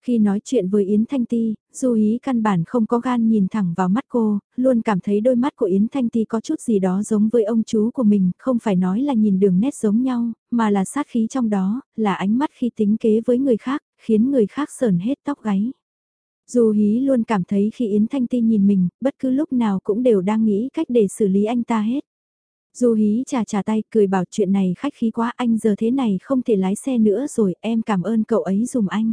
Khi nói chuyện với Yến Thanh Ti, Du Hí căn bản không có gan nhìn thẳng vào mắt cô, luôn cảm thấy đôi mắt của Yến Thanh Ti có chút gì đó giống với ông chú của mình, không phải nói là nhìn đường nét giống nhau, mà là sát khí trong đó, là ánh mắt khi tính kế với người khác, khiến người khác sờn hết tóc gáy. Du Hí luôn cảm thấy khi Yến Thanh Ti nhìn mình, bất cứ lúc nào cũng đều đang nghĩ cách để xử lý anh ta hết. Du Hí trà trà tay cười bảo chuyện này khách khí quá anh giờ thế này không thể lái xe nữa rồi em cảm ơn cậu ấy dùm anh.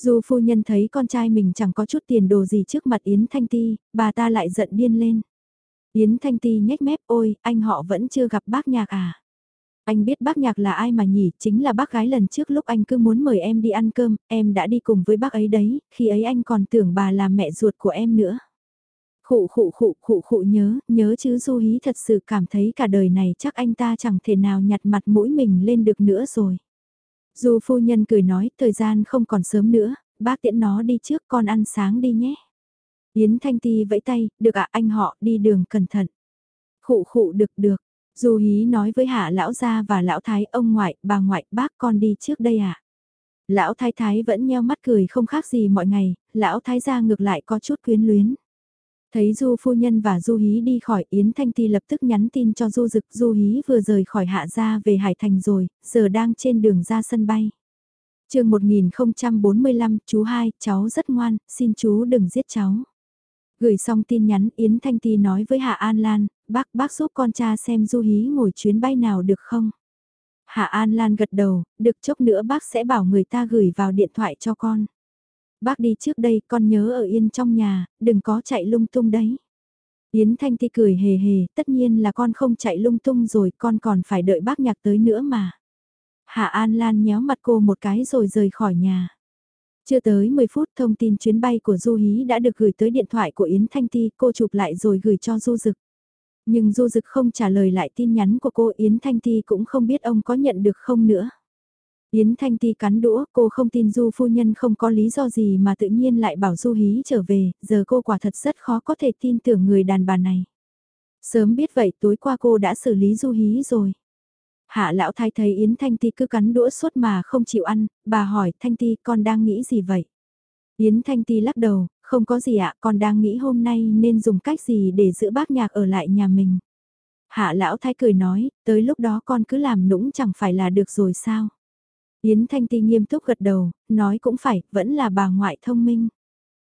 Dù phu nhân thấy con trai mình chẳng có chút tiền đồ gì trước mặt Yến Thanh Ti, bà ta lại giận điên lên. Yến Thanh Ti nhếch mép ôi, anh họ vẫn chưa gặp bác nhạc à. Anh biết bác nhạc là ai mà nhỉ, chính là bác gái lần trước lúc anh cứ muốn mời em đi ăn cơm, em đã đi cùng với bác ấy đấy, khi ấy anh còn tưởng bà là mẹ ruột của em nữa. Khụ khụ khụ khụ khụ nhớ, nhớ chứ Du Hí thật sự cảm thấy cả đời này chắc anh ta chẳng thể nào nhặt mặt mũi mình lên được nữa rồi. Du phu nhân cười nói, thời gian không còn sớm nữa, bác tiễn nó đi trước con ăn sáng đi nhé. Yến Thanh Ti vẫy tay, được ạ anh họ, đi đường cẩn thận. Khụ khụ được được, Du hí nói với hạ lão gia và lão thái ông ngoại, bà ngoại, bác con đi trước đây ạ. À? Lão thái thái vẫn nheo mắt cười không khác gì mọi ngày, lão thái gia ngược lại có chút quyến luyến. Thấy Du phu nhân và Du hí đi khỏi Yến Thanh Ti lập tức nhắn tin cho Du Dực Du hí vừa rời khỏi hạ gia về Hải Thành rồi, giờ đang trên đường ra sân bay. chương 1045, chú hai, cháu rất ngoan, xin chú đừng giết cháu. Gửi xong tin nhắn Yến Thanh Ti nói với Hạ An Lan, bác bác giúp con cha xem Du Hí ngồi chuyến bay nào được không? Hạ An Lan gật đầu, được chốc nữa bác sẽ bảo người ta gửi vào điện thoại cho con. Bác đi trước đây, con nhớ ở yên trong nhà, đừng có chạy lung tung đấy. Yến Thanh Ti cười hề hề, tất nhiên là con không chạy lung tung rồi, con còn phải đợi bác nhạc tới nữa mà. Hạ An Lan nhéo mặt cô một cái rồi rời khỏi nhà. Chưa tới 10 phút thông tin chuyến bay của Du Hí đã được gửi tới điện thoại của Yến Thanh Ti, cô chụp lại rồi gửi cho Du Dực. Nhưng Du Dực không trả lời lại tin nhắn của cô Yến Thanh Ti cũng không biết ông có nhận được không nữa. Yến Thanh Ti cắn đũa, cô không tin Du phu nhân không có lý do gì mà tự nhiên lại bảo Du Hí trở về, giờ cô quả thật rất khó có thể tin tưởng người đàn bà này. Sớm biết vậy tối qua cô đã xử lý Du Hí rồi. Hạ lão thái thấy Yến Thanh Ti cứ cắn đũa suốt mà không chịu ăn, bà hỏi Thanh Ti con đang nghĩ gì vậy? Yến Thanh Ti lắc đầu, không có gì ạ, con đang nghĩ hôm nay nên dùng cách gì để giữ bác nhạc ở lại nhà mình. Hạ lão thái cười nói, tới lúc đó con cứ làm nũng chẳng phải là được rồi sao? Yến Thanh Ti nghiêm túc gật đầu, nói cũng phải, vẫn là bà ngoại thông minh.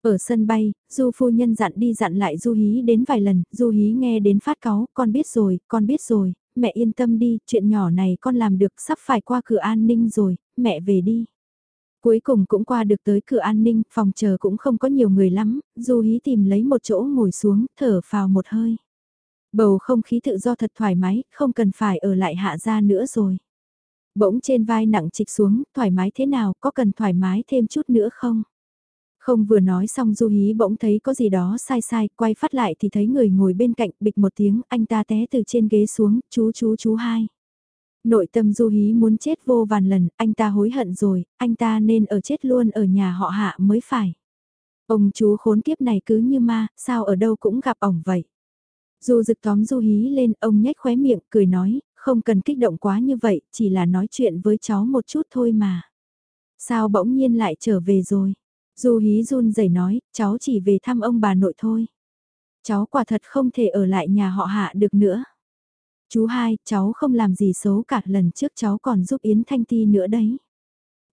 Ở sân bay, Du phu nhân dặn đi dặn lại Du Hí đến vài lần, Du Hí nghe đến phát cáu, con biết rồi, con biết rồi, mẹ yên tâm đi, chuyện nhỏ này con làm được sắp phải qua cửa an ninh rồi, mẹ về đi. Cuối cùng cũng qua được tới cửa an ninh, phòng chờ cũng không có nhiều người lắm, Du Hí tìm lấy một chỗ ngồi xuống, thở phào một hơi. Bầu không khí tự do thật thoải mái, không cần phải ở lại hạ gia nữa rồi. Bỗng trên vai nặng trịch xuống, thoải mái thế nào, có cần thoải mái thêm chút nữa không? Không vừa nói xong Du Hí bỗng thấy có gì đó sai sai, quay phát lại thì thấy người ngồi bên cạnh bịch một tiếng, anh ta té từ trên ghế xuống, chú chú chú hai. Nội tâm Du Hí muốn chết vô vàn lần, anh ta hối hận rồi, anh ta nên ở chết luôn ở nhà họ hạ mới phải. Ông chú khốn kiếp này cứ như ma, sao ở đâu cũng gặp ổng vậy. Du rực tóm du hí lên, ông nhếch khóe miệng, cười nói, không cần kích động quá như vậy, chỉ là nói chuyện với cháu một chút thôi mà. Sao bỗng nhiên lại trở về rồi? Du hí run rẩy nói, cháu chỉ về thăm ông bà nội thôi. Cháu quả thật không thể ở lại nhà họ hạ được nữa. Chú hai, cháu không làm gì xấu cả lần trước cháu còn giúp Yến Thanh Ti nữa đấy.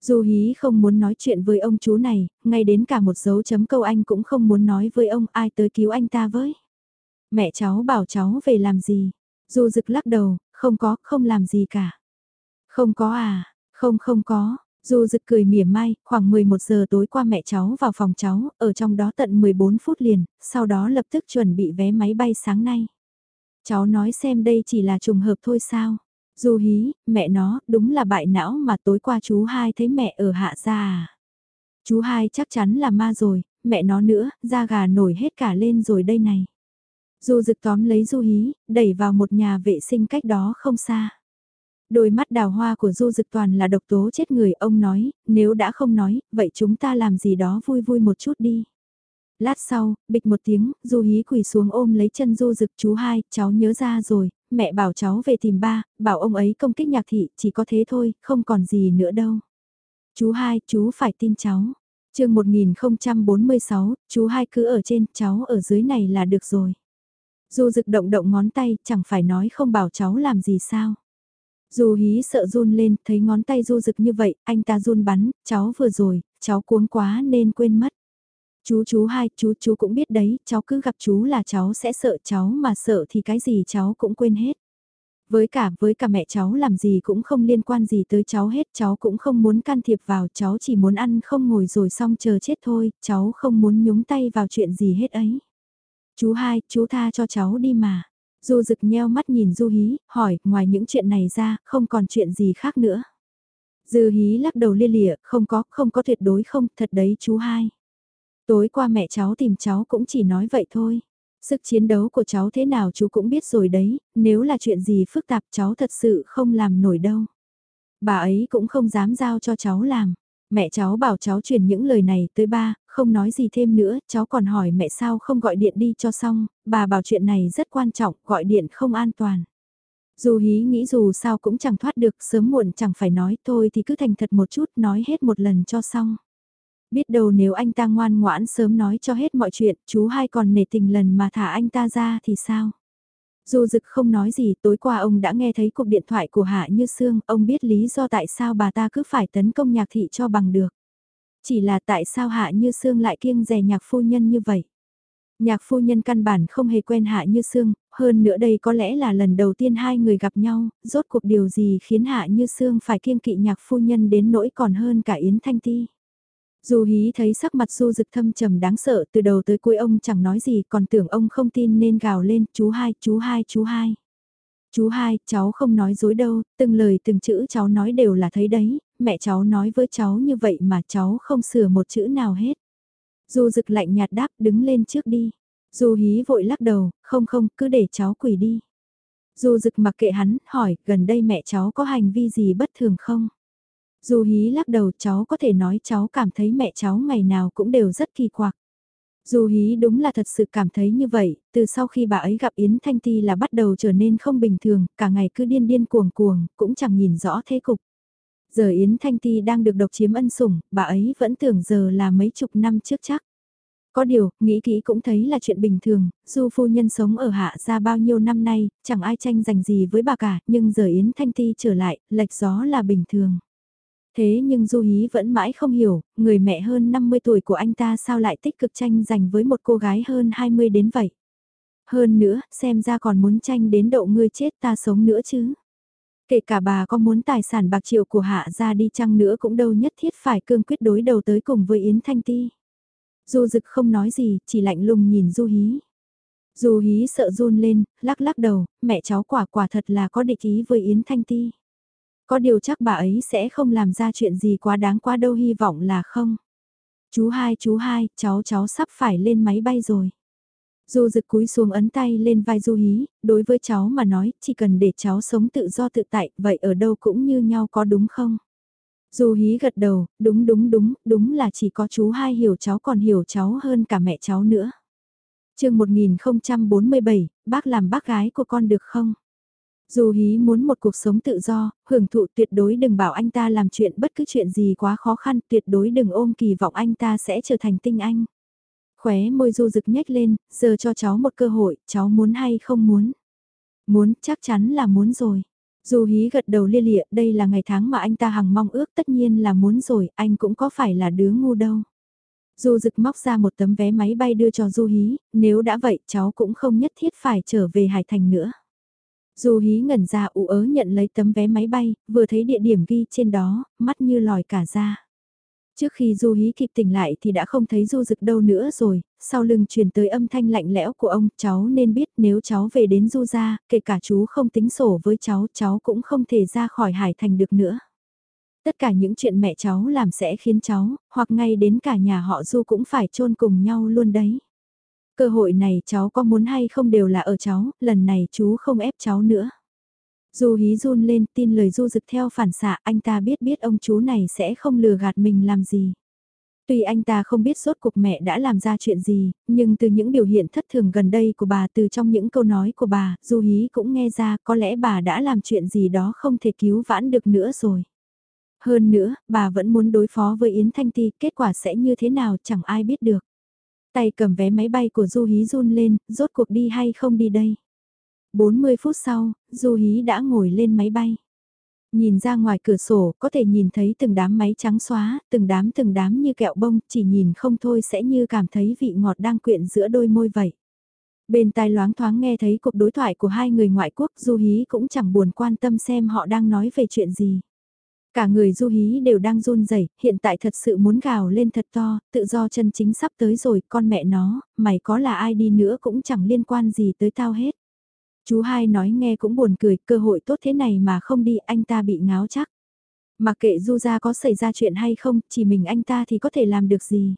Du hí không muốn nói chuyện với ông chú này, ngay đến cả một dấu chấm câu anh cũng không muốn nói với ông ai tới cứu anh ta với. Mẹ cháu bảo cháu về làm gì? Du rực lắc đầu, không có, không làm gì cả. Không có à, không không có. Du rực cười mỉa mai, khoảng 11 giờ tối qua mẹ cháu vào phòng cháu, ở trong đó tận 14 phút liền, sau đó lập tức chuẩn bị vé máy bay sáng nay. Cháu nói xem đây chỉ là trùng hợp thôi sao? Du hí, mẹ nó, đúng là bại não mà tối qua chú hai thấy mẹ ở hạ gia à. Chú hai chắc chắn là ma rồi, mẹ nó nữa, da gà nổi hết cả lên rồi đây này. Du rực tóm lấy du hí, đẩy vào một nhà vệ sinh cách đó không xa. Đôi mắt đào hoa của du dực toàn là độc tố chết người, ông nói, nếu đã không nói, vậy chúng ta làm gì đó vui vui một chút đi. Lát sau, bịch một tiếng, du hí quỳ xuống ôm lấy chân du dực chú hai, cháu nhớ ra rồi, mẹ bảo cháu về tìm ba, bảo ông ấy công kích nhạc thị, chỉ có thế thôi, không còn gì nữa đâu. Chú hai, chú phải tin cháu. chương 1046, chú hai cứ ở trên, cháu ở dưới này là được rồi. Du dực động động ngón tay, chẳng phải nói không bảo cháu làm gì sao. Du hí sợ run lên, thấy ngón tay du rực như vậy, anh ta run bắn, cháu vừa rồi, cháu cuống quá nên quên mất. Chú chú hai, chú chú cũng biết đấy, cháu cứ gặp chú là cháu sẽ sợ cháu mà sợ thì cái gì cháu cũng quên hết. Với cả, với cả mẹ cháu làm gì cũng không liên quan gì tới cháu hết, cháu cũng không muốn can thiệp vào, cháu chỉ muốn ăn không ngồi rồi xong chờ chết thôi, cháu không muốn nhúng tay vào chuyện gì hết ấy. Chú hai, chú tha cho cháu đi mà. Du rực nheo mắt nhìn Du Hí, hỏi, ngoài những chuyện này ra, không còn chuyện gì khác nữa. Dư Hí lắc đầu lia lịa, không có, không có tuyệt đối không, thật đấy chú hai. Tối qua mẹ cháu tìm cháu cũng chỉ nói vậy thôi. Sức chiến đấu của cháu thế nào chú cũng biết rồi đấy, nếu là chuyện gì phức tạp cháu thật sự không làm nổi đâu. Bà ấy cũng không dám giao cho cháu làm. Mẹ cháu bảo cháu truyền những lời này tới ba, không nói gì thêm nữa, cháu còn hỏi mẹ sao không gọi điện đi cho xong, bà bảo chuyện này rất quan trọng, gọi điện không an toàn. Dù hí nghĩ dù sao cũng chẳng thoát được, sớm muộn chẳng phải nói thôi thì cứ thành thật một chút nói hết một lần cho xong. Biết đâu nếu anh ta ngoan ngoãn sớm nói cho hết mọi chuyện, chú hai còn nể tình lần mà thả anh ta ra thì sao? Dù dực không nói gì, tối qua ông đã nghe thấy cuộc điện thoại của Hạ Như Sương, ông biết lý do tại sao bà ta cứ phải tấn công nhạc thị cho bằng được. Chỉ là tại sao Hạ Như Sương lại kiêng rè nhạc phu nhân như vậy? Nhạc phu nhân căn bản không hề quen Hạ Như Sương, hơn nữa đây có lẽ là lần đầu tiên hai người gặp nhau, rốt cuộc điều gì khiến Hạ Như Sương phải kiêng kỵ nhạc phu nhân đến nỗi còn hơn cả Yến Thanh Ti. Dù hí thấy sắc mặt du rực thâm trầm đáng sợ từ đầu tới cuối ông chẳng nói gì còn tưởng ông không tin nên gào lên chú hai chú hai chú hai. Chú hai, cháu không nói dối đâu, từng lời từng chữ cháu nói đều là thấy đấy, mẹ cháu nói với cháu như vậy mà cháu không sửa một chữ nào hết. Du rực lạnh nhạt đáp đứng lên trước đi. Du hí vội lắc đầu, không không, cứ để cháu quỳ đi. Du rực mặc kệ hắn, hỏi, gần đây mẹ cháu có hành vi gì bất thường không? Du hí lắc đầu cháu có thể nói cháu cảm thấy mẹ cháu ngày nào cũng đều rất kỳ quặc. Du hí đúng là thật sự cảm thấy như vậy, từ sau khi bà ấy gặp Yến Thanh Ti là bắt đầu trở nên không bình thường, cả ngày cứ điên điên cuồng cuồng, cũng chẳng nhìn rõ thế cục. Giờ Yến Thanh Ti đang được độc chiếm ân sủng, bà ấy vẫn tưởng giờ là mấy chục năm trước chắc. Có điều, nghĩ kỹ cũng thấy là chuyện bình thường, dù phu nhân sống ở hạ gia bao nhiêu năm nay, chẳng ai tranh giành gì với bà cả, nhưng giờ Yến Thanh Ti trở lại, lệch gió là bình thường. Thế nhưng Du Hí vẫn mãi không hiểu, người mẹ hơn 50 tuổi của anh ta sao lại tích cực tranh giành với một cô gái hơn 20 đến vậy. Hơn nữa, xem ra còn muốn tranh đến độ ngươi chết ta sống nữa chứ. Kể cả bà có muốn tài sản bạc triệu của hạ ra đi chăng nữa cũng đâu nhất thiết phải cương quyết đối đầu tới cùng với Yến Thanh Ti. Du Dực không nói gì, chỉ lạnh lùng nhìn Du Hí. Du Hí sợ run lên, lắc lắc đầu, mẹ cháu quả quả thật là có địch ý với Yến Thanh Ti. Có điều chắc bà ấy sẽ không làm ra chuyện gì quá đáng quá đâu hy vọng là không. Chú hai chú hai, cháu cháu sắp phải lên máy bay rồi. Du rực cúi xuống ấn tay lên vai Du Hí, đối với cháu mà nói, chỉ cần để cháu sống tự do tự tại, vậy ở đâu cũng như nhau có đúng không? Du hí gật đầu, đúng đúng đúng, đúng là chỉ có chú hai hiểu cháu còn hiểu cháu hơn cả mẹ cháu nữa. chương 1047, bác làm bác gái của con được không? Dù hí muốn một cuộc sống tự do, hưởng thụ tuyệt đối đừng bảo anh ta làm chuyện bất cứ chuyện gì quá khó khăn, tuyệt đối đừng ôm kỳ vọng anh ta sẽ trở thành tinh anh. Khóe môi du rực nhếch lên, giờ cho cháu một cơ hội, cháu muốn hay không muốn? Muốn, chắc chắn là muốn rồi. Du hí gật đầu lia lịa, đây là ngày tháng mà anh ta hằng mong ước tất nhiên là muốn rồi, anh cũng có phải là đứa ngu đâu. Du rực móc ra một tấm vé máy bay đưa cho Du hí, nếu đã vậy cháu cũng không nhất thiết phải trở về Hải Thành nữa. Du hí ngẩn ra ủ ớ nhận lấy tấm vé máy bay, vừa thấy địa điểm ghi trên đó, mắt như lòi cả ra. Trước khi Du Hí kịp tỉnh lại thì đã không thấy Du Dực đâu nữa rồi, sau lưng truyền tới âm thanh lạnh lẽo của ông, cháu nên biết nếu cháu về đến Du gia, kể cả chú không tính sổ với cháu, cháu cũng không thể ra khỏi Hải Thành được nữa. Tất cả những chuyện mẹ cháu làm sẽ khiến cháu, hoặc ngay đến cả nhà họ Du cũng phải chôn cùng nhau luôn đấy. Cơ hội này cháu có muốn hay không đều là ở cháu, lần này chú không ép cháu nữa. Du hí run lên tin lời du dực theo phản xạ anh ta biết biết ông chú này sẽ không lừa gạt mình làm gì. Tuy anh ta không biết rốt cuộc mẹ đã làm ra chuyện gì, nhưng từ những biểu hiện thất thường gần đây của bà từ trong những câu nói của bà, Du Hí cũng nghe ra có lẽ bà đã làm chuyện gì đó không thể cứu vãn được nữa rồi. Hơn nữa, bà vẫn muốn đối phó với Yến Thanh Ti, kết quả sẽ như thế nào chẳng ai biết được. Tay cầm vé máy bay của Du Hí run lên, rốt cuộc đi hay không đi đây. 40 phút sau, Du Hí đã ngồi lên máy bay. Nhìn ra ngoài cửa sổ, có thể nhìn thấy từng đám máy trắng xóa, từng đám từng đám như kẹo bông, chỉ nhìn không thôi sẽ như cảm thấy vị ngọt đang quyện giữa đôi môi vậy. Bên tai loáng thoáng nghe thấy cuộc đối thoại của hai người ngoại quốc, Du Hí cũng chẳng buồn quan tâm xem họ đang nói về chuyện gì. Cả người Du Hí đều đang run rẩy, hiện tại thật sự muốn gào lên thật to, tự do chân chính sắp tới rồi, con mẹ nó, mày có là ai đi nữa cũng chẳng liên quan gì tới tao hết. Chú hai nói nghe cũng buồn cười, cơ hội tốt thế này mà không đi anh ta bị ngáo chắc. Mặc kệ du ra có xảy ra chuyện hay không, chỉ mình anh ta thì có thể làm được gì.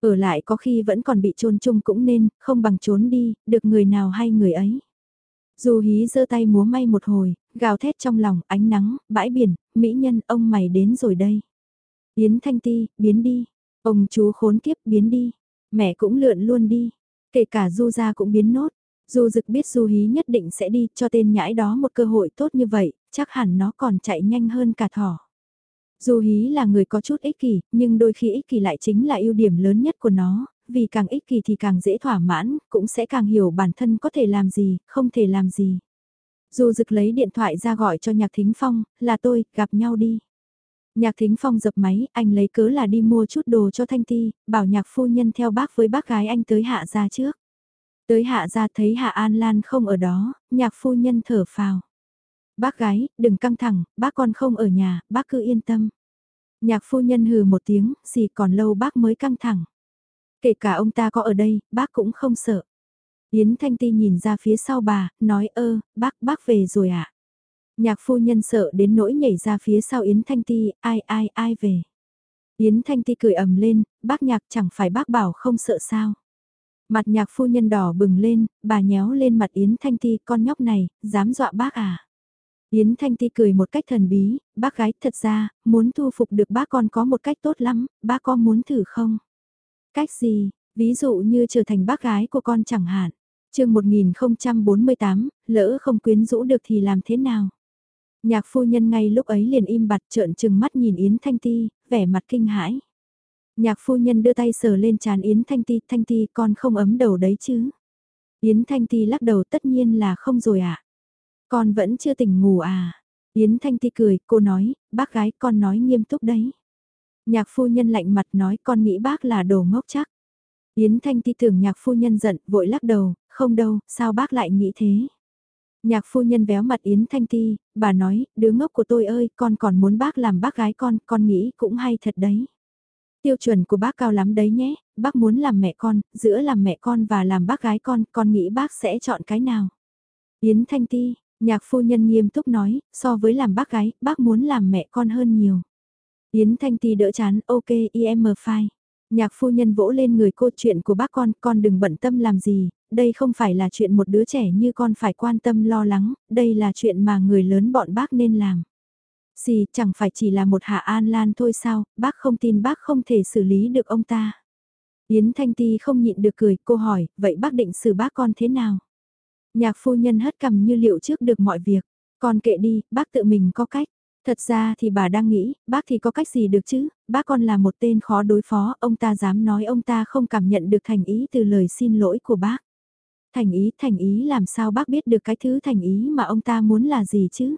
Ở lại có khi vẫn còn bị trôn chung cũng nên, không bằng trốn đi, được người nào hay người ấy. Du hí giơ tay múa may một hồi, gào thét trong lòng, ánh nắng, bãi biển, mỹ nhân, ông mày đến rồi đây. Yến Thanh Ti, biến đi. Ông chú khốn kiếp biến đi. Mẹ cũng lượn luôn đi. Kể cả Du ra cũng biến nốt. Du dực biết Du hí nhất định sẽ đi cho tên nhãi đó một cơ hội tốt như vậy, chắc hẳn nó còn chạy nhanh hơn cả thỏ. Du hí là người có chút ích kỷ, nhưng đôi khi ích kỷ lại chính là ưu điểm lớn nhất của nó, vì càng ích kỷ thì càng dễ thỏa mãn, cũng sẽ càng hiểu bản thân có thể làm gì, không thể làm gì. Du dực lấy điện thoại ra gọi cho Nhạc Thính Phong, là tôi, gặp nhau đi. Nhạc Thính Phong dập máy, anh lấy cớ là đi mua chút đồ cho Thanh Ti, bảo nhạc phu nhân theo bác với bác gái anh tới hạ ra trước. Tới hạ ra thấy hạ An Lan không ở đó, nhạc phu nhân thở phào. Bác gái, đừng căng thẳng, bác con không ở nhà, bác cứ yên tâm. Nhạc phu nhân hừ một tiếng, gì còn lâu bác mới căng thẳng. Kể cả ông ta có ở đây, bác cũng không sợ. Yến Thanh Ti nhìn ra phía sau bà, nói ơ, bác, bác về rồi ạ. À? Nhạc phu nhân sợ đến nỗi nhảy ra phía sau Yến Thanh Ti, ai ai ai về. Yến Thanh Ti cười ầm lên, bác nhạc chẳng phải bác bảo không sợ sao. Mặt nhạc phu nhân đỏ bừng lên, bà nhéo lên mặt Yến Thanh Ti con nhóc này, dám dọa bác à. Yến Thanh Ti cười một cách thần bí, bác gái thật ra, muốn thu phục được bác con có một cách tốt lắm, bác con muốn thử không? Cách gì, ví dụ như trở thành bác gái của con chẳng hạn. chương 1048, lỡ không quyến rũ được thì làm thế nào? Nhạc phu nhân ngay lúc ấy liền im bặt trợn trừng mắt nhìn Yến Thanh Ti, vẻ mặt kinh hãi. Nhạc phu nhân đưa tay sờ lên chán Yến Thanh Ti, Thanh Ti con không ấm đầu đấy chứ. Yến Thanh Ti lắc đầu tất nhiên là không rồi ạ. À? Con vẫn chưa tỉnh ngủ à. Yến Thanh Ti cười, cô nói, bác gái con nói nghiêm túc đấy. Nhạc phu nhân lạnh mặt nói con nghĩ bác là đồ ngốc chắc. Yến Thanh Ti tưởng nhạc phu nhân giận, vội lắc đầu, không đâu, sao bác lại nghĩ thế. Nhạc phu nhân véo mặt Yến Thanh Ti, bà nói, đứa ngốc của tôi ơi, con còn muốn bác làm bác gái con, con nghĩ cũng hay thật đấy. Tiêu chuẩn của bác cao lắm đấy nhé, bác muốn làm mẹ con, giữa làm mẹ con và làm bác gái con, con nghĩ bác sẽ chọn cái nào? Yến Thanh Ti, nhạc phu nhân nghiêm túc nói, so với làm bác gái, bác muốn làm mẹ con hơn nhiều. Yến Thanh Ti đỡ chán, ok, im file. Nhạc phu nhân vỗ lên người cô chuyện của bác con, con đừng bận tâm làm gì, đây không phải là chuyện một đứa trẻ như con phải quan tâm lo lắng, đây là chuyện mà người lớn bọn bác nên làm. Gì chẳng phải chỉ là một Hạ An Lan thôi sao, bác không tin bác không thể xử lý được ông ta. Yến Thanh Ti không nhịn được cười, cô hỏi, vậy bác định xử bác con thế nào? Nhạc phu nhân hất cầm như liệu trước được mọi việc, con kệ đi, bác tự mình có cách. Thật ra thì bà đang nghĩ, bác thì có cách gì được chứ, bác con là một tên khó đối phó, ông ta dám nói ông ta không cảm nhận được thành ý từ lời xin lỗi của bác. Thành ý, thành ý làm sao bác biết được cái thứ thành ý mà ông ta muốn là gì chứ?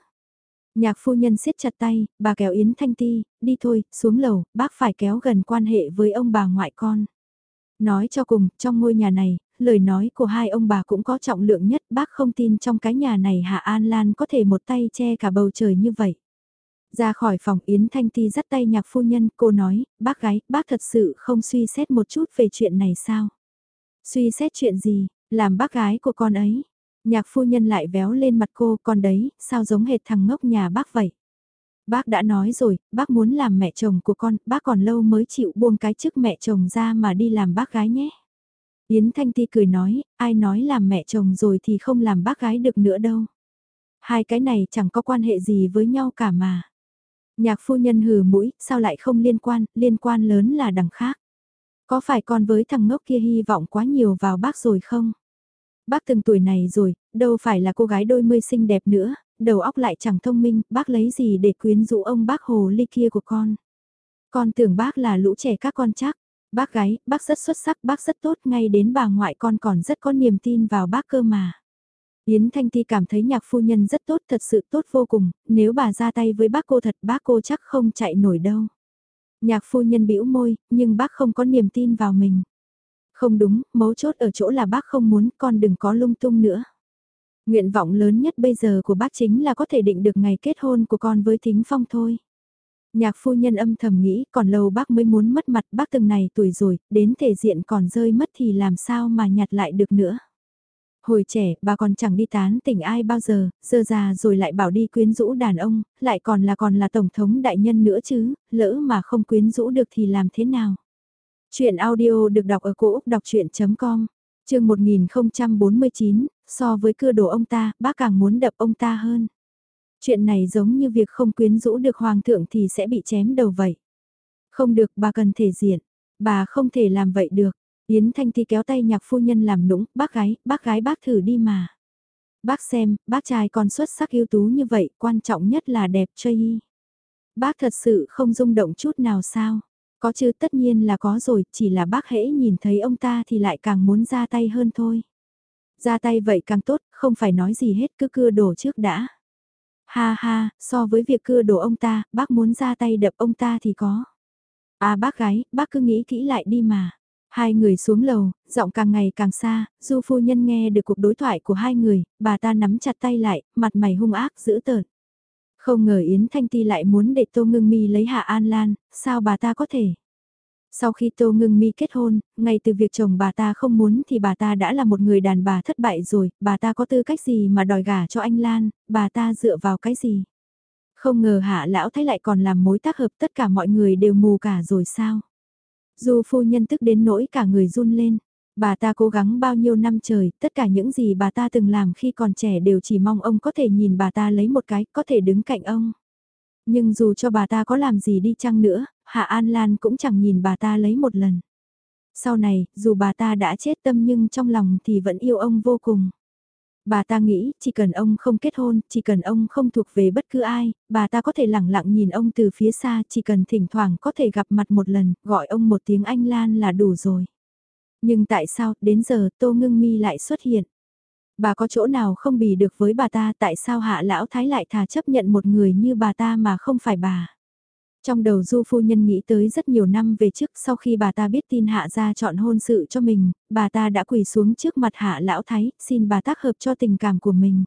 Nhạc phu nhân siết chặt tay, bà kéo Yến Thanh Ti, đi thôi, xuống lầu, bác phải kéo gần quan hệ với ông bà ngoại con. Nói cho cùng, trong ngôi nhà này, lời nói của hai ông bà cũng có trọng lượng nhất, bác không tin trong cái nhà này Hạ An Lan có thể một tay che cả bầu trời như vậy. Ra khỏi phòng Yến Thanh Ti dắt tay nhạc phu nhân, cô nói, bác gái, bác thật sự không suy xét một chút về chuyện này sao? Suy xét chuyện gì, làm bác gái của con ấy? Nhạc phu nhân lại véo lên mặt cô, con đấy, sao giống hệt thằng ngốc nhà bác vậy? Bác đã nói rồi, bác muốn làm mẹ chồng của con, bác còn lâu mới chịu buông cái chức mẹ chồng ra mà đi làm bác gái nhé. Yến Thanh Ti cười nói, ai nói làm mẹ chồng rồi thì không làm bác gái được nữa đâu. Hai cái này chẳng có quan hệ gì với nhau cả mà. Nhạc phu nhân hừ mũi, sao lại không liên quan, liên quan lớn là đằng khác. Có phải con với thằng ngốc kia hy vọng quá nhiều vào bác rồi không? Bác từng tuổi này rồi, đâu phải là cô gái đôi mươi xinh đẹp nữa, đầu óc lại chẳng thông minh, bác lấy gì để quyến rũ ông bác hồ ly kia của con. Con tưởng bác là lũ trẻ các con chắc, bác gái, bác rất xuất sắc, bác rất tốt, ngay đến bà ngoại con còn rất có niềm tin vào bác cơ mà. Yến Thanh Ti cảm thấy nhạc phu nhân rất tốt, thật sự tốt vô cùng, nếu bà ra tay với bác cô thật bác cô chắc không chạy nổi đâu. Nhạc phu nhân bĩu môi, nhưng bác không có niềm tin vào mình. Không đúng, mấu chốt ở chỗ là bác không muốn con đừng có lung tung nữa. Nguyện vọng lớn nhất bây giờ của bác chính là có thể định được ngày kết hôn của con với Thính Phong thôi. Nhạc phu nhân âm thầm nghĩ còn lâu bác mới muốn mất mặt bác từng này tuổi rồi, đến thể diện còn rơi mất thì làm sao mà nhặt lại được nữa. Hồi trẻ, bà còn chẳng đi tán tỉnh ai bao giờ, giờ già rồi lại bảo đi quyến rũ đàn ông, lại còn là còn là tổng thống đại nhân nữa chứ, lỡ mà không quyến rũ được thì làm thế nào. Chuyện audio được đọc ở cổ Úc đọc chuyện.com, trường 1049, so với cưa đổ ông ta, bác càng muốn đập ông ta hơn. Chuyện này giống như việc không quyến rũ được hoàng thượng thì sẽ bị chém đầu vậy. Không được bà cần thể diện, bà không thể làm vậy được. Yến Thanh thi kéo tay nhạc phu nhân làm nũng, bác gái, bác gái bác thử đi mà. Bác xem, bác trai còn xuất sắc ưu tú như vậy, quan trọng nhất là đẹp chơi Bác thật sự không rung động chút nào sao? Có chứ tất nhiên là có rồi, chỉ là bác hễ nhìn thấy ông ta thì lại càng muốn ra tay hơn thôi. Ra tay vậy càng tốt, không phải nói gì hết cứ cưa đổ trước đã. Ha ha, so với việc cưa đổ ông ta, bác muốn ra tay đập ông ta thì có. À bác gái, bác cứ nghĩ kỹ lại đi mà. Hai người xuống lầu, giọng càng ngày càng xa, du phu nhân nghe được cuộc đối thoại của hai người, bà ta nắm chặt tay lại, mặt mày hung ác, dữ tợn. Không ngờ Yến Thanh Ti lại muốn để Tô Ngưng Mi lấy Hạ An Lan, sao bà ta có thể? Sau khi Tô Ngưng Mi kết hôn, ngay từ việc chồng bà ta không muốn thì bà ta đã là một người đàn bà thất bại rồi, bà ta có tư cách gì mà đòi gả cho anh Lan, bà ta dựa vào cái gì? Không ngờ hạ lão Thái lại còn làm mối tác hợp tất cả mọi người đều mù cả rồi sao? Dù phu nhân tức đến nỗi cả người run lên. Bà ta cố gắng bao nhiêu năm trời, tất cả những gì bà ta từng làm khi còn trẻ đều chỉ mong ông có thể nhìn bà ta lấy một cái, có thể đứng cạnh ông. Nhưng dù cho bà ta có làm gì đi chăng nữa, Hạ An Lan cũng chẳng nhìn bà ta lấy một lần. Sau này, dù bà ta đã chết tâm nhưng trong lòng thì vẫn yêu ông vô cùng. Bà ta nghĩ, chỉ cần ông không kết hôn, chỉ cần ông không thuộc về bất cứ ai, bà ta có thể lẳng lặng nhìn ông từ phía xa, chỉ cần thỉnh thoảng có thể gặp mặt một lần, gọi ông một tiếng anh Lan là đủ rồi. Nhưng tại sao, đến giờ, Tô Ngưng Mi lại xuất hiện? Bà có chỗ nào không bì được với bà ta, tại sao hạ lão thái lại thà chấp nhận một người như bà ta mà không phải bà? Trong đầu du phu nhân nghĩ tới rất nhiều năm về trước sau khi bà ta biết tin hạ gia chọn hôn sự cho mình, bà ta đã quỳ xuống trước mặt hạ lão thái, xin bà tác hợp cho tình cảm của mình.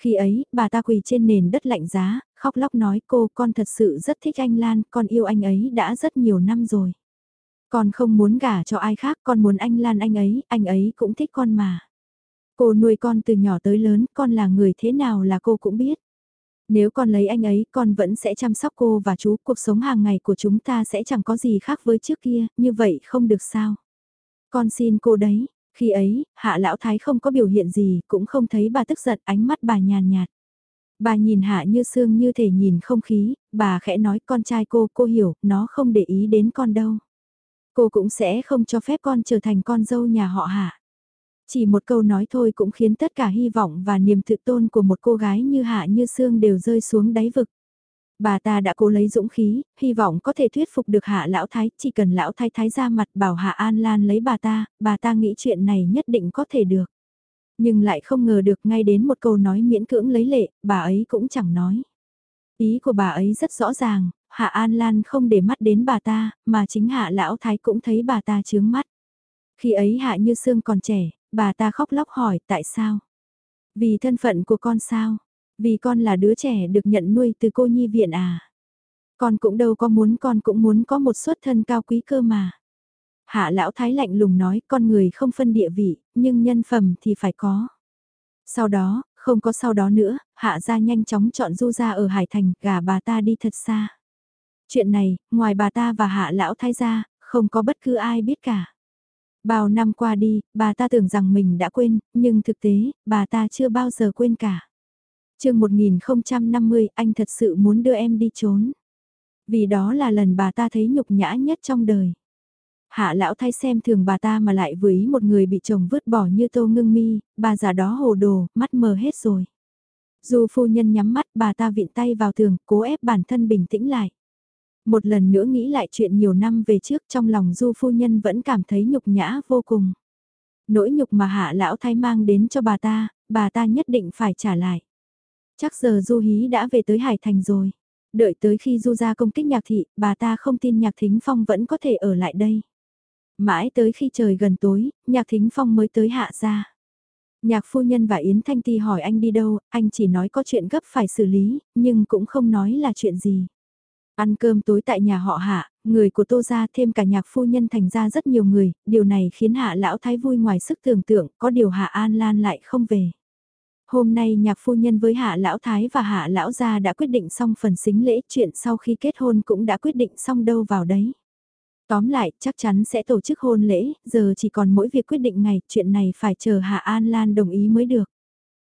Khi ấy, bà ta quỳ trên nền đất lạnh giá, khóc lóc nói cô con thật sự rất thích anh Lan, con yêu anh ấy đã rất nhiều năm rồi. Con không muốn gả cho ai khác, con muốn anh Lan anh ấy, anh ấy cũng thích con mà. Cô nuôi con từ nhỏ tới lớn, con là người thế nào là cô cũng biết. Nếu con lấy anh ấy, con vẫn sẽ chăm sóc cô và chú, cuộc sống hàng ngày của chúng ta sẽ chẳng có gì khác với trước kia, như vậy không được sao. Con xin cô đấy, khi ấy, hạ lão thái không có biểu hiện gì, cũng không thấy bà tức giận, ánh mắt bà nhàn nhạt. Bà nhìn Hạ Như Sương như thể nhìn không khí, bà khẽ nói con trai cô, cô hiểu, nó không để ý đến con đâu. Cô cũng sẽ không cho phép con trở thành con dâu nhà họ Hạ. Chỉ một câu nói thôi cũng khiến tất cả hy vọng và niềm tự tôn của một cô gái như Hạ Như Sương đều rơi xuống đáy vực. Bà ta đã cố lấy dũng khí, hy vọng có thể thuyết phục được hạ lão thái, chỉ cần lão thái thái ra mặt bảo hạ An Lan lấy bà ta, bà ta nghĩ chuyện này nhất định có thể được. Nhưng lại không ngờ được ngay đến một câu nói miễn cưỡng lấy lệ, bà ấy cũng chẳng nói. Ý của bà ấy rất rõ ràng, hạ An Lan không để mắt đến bà ta, mà chính hạ lão thái cũng thấy bà ta chướng mắt. Khi ấy hạ như xương còn trẻ, bà ta khóc lóc hỏi tại sao? Vì thân phận của con sao? Vì con là đứa trẻ được nhận nuôi từ cô nhi viện à? Con cũng đâu có muốn con cũng muốn có một xuất thân cao quý cơ mà. Hạ lão thái lạnh lùng nói con người không phân địa vị, nhưng nhân phẩm thì phải có. Sau đó, không có sau đó nữa, hạ ra nhanh chóng chọn du ra ở Hải Thành, gả bà ta đi thật xa. Chuyện này, ngoài bà ta và hạ lão thái gia, không có bất cứ ai biết cả. Bao năm qua đi, bà ta tưởng rằng mình đã quên, nhưng thực tế, bà ta chưa bao giờ quên cả. chương 1050, anh thật sự muốn đưa em đi trốn. Vì đó là lần bà ta thấy nhục nhã nhất trong đời. Hạ lão thay xem thường bà ta mà lại với một người bị chồng vứt bỏ như tô ngưng mi, bà già đó hồ đồ, mắt mờ hết rồi. Dù phu nhân nhắm mắt bà ta viện tay vào tường, cố ép bản thân bình tĩnh lại. Một lần nữa nghĩ lại chuyện nhiều năm về trước trong lòng du phu nhân vẫn cảm thấy nhục nhã vô cùng. Nỗi nhục mà hạ lão thay mang đến cho bà ta, bà ta nhất định phải trả lại. Chắc giờ du hí đã về tới Hải Thành rồi. Đợi tới khi du ra công kích nhạc thị, bà ta không tin nhạc thính phong vẫn có thể ở lại đây. Mãi tới khi trời gần tối, nhạc thính phong mới tới hạ ra. Nhạc phu nhân và Yến Thanh Ti hỏi anh đi đâu, anh chỉ nói có chuyện gấp phải xử lý, nhưng cũng không nói là chuyện gì. Ăn cơm tối tại nhà họ hạ, người của tô gia thêm cả nhạc phu nhân thành ra rất nhiều người, điều này khiến hạ lão thái vui ngoài sức tưởng tượng, có điều hạ an lan lại không về. Hôm nay nhạc phu nhân với hạ lão thái và hạ lão gia đã quyết định xong phần xính lễ chuyện sau khi kết hôn cũng đã quyết định xong đâu vào đấy. Tóm lại, chắc chắn sẽ tổ chức hôn lễ, giờ chỉ còn mỗi việc quyết định ngày, chuyện này phải chờ Hạ An Lan đồng ý mới được.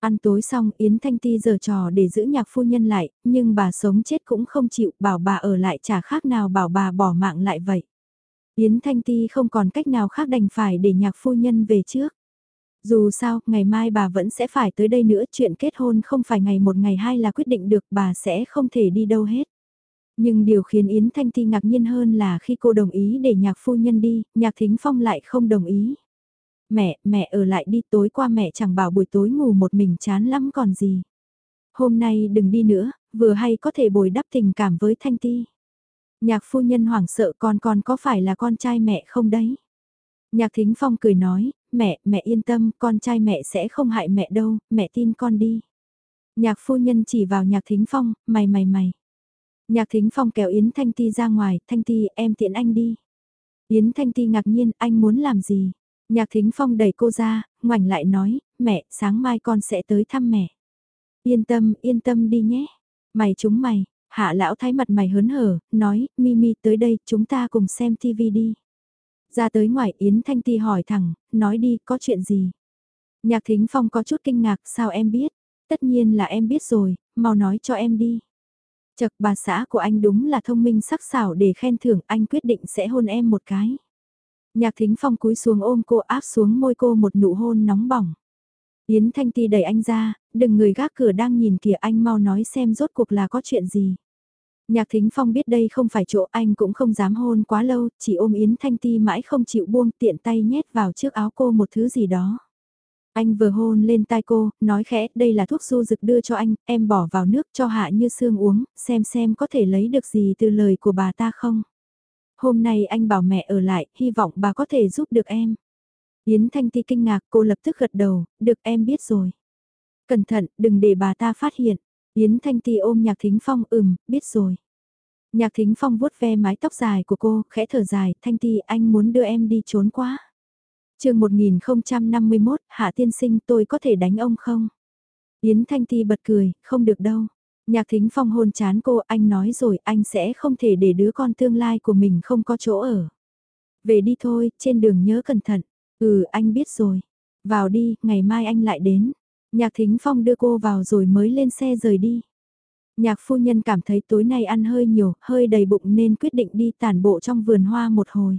Ăn tối xong, Yến Thanh Ti giờ trò để giữ nhạc phu nhân lại, nhưng bà sống chết cũng không chịu, bảo bà ở lại chả khác nào bảo bà bỏ mạng lại vậy. Yến Thanh Ti không còn cách nào khác đành phải để nhạc phu nhân về trước. Dù sao, ngày mai bà vẫn sẽ phải tới đây nữa, chuyện kết hôn không phải ngày một ngày hai là quyết định được, bà sẽ không thể đi đâu hết. Nhưng điều khiến Yến Thanh Ti ngạc nhiên hơn là khi cô đồng ý để nhạc phu nhân đi, nhạc thính phong lại không đồng ý. Mẹ, mẹ ở lại đi tối qua mẹ chẳng bảo buổi tối ngủ một mình chán lắm còn gì. Hôm nay đừng đi nữa, vừa hay có thể bồi đắp tình cảm với Thanh Ti. Nhạc phu nhân hoảng sợ con con có phải là con trai mẹ không đấy? Nhạc thính phong cười nói, mẹ, mẹ yên tâm, con trai mẹ sẽ không hại mẹ đâu, mẹ tin con đi. Nhạc phu nhân chỉ vào nhạc thính phong, mày mày mày. Nhạc thính phong kéo Yến Thanh Ti ra ngoài, Thanh Ti em tiện anh đi. Yến Thanh Ti ngạc nhiên, anh muốn làm gì? Nhạc thính phong đẩy cô ra, ngoảnh lại nói, mẹ, sáng mai con sẽ tới thăm mẹ. Yên tâm, yên tâm đi nhé. Mày chúng mày, hạ lão thái mặt mày hớn hở, nói, Mimi tới đây, chúng ta cùng xem TV đi. Ra tới ngoài Yến Thanh Ti hỏi thẳng, nói đi, có chuyện gì? Nhạc thính phong có chút kinh ngạc, sao em biết? Tất nhiên là em biết rồi, mau nói cho em đi. Chật bà xã của anh đúng là thông minh sắc sảo để khen thưởng anh quyết định sẽ hôn em một cái. Nhạc thính phong cúi xuống ôm cô áp xuống môi cô một nụ hôn nóng bỏng. Yến Thanh Ti đẩy anh ra, đừng người gác cửa đang nhìn kìa anh mau nói xem rốt cuộc là có chuyện gì. Nhạc Thính Phong biết đây không phải chỗ anh cũng không dám hôn quá lâu, chỉ ôm Yến Thanh Ti mãi không chịu buông tiện tay nhét vào trước áo cô một thứ gì đó. Anh vừa hôn lên tai cô, nói khẽ, đây là thuốc du dực đưa cho anh, em bỏ vào nước cho hạ như xương uống, xem xem có thể lấy được gì từ lời của bà ta không. Hôm nay anh bảo mẹ ở lại, hy vọng bà có thể giúp được em. Yến Thanh Ti kinh ngạc, cô lập tức gật đầu, được em biết rồi. Cẩn thận, đừng để bà ta phát hiện. Yến Thanh Ti ôm Nhạc Thính Phong, ừm, biết rồi. Nhạc Thính Phong vuốt ve mái tóc dài của cô, khẽ thở dài, Thanh Ti anh muốn đưa em đi trốn quá chương 1051, Hạ Tiên Sinh tôi có thể đánh ông không? Yến Thanh Ti bật cười, không được đâu. Nhạc Thính Phong hôn chán cô, anh nói rồi, anh sẽ không thể để đứa con tương lai của mình không có chỗ ở. Về đi thôi, trên đường nhớ cẩn thận. Ừ, anh biết rồi. Vào đi, ngày mai anh lại đến. Nhạc Thính Phong đưa cô vào rồi mới lên xe rời đi. Nhạc phu nhân cảm thấy tối nay ăn hơi nhiều, hơi đầy bụng nên quyết định đi tản bộ trong vườn hoa một hồi.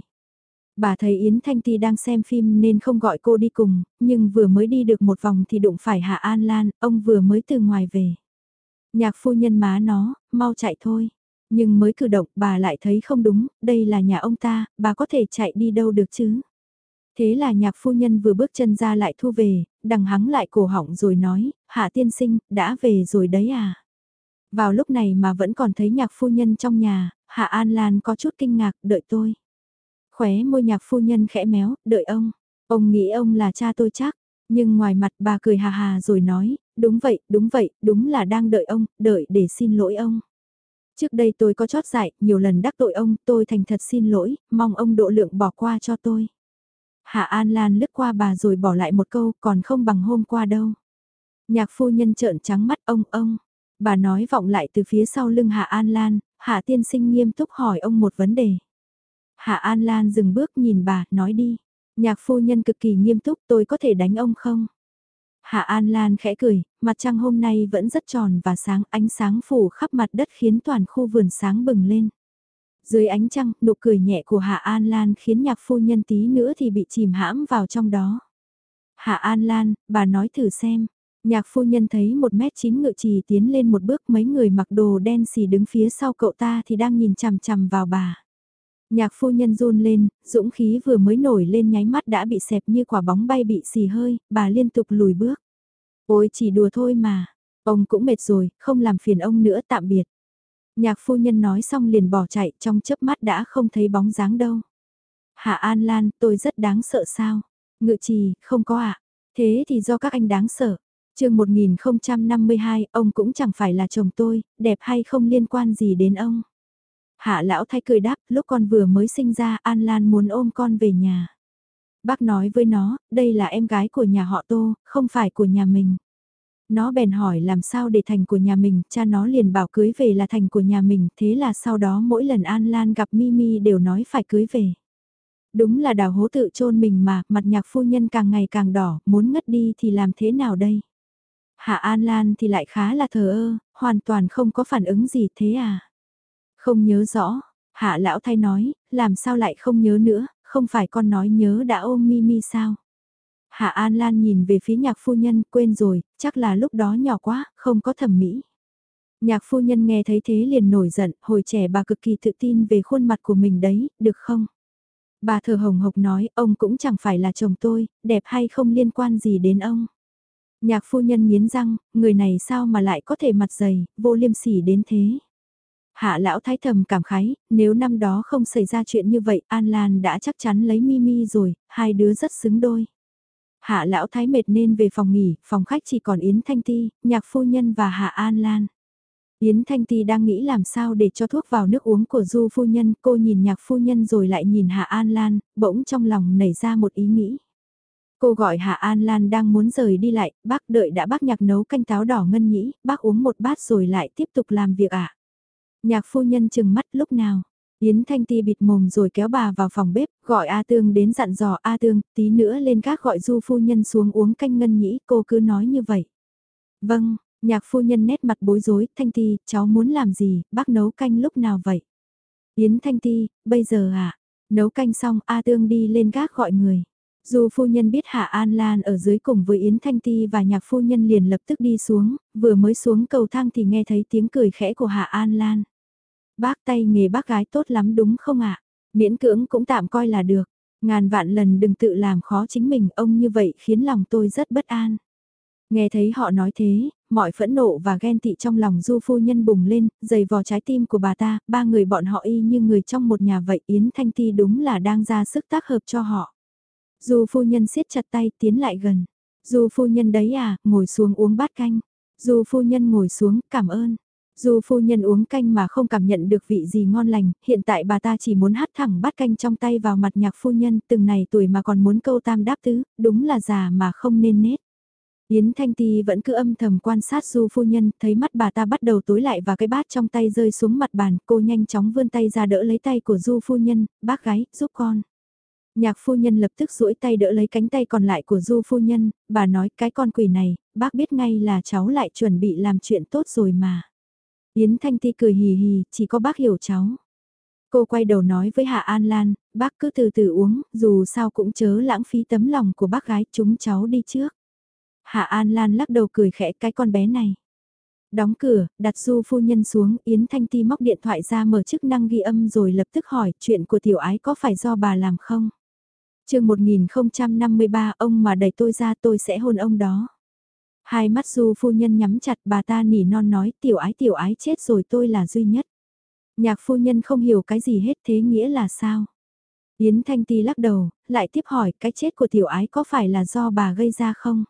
Bà thấy Yến Thanh Ti đang xem phim nên không gọi cô đi cùng, nhưng vừa mới đi được một vòng thì đụng phải Hạ An Lan, ông vừa mới từ ngoài về. Nhạc phu nhân má nó, mau chạy thôi. Nhưng mới cử động bà lại thấy không đúng, đây là nhà ông ta, bà có thể chạy đi đâu được chứ. Thế là nhạc phu nhân vừa bước chân ra lại thu về, đằng hắng lại cổ họng rồi nói, hạ tiên sinh, đã về rồi đấy à. Vào lúc này mà vẫn còn thấy nhạc phu nhân trong nhà, hạ an lan có chút kinh ngạc, đợi tôi. Khóe môi nhạc phu nhân khẽ méo, đợi ông. Ông nghĩ ông là cha tôi chắc. Nhưng ngoài mặt bà cười hà hà rồi nói, đúng vậy, đúng vậy, đúng là đang đợi ông, đợi để xin lỗi ông. Trước đây tôi có chót dại, nhiều lần đắc tội ông, tôi thành thật xin lỗi, mong ông độ lượng bỏ qua cho tôi. Hạ An Lan lướt qua bà rồi bỏ lại một câu, còn không bằng hôm qua đâu. Nhạc phu nhân trợn trắng mắt ông, ông. Bà nói vọng lại từ phía sau lưng Hạ An Lan, Hạ tiên sinh nghiêm túc hỏi ông một vấn đề. Hạ An Lan dừng bước nhìn bà, nói đi. Nhạc phu nhân cực kỳ nghiêm túc, tôi có thể đánh ông không? Hạ An Lan khẽ cười, mặt trăng hôm nay vẫn rất tròn và sáng, ánh sáng phủ khắp mặt đất khiến toàn khu vườn sáng bừng lên. Dưới ánh trăng, nụ cười nhẹ của Hạ An Lan khiến nhạc phu nhân tí nữa thì bị chìm hãm vào trong đó. Hạ An Lan, bà nói thử xem. Nhạc phu nhân thấy một mét chín ngự trì tiến lên một bước mấy người mặc đồ đen xì đứng phía sau cậu ta thì đang nhìn chằm chằm vào bà. Nhạc phu nhân run lên, dũng khí vừa mới nổi lên nháy mắt đã bị xẹp như quả bóng bay bị xì hơi, bà liên tục lùi bước. Ôi chỉ đùa thôi mà, ông cũng mệt rồi, không làm phiền ông nữa tạm biệt. Nhạc phu nhân nói xong liền bỏ chạy trong chớp mắt đã không thấy bóng dáng đâu. Hạ An Lan, tôi rất đáng sợ sao? Ngự trì, không có ạ. À? Thế thì do các anh đáng sợ. chương 1052, ông cũng chẳng phải là chồng tôi, đẹp hay không liên quan gì đến ông. Hạ lão thay cười đáp, lúc con vừa mới sinh ra An Lan muốn ôm con về nhà. Bác nói với nó, đây là em gái của nhà họ Tô, không phải của nhà mình. Nó bèn hỏi làm sao để thành của nhà mình, cha nó liền bảo cưới về là thành của nhà mình, thế là sau đó mỗi lần An Lan gặp Mimi đều nói phải cưới về. Đúng là đào hố tự chôn mình mà, mặt nhạc phu nhân càng ngày càng đỏ, muốn ngất đi thì làm thế nào đây? Hạ An Lan thì lại khá là thờ ơ, hoàn toàn không có phản ứng gì thế à? Không nhớ rõ, hạ lão thay nói, làm sao lại không nhớ nữa, không phải con nói nhớ đã ôm Mimi sao? Hạ An Lan nhìn về phía nhạc phu nhân, quên rồi, chắc là lúc đó nhỏ quá, không có thẩm mỹ. Nhạc phu nhân nghe thấy thế liền nổi giận, hồi trẻ bà cực kỳ tự tin về khuôn mặt của mình đấy, được không? Bà thờ hồng hộc nói, ông cũng chẳng phải là chồng tôi, đẹp hay không liên quan gì đến ông. Nhạc phu nhân nghiến răng, người này sao mà lại có thể mặt dày, vô liêm sỉ đến thế. Hạ lão thái thầm cảm khái, nếu năm đó không xảy ra chuyện như vậy An Lan đã chắc chắn lấy Mimi rồi, hai đứa rất xứng đôi. Hạ lão thái mệt nên về phòng nghỉ, phòng khách chỉ còn Yến Thanh Ti, nhạc phu nhân và Hạ An Lan. Yến Thanh Ti đang nghĩ làm sao để cho thuốc vào nước uống của Du phu nhân, cô nhìn nhạc phu nhân rồi lại nhìn Hạ An Lan, bỗng trong lòng nảy ra một ý nghĩ. Cô gọi Hạ An Lan đang muốn rời đi lại, bác đợi đã bác nhạc nấu canh táo đỏ ngân nhĩ, bác uống một bát rồi lại tiếp tục làm việc ạ. À? Nhạc phu nhân chừng mắt lúc nào. Yến Thanh Ti bịt mồm rồi kéo bà vào phòng bếp, gọi A Tương đến dặn dò A Tương, tí nữa lên các gọi du phu nhân xuống uống canh ngân nhĩ, cô cứ nói như vậy. Vâng, nhạc phu nhân nét mặt bối rối, Thanh Ti, cháu muốn làm gì, bác nấu canh lúc nào vậy? Yến Thanh Ti, bây giờ à? Nấu canh xong, A Tương đi lên gác gọi người. Du phu nhân biết Hạ An Lan ở dưới cùng với Yến Thanh Ti và nhạc phu nhân liền lập tức đi xuống, vừa mới xuống cầu thang thì nghe thấy tiếng cười khẽ của Hạ An Lan. Bác tay nghề bác gái tốt lắm đúng không ạ? Miễn cưỡng cũng tạm coi là được. Ngàn vạn lần đừng tự làm khó chính mình, ông như vậy khiến lòng tôi rất bất an. Nghe thấy họ nói thế, mọi phẫn nộ và ghen tị trong lòng du phu nhân bùng lên, dày vò trái tim của bà ta, ba người bọn họ y như người trong một nhà vậy Yến Thanh Ti đúng là đang ra sức tác hợp cho họ. Du phu nhân siết chặt tay tiến lại gần. Du phu nhân đấy à, ngồi xuống uống bát canh. Du phu nhân ngồi xuống, cảm ơn. Dù phu nhân uống canh mà không cảm nhận được vị gì ngon lành, hiện tại bà ta chỉ muốn hắt thẳng bát canh trong tay vào mặt nhạc phu nhân, từng này tuổi mà còn muốn câu tam đáp tứ, đúng là già mà không nên nết. Yến Thanh Ti vẫn cứ âm thầm quan sát Du phu nhân, thấy mắt bà ta bắt đầu tối lại và cái bát trong tay rơi xuống mặt bàn, cô nhanh chóng vươn tay ra đỡ lấy tay của Du phu nhân, bác gái, giúp con. Nhạc phu nhân lập tức duỗi tay đỡ lấy cánh tay còn lại của du phu nhân, bà nói cái con quỷ này, bác biết ngay là cháu lại chuẩn bị làm chuyện tốt rồi mà. Yến Thanh Ti cười hì hì, chỉ có bác hiểu cháu. Cô quay đầu nói với Hạ An Lan, bác cứ từ từ uống, dù sao cũng chớ lãng phí tấm lòng của bác gái, chúng cháu đi trước. Hạ An Lan lắc đầu cười khẽ cái con bé này. Đóng cửa, đặt du phu nhân xuống, Yến Thanh Ti móc điện thoại ra mở chức năng ghi âm rồi lập tức hỏi chuyện của tiểu ái có phải do bà làm không? Trường 1053 ông mà đẩy tôi ra tôi sẽ hôn ông đó. Hai mắt du phu nhân nhắm chặt bà ta nỉ non nói tiểu ái tiểu ái chết rồi tôi là duy nhất. Nhạc phu nhân không hiểu cái gì hết thế nghĩa là sao? Yến Thanh Ti lắc đầu, lại tiếp hỏi cái chết của tiểu ái có phải là do bà gây ra không?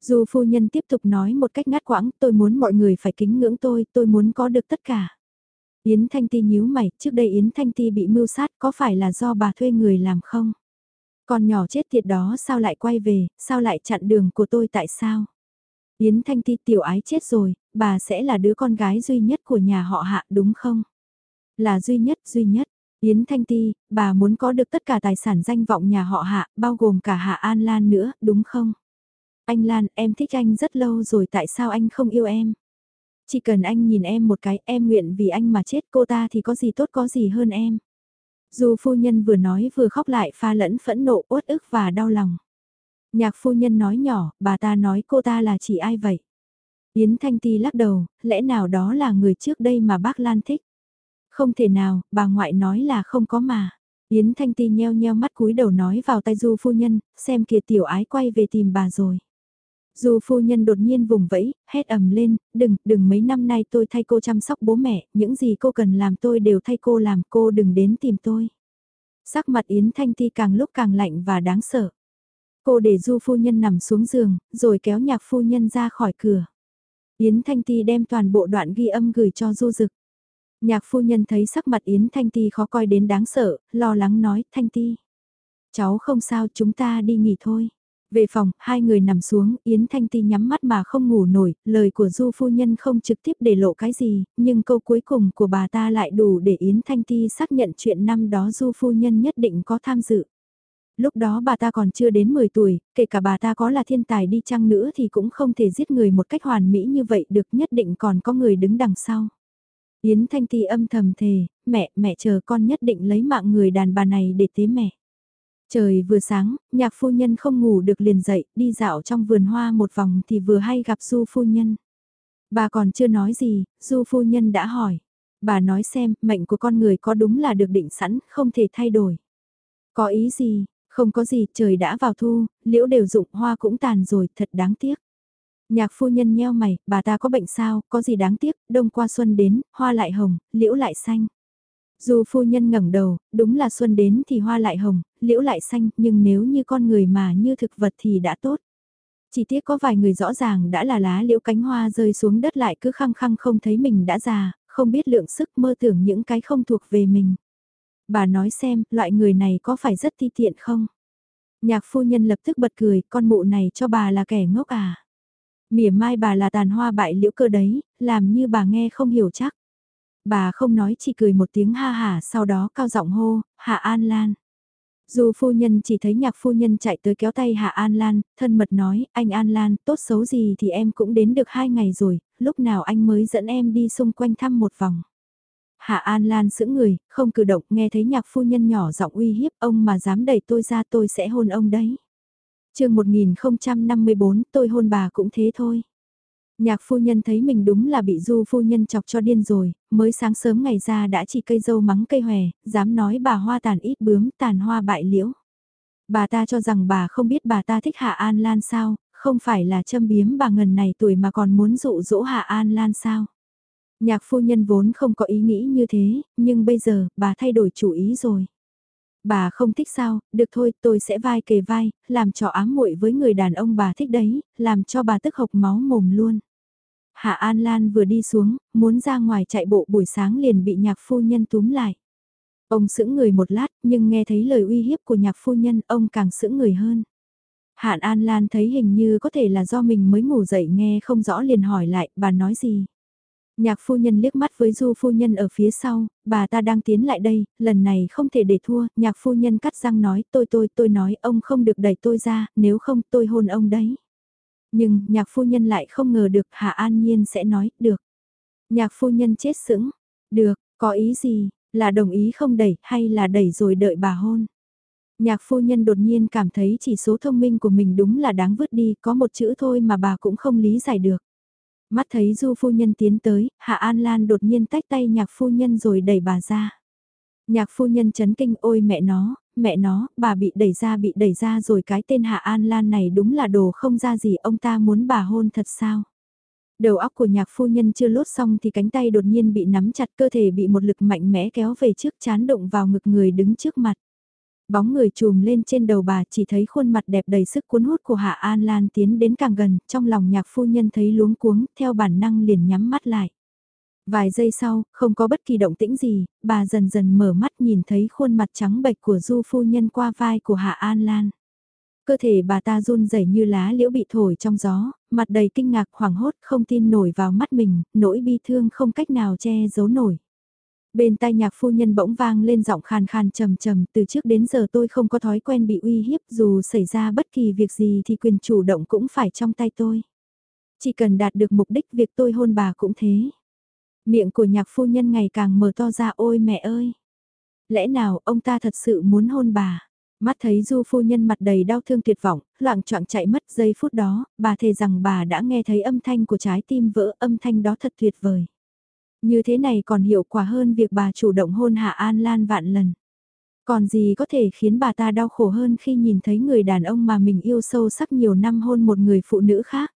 Du phu nhân tiếp tục nói một cách ngắt quãng, tôi muốn mọi người phải kính ngưỡng tôi, tôi muốn có được tất cả. Yến Thanh Ti nhíu mày, trước đây Yến Thanh Ti bị mưu sát có phải là do bà thuê người làm không? Con nhỏ chết tiệt đó sao lại quay về, sao lại chặn đường của tôi tại sao? Yến Thanh Ti tiểu ái chết rồi, bà sẽ là đứa con gái duy nhất của nhà họ hạ đúng không? Là duy nhất, duy nhất. Yến Thanh Ti, bà muốn có được tất cả tài sản danh vọng nhà họ hạ, bao gồm cả hạ An Lan nữa, đúng không? Anh Lan, em thích anh rất lâu rồi tại sao anh không yêu em? Chỉ cần anh nhìn em một cái, em nguyện vì anh mà chết cô ta thì có gì tốt có gì hơn em. Dù phu nhân vừa nói vừa khóc lại pha lẫn phẫn nộ, uất ức và đau lòng. Nhạc phu nhân nói nhỏ, bà ta nói cô ta là chỉ ai vậy? Yến Thanh Ti lắc đầu, lẽ nào đó là người trước đây mà bác Lan thích? Không thể nào, bà ngoại nói là không có mà. Yến Thanh Ti nheo nheo mắt cúi đầu nói vào tay Du phu nhân, xem kìa tiểu ái quay về tìm bà rồi. Du phu nhân đột nhiên vùng vẫy, hét ầm lên, đừng, đừng mấy năm nay tôi thay cô chăm sóc bố mẹ, những gì cô cần làm tôi đều thay cô làm, cô đừng đến tìm tôi. Sắc mặt Yến Thanh Ti càng lúc càng lạnh và đáng sợ. Cô để Du phu nhân nằm xuống giường, rồi kéo nhạc phu nhân ra khỏi cửa. Yến Thanh Ti đem toàn bộ đoạn ghi âm gửi cho Du Dực. Nhạc phu nhân thấy sắc mặt Yến Thanh Ti khó coi đến đáng sợ, lo lắng nói, Thanh Ti. Cháu không sao, chúng ta đi nghỉ thôi. Về phòng, hai người nằm xuống, Yến Thanh Ti nhắm mắt mà không ngủ nổi, lời của Du phu nhân không trực tiếp để lộ cái gì, nhưng câu cuối cùng của bà ta lại đủ để Yến Thanh Ti xác nhận chuyện năm đó Du phu nhân nhất định có tham dự. Lúc đó bà ta còn chưa đến 10 tuổi, kể cả bà ta có là thiên tài đi chăng nữa thì cũng không thể giết người một cách hoàn mỹ như vậy được nhất định còn có người đứng đằng sau. Yến Thanh Ti âm thầm thề, mẹ, mẹ chờ con nhất định lấy mạng người đàn bà này để tế mẹ. Trời vừa sáng, nhạc phu nhân không ngủ được liền dậy, đi dạo trong vườn hoa một vòng thì vừa hay gặp Du phu nhân. Bà còn chưa nói gì, Du phu nhân đã hỏi. Bà nói xem, mệnh của con người có đúng là được định sẵn, không thể thay đổi. Có ý gì, không có gì, trời đã vào thu, liễu đều rụng hoa cũng tàn rồi, thật đáng tiếc. Nhạc phu nhân nheo mày, bà ta có bệnh sao, có gì đáng tiếc, đông qua xuân đến, hoa lại hồng, liễu lại xanh. Dù phu nhân ngẩng đầu, đúng là xuân đến thì hoa lại hồng, liễu lại xanh, nhưng nếu như con người mà như thực vật thì đã tốt. Chỉ tiếc có vài người rõ ràng đã là lá liễu cánh hoa rơi xuống đất lại cứ khăng khăng không thấy mình đã già, không biết lượng sức mơ tưởng những cái không thuộc về mình. Bà nói xem, loại người này có phải rất ti tiện không? Nhạc phu nhân lập tức bật cười, con mụ này cho bà là kẻ ngốc à? Mỉa mai bà là tàn hoa bại liễu cơ đấy, làm như bà nghe không hiểu chắc. Bà không nói chỉ cười một tiếng ha hả sau đó cao giọng hô, Hạ An Lan. Dù phu nhân chỉ thấy nhạc phu nhân chạy tới kéo tay Hạ An Lan, thân mật nói, anh An Lan, tốt xấu gì thì em cũng đến được hai ngày rồi, lúc nào anh mới dẫn em đi xung quanh thăm một vòng. Hạ An Lan sững người, không cử động, nghe thấy nhạc phu nhân nhỏ giọng uy hiếp ông mà dám đẩy tôi ra tôi sẽ hôn ông đấy. chương 1054 tôi hôn bà cũng thế thôi. Nhạc phu nhân thấy mình đúng là bị du phu nhân chọc cho điên rồi, mới sáng sớm ngày ra đã chỉ cây dâu mắng cây hòe, dám nói bà hoa tàn ít bướm tàn hoa bại liễu. Bà ta cho rằng bà không biết bà ta thích Hạ An Lan sao, không phải là châm biếm bà ngần này tuổi mà còn muốn dụ dỗ Hạ An Lan sao. Nhạc phu nhân vốn không có ý nghĩ như thế, nhưng bây giờ bà thay đổi chủ ý rồi. Bà không thích sao, được thôi tôi sẽ vai kề vai, làm trò ám muội với người đàn ông bà thích đấy, làm cho bà tức hộc máu mồm luôn. Hạ An Lan vừa đi xuống, muốn ra ngoài chạy bộ buổi sáng liền bị nhạc phu nhân túm lại. Ông sững người một lát, nhưng nghe thấy lời uy hiếp của nhạc phu nhân, ông càng sững người hơn. Hạn An Lan thấy hình như có thể là do mình mới ngủ dậy nghe không rõ liền hỏi lại, bà nói gì? Nhạc phu nhân liếc mắt với du phu nhân ở phía sau, bà ta đang tiến lại đây, lần này không thể để thua, nhạc phu nhân cắt răng nói tôi tôi tôi nói ông không được đẩy tôi ra, nếu không tôi hôn ông đấy. Nhưng nhạc phu nhân lại không ngờ được Hạ An Nhiên sẽ nói, được. Nhạc phu nhân chết sững, được, có ý gì, là đồng ý không đẩy hay là đẩy rồi đợi bà hôn. Nhạc phu nhân đột nhiên cảm thấy chỉ số thông minh của mình đúng là đáng vứt đi, có một chữ thôi mà bà cũng không lý giải được. Mắt thấy du phu nhân tiến tới, Hạ An Lan đột nhiên tách tay nhạc phu nhân rồi đẩy bà ra. Nhạc phu nhân chấn kinh ôi mẹ nó, mẹ nó, bà bị đẩy ra bị đẩy ra rồi cái tên Hạ An Lan này đúng là đồ không ra gì ông ta muốn bà hôn thật sao. Đầu óc của nhạc phu nhân chưa lốt xong thì cánh tay đột nhiên bị nắm chặt cơ thể bị một lực mạnh mẽ kéo về trước chán động vào ngực người đứng trước mặt. Bóng người trùm lên trên đầu bà chỉ thấy khuôn mặt đẹp đầy sức cuốn hút của Hạ An Lan tiến đến càng gần, trong lòng nhạc phu nhân thấy luống cuống, theo bản năng liền nhắm mắt lại. Vài giây sau, không có bất kỳ động tĩnh gì, bà dần dần mở mắt nhìn thấy khuôn mặt trắng bệch của du phu nhân qua vai của Hạ An Lan. Cơ thể bà ta run rẩy như lá liễu bị thổi trong gió, mặt đầy kinh ngạc hoảng hốt không tin nổi vào mắt mình, nỗi bi thương không cách nào che giấu nổi. Bên tai nhạc phu nhân bỗng vang lên giọng khàn khàn trầm trầm, từ trước đến giờ tôi không có thói quen bị uy hiếp, dù xảy ra bất kỳ việc gì thì quyền chủ động cũng phải trong tay tôi. Chỉ cần đạt được mục đích việc tôi hôn bà cũng thế. Miệng của nhạc phu nhân ngày càng mở to ra ôi mẹ ơi. Lẽ nào ông ta thật sự muốn hôn bà? Mắt thấy du phu nhân mặt đầy đau thương tuyệt vọng, loạn choạng chạy mất giây phút đó, bà thề rằng bà đã nghe thấy âm thanh của trái tim vỡ âm thanh đó thật tuyệt vời. Như thế này còn hiệu quả hơn việc bà chủ động hôn Hạ An Lan vạn lần. Còn gì có thể khiến bà ta đau khổ hơn khi nhìn thấy người đàn ông mà mình yêu sâu sắc nhiều năm hôn một người phụ nữ khác.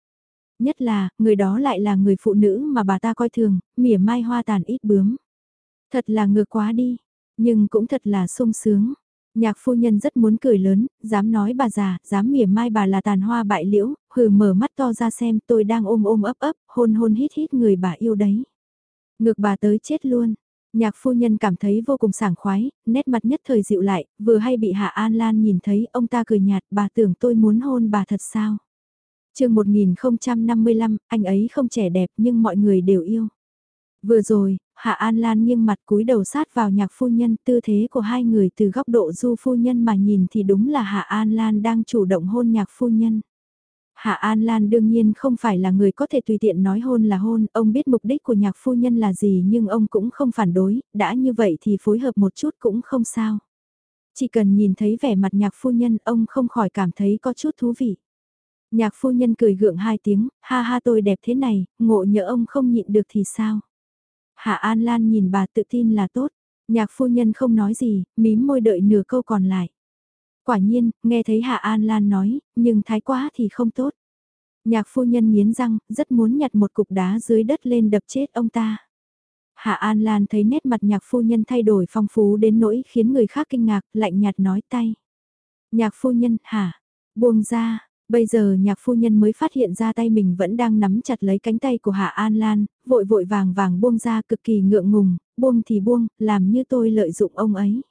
Nhất là, người đó lại là người phụ nữ mà bà ta coi thường, mỉa mai hoa tàn ít bướm. Thật là ngược quá đi, nhưng cũng thật là sung sướng. Nhạc phu nhân rất muốn cười lớn, dám nói bà già, dám mỉa mai bà là tàn hoa bại liễu, hừ mở mắt to ra xem tôi đang ôm ôm ấp ấp, hôn hôn hít hít người bà yêu đấy. Ngược bà tới chết luôn. Nhạc phu nhân cảm thấy vô cùng sảng khoái, nét mặt nhất thời dịu lại, vừa hay bị Hạ An Lan nhìn thấy ông ta cười nhạt, bà tưởng tôi muốn hôn bà thật sao. chương 1055, anh ấy không trẻ đẹp nhưng mọi người đều yêu. Vừa rồi, Hạ An Lan nghiêng mặt cúi đầu sát vào nhạc phu nhân, tư thế của hai người từ góc độ du phu nhân mà nhìn thì đúng là Hạ An Lan đang chủ động hôn nhạc phu nhân. Hạ An Lan đương nhiên không phải là người có thể tùy tiện nói hôn là hôn, ông biết mục đích của nhạc phu nhân là gì nhưng ông cũng không phản đối, đã như vậy thì phối hợp một chút cũng không sao. Chỉ cần nhìn thấy vẻ mặt nhạc phu nhân ông không khỏi cảm thấy có chút thú vị. Nhạc phu nhân cười gượng hai tiếng, ha ha tôi đẹp thế này, ngộ nhỡ ông không nhịn được thì sao? Hạ An Lan nhìn bà tự tin là tốt, nhạc phu nhân không nói gì, mím môi đợi nửa câu còn lại. Quả nhiên, nghe thấy Hạ An Lan nói, nhưng thái quá thì không tốt. Nhạc phu nhân nghiến răng, rất muốn nhặt một cục đá dưới đất lên đập chết ông ta. Hạ An Lan thấy nét mặt nhạc phu nhân thay đổi phong phú đến nỗi khiến người khác kinh ngạc, lạnh nhạt nói tay. Nhạc phu nhân, hả? Buông ra, bây giờ nhạc phu nhân mới phát hiện ra tay mình vẫn đang nắm chặt lấy cánh tay của Hạ An Lan, vội vội vàng vàng buông ra cực kỳ ngượng ngùng, buông thì buông, làm như tôi lợi dụng ông ấy.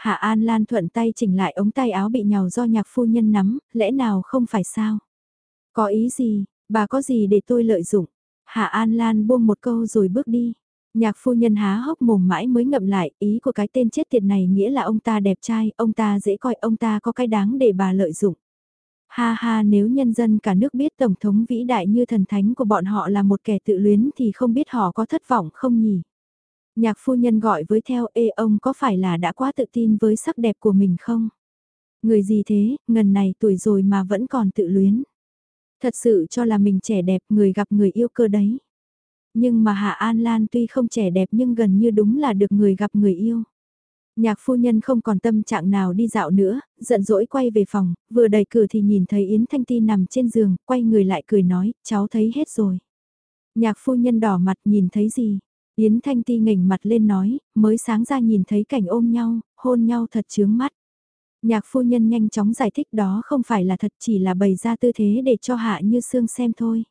Hạ An Lan thuận tay chỉnh lại ống tay áo bị nhào do nhạc phu nhân nắm, lẽ nào không phải sao? Có ý gì, bà có gì để tôi lợi dụng? Hạ An Lan buông một câu rồi bước đi. Nhạc phu nhân há hốc mồm mãi mới ngậm lại, ý của cái tên chết tiệt này nghĩa là ông ta đẹp trai, ông ta dễ coi, ông ta có cái đáng để bà lợi dụng. Ha ha nếu nhân dân cả nước biết Tổng thống vĩ đại như thần thánh của bọn họ là một kẻ tự luyến thì không biết họ có thất vọng không nhỉ? Nhạc phu nhân gọi với theo ê ông có phải là đã quá tự tin với sắc đẹp của mình không? Người gì thế, ngần này tuổi rồi mà vẫn còn tự luyến. Thật sự cho là mình trẻ đẹp người gặp người yêu cơ đấy. Nhưng mà Hạ An Lan tuy không trẻ đẹp nhưng gần như đúng là được người gặp người yêu. Nhạc phu nhân không còn tâm trạng nào đi dạo nữa, giận dỗi quay về phòng, vừa đẩy cửa thì nhìn thấy Yến Thanh Ti nằm trên giường, quay người lại cười nói, cháu thấy hết rồi. Nhạc phu nhân đỏ mặt nhìn thấy gì, Yến Thanh Ti ngẩng mặt lên nói, mới sáng ra nhìn thấy cảnh ôm nhau, hôn nhau thật chướng mắt. Nhạc phu nhân nhanh chóng giải thích đó không phải là thật chỉ là bày ra tư thế để cho Hạ Như Sương xem thôi.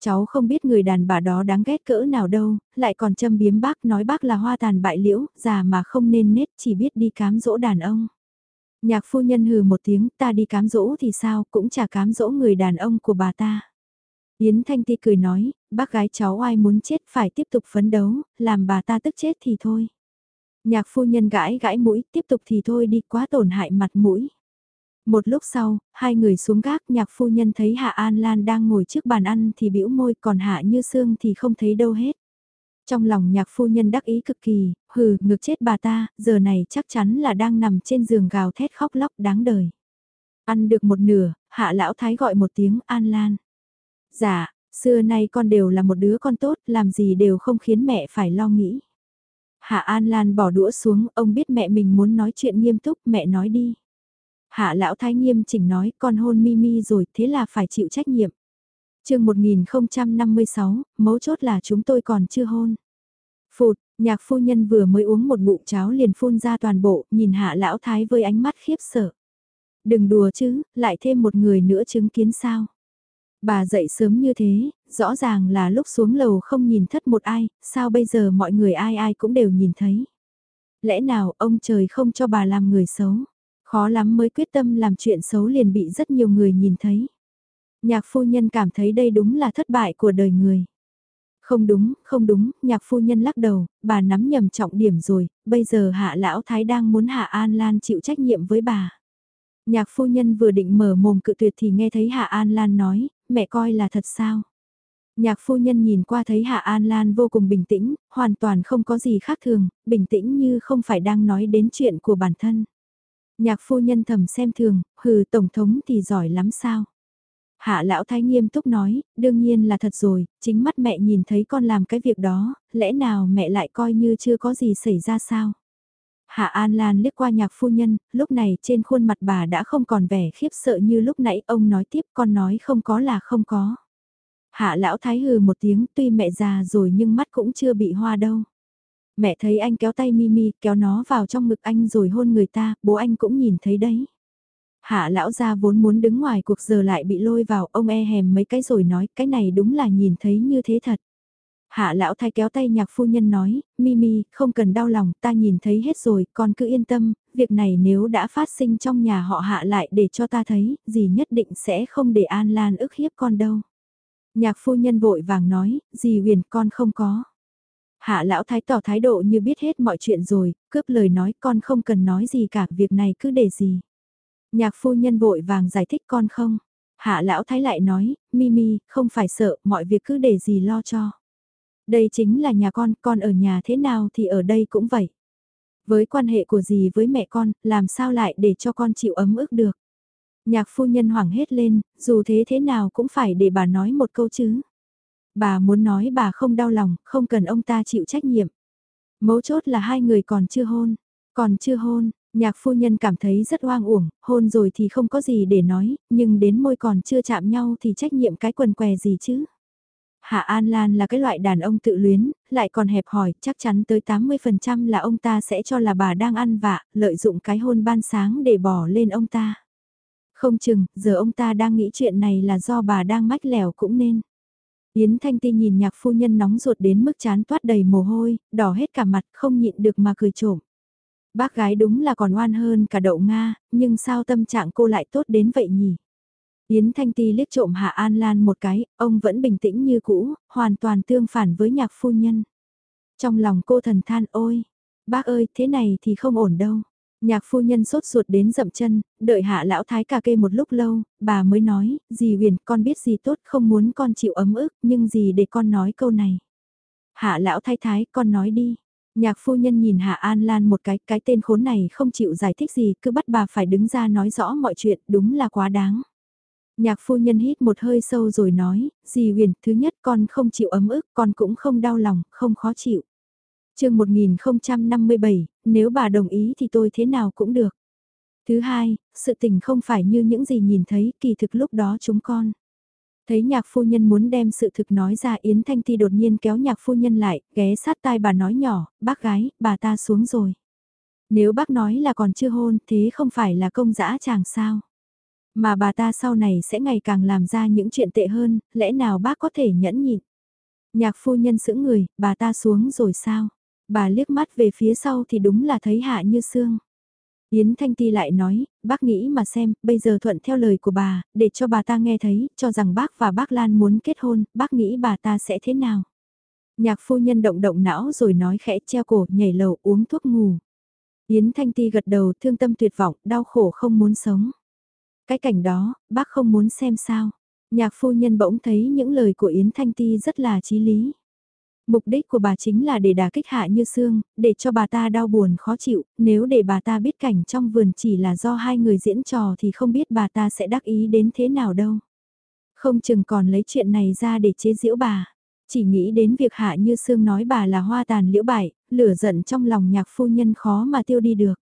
Cháu không biết người đàn bà đó đáng ghét cỡ nào đâu, lại còn châm biếm bác nói bác là hoa tàn bại liễu, già mà không nên nết chỉ biết đi cám dỗ đàn ông. Nhạc phu nhân hừ một tiếng ta đi cám dỗ thì sao cũng chả cám dỗ người đàn ông của bà ta. Yến Thanh Ti cười nói, bác gái cháu ai muốn chết phải tiếp tục phấn đấu, làm bà ta tức chết thì thôi. Nhạc phu nhân gãi gãi mũi, tiếp tục thì thôi đi quá tổn hại mặt mũi. Một lúc sau, hai người xuống gác nhạc phu nhân thấy Hạ An Lan đang ngồi trước bàn ăn thì bĩu môi còn Hạ Như Sương thì không thấy đâu hết. Trong lòng nhạc phu nhân đắc ý cực kỳ, hừ, ngược chết bà ta, giờ này chắc chắn là đang nằm trên giường gào thét khóc lóc đáng đời. Ăn được một nửa, Hạ Lão Thái gọi một tiếng An Lan. Dạ, xưa nay con đều là một đứa con tốt, làm gì đều không khiến mẹ phải lo nghĩ. Hạ An Lan bỏ đũa xuống, ông biết mẹ mình muốn nói chuyện nghiêm túc, mẹ nói đi. Hạ lão thái nghiêm chỉnh nói con hôn Mimi rồi thế là phải chịu trách nhiệm. chương 1056, mấu chốt là chúng tôi còn chưa hôn. Phụt, nhạc phu nhân vừa mới uống một bụng cháo liền phun ra toàn bộ, nhìn hạ lão thái với ánh mắt khiếp sợ. Đừng đùa chứ, lại thêm một người nữa chứng kiến sao. Bà dậy sớm như thế, rõ ràng là lúc xuống lầu không nhìn thất một ai, sao bây giờ mọi người ai ai cũng đều nhìn thấy. Lẽ nào ông trời không cho bà làm người xấu? Khó lắm mới quyết tâm làm chuyện xấu liền bị rất nhiều người nhìn thấy. Nhạc phu nhân cảm thấy đây đúng là thất bại của đời người. Không đúng, không đúng, nhạc phu nhân lắc đầu, bà nắm nhầm trọng điểm rồi, bây giờ hạ lão thái đang muốn hạ An Lan chịu trách nhiệm với bà. Nhạc phu nhân vừa định mở mồm cự tuyệt thì nghe thấy hạ An Lan nói, mẹ coi là thật sao? Nhạc phu nhân nhìn qua thấy Hạ An Lan vô cùng bình tĩnh, hoàn toàn không có gì khác thường, bình tĩnh như không phải đang nói đến chuyện của bản thân. Nhạc phu nhân thầm xem thường, hừ tổng thống thì giỏi lắm sao. Hạ lão thái nghiêm túc nói, đương nhiên là thật rồi, chính mắt mẹ nhìn thấy con làm cái việc đó, lẽ nào mẹ lại coi như chưa có gì xảy ra sao? Hạ An Lan liếc qua nhạc phu nhân, lúc này trên khuôn mặt bà đã không còn vẻ khiếp sợ như lúc nãy ông nói tiếp con nói không có là không có. Hạ lão thái hừ một tiếng tuy mẹ già rồi nhưng mắt cũng chưa bị hoa đâu. Mẹ thấy anh kéo tay Mimi, kéo nó vào trong ngực anh rồi hôn người ta, bố anh cũng nhìn thấy đấy. Hạ lão gia vốn muốn đứng ngoài cuộc giờ lại bị lôi vào, ông e hèm mấy cái rồi nói, cái này đúng là nhìn thấy như thế thật. Hạ lão thái kéo tay nhạc phu nhân nói, Mimi, không cần đau lòng, ta nhìn thấy hết rồi, con cứ yên tâm, việc này nếu đã phát sinh trong nhà họ hạ lại để cho ta thấy, gì nhất định sẽ không để An Lan ức hiếp con đâu. Nhạc phu nhân vội vàng nói, gì huyền con không có. Hạ lão thái tỏ thái độ như biết hết mọi chuyện rồi, cướp lời nói con không cần nói gì cả, việc này cứ để gì. Nhạc phu nhân vội vàng giải thích con không. Hạ lão thái lại nói, Mimi, không phải sợ, mọi việc cứ để gì lo cho. Đây chính là nhà con, con ở nhà thế nào thì ở đây cũng vậy. Với quan hệ của dì với mẹ con, làm sao lại để cho con chịu ấm ức được. Nhạc phu nhân hoảng hết lên, dù thế thế nào cũng phải để bà nói một câu chứ. Bà muốn nói bà không đau lòng, không cần ông ta chịu trách nhiệm. Mấu chốt là hai người còn chưa hôn, còn chưa hôn, nhạc phu nhân cảm thấy rất oang uổng, hôn rồi thì không có gì để nói, nhưng đến môi còn chưa chạm nhau thì trách nhiệm cái quần què gì chứ. Hạ An Lan là cái loại đàn ông tự luyến, lại còn hẹp hòi, chắc chắn tới 80% là ông ta sẽ cho là bà đang ăn vạ, lợi dụng cái hôn ban sáng để bỏ lên ông ta. Không chừng, giờ ông ta đang nghĩ chuyện này là do bà đang mách lẻo cũng nên. Yến Thanh Ti nhìn nhạc phu nhân nóng ruột đến mức chán toát đầy mồ hôi, đỏ hết cả mặt không nhịn được mà cười trộm. Bác gái đúng là còn oan hơn cả đậu Nga, nhưng sao tâm trạng cô lại tốt đến vậy nhỉ? Yến Thanh Ti liếc trộm Hạ An Lan một cái, ông vẫn bình tĩnh như cũ, hoàn toàn tương phản với nhạc phu nhân. Trong lòng cô thần than ôi, bác ơi thế này thì không ổn đâu. Nhạc phu nhân sốt ruột đến dậm chân, đợi hạ lão thái cà kê một lúc lâu, bà mới nói, dì huyền con biết gì tốt không muốn con chịu ấm ức, nhưng gì để con nói câu này. Hạ lão thái thái con nói đi. Nhạc phu nhân nhìn Hạ An Lan một cái, cái tên khốn này không chịu giải thích gì, cứ bắt bà phải đứng ra nói rõ mọi chuyện, đúng là quá đáng. Nhạc phu nhân hít một hơi sâu rồi nói, dì huyền, thứ nhất con không chịu ấm ức, con cũng không đau lòng, không khó chịu chương 1057, nếu bà đồng ý thì tôi thế nào cũng được. Thứ hai, sự tình không phải như những gì nhìn thấy kỳ thực lúc đó chúng con. Thấy nhạc phu nhân muốn đem sự thực nói ra Yến Thanh Ti đột nhiên kéo nhạc phu nhân lại, ghé sát tai bà nói nhỏ, bác gái, bà ta xuống rồi. Nếu bác nói là còn chưa hôn thế không phải là công dã chàng sao. Mà bà ta sau này sẽ ngày càng làm ra những chuyện tệ hơn, lẽ nào bác có thể nhẫn nhịn. Nhạc phu nhân sững người, bà ta xuống rồi sao? bà liếc mắt về phía sau thì đúng là thấy Hạ Như xương. Yến Thanh Ti lại nói, bác nghĩ mà xem, bây giờ thuận theo lời của bà, để cho bà ta nghe thấy, cho rằng bác và bác Lan muốn kết hôn, bác nghĩ bà ta sẽ thế nào? Nhạc phu nhân động động não rồi nói khẽ treo cổ, nhảy lầu, uống thuốc ngủ. Yến Thanh Ti gật đầu, thương tâm tuyệt vọng, đau khổ không muốn sống. Cái cảnh đó, bác không muốn xem sao. Nhạc phu nhân bỗng thấy những lời của Yến Thanh Ti rất là chí lý. Mục đích của bà chính là để đả kích hạ như xương, để cho bà ta đau buồn khó chịu, nếu để bà ta biết cảnh trong vườn chỉ là do hai người diễn trò thì không biết bà ta sẽ đắc ý đến thế nào đâu. Không chừng còn lấy chuyện này ra để chế giễu bà. Chỉ nghĩ đến việc hạ như xương nói bà là hoa tàn liễu bại, lửa giận trong lòng nhạc phu nhân khó mà tiêu đi được.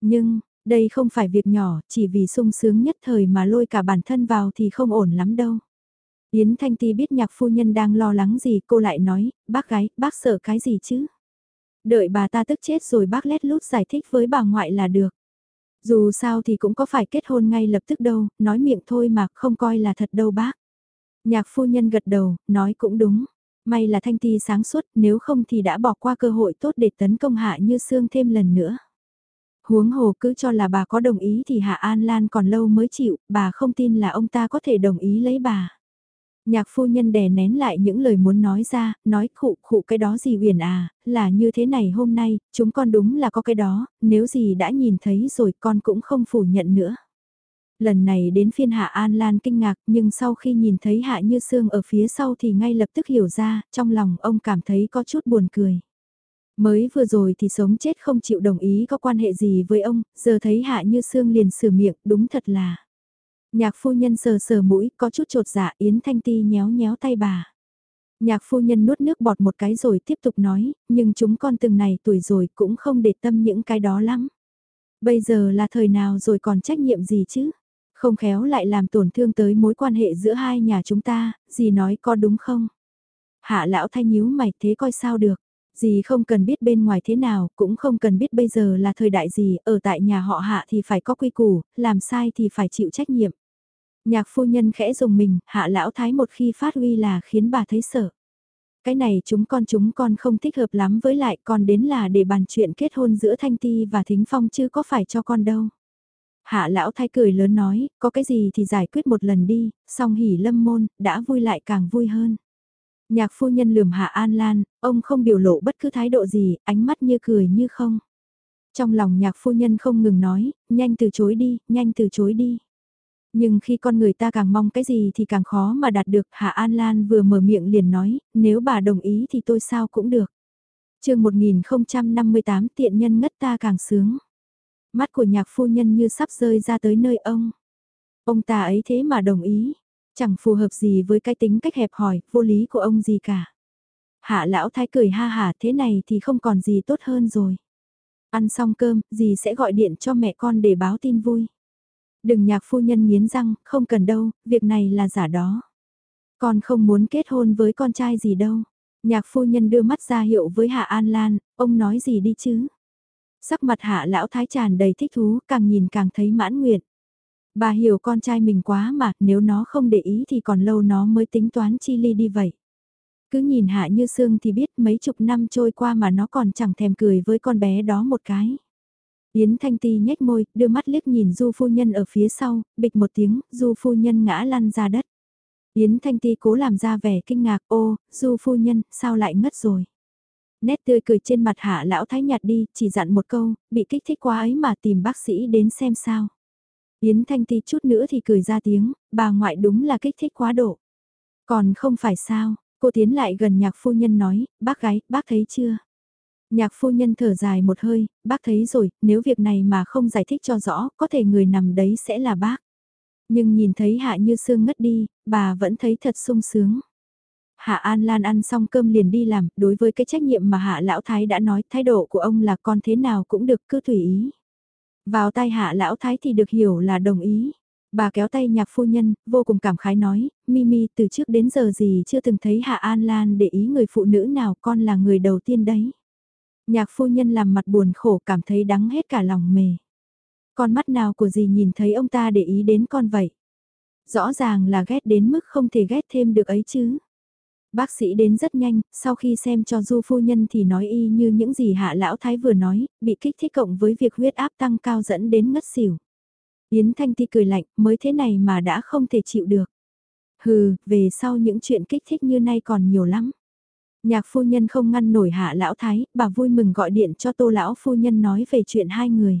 Nhưng, đây không phải việc nhỏ, chỉ vì sung sướng nhất thời mà lôi cả bản thân vào thì không ổn lắm đâu. Yến Thanh Ti biết nhạc phu nhân đang lo lắng gì, cô lại nói, bác gái, bác sợ cái gì chứ? Đợi bà ta tức chết rồi bác lét lút giải thích với bà ngoại là được. Dù sao thì cũng có phải kết hôn ngay lập tức đâu, nói miệng thôi mà không coi là thật đâu bác. Nhạc phu nhân gật đầu, nói cũng đúng. May là Thanh Ti sáng suốt, nếu không thì đã bỏ qua cơ hội tốt để tấn công Hạ Như xương thêm lần nữa. Huống hồ cứ cho là bà có đồng ý thì Hạ An Lan còn lâu mới chịu, bà không tin là ông ta có thể đồng ý lấy bà. Nhạc phu nhân đè nén lại những lời muốn nói ra, nói khụ khụ cái đó gì huyền à, là như thế này hôm nay, chúng con đúng là có cái đó, nếu gì đã nhìn thấy rồi con cũng không phủ nhận nữa. Lần này đến phiên Hạ An Lan kinh ngạc nhưng sau khi nhìn thấy Hạ Như Sương ở phía sau thì ngay lập tức hiểu ra, trong lòng ông cảm thấy có chút buồn cười. Mới vừa rồi thì sống chết không chịu đồng ý có quan hệ gì với ông, giờ thấy Hạ Như Sương liền sửa miệng, đúng thật là. Nhạc phu nhân sờ sờ mũi, có chút trột dạ Yến Thanh Ti nhéo nhéo tay bà. Nhạc phu nhân nuốt nước bọt một cái rồi tiếp tục nói, nhưng chúng con từng này tuổi rồi cũng không để tâm những cái đó lắm. Bây giờ là thời nào rồi còn trách nhiệm gì chứ? Không khéo lại làm tổn thương tới mối quan hệ giữa hai nhà chúng ta, gì nói có đúng không? Hạ lão thay nhíu mày thế coi sao được? Dì không cần biết bên ngoài thế nào, cũng không cần biết bây giờ là thời đại gì, ở tại nhà họ hạ thì phải có quy củ, làm sai thì phải chịu trách nhiệm. Nhạc phu nhân khẽ dùng mình, hạ lão thái một khi phát huy là khiến bà thấy sợ. Cái này chúng con chúng con không thích hợp lắm với lại con đến là để bàn chuyện kết hôn giữa Thanh Ti và Thính Phong chứ có phải cho con đâu. Hạ lão thái cười lớn nói, có cái gì thì giải quyết một lần đi, song hỉ lâm môn, đã vui lại càng vui hơn. Nhạc phu nhân lườm Hạ An Lan, ông không biểu lộ bất cứ thái độ gì, ánh mắt như cười như không. Trong lòng nhạc phu nhân không ngừng nói, nhanh từ chối đi, nhanh từ chối đi. Nhưng khi con người ta càng mong cái gì thì càng khó mà đạt được, Hạ An Lan vừa mở miệng liền nói, nếu bà đồng ý thì tôi sao cũng được. chương 1058 tiện nhân ngất ta càng sướng. Mắt của nhạc phu nhân như sắp rơi ra tới nơi ông. Ông ta ấy thế mà đồng ý, chẳng phù hợp gì với cái tính cách hẹp hòi, vô lý của ông gì cả. Hạ lão thái cười ha hà thế này thì không còn gì tốt hơn rồi. Ăn xong cơm, dì sẽ gọi điện cho mẹ con để báo tin vui. Đừng nhạc phu nhân nghiến răng, không cần đâu, việc này là giả đó. Con không muốn kết hôn với con trai gì đâu. Nhạc phu nhân đưa mắt ra hiệu với Hạ An Lan, ông nói gì đi chứ? Sắc mặt Hạ lão thái tràn đầy thích thú, càng nhìn càng thấy mãn nguyện. Bà hiểu con trai mình quá mà, nếu nó không để ý thì còn lâu nó mới tính toán chi ly đi vậy. Cứ nhìn Hạ Như Sương thì biết mấy chục năm trôi qua mà nó còn chẳng thèm cười với con bé đó một cái. Yến Thanh Ti nhếch môi, đưa mắt liếc nhìn Du phu nhân ở phía sau, bịch một tiếng, Du phu nhân ngã lăn ra đất. Yến Thanh Ti cố làm ra vẻ kinh ngạc, ô, Du phu nhân, sao lại ngất rồi? Nét tươi cười trên mặt hạ lão thái nhạt đi, chỉ dặn một câu, bị kích thích quá ấy mà tìm bác sĩ đến xem sao. Yến Thanh Ti chút nữa thì cười ra tiếng, bà ngoại đúng là kích thích quá độ. Còn không phải sao, cô tiến lại gần nhạc phu nhân nói, bác gái, bác thấy chưa? Nhạc phu nhân thở dài một hơi, bác thấy rồi, nếu việc này mà không giải thích cho rõ, có thể người nằm đấy sẽ là bác. Nhưng nhìn thấy Hạ Như Sương ngất đi, bà vẫn thấy thật sung sướng. Hạ An Lan ăn xong cơm liền đi làm, đối với cái trách nhiệm mà Hạ Lão Thái đã nói, thái độ của ông là con thế nào cũng được cứ tùy ý. Vào tay Hạ Lão Thái thì được hiểu là đồng ý. Bà kéo tay nhạc phu nhân, vô cùng cảm khái nói, Mimi từ trước đến giờ gì chưa từng thấy Hạ An Lan để ý người phụ nữ nào con là người đầu tiên đấy. Nhạc phu nhân làm mặt buồn khổ cảm thấy đắng hết cả lòng mề. Con mắt nào của gì nhìn thấy ông ta để ý đến con vậy? Rõ ràng là ghét đến mức không thể ghét thêm được ấy chứ. Bác sĩ đến rất nhanh, sau khi xem cho du phu nhân thì nói y như những gì hạ lão thái vừa nói, bị kích thích cộng với việc huyết áp tăng cao dẫn đến ngất xỉu. Yến Thanh Ti cười lạnh, mới thế này mà đã không thể chịu được. Hừ, về sau những chuyện kích thích như nay còn nhiều lắm. Nhạc phu nhân không ngăn nổi hạ lão thái, bà vui mừng gọi điện cho tô lão phu nhân nói về chuyện hai người.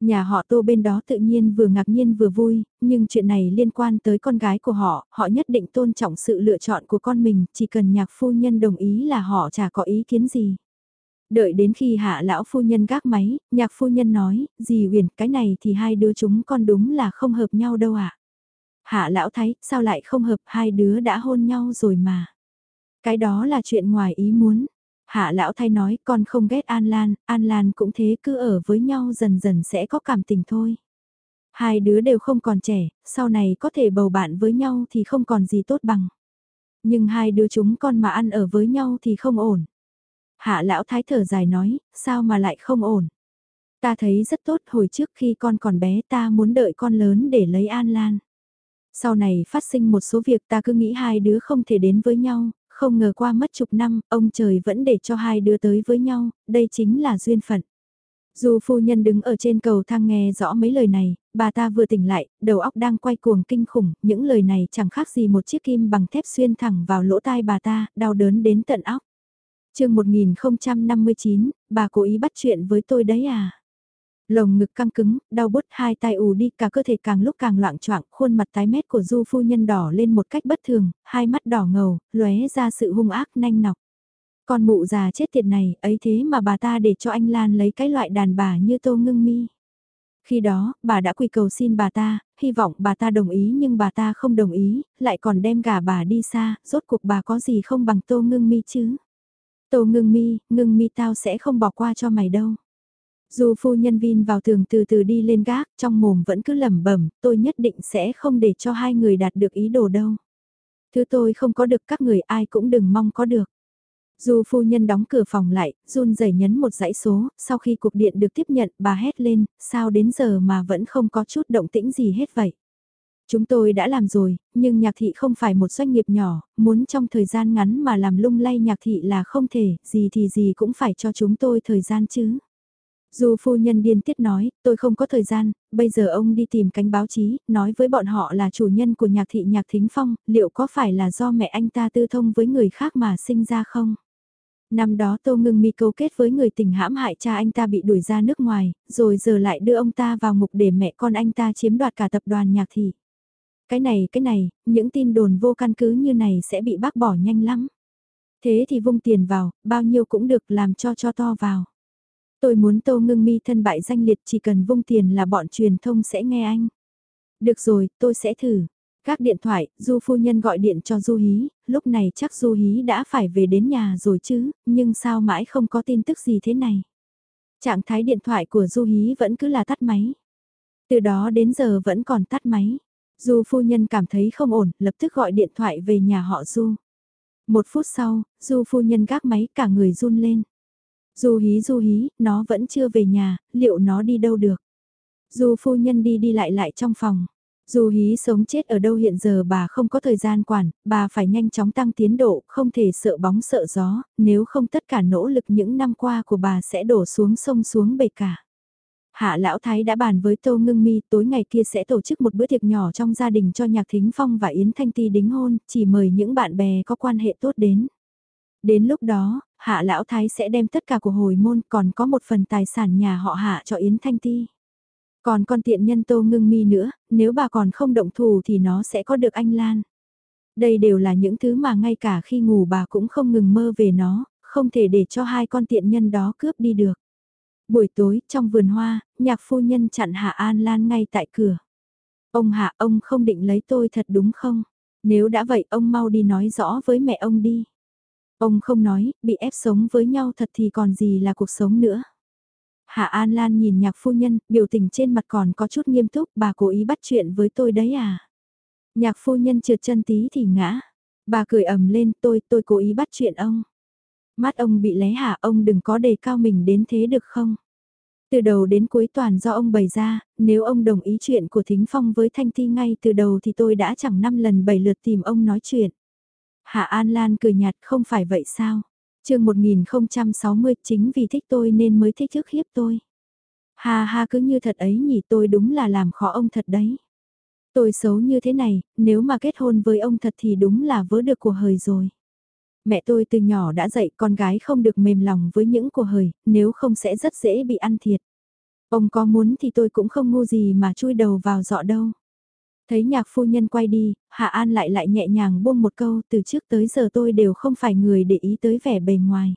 Nhà họ tô bên đó tự nhiên vừa ngạc nhiên vừa vui, nhưng chuyện này liên quan tới con gái của họ, họ nhất định tôn trọng sự lựa chọn của con mình, chỉ cần nhạc phu nhân đồng ý là họ chả có ý kiến gì. Đợi đến khi hạ lão phu nhân gác máy, nhạc phu nhân nói, gì huyền, cái này thì hai đứa chúng con đúng là không hợp nhau đâu ạ. À? Hạ lão thấy, sao lại không hợp hai đứa đã hôn nhau rồi mà. Cái đó là chuyện ngoài ý muốn. Hạ lão thay nói con không ghét An Lan, An Lan cũng thế cứ ở với nhau dần dần sẽ có cảm tình thôi. Hai đứa đều không còn trẻ, sau này có thể bầu bạn với nhau thì không còn gì tốt bằng. Nhưng hai đứa chúng con mà ăn ở với nhau thì không ổn. Hạ lão thái thở dài nói, sao mà lại không ổn. Ta thấy rất tốt hồi trước khi con còn bé ta muốn đợi con lớn để lấy An Lan. Sau này phát sinh một số việc ta cứ nghĩ hai đứa không thể đến với nhau, không ngờ qua mất chục năm, ông trời vẫn để cho hai đứa tới với nhau, đây chính là duyên phận. Dù phu nhân đứng ở trên cầu thang nghe rõ mấy lời này, bà ta vừa tỉnh lại, đầu óc đang quay cuồng kinh khủng, những lời này chẳng khác gì một chiếc kim bằng thép xuyên thẳng vào lỗ tai bà ta, đau đớn đến tận óc. chương 1059, bà cố ý bắt chuyện với tôi đấy à? Lồng ngực căng cứng, đau bút hai tay ù đi, cả cơ thể càng lúc càng loạn choạng, khuôn mặt tái mét của du phu nhân đỏ lên một cách bất thường, hai mắt đỏ ngầu, lóe ra sự hung ác nanh nọc. Con mụ già chết tiệt này, ấy thế mà bà ta để cho anh Lan lấy cái loại đàn bà như tô ngưng mi. Khi đó, bà đã quỳ cầu xin bà ta, hy vọng bà ta đồng ý nhưng bà ta không đồng ý, lại còn đem gả bà đi xa, rốt cuộc bà có gì không bằng tô ngưng mi chứ. Tô ngưng mi, ngưng mi tao sẽ không bỏ qua cho mày đâu. Dù phu nhân Vin vào tường từ từ đi lên gác, trong mồm vẫn cứ lẩm bẩm, tôi nhất định sẽ không để cho hai người đạt được ý đồ đâu. Thứ tôi không có được các người ai cũng đừng mong có được. Dù phu nhân đóng cửa phòng lại, run rẩy nhấn một dãy số, sau khi cuộc điện được tiếp nhận bà hét lên, sao đến giờ mà vẫn không có chút động tĩnh gì hết vậy. Chúng tôi đã làm rồi, nhưng nhạc thị không phải một doanh nghiệp nhỏ, muốn trong thời gian ngắn mà làm lung lay nhạc thị là không thể, gì thì gì cũng phải cho chúng tôi thời gian chứ. Dù phu nhân điên tiết nói, tôi không có thời gian, bây giờ ông đi tìm cánh báo chí, nói với bọn họ là chủ nhân của nhạc thị nhạc thính phong, liệu có phải là do mẹ anh ta tư thông với người khác mà sinh ra không? Năm đó Tô Ngưng Mi câu kết với người tình hãm hại cha anh ta bị đuổi ra nước ngoài, rồi giờ lại đưa ông ta vào ngục để mẹ con anh ta chiếm đoạt cả tập đoàn nhạc thị. Cái này, cái này, những tin đồn vô căn cứ như này sẽ bị bác bỏ nhanh lắm. Thế thì vung tiền vào, bao nhiêu cũng được làm cho cho to vào. Tôi muốn Tô Ngưng Mi thân bại danh liệt chỉ cần vung tiền là bọn truyền thông sẽ nghe anh. Được rồi, tôi sẽ thử. Các điện thoại, Du phu nhân gọi điện cho Du Hí, lúc này chắc Du Hí đã phải về đến nhà rồi chứ, nhưng sao mãi không có tin tức gì thế này. Trạng thái điện thoại của Du Hí vẫn cứ là tắt máy. Từ đó đến giờ vẫn còn tắt máy. Du phu nhân cảm thấy không ổn, lập tức gọi điện thoại về nhà họ Du. Một phút sau, Du phu nhân gác máy cả người run lên. Du hí du hí, nó vẫn chưa về nhà, liệu nó đi đâu được? Du phu nhân đi đi lại lại trong phòng. Dù hí sống chết ở đâu hiện giờ bà không có thời gian quản, bà phải nhanh chóng tăng tiến độ, không thể sợ bóng sợ gió, nếu không tất cả nỗ lực những năm qua của bà sẽ đổ xuống sông xuống bể cả. Hạ Lão Thái đã bàn với Tô Ngưng Mi tối ngày kia sẽ tổ chức một bữa tiệc nhỏ trong gia đình cho Nhạc Thính Phong và Yến Thanh Ti đính hôn, chỉ mời những bạn bè có quan hệ tốt đến. Đến lúc đó, hạ lão thái sẽ đem tất cả của hồi môn còn có một phần tài sản nhà họ hạ cho Yến Thanh Ti. Còn con tiện nhân tô ngưng mi nữa, nếu bà còn không động thủ thì nó sẽ có được anh Lan. Đây đều là những thứ mà ngay cả khi ngủ bà cũng không ngừng mơ về nó, không thể để cho hai con tiện nhân đó cướp đi được. Buổi tối, trong vườn hoa, nhạc phu nhân chặn Hạ An Lan ngay tại cửa. Ông Hạ, ông không định lấy tôi thật đúng không? Nếu đã vậy ông mau đi nói rõ với mẹ ông đi. Ông không nói, bị ép sống với nhau thật thì còn gì là cuộc sống nữa. Hạ An Lan nhìn nhạc phu nhân, biểu tình trên mặt còn có chút nghiêm túc, bà cố ý bắt chuyện với tôi đấy à. Nhạc phu nhân trượt chân tí thì ngã. Bà cười ầm lên tôi, tôi cố ý bắt chuyện ông. Mắt ông bị lé hả ông đừng có đề cao mình đến thế được không? Từ đầu đến cuối toàn do ông bày ra, nếu ông đồng ý chuyện của Thính Phong với Thanh Thi ngay từ đầu thì tôi đã chẳng năm lần bảy lượt tìm ông nói chuyện. Hạ An Lan cười nhạt không phải vậy sao? chương 1060 chính vì thích tôi nên mới thích thức hiếp tôi. Ha ha cứ như thật ấy nhỉ tôi đúng là làm khó ông thật đấy. Tôi xấu như thế này, nếu mà kết hôn với ông thật thì đúng là vỡ được của hời rồi. Mẹ tôi từ nhỏ đã dạy con gái không được mềm lòng với những của hời, nếu không sẽ rất dễ bị ăn thiệt. Ông có muốn thì tôi cũng không ngu gì mà chui đầu vào dọ đâu. Thấy nhạc phu nhân quay đi, Hạ An lại lại nhẹ nhàng buông một câu từ trước tới giờ tôi đều không phải người để ý tới vẻ bề ngoài.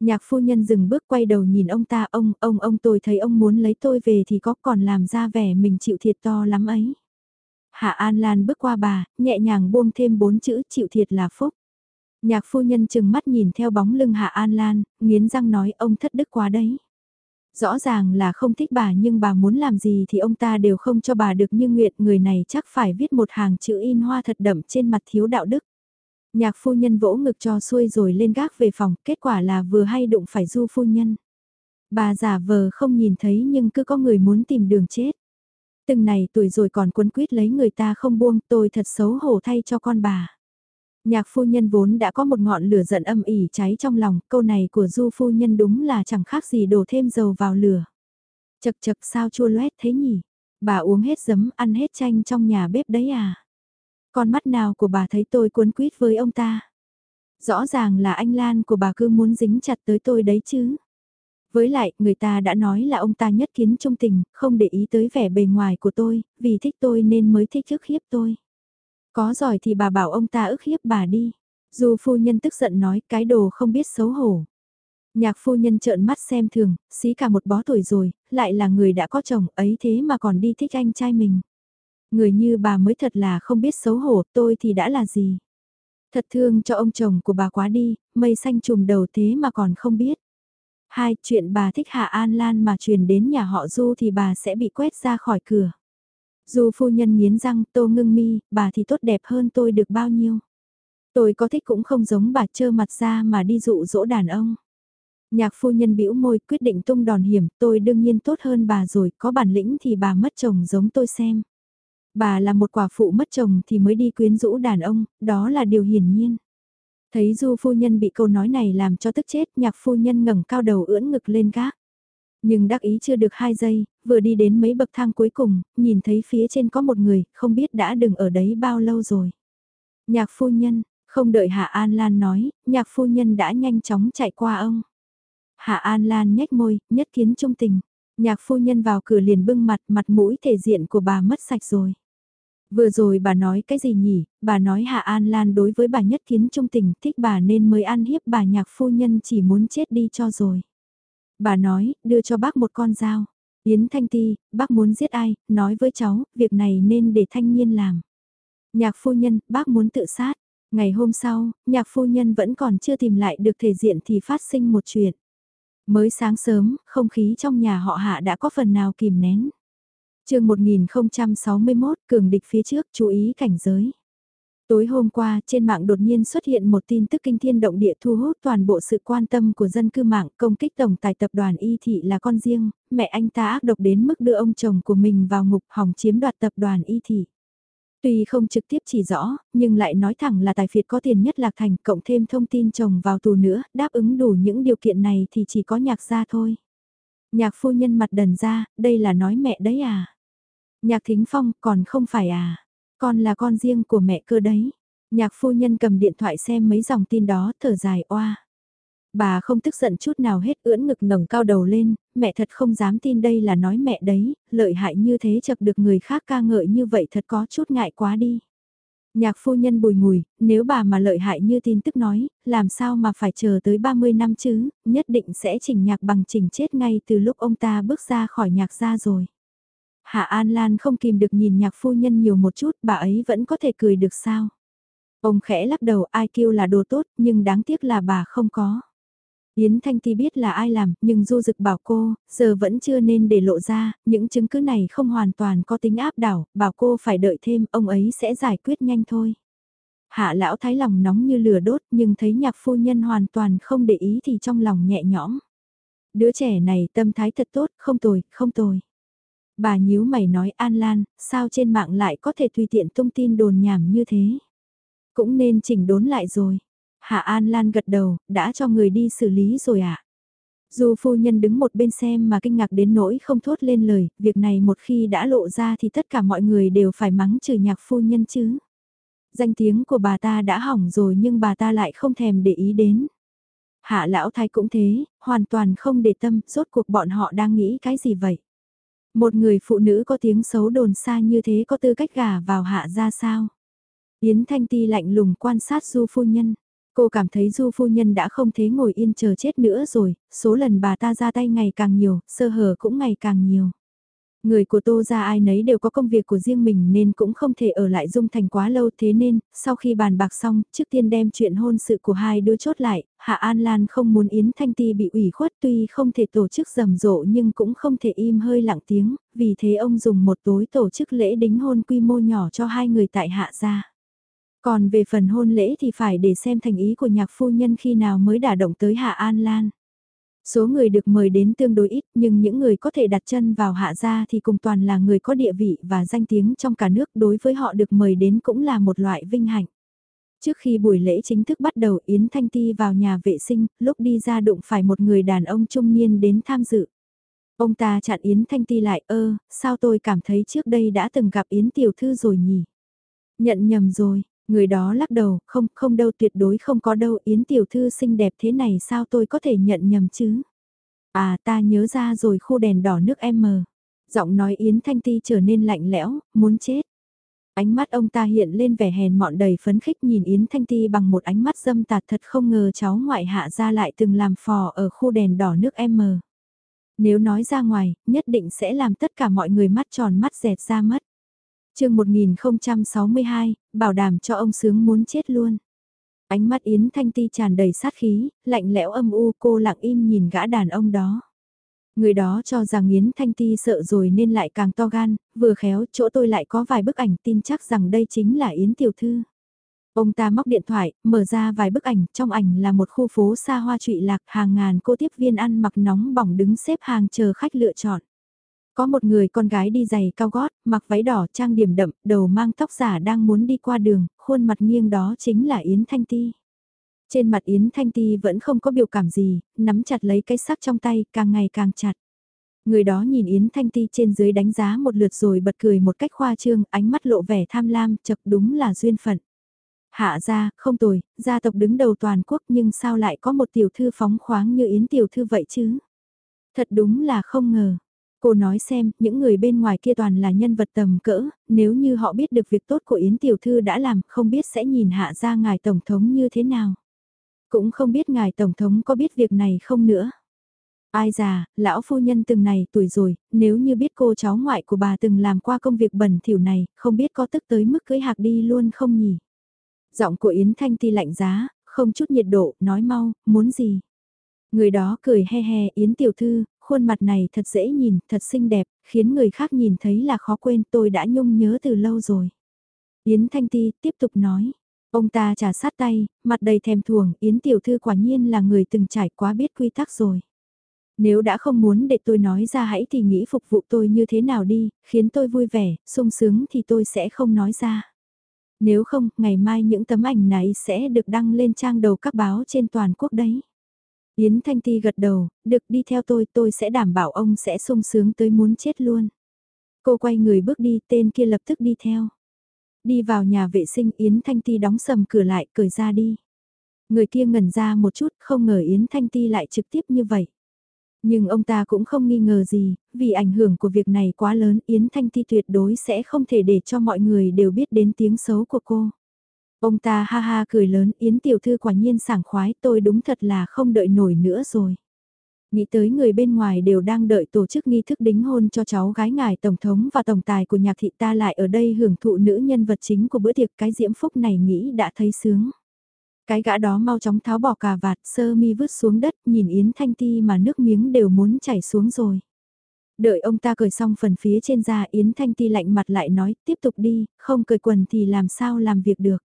Nhạc phu nhân dừng bước quay đầu nhìn ông ta ông, ông, ông tôi thấy ông muốn lấy tôi về thì có còn làm ra vẻ mình chịu thiệt to lắm ấy. Hạ An Lan bước qua bà, nhẹ nhàng buông thêm bốn chữ chịu thiệt là phúc. Nhạc phu nhân chừng mắt nhìn theo bóng lưng Hạ An Lan, nghiến răng nói ông thất đức quá đấy. Rõ ràng là không thích bà nhưng bà muốn làm gì thì ông ta đều không cho bà được như nguyện người này chắc phải viết một hàng chữ in hoa thật đậm trên mặt thiếu đạo đức. Nhạc phu nhân vỗ ngực cho xuôi rồi lên gác về phòng, kết quả là vừa hay đụng phải du phu nhân. Bà giả vờ không nhìn thấy nhưng cứ có người muốn tìm đường chết. Từng này tuổi rồi còn quấn quýt lấy người ta không buông tôi thật xấu hổ thay cho con bà. Nhạc phu nhân vốn đã có một ngọn lửa giận âm ỉ cháy trong lòng, câu này của du phu nhân đúng là chẳng khác gì đổ thêm dầu vào lửa. Chật chật sao chua loét thế nhỉ? Bà uống hết giấm ăn hết chanh trong nhà bếp đấy à? Con mắt nào của bà thấy tôi cuốn quýt với ông ta? Rõ ràng là anh Lan của bà cứ muốn dính chặt tới tôi đấy chứ. Với lại, người ta đã nói là ông ta nhất kiến trung tình, không để ý tới vẻ bề ngoài của tôi, vì thích tôi nên mới thích thức hiếp tôi. Có giỏi thì bà bảo ông ta ức hiếp bà đi. Dù phu nhân tức giận nói cái đồ không biết xấu hổ. Nhạc phu nhân trợn mắt xem thường, xí cả một bó tuổi rồi, lại là người đã có chồng ấy thế mà còn đi thích anh trai mình. Người như bà mới thật là không biết xấu hổ, tôi thì đã là gì. Thật thương cho ông chồng của bà quá đi, mây xanh trùm đầu thế mà còn không biết. Hai, chuyện bà thích Hạ An Lan mà truyền đến nhà họ Du thì bà sẽ bị quét ra khỏi cửa. Du phu nhân nghiến răng, tô ngưng mi, bà thì tốt đẹp hơn tôi được bao nhiêu. Tôi có thích cũng không giống bà trơ mặt ra mà đi dụ dỗ đàn ông. Nhạc phu nhân bĩu môi quyết định tung đòn hiểm, tôi đương nhiên tốt hơn bà rồi, có bản lĩnh thì bà mất chồng giống tôi xem. Bà là một quả phụ mất chồng thì mới đi quyến rũ đàn ông, đó là điều hiển nhiên. Thấy du phu nhân bị câu nói này làm cho tức chết, nhạc phu nhân ngẩng cao đầu ưỡn ngực lên gác. Nhưng đắc ý chưa được hai giây, vừa đi đến mấy bậc thang cuối cùng, nhìn thấy phía trên có một người, không biết đã đừng ở đấy bao lâu rồi. Nhạc phu nhân, không đợi Hạ An Lan nói, nhạc phu nhân đã nhanh chóng chạy qua ông. Hạ An Lan nhếch môi, nhất kiến trung tình. Nhạc phu nhân vào cửa liền bưng mặt, mặt mũi thể diện của bà mất sạch rồi. Vừa rồi bà nói cái gì nhỉ, bà nói Hạ An Lan đối với bà nhất kiến trung tình thích bà nên mới ăn hiếp bà nhạc phu nhân chỉ muốn chết đi cho rồi. Bà nói, đưa cho bác một con dao. Yến Thanh Ti, bác muốn giết ai, nói với cháu, việc này nên để thanh niên làm. Nhạc phu nhân, bác muốn tự sát. Ngày hôm sau, nhạc phu nhân vẫn còn chưa tìm lại được thể diện thì phát sinh một chuyện. Mới sáng sớm, không khí trong nhà họ hạ đã có phần nào kìm nén. chương 1061, cường địch phía trước, chú ý cảnh giới. Tối hôm qua, trên mạng đột nhiên xuất hiện một tin tức kinh thiên động địa thu hút toàn bộ sự quan tâm của dân cư mạng công kích tổng tài tập đoàn Y Thị là con riêng, mẹ anh ta ác độc đến mức đưa ông chồng của mình vào ngục hỏng chiếm đoạt tập đoàn Y Thị. Tuy không trực tiếp chỉ rõ, nhưng lại nói thẳng là tài phiệt có tiền nhất lạc thành cộng thêm thông tin chồng vào tù nữa, đáp ứng đủ những điều kiện này thì chỉ có nhạc gia thôi. Nhạc phu nhân mặt đần ra, đây là nói mẹ đấy à? Nhạc thính phong còn không phải à? Con là con riêng của mẹ cơ đấy. Nhạc phu nhân cầm điện thoại xem mấy dòng tin đó, thở dài oa. Bà không tức giận chút nào hết ưỡn ngực ngẩng cao đầu lên, mẹ thật không dám tin đây là nói mẹ đấy, lợi hại như thế chập được người khác ca ngợi như vậy thật có chút ngại quá đi. Nhạc phu nhân bùi ngùi, nếu bà mà lợi hại như tin tức nói, làm sao mà phải chờ tới 30 năm chứ, nhất định sẽ chỉnh nhạc bằng chỉnh chết ngay từ lúc ông ta bước ra khỏi nhạc ra rồi. Hạ An Lan không kìm được nhìn nhạc phu nhân nhiều một chút, bà ấy vẫn có thể cười được sao. Ông khẽ lắc đầu ai kêu là đồ tốt, nhưng đáng tiếc là bà không có. Yến Thanh Ti biết là ai làm, nhưng Du Dực bảo cô, giờ vẫn chưa nên để lộ ra, những chứng cứ này không hoàn toàn có tính áp đảo, bảo cô phải đợi thêm, ông ấy sẽ giải quyết nhanh thôi. Hạ lão thái lòng nóng như lửa đốt, nhưng thấy nhạc phu nhân hoàn toàn không để ý thì trong lòng nhẹ nhõm. Đứa trẻ này tâm thái thật tốt, không tồi, không tồi. Bà nhíu mày nói An Lan, sao trên mạng lại có thể tùy tiện tung tin đồn nhảm như thế? Cũng nên chỉnh đốn lại rồi. Hạ An Lan gật đầu, đã cho người đi xử lý rồi ạ. À? Dù phu nhân đứng một bên xem mà kinh ngạc đến nỗi không thốt lên lời, việc này một khi đã lộ ra thì tất cả mọi người đều phải mắng trừ nhạc phu nhân chứ. Danh tiếng của bà ta đã hỏng rồi nhưng bà ta lại không thèm để ý đến. Hạ lão thái cũng thế, hoàn toàn không để tâm, rốt cuộc bọn họ đang nghĩ cái gì vậy? Một người phụ nữ có tiếng xấu đồn xa như thế có tư cách gả vào hạ ra sao? Yến Thanh Ti lạnh lùng quan sát du phu nhân. Cô cảm thấy du phu nhân đã không thế ngồi yên chờ chết nữa rồi, số lần bà ta ra tay ngày càng nhiều, sơ hở cũng ngày càng nhiều. Người của Tô ra ai nấy đều có công việc của riêng mình nên cũng không thể ở lại Dung Thành quá lâu thế nên, sau khi bàn bạc xong, trước tiên đem chuyện hôn sự của hai đứa chốt lại, Hạ An Lan không muốn Yến Thanh Ti bị ủy khuất tuy không thể tổ chức rầm rộ nhưng cũng không thể im hơi lặng tiếng, vì thế ông dùng một tối tổ chức lễ đính hôn quy mô nhỏ cho hai người tại Hạ gia. Còn về phần hôn lễ thì phải để xem thành ý của nhạc phu nhân khi nào mới đả động tới Hạ An Lan. Số người được mời đến tương đối ít nhưng những người có thể đặt chân vào hạ gia thì cùng toàn là người có địa vị và danh tiếng trong cả nước đối với họ được mời đến cũng là một loại vinh hạnh. Trước khi buổi lễ chính thức bắt đầu Yến Thanh Ti vào nhà vệ sinh, lúc đi ra đụng phải một người đàn ông trung niên đến tham dự. Ông ta chặn Yến Thanh Ti lại ơ, sao tôi cảm thấy trước đây đã từng gặp Yến Tiểu Thư rồi nhỉ? Nhận nhầm rồi, Người đó lắc đầu, không, không đâu tuyệt đối không có đâu, Yến tiểu thư xinh đẹp thế này sao tôi có thể nhận nhầm chứ? À ta nhớ ra rồi khu đèn đỏ nước em mờ. Giọng nói Yến Thanh Ti trở nên lạnh lẽo, muốn chết. Ánh mắt ông ta hiện lên vẻ hèn mọn đầy phấn khích nhìn Yến Thanh Ti bằng một ánh mắt dâm tạt thật không ngờ cháu ngoại hạ ra lại từng làm phò ở khu đèn đỏ nước M. Nếu nói ra ngoài, nhất định sẽ làm tất cả mọi người mắt tròn mắt dẹt ra mất chương 1062, bảo đảm cho ông sướng muốn chết luôn. Ánh mắt Yến Thanh Ti tràn đầy sát khí, lạnh lẽo âm u cô lặng im nhìn gã đàn ông đó. Người đó cho rằng Yến Thanh Ti sợ rồi nên lại càng to gan, vừa khéo chỗ tôi lại có vài bức ảnh tin chắc rằng đây chính là Yến Tiểu Thư. Ông ta móc điện thoại, mở ra vài bức ảnh, trong ảnh là một khu phố xa hoa trụy lạc hàng ngàn cô tiếp viên ăn mặc nóng bỏng đứng xếp hàng chờ khách lựa chọn. Có một người con gái đi giày cao gót, mặc váy đỏ trang điểm đậm, đầu mang tóc giả đang muốn đi qua đường, khuôn mặt nghiêng đó chính là Yến Thanh Ti. Trên mặt Yến Thanh Ti vẫn không có biểu cảm gì, nắm chặt lấy cái sắc trong tay, càng ngày càng chặt. Người đó nhìn Yến Thanh Ti trên dưới đánh giá một lượt rồi bật cười một cách khoa trương, ánh mắt lộ vẻ tham lam, chật đúng là duyên phận. Hạ gia không tồi, gia tộc đứng đầu toàn quốc nhưng sao lại có một tiểu thư phóng khoáng như Yến tiểu thư vậy chứ? Thật đúng là không ngờ. Cô nói xem, những người bên ngoài kia toàn là nhân vật tầm cỡ, nếu như họ biết được việc tốt của Yến Tiểu Thư đã làm, không biết sẽ nhìn hạ ra ngài Tổng thống như thế nào. Cũng không biết ngài Tổng thống có biết việc này không nữa. Ai già, lão phu nhân từng này tuổi rồi, nếu như biết cô cháu ngoại của bà từng làm qua công việc bẩn thỉu này, không biết có tức tới mức cưới hạc đi luôn không nhỉ? Giọng của Yến Thanh Ti lạnh giá, không chút nhiệt độ, nói mau, muốn gì? Người đó cười he he, Yến tiểu thư, khuôn mặt này thật dễ nhìn, thật xinh đẹp, khiến người khác nhìn thấy là khó quên tôi đã nhung nhớ từ lâu rồi. Yến Thanh Ti tiếp tục nói. Ông ta trà sát tay, mặt đầy thèm thuồng, Yến Tiểu Thư quả nhiên là người từng trải quá biết quy tắc rồi. Nếu đã không muốn để tôi nói ra hãy thì nghĩ phục vụ tôi như thế nào đi, khiến tôi vui vẻ, sung sướng thì tôi sẽ không nói ra. Nếu không, ngày mai những tấm ảnh này sẽ được đăng lên trang đầu các báo trên toàn quốc đấy. Yến Thanh Ti gật đầu, được đi theo tôi, tôi sẽ đảm bảo ông sẽ sung sướng tới muốn chết luôn. Cô quay người bước đi, tên kia lập tức đi theo. Đi vào nhà vệ sinh Yến Thanh Ti đóng sầm cửa lại, cười ra đi. Người kia ngẩn ra một chút, không ngờ Yến Thanh Ti lại trực tiếp như vậy. Nhưng ông ta cũng không nghi ngờ gì, vì ảnh hưởng của việc này quá lớn Yến Thanh Ti tuyệt đối sẽ không thể để cho mọi người đều biết đến tiếng xấu của cô. Ông ta ha ha cười lớn, Yến tiểu thư quả nhiên sảng khoái, tôi đúng thật là không đợi nổi nữa rồi. Nghĩ tới người bên ngoài đều đang đợi tổ chức nghi thức đính hôn cho cháu gái ngài tổng thống và tổng tài của nhạc thị ta lại ở đây hưởng thụ nữ nhân vật chính của bữa tiệc cái diễm phúc này nghĩ đã thấy sướng. Cái gã đó mau chóng tháo bỏ cà vạt sơ mi vứt xuống đất nhìn Yến Thanh Ti mà nước miếng đều muốn chảy xuống rồi. Đợi ông ta cười xong phần phía trên da Yến Thanh Ti lạnh mặt lại nói tiếp tục đi, không cười quần thì làm sao làm việc được.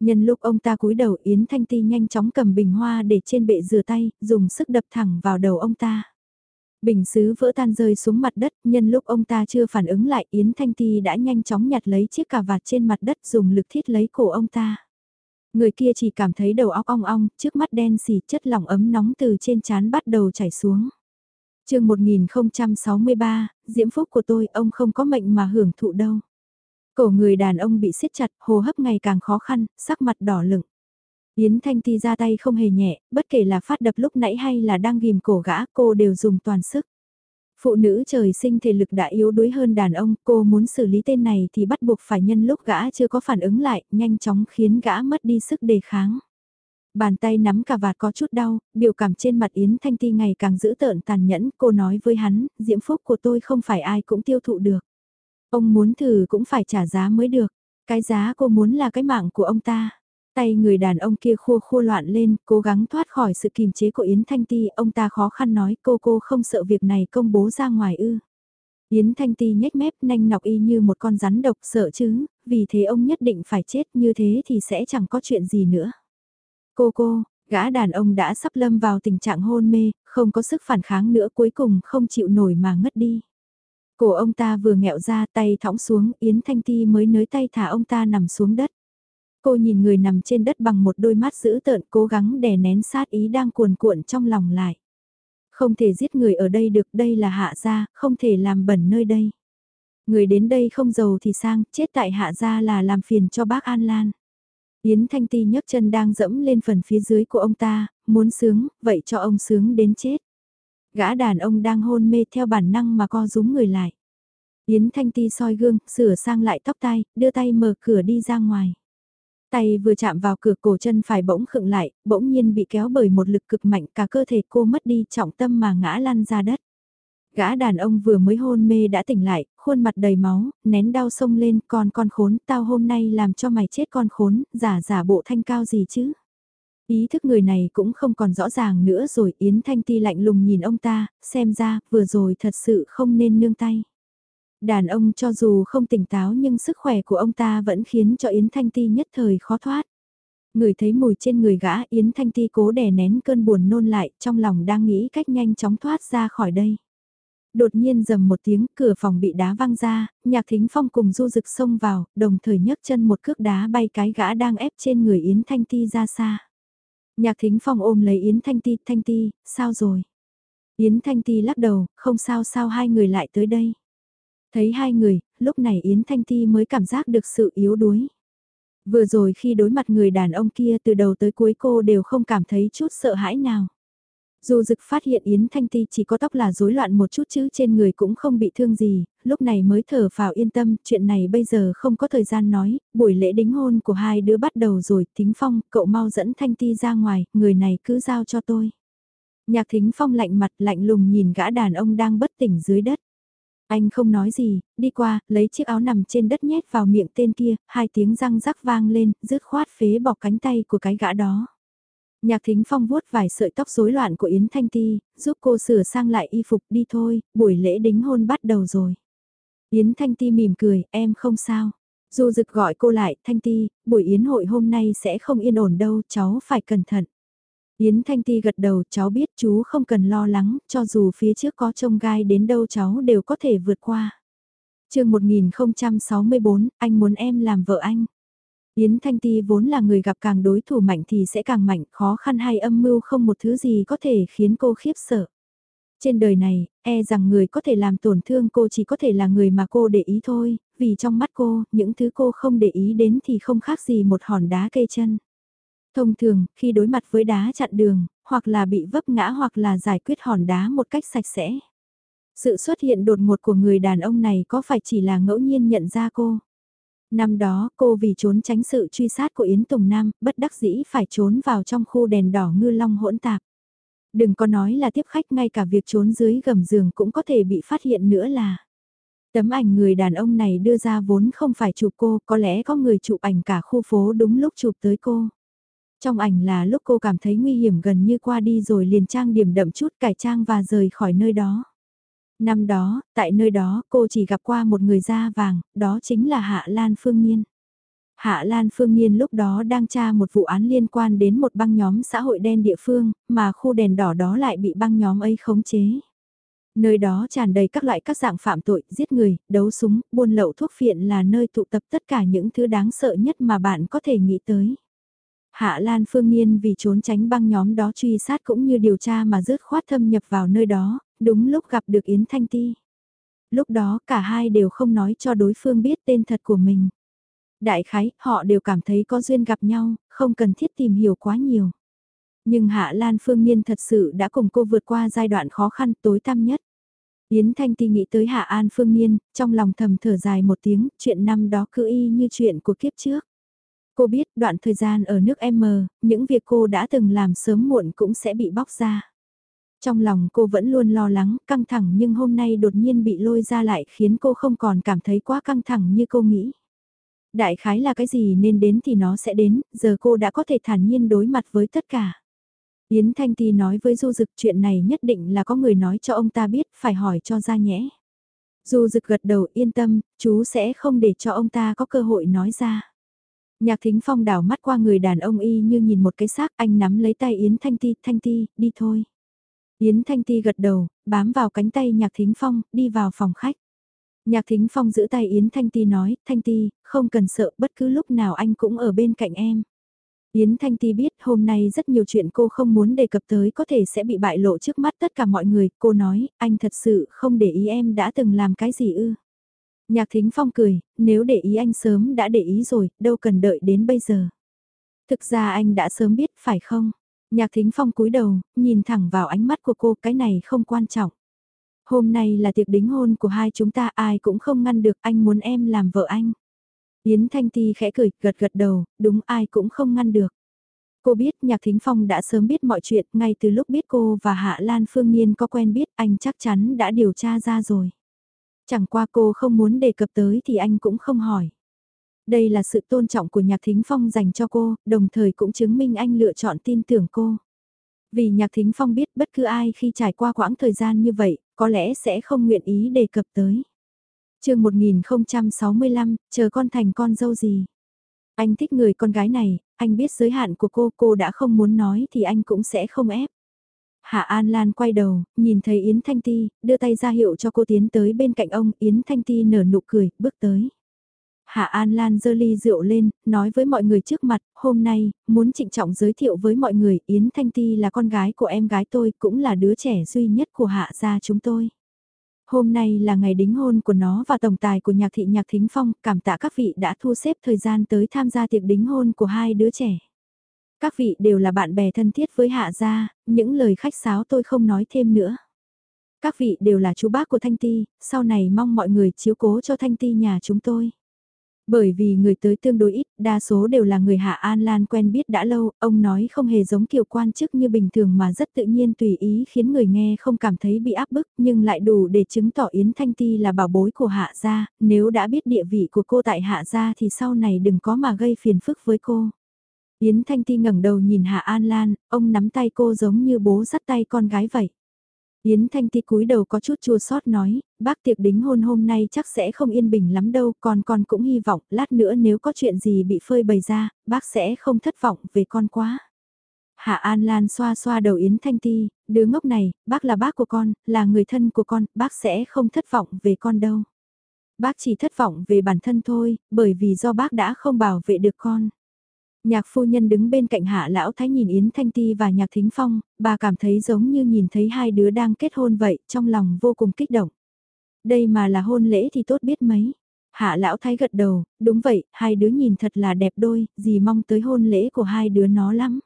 Nhân lúc ông ta cúi đầu Yến Thanh Ti nhanh chóng cầm bình hoa để trên bệ rửa tay, dùng sức đập thẳng vào đầu ông ta. Bình sứ vỡ tan rơi xuống mặt đất, nhân lúc ông ta chưa phản ứng lại Yến Thanh Ti đã nhanh chóng nhặt lấy chiếc cà vạt trên mặt đất dùng lực thiết lấy cổ ông ta. Người kia chỉ cảm thấy đầu óc ong ong, trước mắt đen xì chất lỏng ấm nóng từ trên trán bắt đầu chảy xuống. chương 1063, diễm phúc của tôi, ông không có mệnh mà hưởng thụ đâu. Cổ người đàn ông bị siết chặt, hô hấp ngày càng khó khăn, sắc mặt đỏ lửng. Yến Thanh Ti ra tay không hề nhẹ, bất kể là phát đập lúc nãy hay là đang ghim cổ gã, cô đều dùng toàn sức. Phụ nữ trời sinh thể lực đã yếu đuối hơn đàn ông, cô muốn xử lý tên này thì bắt buộc phải nhân lúc gã chưa có phản ứng lại, nhanh chóng khiến gã mất đi sức đề kháng. Bàn tay nắm cà vạt có chút đau, biểu cảm trên mặt Yến Thanh Ti ngày càng dữ tợn tàn nhẫn, cô nói với hắn, diễm phúc của tôi không phải ai cũng tiêu thụ được. Ông muốn thử cũng phải trả giá mới được, cái giá cô muốn là cái mạng của ông ta. Tay người đàn ông kia khua khua loạn lên, cố gắng thoát khỏi sự kìm chế của Yến Thanh Ti, ông ta khó khăn nói cô cô không sợ việc này công bố ra ngoài ư. Yến Thanh Ti nhếch mép nanh nọc y như một con rắn độc sợ chứ, vì thế ông nhất định phải chết như thế thì sẽ chẳng có chuyện gì nữa. Cô cô, gã đàn ông đã sắp lâm vào tình trạng hôn mê, không có sức phản kháng nữa cuối cùng không chịu nổi mà ngất đi. Cổ ông ta vừa nghẹo ra tay thõng xuống, Yến Thanh Ti mới nới tay thả ông ta nằm xuống đất. Cô nhìn người nằm trên đất bằng một đôi mắt dữ tợn cố gắng đè nén sát ý đang cuồn cuộn trong lòng lại. Không thể giết người ở đây được đây là hạ gia, không thể làm bẩn nơi đây. Người đến đây không giàu thì sang, chết tại hạ gia là làm phiền cho bác An Lan. Yến Thanh Ti nhấc chân đang dẫm lên phần phía dưới của ông ta, muốn sướng, vậy cho ông sướng đến chết. Gã đàn ông đang hôn mê theo bản năng mà co rúm người lại. Yến Thanh Ti soi gương, sửa sang lại tóc tai, đưa tay mở cửa đi ra ngoài. Tay vừa chạm vào cửa cổ chân phải bỗng khựng lại, bỗng nhiên bị kéo bởi một lực cực mạnh cả cơ thể cô mất đi trọng tâm mà ngã lăn ra đất. Gã đàn ông vừa mới hôn mê đã tỉnh lại, khuôn mặt đầy máu, nén đau sông lên, con con khốn, tao hôm nay làm cho mày chết con khốn, giả giả bộ thanh cao gì chứ. Ý thức người này cũng không còn rõ ràng nữa rồi, Yến Thanh Ti lạnh lùng nhìn ông ta, xem ra, vừa rồi thật sự không nên nương tay. Đàn ông cho dù không tỉnh táo nhưng sức khỏe của ông ta vẫn khiến cho Yến Thanh Ti nhất thời khó thoát. Người thấy mùi trên người gã Yến Thanh Ti cố đè nén cơn buồn nôn lại trong lòng đang nghĩ cách nhanh chóng thoát ra khỏi đây. Đột nhiên rầm một tiếng cửa phòng bị đá văng ra, nhạc thính phong cùng du rực xông vào, đồng thời nhấc chân một cước đá bay cái gã đang ép trên người Yến Thanh Ti ra xa. Nhạc thính phong ôm lấy Yến Thanh Ti, Thanh Ti, sao rồi? Yến Thanh Ti lắc đầu, không sao sao hai người lại tới đây. Thấy hai người, lúc này Yến Thanh Ti mới cảm giác được sự yếu đuối. Vừa rồi khi đối mặt người đàn ông kia từ đầu tới cuối cô đều không cảm thấy chút sợ hãi nào. Dù dực phát hiện Yến Thanh Ti chỉ có tóc là rối loạn một chút chứ trên người cũng không bị thương gì, lúc này mới thở phào yên tâm, chuyện này bây giờ không có thời gian nói, buổi lễ đính hôn của hai đứa bắt đầu rồi, Thính Phong, cậu mau dẫn Thanh Ti ra ngoài, người này cứ giao cho tôi. Nhạc Thính Phong lạnh mặt lạnh lùng nhìn gã đàn ông đang bất tỉnh dưới đất. Anh không nói gì, đi qua, lấy chiếc áo nằm trên đất nhét vào miệng tên kia, hai tiếng răng rắc vang lên, rứt khoát phế bỏ cánh tay của cái gã đó. Nhạc thính phong vuốt vài sợi tóc rối loạn của Yến Thanh Ti, giúp cô sửa sang lại y phục đi thôi, buổi lễ đính hôn bắt đầu rồi. Yến Thanh Ti mỉm cười, em không sao. Du dực gọi cô lại, Thanh Ti, buổi yến hội hôm nay sẽ không yên ổn đâu, cháu phải cẩn thận. Yến Thanh Ti gật đầu, cháu biết chú không cần lo lắng, cho dù phía trước có trông gai đến đâu cháu đều có thể vượt qua. chương 1064, anh muốn em làm vợ anh. Yến Thanh Ti vốn là người gặp càng đối thủ mạnh thì sẽ càng mạnh, khó khăn hay âm mưu không một thứ gì có thể khiến cô khiếp sợ. Trên đời này, e rằng người có thể làm tổn thương cô chỉ có thể là người mà cô để ý thôi, vì trong mắt cô, những thứ cô không để ý đến thì không khác gì một hòn đá cây chân. Thông thường, khi đối mặt với đá chặn đường, hoặc là bị vấp ngã hoặc là giải quyết hòn đá một cách sạch sẽ. Sự xuất hiện đột ngột của người đàn ông này có phải chỉ là ngẫu nhiên nhận ra cô? Năm đó, cô vì trốn tránh sự truy sát của Yến Tùng Nam, bất đắc dĩ phải trốn vào trong khu đèn đỏ ngư long hỗn tạp. Đừng có nói là tiếp khách ngay cả việc trốn dưới gầm giường cũng có thể bị phát hiện nữa là. Tấm ảnh người đàn ông này đưa ra vốn không phải chụp cô, có lẽ có người chụp ảnh cả khu phố đúng lúc chụp tới cô. Trong ảnh là lúc cô cảm thấy nguy hiểm gần như qua đi rồi liền trang điểm đậm chút cải trang và rời khỏi nơi đó. Năm đó, tại nơi đó cô chỉ gặp qua một người da vàng, đó chính là Hạ Lan Phương Nhiên. Hạ Lan Phương Nhiên lúc đó đang tra một vụ án liên quan đến một băng nhóm xã hội đen địa phương, mà khu đèn đỏ đó lại bị băng nhóm ấy khống chế. Nơi đó tràn đầy các loại các dạng phạm tội, giết người, đấu súng, buôn lậu thuốc phiện là nơi tụ tập tất cả những thứ đáng sợ nhất mà bạn có thể nghĩ tới. Hạ Lan Phương Niên vì trốn tránh băng nhóm đó truy sát cũng như điều tra mà rớt khoát thâm nhập vào nơi đó, đúng lúc gặp được Yến Thanh Ti. Lúc đó cả hai đều không nói cho đối phương biết tên thật của mình. Đại khái, họ đều cảm thấy có duyên gặp nhau, không cần thiết tìm hiểu quá nhiều. Nhưng Hạ Lan Phương Niên thật sự đã cùng cô vượt qua giai đoạn khó khăn tối tăm nhất. Yến Thanh Ti nghĩ tới Hạ An Phương Niên, trong lòng thầm thở dài một tiếng, chuyện năm đó cứ y như chuyện của kiếp trước. Cô biết đoạn thời gian ở nước M, những việc cô đã từng làm sớm muộn cũng sẽ bị bóc ra. Trong lòng cô vẫn luôn lo lắng, căng thẳng nhưng hôm nay đột nhiên bị lôi ra lại khiến cô không còn cảm thấy quá căng thẳng như cô nghĩ. Đại khái là cái gì nên đến thì nó sẽ đến, giờ cô đã có thể thản nhiên đối mặt với tất cả. Yến Thanh Ti nói với Du Dực chuyện này nhất định là có người nói cho ông ta biết, phải hỏi cho ra nhẽ. Du Dực gật đầu yên tâm, chú sẽ không để cho ông ta có cơ hội nói ra. Nhạc Thính Phong đảo mắt qua người đàn ông y như nhìn một cái xác, anh nắm lấy tay Yến Thanh Ti, Thanh Ti, đi thôi. Yến Thanh Ti gật đầu, bám vào cánh tay Nhạc Thính Phong, đi vào phòng khách. Nhạc Thính Phong giữ tay Yến Thanh Ti nói, Thanh Ti, không cần sợ bất cứ lúc nào anh cũng ở bên cạnh em. Yến Thanh Ti biết hôm nay rất nhiều chuyện cô không muốn đề cập tới có thể sẽ bị bại lộ trước mắt tất cả mọi người. Cô nói, anh thật sự không để ý em đã từng làm cái gì ư. Nhạc Thính Phong cười, nếu để ý anh sớm đã để ý rồi, đâu cần đợi đến bây giờ. Thực ra anh đã sớm biết, phải không? Nhạc Thính Phong cúi đầu, nhìn thẳng vào ánh mắt của cô, cái này không quan trọng. Hôm nay là tiệc đính hôn của hai chúng ta ai cũng không ngăn được anh muốn em làm vợ anh. Yến Thanh Ti khẽ cười, gật gật đầu, đúng ai cũng không ngăn được. Cô biết Nhạc Thính Phong đã sớm biết mọi chuyện, ngay từ lúc biết cô và Hạ Lan Phương Nhiên có quen biết anh chắc chắn đã điều tra ra rồi. Chẳng qua cô không muốn đề cập tới thì anh cũng không hỏi. Đây là sự tôn trọng của Nhạc Thính Phong dành cho cô, đồng thời cũng chứng minh anh lựa chọn tin tưởng cô. Vì Nhạc Thính Phong biết bất cứ ai khi trải qua quãng thời gian như vậy, có lẽ sẽ không nguyện ý đề cập tới. chương 1065, chờ con thành con dâu gì? Anh thích người con gái này, anh biết giới hạn của cô, cô đã không muốn nói thì anh cũng sẽ không ép. Hạ An Lan quay đầu, nhìn thấy Yến Thanh Ti, đưa tay ra hiệu cho cô tiến tới bên cạnh ông, Yến Thanh Ti nở nụ cười, bước tới. Hạ An Lan dơ ly rượu lên, nói với mọi người trước mặt, hôm nay, muốn trịnh trọng giới thiệu với mọi người, Yến Thanh Ti là con gái của em gái tôi, cũng là đứa trẻ duy nhất của Hạ gia chúng tôi. Hôm nay là ngày đính hôn của nó và tổng tài của nhạc thị nhạc thính phong, cảm tạ các vị đã thu xếp thời gian tới tham gia tiệc đính hôn của hai đứa trẻ. Các vị đều là bạn bè thân thiết với hạ gia, những lời khách sáo tôi không nói thêm nữa. Các vị đều là chú bác của Thanh Ti, sau này mong mọi người chiếu cố cho Thanh Ti nhà chúng tôi. Bởi vì người tới tương đối ít, đa số đều là người Hạ An Lan quen biết đã lâu, ông nói không hề giống kiểu quan chức như bình thường mà rất tự nhiên tùy ý khiến người nghe không cảm thấy bị áp bức, nhưng lại đủ để chứng tỏ Yến Thanh Ti là bảo bối của Hạ gia, nếu đã biết địa vị của cô tại Hạ gia thì sau này đừng có mà gây phiền phức với cô. Yến Thanh Ti ngẩng đầu nhìn Hạ An Lan, ông nắm tay cô giống như bố dắt tay con gái vậy. Yến Thanh Ti cúi đầu có chút chua xót nói, bác tiệc đính hôn hôm nay chắc sẽ không yên bình lắm đâu, còn con cũng hy vọng lát nữa nếu có chuyện gì bị phơi bày ra, bác sẽ không thất vọng về con quá. Hạ An Lan xoa xoa đầu Yến Thanh Ti, đứa ngốc này, bác là bác của con, là người thân của con, bác sẽ không thất vọng về con đâu. Bác chỉ thất vọng về bản thân thôi, bởi vì do bác đã không bảo vệ được con. Nhạc phu nhân đứng bên cạnh hạ lão thái nhìn Yến Thanh Ti và nhạc thính phong, bà cảm thấy giống như nhìn thấy hai đứa đang kết hôn vậy, trong lòng vô cùng kích động. Đây mà là hôn lễ thì tốt biết mấy. Hạ lão thái gật đầu, đúng vậy, hai đứa nhìn thật là đẹp đôi, gì mong tới hôn lễ của hai đứa nó lắm.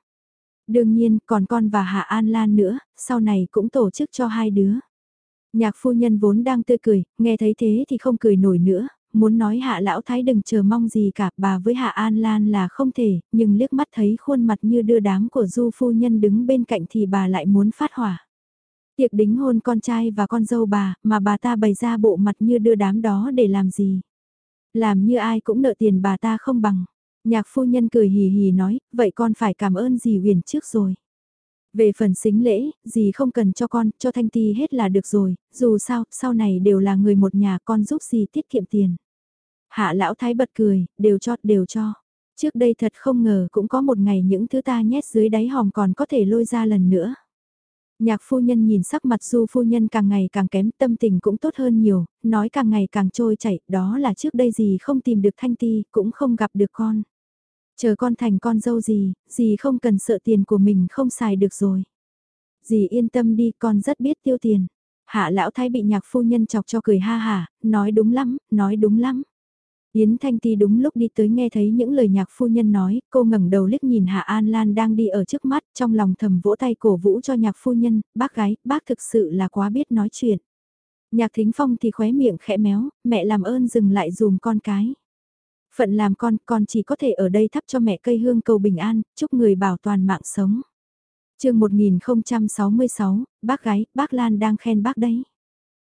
Đương nhiên, còn con và Hạ An Lan nữa, sau này cũng tổ chức cho hai đứa. Nhạc phu nhân vốn đang tươi cười, nghe thấy thế thì không cười nổi nữa, muốn nói hạ lão thái đừng chờ mong gì cả, bà với hạ an lan là không thể, nhưng liếc mắt thấy khuôn mặt như đưa đám của du phu nhân đứng bên cạnh thì bà lại muốn phát hỏa. Tiệc đính hôn con trai và con dâu bà, mà bà ta bày ra bộ mặt như đưa đám đó để làm gì? Làm như ai cũng nợ tiền bà ta không bằng. Nhạc phu nhân cười hì hì nói, vậy con phải cảm ơn dì huyền trước rồi. Về phần xính lễ, gì không cần cho con, cho Thanh Ti hết là được rồi, dù sao, sau này đều là người một nhà con giúp gì tiết kiệm tiền. Hạ lão thái bật cười, đều cho, đều cho. Trước đây thật không ngờ cũng có một ngày những thứ ta nhét dưới đáy hòm còn có thể lôi ra lần nữa. Nhạc phu nhân nhìn sắc mặt du phu nhân càng ngày càng kém tâm tình cũng tốt hơn nhiều, nói càng ngày càng trôi chảy, đó là trước đây gì không tìm được thanh ti, cũng không gặp được con. Chờ con thành con dâu gì, gì không cần sợ tiền của mình không xài được rồi. Dì yên tâm đi, con rất biết tiêu tiền. Hạ lão thái bị nhạc phu nhân chọc cho cười ha hà, nói đúng lắm, nói đúng lắm. Yến Thanh Ti đúng lúc đi tới nghe thấy những lời nhạc phu nhân nói, cô ngẩng đầu liếc nhìn Hạ An Lan đang đi ở trước mắt, trong lòng thầm vỗ tay cổ vũ cho nhạc phu nhân, bác gái, bác thực sự là quá biết nói chuyện. Nhạc Thính Phong thì khóe miệng khẽ méo, mẹ làm ơn dừng lại dùm con cái. Phận làm con, con chỉ có thể ở đây thắp cho mẹ cây hương cầu bình an, chúc người bảo toàn mạng sống. chương 1066, bác gái, bác Lan đang khen bác đấy.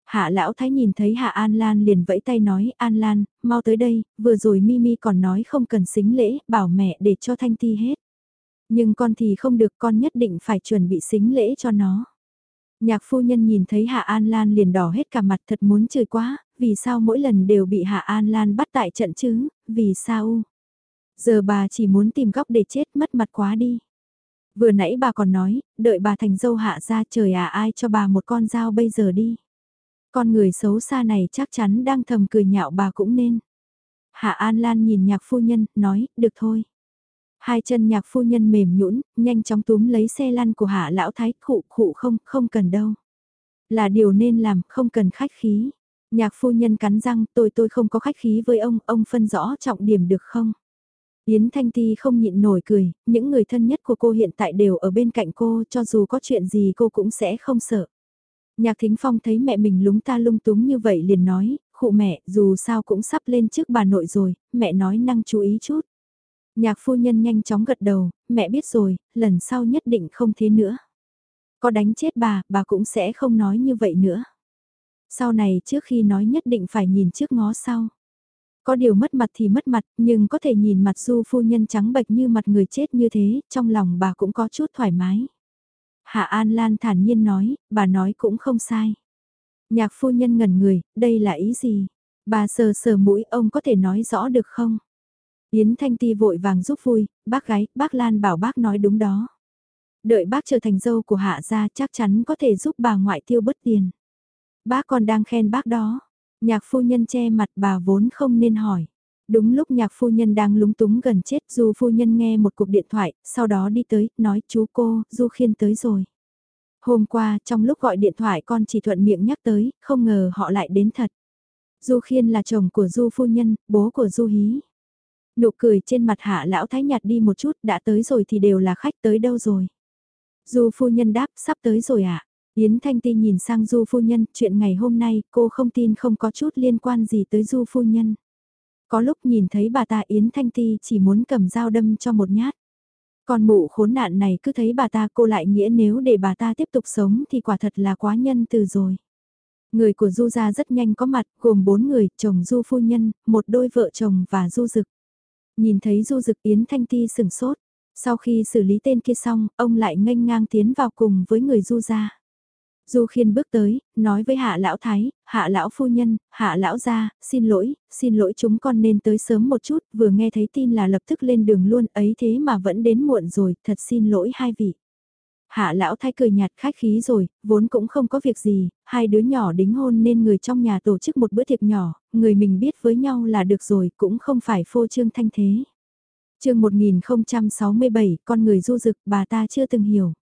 Hạ lão thái nhìn thấy Hạ An Lan liền vẫy tay nói, An Lan, mau tới đây, vừa rồi Mimi còn nói không cần xính lễ, bảo mẹ để cho Thanh Ti hết. Nhưng con thì không được, con nhất định phải chuẩn bị xính lễ cho nó. Nhạc phu nhân nhìn thấy Hạ An Lan liền đỏ hết cả mặt thật muốn chơi quá, vì sao mỗi lần đều bị Hạ An Lan bắt tại trận chứ, vì sao? Giờ bà chỉ muốn tìm góc để chết mất mặt quá đi. Vừa nãy bà còn nói, đợi bà thành dâu hạ ra trời à ai cho bà một con dao bây giờ đi. Con người xấu xa này chắc chắn đang thầm cười nhạo bà cũng nên. Hạ An Lan nhìn nhạc phu nhân, nói, được thôi. Hai chân nhạc phu nhân mềm nhũn, nhanh chóng túm lấy xe lăn của hạ lão thái, khụ khụ không, không cần đâu. Là điều nên làm, không cần khách khí. Nhạc phu nhân cắn răng, tôi tôi không có khách khí với ông, ông phân rõ trọng điểm được không? Yến Thanh Ti không nhịn nổi cười, những người thân nhất của cô hiện tại đều ở bên cạnh cô, cho dù có chuyện gì cô cũng sẽ không sợ. Nhạc Thính Phong thấy mẹ mình lúng ta lung túng như vậy liền nói, khụ mẹ, dù sao cũng sắp lên trước bà nội rồi, mẹ nói năng chú ý chút. Nhạc phu nhân nhanh chóng gật đầu, mẹ biết rồi, lần sau nhất định không thế nữa. Có đánh chết bà, bà cũng sẽ không nói như vậy nữa. Sau này trước khi nói nhất định phải nhìn trước ngó sau. Có điều mất mặt thì mất mặt, nhưng có thể nhìn mặt du phu nhân trắng bệch như mặt người chết như thế, trong lòng bà cũng có chút thoải mái. Hạ An Lan thản nhiên nói, bà nói cũng không sai. Nhạc phu nhân ngẩn người, đây là ý gì? Bà sờ sờ mũi ông có thể nói rõ được không? Yến Thanh Ti vội vàng giúp vui, bác gái, bác Lan bảo bác nói đúng đó. Đợi bác trở thành dâu của hạ gia chắc chắn có thể giúp bà ngoại tiêu bớt tiền. Bác còn đang khen bác đó. Nhạc phu nhân che mặt bà vốn không nên hỏi. Đúng lúc nhạc phu nhân đang lúng túng gần chết Du phu nhân nghe một cuộc điện thoại, sau đó đi tới, nói chú cô, Du khiên tới rồi. Hôm qua, trong lúc gọi điện thoại con chỉ thuận miệng nhắc tới, không ngờ họ lại đến thật. Du khiên là chồng của Du phu nhân, bố của Du hí. Nụ cười trên mặt hạ lão thái nhạt đi một chút, đã tới rồi thì đều là khách tới đâu rồi. Du phu nhân đáp, sắp tới rồi ạ. À? Yến Thanh Ti nhìn sang Du phu nhân, chuyện ngày hôm nay cô không tin không có chút liên quan gì tới Du phu nhân. Có lúc nhìn thấy bà ta Yến Thanh Ti chỉ muốn cầm dao đâm cho một nhát. Còn mụ khốn nạn này cứ thấy bà ta cô lại nghĩa nếu để bà ta tiếp tục sống thì quả thật là quá nhân từ rồi. Người của Du gia rất nhanh có mặt, gồm bốn người, chồng Du phu nhân, một đôi vợ chồng và Du dực. Nhìn thấy Du dực Yến Thanh Ti sừng sốt. Sau khi xử lý tên kia xong, ông lại nghênh ngang tiến vào cùng với người Du gia. Du Khiên bước tới, nói với hạ lão thái, hạ lão phu nhân, hạ lão gia, xin lỗi, xin lỗi chúng con nên tới sớm một chút, vừa nghe thấy tin là lập tức lên đường luôn, ấy thế mà vẫn đến muộn rồi, thật xin lỗi hai vị. Hạ lão thái cười nhạt khách khí rồi, vốn cũng không có việc gì, hai đứa nhỏ đính hôn nên người trong nhà tổ chức một bữa tiệc nhỏ, người mình biết với nhau là được rồi, cũng không phải phô trương thanh thế. chương 1067, con người du dực bà ta chưa từng hiểu.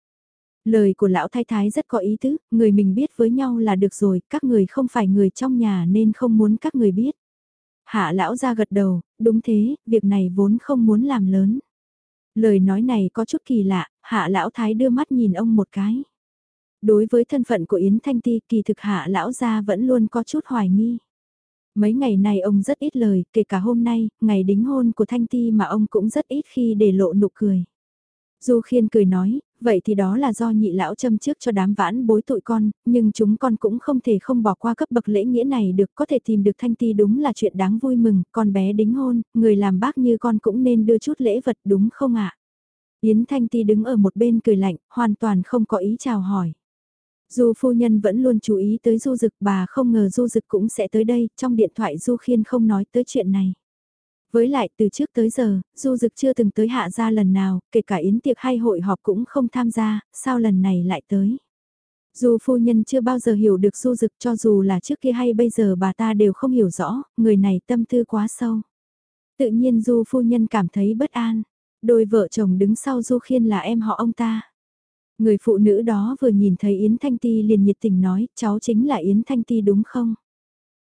Lời của lão thái thái rất có ý tứ, người mình biết với nhau là được rồi, các người không phải người trong nhà nên không muốn các người biết. Hạ lão ra gật đầu, đúng thế, việc này vốn không muốn làm lớn. Lời nói này có chút kỳ lạ, hạ lão thái đưa mắt nhìn ông một cái. Đối với thân phận của Yến Thanh Ti kỳ thực hạ lão gia vẫn luôn có chút hoài nghi. Mấy ngày này ông rất ít lời, kể cả hôm nay, ngày đính hôn của Thanh Ti mà ông cũng rất ít khi để lộ nụ cười. Du Khiên cười nói, vậy thì đó là do nhị lão châm trước cho đám vãn bối tụi con, nhưng chúng con cũng không thể không bỏ qua cấp bậc lễ nghĩa này được có thể tìm được thanh ti đúng là chuyện đáng vui mừng, con bé đính hôn, người làm bác như con cũng nên đưa chút lễ vật đúng không ạ? Yến Thanh Ti đứng ở một bên cười lạnh, hoàn toàn không có ý chào hỏi. Du phu nhân vẫn luôn chú ý tới du dực bà không ngờ du dực cũng sẽ tới đây, trong điện thoại du khiên không nói tới chuyện này. Với lại từ trước tới giờ, Du Dực chưa từng tới hạ gia lần nào, kể cả yến tiệc hay hội họp cũng không tham gia, sao lần này lại tới. Dù phu nhân chưa bao giờ hiểu được Du Dực cho dù là trước kia hay bây giờ bà ta đều không hiểu rõ, người này tâm tư quá sâu. Tự nhiên Du phu nhân cảm thấy bất an. Đôi vợ chồng đứng sau Du Khiên là em họ ông ta. Người phụ nữ đó vừa nhìn thấy Yến Thanh Ti liền nhiệt tình nói, cháu chính là Yến Thanh Ti đúng không?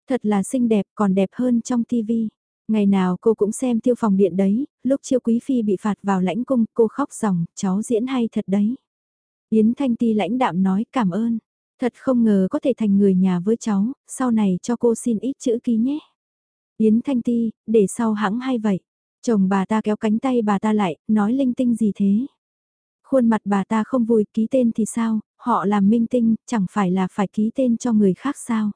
Thật là xinh đẹp còn đẹp hơn trong tivi. Ngày nào cô cũng xem tiêu phòng điện đấy, lúc chiêu quý phi bị phạt vào lãnh cung cô khóc ròng, cháu diễn hay thật đấy. Yến Thanh Ti lãnh đạm nói cảm ơn, thật không ngờ có thể thành người nhà với cháu, sau này cho cô xin ít chữ ký nhé. Yến Thanh Ti, để sau hãng hay vậy. Chồng bà ta kéo cánh tay bà ta lại, nói linh tinh gì thế. Khuôn mặt bà ta không vui ký tên thì sao, họ làm minh tinh, chẳng phải là phải ký tên cho người khác sao.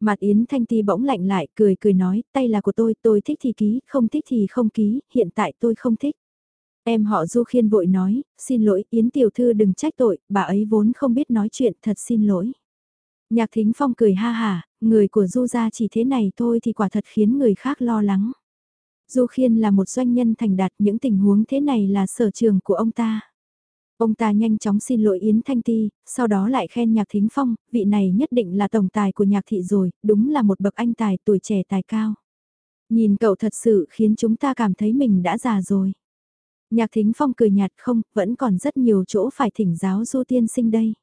Mặt Yến Thanh Ti bỗng lạnh lại, cười cười nói, tay là của tôi, tôi thích thì ký, không thích thì không ký, hiện tại tôi không thích. Em họ Du Khiên vội nói, xin lỗi Yến Tiểu Thư đừng trách tội, bà ấy vốn không biết nói chuyện, thật xin lỗi. Nhạc Thính Phong cười ha hà, người của Du gia chỉ thế này thôi thì quả thật khiến người khác lo lắng. Du Khiên là một doanh nhân thành đạt những tình huống thế này là sở trường của ông ta. Ông ta nhanh chóng xin lỗi Yến Thanh Ti, sau đó lại khen Nhạc Thính Phong, vị này nhất định là tổng tài của nhạc thị rồi, đúng là một bậc anh tài tuổi trẻ tài cao. Nhìn cậu thật sự khiến chúng ta cảm thấy mình đã già rồi. Nhạc Thính Phong cười nhạt không, vẫn còn rất nhiều chỗ phải thỉnh giáo Du Tiên Sinh đây.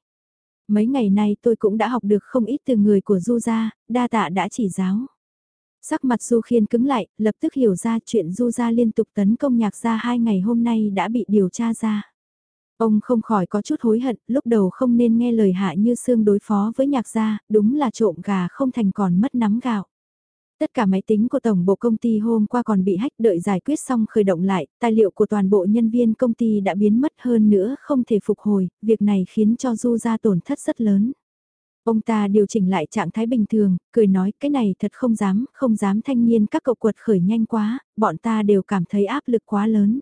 Mấy ngày nay tôi cũng đã học được không ít từ người của Du gia, đa tạ đã chỉ giáo. Sắc mặt Du Khiên cứng lại, lập tức hiểu ra chuyện Du gia liên tục tấn công nhạc gia hai ngày hôm nay đã bị điều tra ra. Ông không khỏi có chút hối hận, lúc đầu không nên nghe lời hạ như xương đối phó với nhạc gia, đúng là trộm gà không thành còn mất nắm gạo. Tất cả máy tính của tổng bộ công ty hôm qua còn bị hách đợi giải quyết xong khởi động lại, tài liệu của toàn bộ nhân viên công ty đã biến mất hơn nữa không thể phục hồi, việc này khiến cho Du gia tổn thất rất lớn. Ông ta điều chỉnh lại trạng thái bình thường, cười nói cái này thật không dám, không dám thanh niên các cậu quật khởi nhanh quá, bọn ta đều cảm thấy áp lực quá lớn.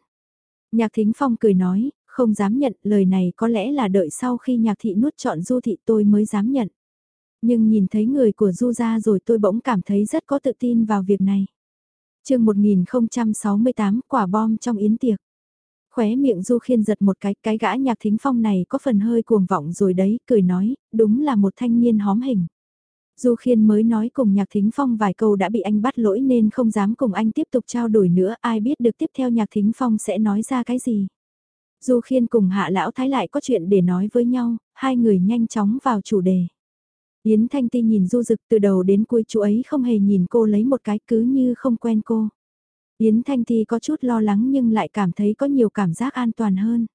Nhạc Thính Phong cười nói, không dám nhận, lời này có lẽ là đợi sau khi nhạc thị nuốt chọn du thị tôi mới dám nhận. Nhưng nhìn thấy người của du ra rồi tôi bỗng cảm thấy rất có tự tin vào việc này. chương 1068 quả bom trong yến tiệc. Khóe miệng du khiên giật một cái, cái gã nhạc thính phong này có phần hơi cuồng vọng rồi đấy, cười nói, đúng là một thanh niên hóm hình. Du Khiên mới nói cùng Nhạc Thính Phong vài câu đã bị anh bắt lỗi nên không dám cùng anh tiếp tục trao đổi nữa, ai biết được tiếp theo Nhạc Thính Phong sẽ nói ra cái gì. Du Khiên cùng Hạ Lão Thái lại có chuyện để nói với nhau, hai người nhanh chóng vào chủ đề. Yến Thanh Ti nhìn Du Dực từ đầu đến cuối chú ấy không hề nhìn cô lấy một cái cứ như không quen cô. Yến Thanh Ti có chút lo lắng nhưng lại cảm thấy có nhiều cảm giác an toàn hơn.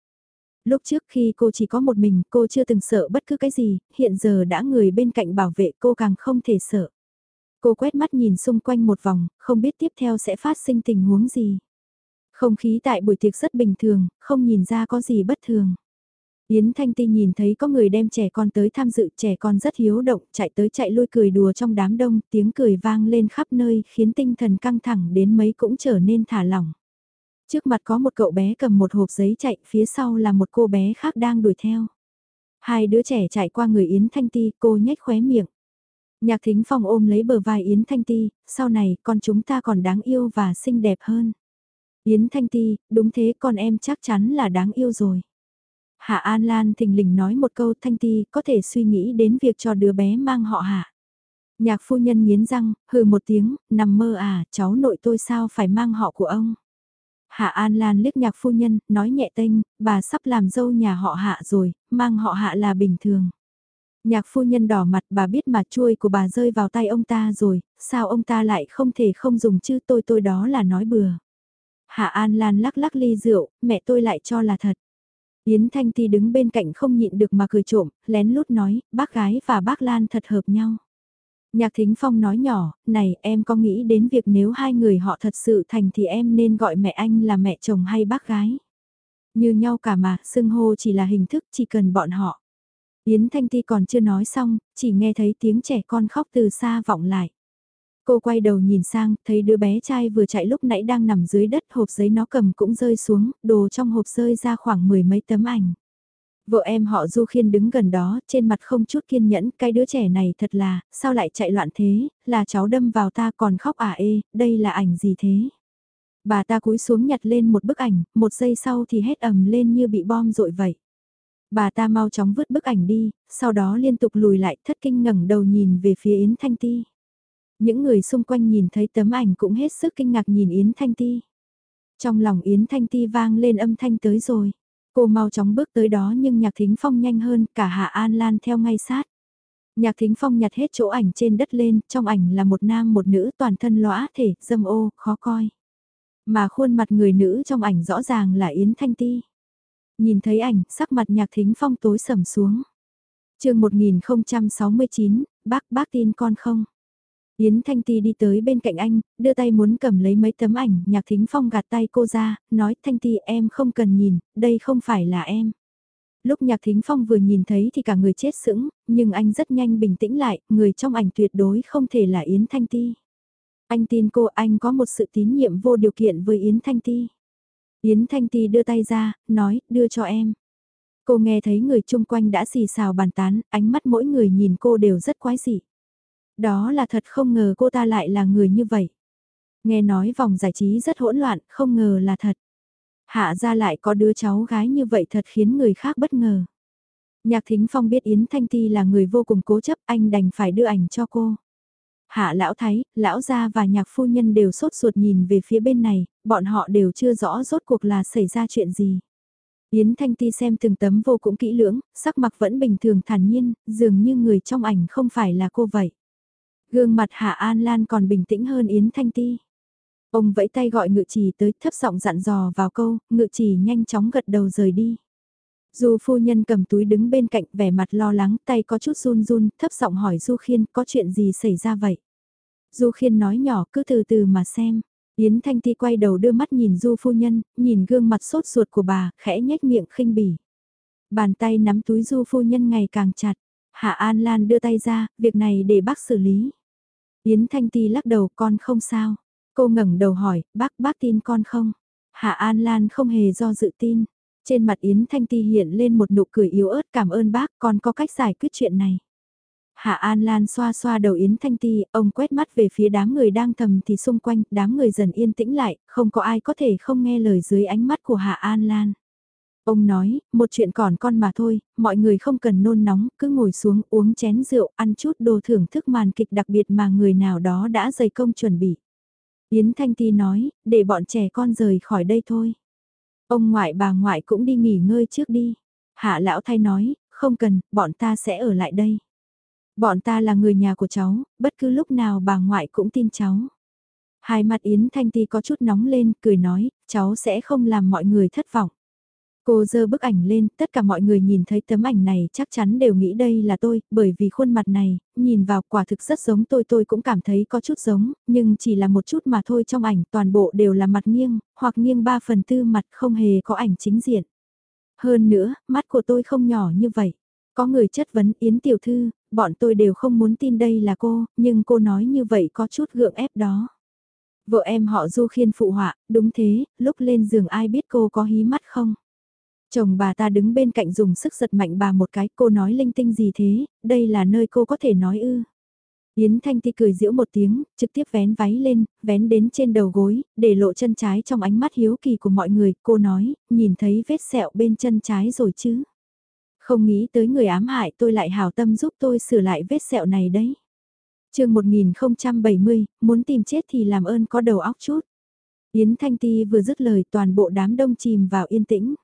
Lúc trước khi cô chỉ có một mình cô chưa từng sợ bất cứ cái gì, hiện giờ đã người bên cạnh bảo vệ cô càng không thể sợ. Cô quét mắt nhìn xung quanh một vòng, không biết tiếp theo sẽ phát sinh tình huống gì. Không khí tại buổi tiệc rất bình thường, không nhìn ra có gì bất thường. Yến Thanh Ti nhìn thấy có người đem trẻ con tới tham dự, trẻ con rất hiếu động, chạy tới chạy lui cười đùa trong đám đông, tiếng cười vang lên khắp nơi khiến tinh thần căng thẳng đến mấy cũng trở nên thả lỏng. Trước mặt có một cậu bé cầm một hộp giấy chạy, phía sau là một cô bé khác đang đuổi theo. Hai đứa trẻ chạy qua người Yến Thanh Ti, cô nhếch khóe miệng. Nhạc Thính Phong ôm lấy bờ vai Yến Thanh Ti, sau này con chúng ta còn đáng yêu và xinh đẹp hơn. Yến Thanh Ti, đúng thế con em chắc chắn là đáng yêu rồi. Hạ An Lan thình lình nói một câu Thanh Ti có thể suy nghĩ đến việc cho đứa bé mang họ hạ. Nhạc phu nhân nghiến răng, hừ một tiếng, nằm mơ à, cháu nội tôi sao phải mang họ của ông. Hạ An Lan liếc nhạc phu nhân, nói nhẹ tênh, bà sắp làm dâu nhà họ hạ rồi, mang họ hạ là bình thường. Nhạc phu nhân đỏ mặt bà biết mà chuôi của bà rơi vào tay ông ta rồi, sao ông ta lại không thể không dùng chứ tôi tôi đó là nói bừa. Hạ An Lan lắc lắc ly rượu, mẹ tôi lại cho là thật. Yến Thanh Ti đứng bên cạnh không nhịn được mà cười trộm, lén lút nói, bác gái và bác Lan thật hợp nhau. Nhạc Thính Phong nói nhỏ, này em có nghĩ đến việc nếu hai người họ thật sự thành thì em nên gọi mẹ anh là mẹ chồng hay bác gái. Như nhau cả mà, xưng hô chỉ là hình thức chỉ cần bọn họ. Yến Thanh Ti còn chưa nói xong, chỉ nghe thấy tiếng trẻ con khóc từ xa vọng lại. Cô quay đầu nhìn sang, thấy đứa bé trai vừa chạy lúc nãy đang nằm dưới đất hộp giấy nó cầm cũng rơi xuống, đồ trong hộp rơi ra khoảng mười mấy tấm ảnh. Vợ em họ Du Khiên đứng gần đó, trên mặt không chút kiên nhẫn, cái đứa trẻ này thật là, sao lại chạy loạn thế, là cháu đâm vào ta còn khóc à ê, đây là ảnh gì thế? Bà ta cúi xuống nhặt lên một bức ảnh, một giây sau thì hét ầm lên như bị bom rội vậy. Bà ta mau chóng vứt bức ảnh đi, sau đó liên tục lùi lại thất kinh ngẩng đầu nhìn về phía Yến Thanh Ti. Những người xung quanh nhìn thấy tấm ảnh cũng hết sức kinh ngạc nhìn Yến Thanh Ti. Trong lòng Yến Thanh Ti vang lên âm thanh tới rồi. Cô mau chóng bước tới đó nhưng Nhạc Thính Phong nhanh hơn, cả Hạ An Lan theo ngay sát. Nhạc Thính Phong nhặt hết chỗ ảnh trên đất lên, trong ảnh là một nam một nữ toàn thân lõa thể, dâm ô, khó coi. Mà khuôn mặt người nữ trong ảnh rõ ràng là Yến Thanh Ti. Nhìn thấy ảnh, sắc mặt Nhạc Thính Phong tối sầm xuống. chương 1069, bác bác tin con không? Yến Thanh Ti đi tới bên cạnh anh, đưa tay muốn cầm lấy mấy tấm ảnh, nhạc thính phong gạt tay cô ra, nói Thanh Ti em không cần nhìn, đây không phải là em. Lúc nhạc thính phong vừa nhìn thấy thì cả người chết sững, nhưng anh rất nhanh bình tĩnh lại, người trong ảnh tuyệt đối không thể là Yến Thanh Ti. Anh tin cô anh có một sự tín nhiệm vô điều kiện với Yến Thanh Ti. Yến Thanh Ti đưa tay ra, nói, đưa cho em. Cô nghe thấy người chung quanh đã xì xào bàn tán, ánh mắt mỗi người nhìn cô đều rất quái dị. Đó là thật không ngờ cô ta lại là người như vậy. Nghe nói vòng giải trí rất hỗn loạn, không ngờ là thật. Hạ ra lại có đứa cháu gái như vậy thật khiến người khác bất ngờ. Nhạc Thính Phong biết Yến Thanh Ti là người vô cùng cố chấp, anh đành phải đưa ảnh cho cô. Hạ lão thái, lão gia và nhạc phu nhân đều sốt ruột nhìn về phía bên này, bọn họ đều chưa rõ rốt cuộc là xảy ra chuyện gì. Yến Thanh Ti xem từng tấm vô cũng kỹ lưỡng, sắc mặt vẫn bình thường thản nhiên, dường như người trong ảnh không phải là cô vậy. Gương mặt Hạ An Lan còn bình tĩnh hơn Yến Thanh Ti. Ông vẫy tay gọi ngự trì tới thấp giọng dặn dò vào câu, ngự trì nhanh chóng gật đầu rời đi. Du phu nhân cầm túi đứng bên cạnh vẻ mặt lo lắng, tay có chút run run, thấp giọng hỏi Du Khiên có chuyện gì xảy ra vậy. Du Khiên nói nhỏ cứ từ từ mà xem. Yến Thanh Ti quay đầu đưa mắt nhìn Du phu nhân, nhìn gương mặt sốt ruột của bà, khẽ nhếch miệng khinh bỉ. Bàn tay nắm túi Du phu nhân ngày càng chặt. Hạ An Lan đưa tay ra, việc này để bác xử lý. Yến Thanh Ti lắc đầu con không sao. Cô ngẩng đầu hỏi, bác bác tin con không? Hạ An Lan không hề do dự tin. Trên mặt Yến Thanh Ti hiện lên một nụ cười yếu ớt cảm ơn bác con có cách giải quyết chuyện này. Hạ An Lan xoa xoa đầu Yến Thanh Ti, ông quét mắt về phía đám người đang thầm thì xung quanh, đám người dần yên tĩnh lại, không có ai có thể không nghe lời dưới ánh mắt của Hạ An Lan. Ông nói, một chuyện còn con mà thôi, mọi người không cần nôn nóng, cứ ngồi xuống uống chén rượu, ăn chút đồ thưởng thức màn kịch đặc biệt mà người nào đó đã dày công chuẩn bị. Yến Thanh Ti nói, để bọn trẻ con rời khỏi đây thôi. Ông ngoại bà ngoại cũng đi nghỉ ngơi trước đi. Hạ lão thay nói, không cần, bọn ta sẽ ở lại đây. Bọn ta là người nhà của cháu, bất cứ lúc nào bà ngoại cũng tin cháu. Hai mặt Yến Thanh Ti có chút nóng lên, cười nói, cháu sẽ không làm mọi người thất vọng. Cô dơ bức ảnh lên, tất cả mọi người nhìn thấy tấm ảnh này chắc chắn đều nghĩ đây là tôi, bởi vì khuôn mặt này, nhìn vào quả thực rất giống tôi tôi cũng cảm thấy có chút giống, nhưng chỉ là một chút mà thôi trong ảnh toàn bộ đều là mặt nghiêng, hoặc nghiêng 3 phần tư mặt không hề có ảnh chính diện. Hơn nữa, mắt của tôi không nhỏ như vậy. Có người chất vấn Yến Tiểu Thư, bọn tôi đều không muốn tin đây là cô, nhưng cô nói như vậy có chút gượng ép đó. Vợ em họ Du Khiên phụ họa, đúng thế, lúc lên giường ai biết cô có hí mắt không? Chồng bà ta đứng bên cạnh dùng sức giật mạnh bà một cái, cô nói linh tinh gì thế, đây là nơi cô có thể nói ư. Yến Thanh Ti cười giễu một tiếng, trực tiếp vén váy lên, vén đến trên đầu gối, để lộ chân trái trong ánh mắt hiếu kỳ của mọi người, cô nói, nhìn thấy vết sẹo bên chân trái rồi chứ. Không nghĩ tới người ám hại tôi lại hào tâm giúp tôi sửa lại vết sẹo này đấy. chương 1070, muốn tìm chết thì làm ơn có đầu óc chút. Yến Thanh Ti vừa dứt lời toàn bộ đám đông chìm vào yên tĩnh.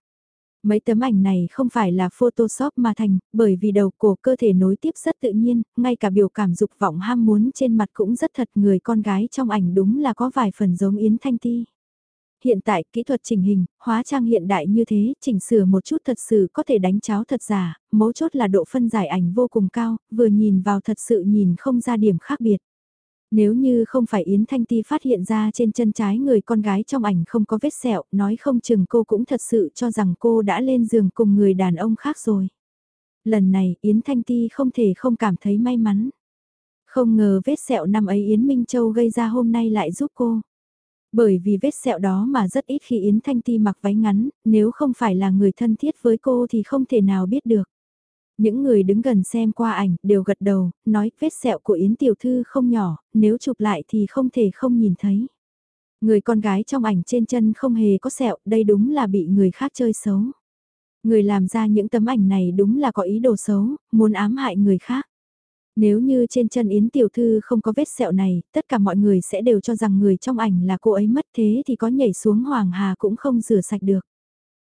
Mấy tấm ảnh này không phải là Photoshop mà thành, bởi vì đầu cổ cơ thể nối tiếp rất tự nhiên, ngay cả biểu cảm dục vọng ham muốn trên mặt cũng rất thật người con gái trong ảnh đúng là có vài phần giống Yến Thanh Ti. Hiện tại, kỹ thuật chỉnh hình, hóa trang hiện đại như thế, chỉnh sửa một chút thật sự có thể đánh cháo thật giả, mấu chốt là độ phân giải ảnh vô cùng cao, vừa nhìn vào thật sự nhìn không ra điểm khác biệt. Nếu như không phải Yến Thanh Ti phát hiện ra trên chân trái người con gái trong ảnh không có vết sẹo, nói không chừng cô cũng thật sự cho rằng cô đã lên giường cùng người đàn ông khác rồi. Lần này Yến Thanh Ti không thể không cảm thấy may mắn. Không ngờ vết sẹo năm ấy Yến Minh Châu gây ra hôm nay lại giúp cô. Bởi vì vết sẹo đó mà rất ít khi Yến Thanh Ti mặc váy ngắn, nếu không phải là người thân thiết với cô thì không thể nào biết được. Những người đứng gần xem qua ảnh đều gật đầu, nói vết sẹo của Yến Tiểu Thư không nhỏ, nếu chụp lại thì không thể không nhìn thấy. Người con gái trong ảnh trên chân không hề có sẹo, đây đúng là bị người khác chơi xấu. Người làm ra những tấm ảnh này đúng là có ý đồ xấu, muốn ám hại người khác. Nếu như trên chân Yến Tiểu Thư không có vết sẹo này, tất cả mọi người sẽ đều cho rằng người trong ảnh là cô ấy mất thế thì có nhảy xuống Hoàng Hà cũng không rửa sạch được.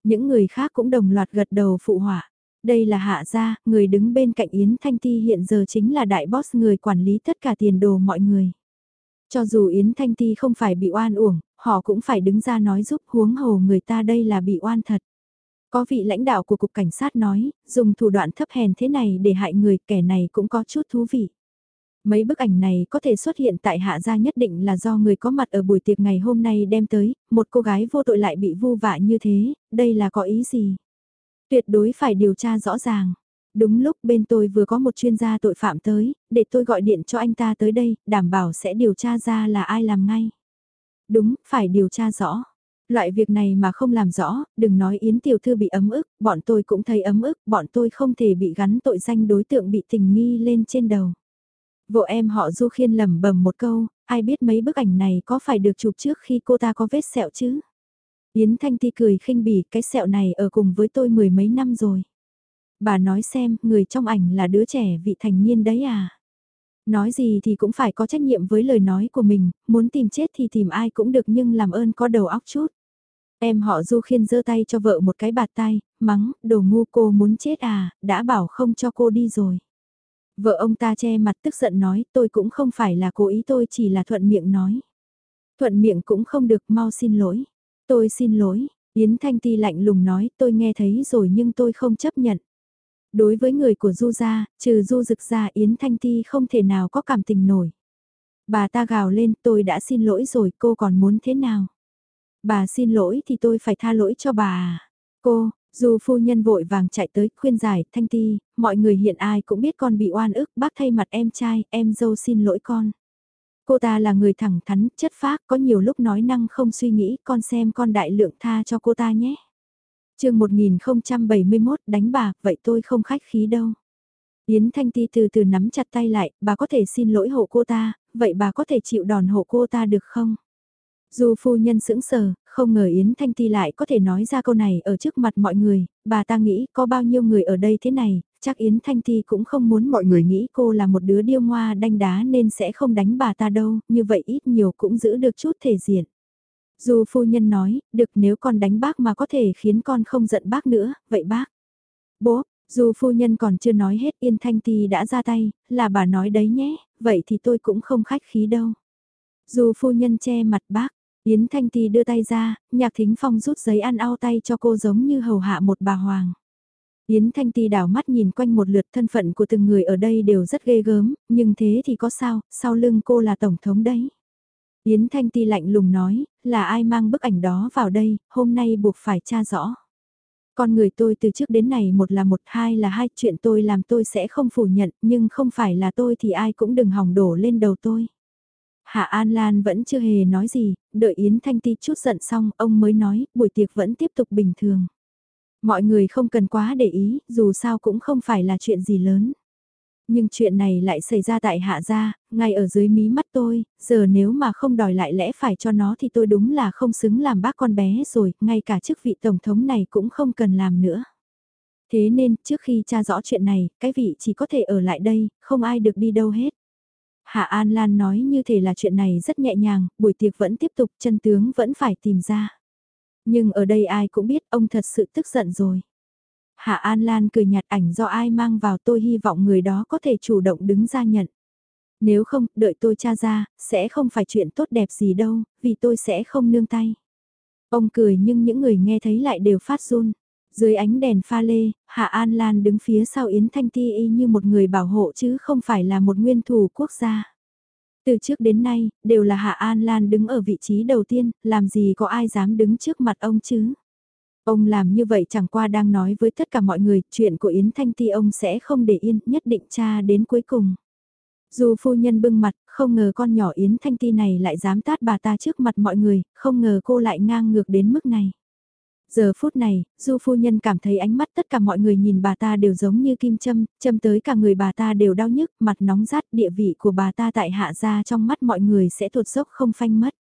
Những người khác cũng đồng loạt gật đầu phụ họa. Đây là hạ gia, người đứng bên cạnh Yến Thanh Ti hiện giờ chính là đại boss người quản lý tất cả tiền đồ mọi người. Cho dù Yến Thanh Ti không phải bị oan uổng, họ cũng phải đứng ra nói giúp huống hồ người ta đây là bị oan thật. Có vị lãnh đạo của Cục Cảnh sát nói, dùng thủ đoạn thấp hèn thế này để hại người kẻ này cũng có chút thú vị. Mấy bức ảnh này có thể xuất hiện tại hạ gia nhất định là do người có mặt ở buổi tiệc ngày hôm nay đem tới, một cô gái vô tội lại bị vu vạ như thế, đây là có ý gì? Tuyệt đối phải điều tra rõ ràng. Đúng lúc bên tôi vừa có một chuyên gia tội phạm tới, để tôi gọi điện cho anh ta tới đây, đảm bảo sẽ điều tra ra là ai làm ngay. Đúng, phải điều tra rõ. Loại việc này mà không làm rõ, đừng nói Yến Tiểu Thư bị ấm ức, bọn tôi cũng thấy ấm ức, bọn tôi không thể bị gắn tội danh đối tượng bị tình nghi lên trên đầu. Vợ em họ Du Khiên lẩm bẩm một câu, ai biết mấy bức ảnh này có phải được chụp trước khi cô ta có vết sẹo chứ? Yến Thanh Ti cười khinh bỉ, cái sẹo này ở cùng với tôi mười mấy năm rồi. Bà nói xem, người trong ảnh là đứa trẻ vị thành niên đấy à? Nói gì thì cũng phải có trách nhiệm với lời nói của mình, muốn tìm chết thì tìm ai cũng được nhưng làm ơn có đầu óc chút. Em họ Du Khiên giơ tay cho vợ một cái bạt tay, mắng, đồ ngu cô muốn chết à, đã bảo không cho cô đi rồi. Vợ ông ta che mặt tức giận nói, tôi cũng không phải là cố ý tôi chỉ là thuận miệng nói. Thuận miệng cũng không được, mau xin lỗi. Tôi xin lỗi, Yến Thanh Ti lạnh lùng nói, tôi nghe thấy rồi nhưng tôi không chấp nhận. Đối với người của Du gia, trừ Du Dực gia Yến Thanh Ti không thể nào có cảm tình nổi. Bà ta gào lên, tôi đã xin lỗi rồi, cô còn muốn thế nào? Bà xin lỗi thì tôi phải tha lỗi cho bà à? Cô, dù phu nhân vội vàng chạy tới khuyên giải, Thanh Ti, mọi người hiện ai cũng biết con bị oan ức, bác thay mặt em trai, em dâu xin lỗi con. Cô ta là người thẳng thắn, chất phác, có nhiều lúc nói năng không suy nghĩ, con xem con đại lượng tha cho cô ta nhé. chương 1071 đánh bà, vậy tôi không khách khí đâu. Yến Thanh Ti từ từ nắm chặt tay lại, bà có thể xin lỗi hộ cô ta, vậy bà có thể chịu đòn hộ cô ta được không? Dù phu nhân sững sờ, không ngờ Yến Thanh Ti lại có thể nói ra câu này ở trước mặt mọi người, bà ta nghĩ có bao nhiêu người ở đây thế này, chắc Yến Thanh Ti cũng không muốn mọi người nghĩ cô là một đứa điêu ngoa đanh đá nên sẽ không đánh bà ta đâu, như vậy ít nhiều cũng giữ được chút thể diện. Dù phu nhân nói, được nếu con đánh bác mà có thể khiến con không giận bác nữa, vậy bác. Bố, dù phu nhân còn chưa nói hết Yên Thanh Ti đã ra tay, là bà nói đấy nhé, vậy thì tôi cũng không khách khí đâu. Dù phu nhân che mặt bác, Yến Thanh Ti đưa tay ra, nhạc thính phong rút giấy ăn ao tay cho cô giống như hầu hạ một bà hoàng. Yến Thanh Ti đảo mắt nhìn quanh một lượt thân phận của từng người ở đây đều rất ghê gớm, nhưng thế thì có sao, sau lưng cô là tổng thống đấy. Yến Thanh Ti lạnh lùng nói, là ai mang bức ảnh đó vào đây, hôm nay buộc phải tra rõ. Con người tôi từ trước đến này một là một hai là hai chuyện tôi làm tôi sẽ không phủ nhận nhưng không phải là tôi thì ai cũng đừng hỏng đổ lên đầu tôi. Hạ An Lan vẫn chưa hề nói gì, đợi Yến Thanh Ti chút giận xong ông mới nói buổi tiệc vẫn tiếp tục bình thường. Mọi người không cần quá để ý, dù sao cũng không phải là chuyện gì lớn. Nhưng chuyện này lại xảy ra tại hạ gia, ngay ở dưới mí mắt tôi, giờ nếu mà không đòi lại lẽ phải cho nó thì tôi đúng là không xứng làm bác con bé rồi, ngay cả chức vị tổng thống này cũng không cần làm nữa. Thế nên, trước khi tra rõ chuyện này, cái vị chỉ có thể ở lại đây, không ai được đi đâu hết. Hạ An Lan nói như thể là chuyện này rất nhẹ nhàng, buổi tiệc vẫn tiếp tục, chân tướng vẫn phải tìm ra. Nhưng ở đây ai cũng biết ông thật sự tức giận rồi. Hạ An Lan cười nhạt ảnh do ai mang vào tôi hy vọng người đó có thể chủ động đứng ra nhận. Nếu không, đợi tôi tra ra, sẽ không phải chuyện tốt đẹp gì đâu, vì tôi sẽ không nương tay. Ông cười nhưng những người nghe thấy lại đều phát run. Dưới ánh đèn pha lê, Hạ An Lan đứng phía sau Yến Thanh Ti y như một người bảo hộ chứ không phải là một nguyên thủ quốc gia. Từ trước đến nay, đều là Hạ An Lan đứng ở vị trí đầu tiên, làm gì có ai dám đứng trước mặt ông chứ. Ông làm như vậy chẳng qua đang nói với tất cả mọi người, chuyện của Yến Thanh Ti ông sẽ không để yên, nhất định tra đến cuối cùng. Dù phu nhân bưng mặt, không ngờ con nhỏ Yến Thanh Ti này lại dám tát bà ta trước mặt mọi người, không ngờ cô lại ngang ngược đến mức này. Giờ phút này, du phu nhân cảm thấy ánh mắt tất cả mọi người nhìn bà ta đều giống như kim châm, châm tới cả người bà ta đều đau nhức, mặt nóng rát địa vị của bà ta tại hạ gia trong mắt mọi người sẽ tụt dốc không phanh mất.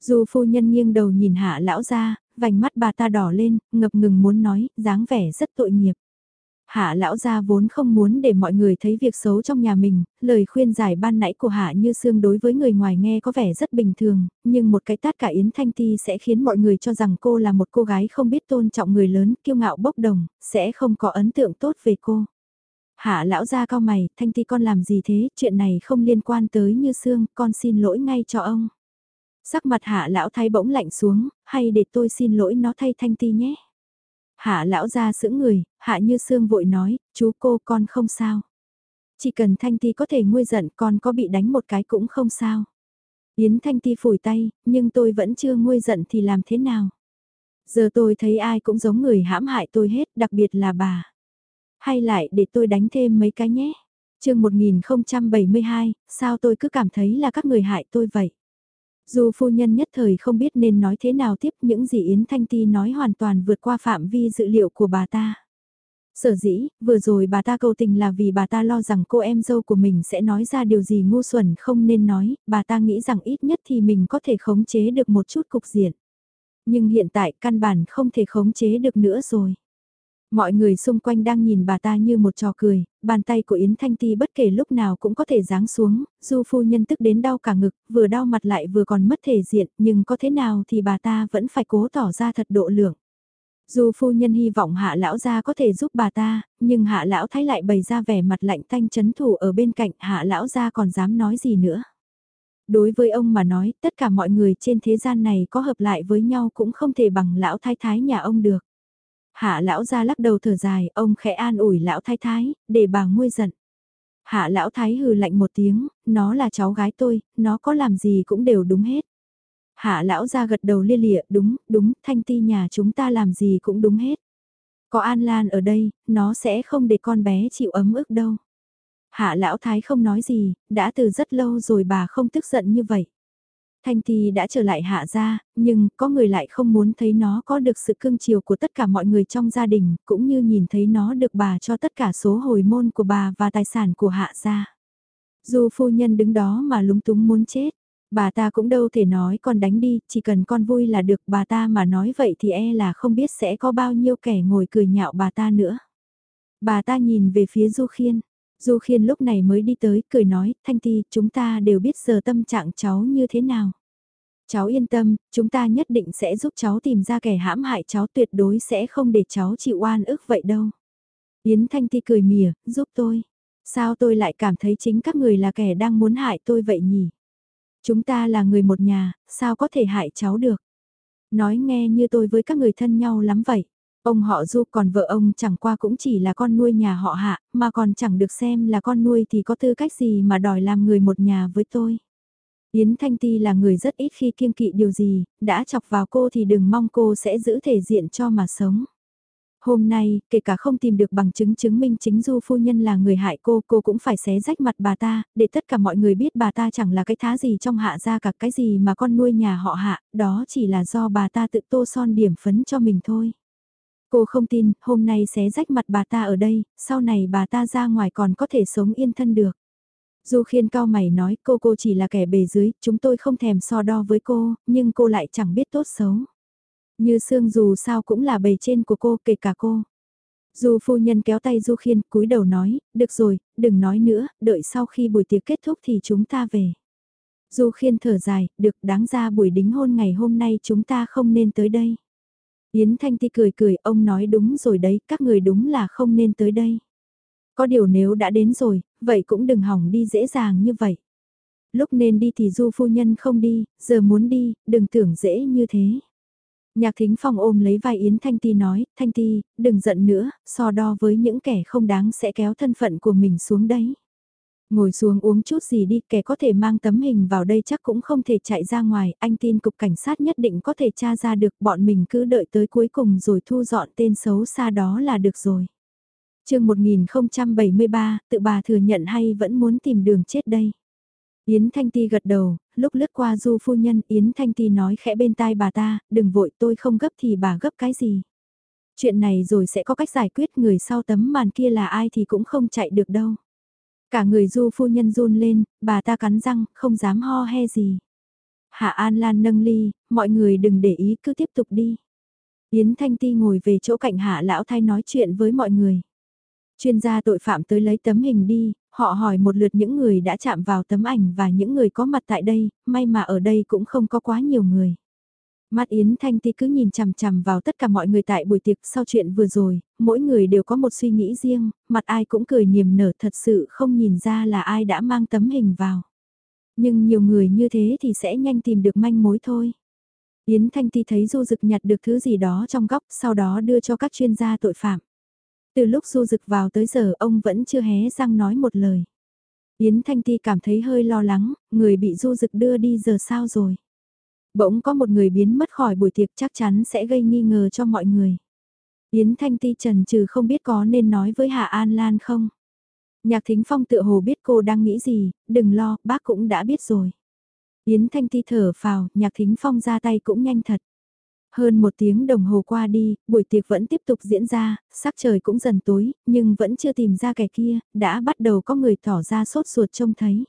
Du phu nhân nghiêng đầu nhìn hạ lão ra, vành mắt bà ta đỏ lên, ngập ngừng muốn nói, dáng vẻ rất tội nghiệp. Hạ lão gia vốn không muốn để mọi người thấy việc xấu trong nhà mình, lời khuyên giải ban nãy của Hạ Như Sương đối với người ngoài nghe có vẻ rất bình thường, nhưng một cái tát cả Yến Thanh Ti sẽ khiến mọi người cho rằng cô là một cô gái không biết tôn trọng người lớn, kiêu ngạo bốc đồng, sẽ không có ấn tượng tốt về cô. Hạ lão gia cao mày, Thanh Ti con làm gì thế, chuyện này không liên quan tới Như Sương, con xin lỗi ngay cho ông. Sắc mặt hạ lão thái bỗng lạnh xuống, hay để tôi xin lỗi nó thay Thanh Ti nhé. Hạ lão ra sững người, hạ như xương vội nói, chú cô con không sao. Chỉ cần Thanh Ti có thể nguôi giận con có bị đánh một cái cũng không sao. Yến Thanh Ti phủi tay, nhưng tôi vẫn chưa nguôi giận thì làm thế nào? Giờ tôi thấy ai cũng giống người hãm hại tôi hết, đặc biệt là bà. Hay lại để tôi đánh thêm mấy cái nhé. chương 1072, sao tôi cứ cảm thấy là các người hại tôi vậy? Dù phu nhân nhất thời không biết nên nói thế nào tiếp những gì Yến Thanh Ti nói hoàn toàn vượt qua phạm vi dự liệu của bà ta. Sở dĩ, vừa rồi bà ta cầu tình là vì bà ta lo rằng cô em dâu của mình sẽ nói ra điều gì ngu xuẩn không nên nói, bà ta nghĩ rằng ít nhất thì mình có thể khống chế được một chút cục diện. Nhưng hiện tại căn bản không thể khống chế được nữa rồi. Mọi người xung quanh đang nhìn bà ta như một trò cười, bàn tay của Yến Thanh Ti bất kể lúc nào cũng có thể giáng xuống, du phu nhân tức đến đau cả ngực, vừa đau mặt lại vừa còn mất thể diện, nhưng có thế nào thì bà ta vẫn phải cố tỏ ra thật độ lượng. Dù phu nhân hy vọng hạ lão gia có thể giúp bà ta, nhưng hạ lão thái lại bày ra vẻ mặt lạnh tanh chấn thủ ở bên cạnh hạ lão gia còn dám nói gì nữa. Đối với ông mà nói, tất cả mọi người trên thế gian này có hợp lại với nhau cũng không thể bằng lão thái thái nhà ông được. Hạ lão ra lắc đầu thở dài, ông khẽ an ủi lão thái thái, để bà nguôi giận. Hạ lão thái hừ lạnh một tiếng, nó là cháu gái tôi, nó có làm gì cũng đều đúng hết. Hạ lão ra gật đầu lia lịa, đúng, đúng, thanh ti nhà chúng ta làm gì cũng đúng hết. Có An Lan ở đây, nó sẽ không để con bé chịu ấm ức đâu. Hạ lão thái không nói gì, đã từ rất lâu rồi bà không tức giận như vậy. Thanh Ti đã trở lại hạ gia, nhưng có người lại không muốn thấy nó có được sự cưng chiều của tất cả mọi người trong gia đình, cũng như nhìn thấy nó được bà cho tất cả số hồi môn của bà và tài sản của hạ gia. Dù phu nhân đứng đó mà lúng túng muốn chết, bà ta cũng đâu thể nói con đánh đi, chỉ cần con vui là được bà ta mà nói vậy thì e là không biết sẽ có bao nhiêu kẻ ngồi cười nhạo bà ta nữa. Bà ta nhìn về phía Du Khiên, Du Khiên lúc này mới đi tới, cười nói, Thanh Ti, chúng ta đều biết giờ tâm trạng cháu như thế nào. Cháu yên tâm, chúng ta nhất định sẽ giúp cháu tìm ra kẻ hãm hại cháu tuyệt đối sẽ không để cháu chịu oan ức vậy đâu. Yến Thanh Ti cười mỉa, giúp tôi. Sao tôi lại cảm thấy chính các người là kẻ đang muốn hại tôi vậy nhỉ? Chúng ta là người một nhà, sao có thể hại cháu được? Nói nghe như tôi với các người thân nhau lắm vậy. Ông họ Du còn vợ ông chẳng qua cũng chỉ là con nuôi nhà họ hạ, mà còn chẳng được xem là con nuôi thì có tư cách gì mà đòi làm người một nhà với tôi. Yến Thanh Ti là người rất ít khi kiêng kỵ điều gì, đã chọc vào cô thì đừng mong cô sẽ giữ thể diện cho mà sống. Hôm nay, kể cả không tìm được bằng chứng chứng minh chính Du phu nhân là người hại cô, cô cũng phải xé rách mặt bà ta, để tất cả mọi người biết bà ta chẳng là cái thá gì trong hạ ra cả cái gì mà con nuôi nhà họ hạ, đó chỉ là do bà ta tự tô son điểm phấn cho mình thôi. Cô không tin, hôm nay xé rách mặt bà ta ở đây, sau này bà ta ra ngoài còn có thể sống yên thân được. Du khiên cao mày nói cô cô chỉ là kẻ bề dưới, chúng tôi không thèm so đo với cô, nhưng cô lại chẳng biết tốt xấu. Như xương dù sao cũng là bề trên của cô kể cả cô. Du phu nhân kéo tay Du khiên cúi đầu nói, được rồi, đừng nói nữa, đợi sau khi buổi tiệc kết thúc thì chúng ta về. Du khiên thở dài, được đáng ra buổi đính hôn ngày hôm nay chúng ta không nên tới đây. Yến Thanh Ti cười cười, ông nói đúng rồi đấy, các người đúng là không nên tới đây. Có điều nếu đã đến rồi, vậy cũng đừng hỏng đi dễ dàng như vậy. Lúc nên đi thì du phu nhân không đi, giờ muốn đi, đừng tưởng dễ như thế. Nhạc thính phong ôm lấy vai Yến Thanh Ti nói, Thanh Ti, đừng giận nữa, so đo với những kẻ không đáng sẽ kéo thân phận của mình xuống đấy. Ngồi xuống uống chút gì đi, kẻ có thể mang tấm hình vào đây chắc cũng không thể chạy ra ngoài, anh tin cục cảnh sát nhất định có thể tra ra được, bọn mình cứ đợi tới cuối cùng rồi thu dọn tên xấu xa đó là được rồi. chương 1073, tự bà thừa nhận hay vẫn muốn tìm đường chết đây? Yến Thanh Ti gật đầu, lúc lướt qua du phu nhân Yến Thanh Ti nói khẽ bên tai bà ta, đừng vội tôi không gấp thì bà gấp cái gì. Chuyện này rồi sẽ có cách giải quyết người sau tấm màn kia là ai thì cũng không chạy được đâu. Cả người du phu nhân run lên, bà ta cắn răng, không dám ho he gì. Hạ An Lan nâng ly, mọi người đừng để ý cứ tiếp tục đi. Yến Thanh Ti ngồi về chỗ cạnh Hạ Lão Thái nói chuyện với mọi người. Chuyên gia tội phạm tới lấy tấm hình đi, họ hỏi một lượt những người đã chạm vào tấm ảnh và những người có mặt tại đây, may mà ở đây cũng không có quá nhiều người. Mắt Yến Thanh Ti cứ nhìn chằm chằm vào tất cả mọi người tại buổi tiệc sau chuyện vừa rồi, mỗi người đều có một suy nghĩ riêng, mặt ai cũng cười niềm nở thật sự không nhìn ra là ai đã mang tấm hình vào. Nhưng nhiều người như thế thì sẽ nhanh tìm được manh mối thôi. Yến Thanh Ti thấy Du Dực nhặt được thứ gì đó trong góc, sau đó đưa cho các chuyên gia tội phạm. Từ lúc Du Dực vào tới giờ ông vẫn chưa hé răng nói một lời. Yến Thanh Ti cảm thấy hơi lo lắng, người bị Du Dực đưa đi giờ sao rồi. Bỗng có một người biến mất khỏi buổi tiệc chắc chắn sẽ gây nghi ngờ cho mọi người. Yến Thanh Ti trần trừ không biết có nên nói với Hạ An Lan không. Nhạc Thính Phong tự hồ biết cô đang nghĩ gì, đừng lo, bác cũng đã biết rồi. Yến Thanh Ti thở phào, Nhạc Thính Phong ra tay cũng nhanh thật. Hơn một tiếng đồng hồ qua đi, buổi tiệc vẫn tiếp tục diễn ra, sắc trời cũng dần tối, nhưng vẫn chưa tìm ra kẻ kia, đã bắt đầu có người tỏ ra sốt ruột trông thấy.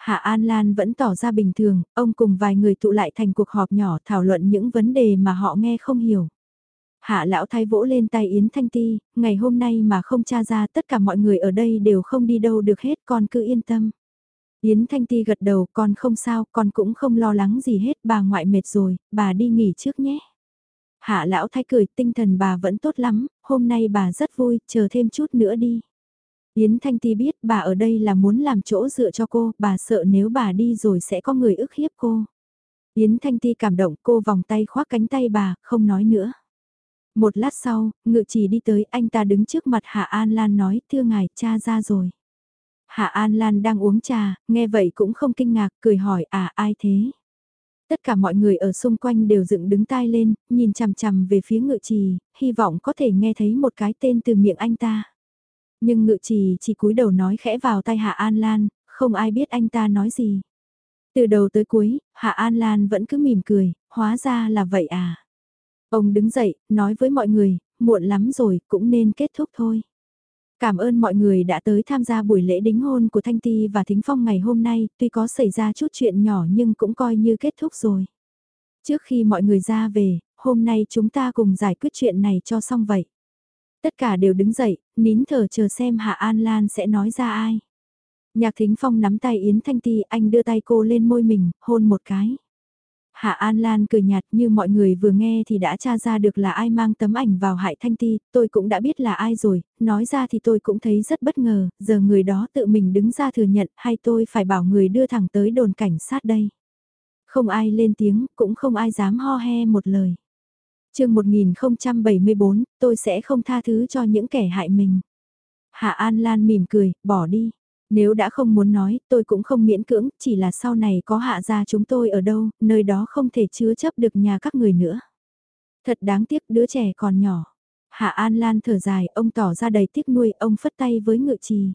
Hạ An Lan vẫn tỏ ra bình thường, ông cùng vài người tụ lại thành cuộc họp nhỏ thảo luận những vấn đề mà họ nghe không hiểu. Hạ lão thái vỗ lên tay Yến Thanh Ti, ngày hôm nay mà không tra ra tất cả mọi người ở đây đều không đi đâu được hết con cứ yên tâm. Yến Thanh Ti gật đầu con không sao, con cũng không lo lắng gì hết, bà ngoại mệt rồi, bà đi nghỉ trước nhé. Hạ lão thái cười, tinh thần bà vẫn tốt lắm, hôm nay bà rất vui, chờ thêm chút nữa đi. Yến Thanh Ti biết bà ở đây là muốn làm chỗ dựa cho cô, bà sợ nếu bà đi rồi sẽ có người ức hiếp cô. Yến Thanh Ti cảm động cô vòng tay khoác cánh tay bà, không nói nữa. Một lát sau, ngự chỉ đi tới anh ta đứng trước mặt Hạ An Lan nói, thưa ngài, cha ra rồi. Hạ An Lan đang uống trà, nghe vậy cũng không kinh ngạc, cười hỏi à ai thế? Tất cả mọi người ở xung quanh đều dựng đứng tai lên, nhìn chằm chằm về phía ngự trì, hy vọng có thể nghe thấy một cái tên từ miệng anh ta. Nhưng ngự trì chỉ cúi đầu nói khẽ vào tay Hạ An Lan, không ai biết anh ta nói gì. Từ đầu tới cuối, Hạ An Lan vẫn cứ mỉm cười, hóa ra là vậy à. Ông đứng dậy, nói với mọi người, muộn lắm rồi, cũng nên kết thúc thôi. Cảm ơn mọi người đã tới tham gia buổi lễ đính hôn của Thanh Ti và Thính Phong ngày hôm nay, tuy có xảy ra chút chuyện nhỏ nhưng cũng coi như kết thúc rồi. Trước khi mọi người ra về, hôm nay chúng ta cùng giải quyết chuyện này cho xong vậy. Tất cả đều đứng dậy, nín thở chờ xem Hạ An Lan sẽ nói ra ai. Nhạc Thính Phong nắm tay Yến Thanh Ti, anh đưa tay cô lên môi mình, hôn một cái. Hạ An Lan cười nhạt như mọi người vừa nghe thì đã tra ra được là ai mang tấm ảnh vào hại Thanh Ti, tôi cũng đã biết là ai rồi, nói ra thì tôi cũng thấy rất bất ngờ, giờ người đó tự mình đứng ra thừa nhận hay tôi phải bảo người đưa thẳng tới đồn cảnh sát đây. Không ai lên tiếng, cũng không ai dám ho he một lời chương 1074, tôi sẽ không tha thứ cho những kẻ hại mình. Hạ An Lan mỉm cười, bỏ đi. Nếu đã không muốn nói, tôi cũng không miễn cưỡng, chỉ là sau này có hạ gia chúng tôi ở đâu, nơi đó không thể chứa chấp được nhà các người nữa. Thật đáng tiếc đứa trẻ còn nhỏ. Hạ An Lan thở dài, ông tỏ ra đầy tiếc nuôi, ông phất tay với ngự trì.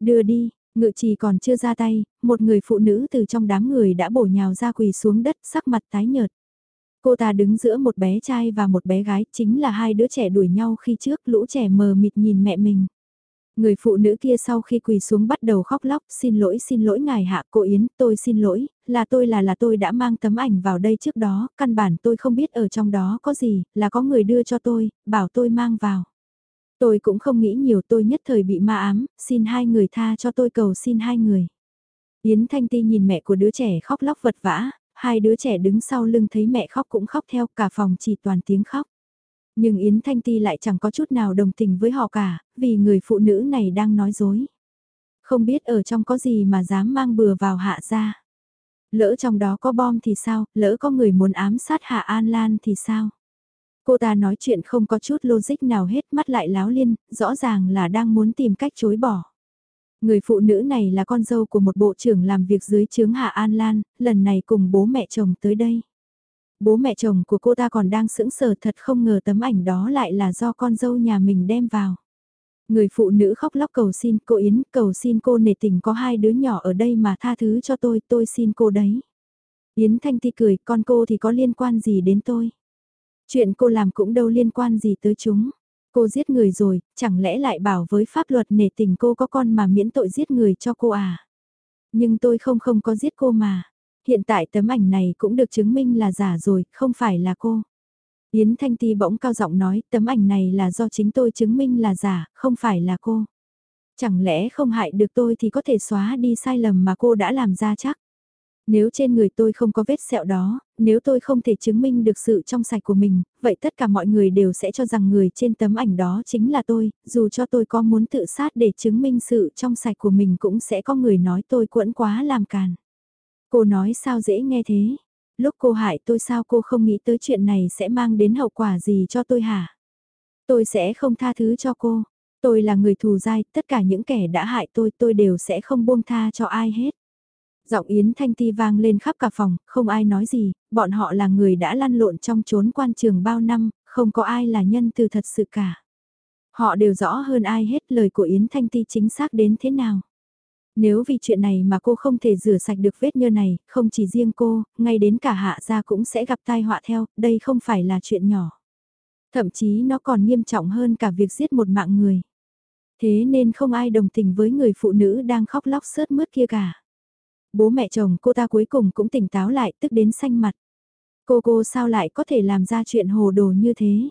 Đưa đi, ngự trì còn chưa ra tay, một người phụ nữ từ trong đám người đã bổ nhào ra quỳ xuống đất sắc mặt tái nhợt. Cô ta đứng giữa một bé trai và một bé gái, chính là hai đứa trẻ đuổi nhau khi trước lũ trẻ mờ mịt nhìn mẹ mình. Người phụ nữ kia sau khi quỳ xuống bắt đầu khóc lóc, xin lỗi xin lỗi ngài hạ cô Yến, tôi xin lỗi, là tôi là là tôi đã mang tấm ảnh vào đây trước đó, căn bản tôi không biết ở trong đó có gì, là có người đưa cho tôi, bảo tôi mang vào. Tôi cũng không nghĩ nhiều tôi nhất thời bị ma ám, xin hai người tha cho tôi cầu xin hai người. Yến Thanh Ti nhìn mẹ của đứa trẻ khóc lóc vật vã, hai đứa trẻ đứng sau lưng thấy mẹ khóc cũng khóc theo cả phòng chỉ toàn tiếng khóc. Nhưng Yến Thanh Ti lại chẳng có chút nào đồng tình với họ cả, vì người phụ nữ này đang nói dối. Không biết ở trong có gì mà dám mang bừa vào hạ ra. Lỡ trong đó có bom thì sao, lỡ có người muốn ám sát hạ An Lan thì sao? Cô ta nói chuyện không có chút logic nào hết mắt lại láo liên, rõ ràng là đang muốn tìm cách chối bỏ. Người phụ nữ này là con dâu của một bộ trưởng làm việc dưới chướng Hạ An Lan, lần này cùng bố mẹ chồng tới đây. Bố mẹ chồng của cô ta còn đang sững sờ thật không ngờ tấm ảnh đó lại là do con dâu nhà mình đem vào. Người phụ nữ khóc lóc cầu xin cô Yến, cầu xin cô nể tình có hai đứa nhỏ ở đây mà tha thứ cho tôi, tôi xin cô đấy. Yến Thanh Ti cười, con cô thì có liên quan gì đến tôi? Chuyện cô làm cũng đâu liên quan gì tới chúng. Cô giết người rồi, chẳng lẽ lại bảo với pháp luật nể tình cô có con mà miễn tội giết người cho cô à? Nhưng tôi không không có giết cô mà. Hiện tại tấm ảnh này cũng được chứng minh là giả rồi, không phải là cô. Yến Thanh Ti bỗng cao giọng nói tấm ảnh này là do chính tôi chứng minh là giả, không phải là cô. Chẳng lẽ không hại được tôi thì có thể xóa đi sai lầm mà cô đã làm ra chắc. Nếu trên người tôi không có vết sẹo đó, nếu tôi không thể chứng minh được sự trong sạch của mình, vậy tất cả mọi người đều sẽ cho rằng người trên tấm ảnh đó chính là tôi, dù cho tôi có muốn tự sát để chứng minh sự trong sạch của mình cũng sẽ có người nói tôi quẫn quá làm càn. Cô nói sao dễ nghe thế? Lúc cô hại tôi sao cô không nghĩ tới chuyện này sẽ mang đến hậu quả gì cho tôi hả? Tôi sẽ không tha thứ cho cô. Tôi là người thù dai, tất cả những kẻ đã hại tôi tôi đều sẽ không buông tha cho ai hết. Giọng Yến Thanh Ti vang lên khắp cả phòng, không ai nói gì, bọn họ là người đã lăn lộn trong chốn quan trường bao năm, không có ai là nhân từ thật sự cả. Họ đều rõ hơn ai hết lời của Yến Thanh Ti chính xác đến thế nào. Nếu vì chuyện này mà cô không thể rửa sạch được vết nhơ này, không chỉ riêng cô, ngay đến cả hạ gia cũng sẽ gặp tai họa theo, đây không phải là chuyện nhỏ. Thậm chí nó còn nghiêm trọng hơn cả việc giết một mạng người. Thế nên không ai đồng tình với người phụ nữ đang khóc lóc sớt mướt kia cả. Bố mẹ chồng cô ta cuối cùng cũng tỉnh táo lại tức đến xanh mặt. Cô cô sao lại có thể làm ra chuyện hồ đồ như thế?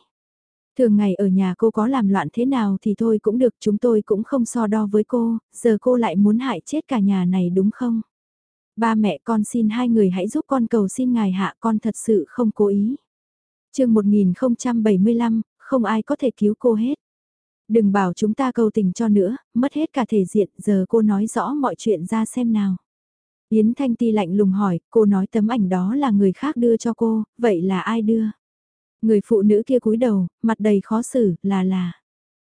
Thường ngày ở nhà cô có làm loạn thế nào thì thôi cũng được chúng tôi cũng không so đo với cô, giờ cô lại muốn hại chết cả nhà này đúng không? Ba mẹ con xin hai người hãy giúp con cầu xin ngài hạ con thật sự không cố ý. chương 1075, không ai có thể cứu cô hết. Đừng bảo chúng ta cầu tình cho nữa, mất hết cả thể diện, giờ cô nói rõ mọi chuyện ra xem nào. Yến Thanh Ti lạnh lùng hỏi, cô nói tấm ảnh đó là người khác đưa cho cô, vậy là ai đưa? Người phụ nữ kia cúi đầu, mặt đầy khó xử, là là.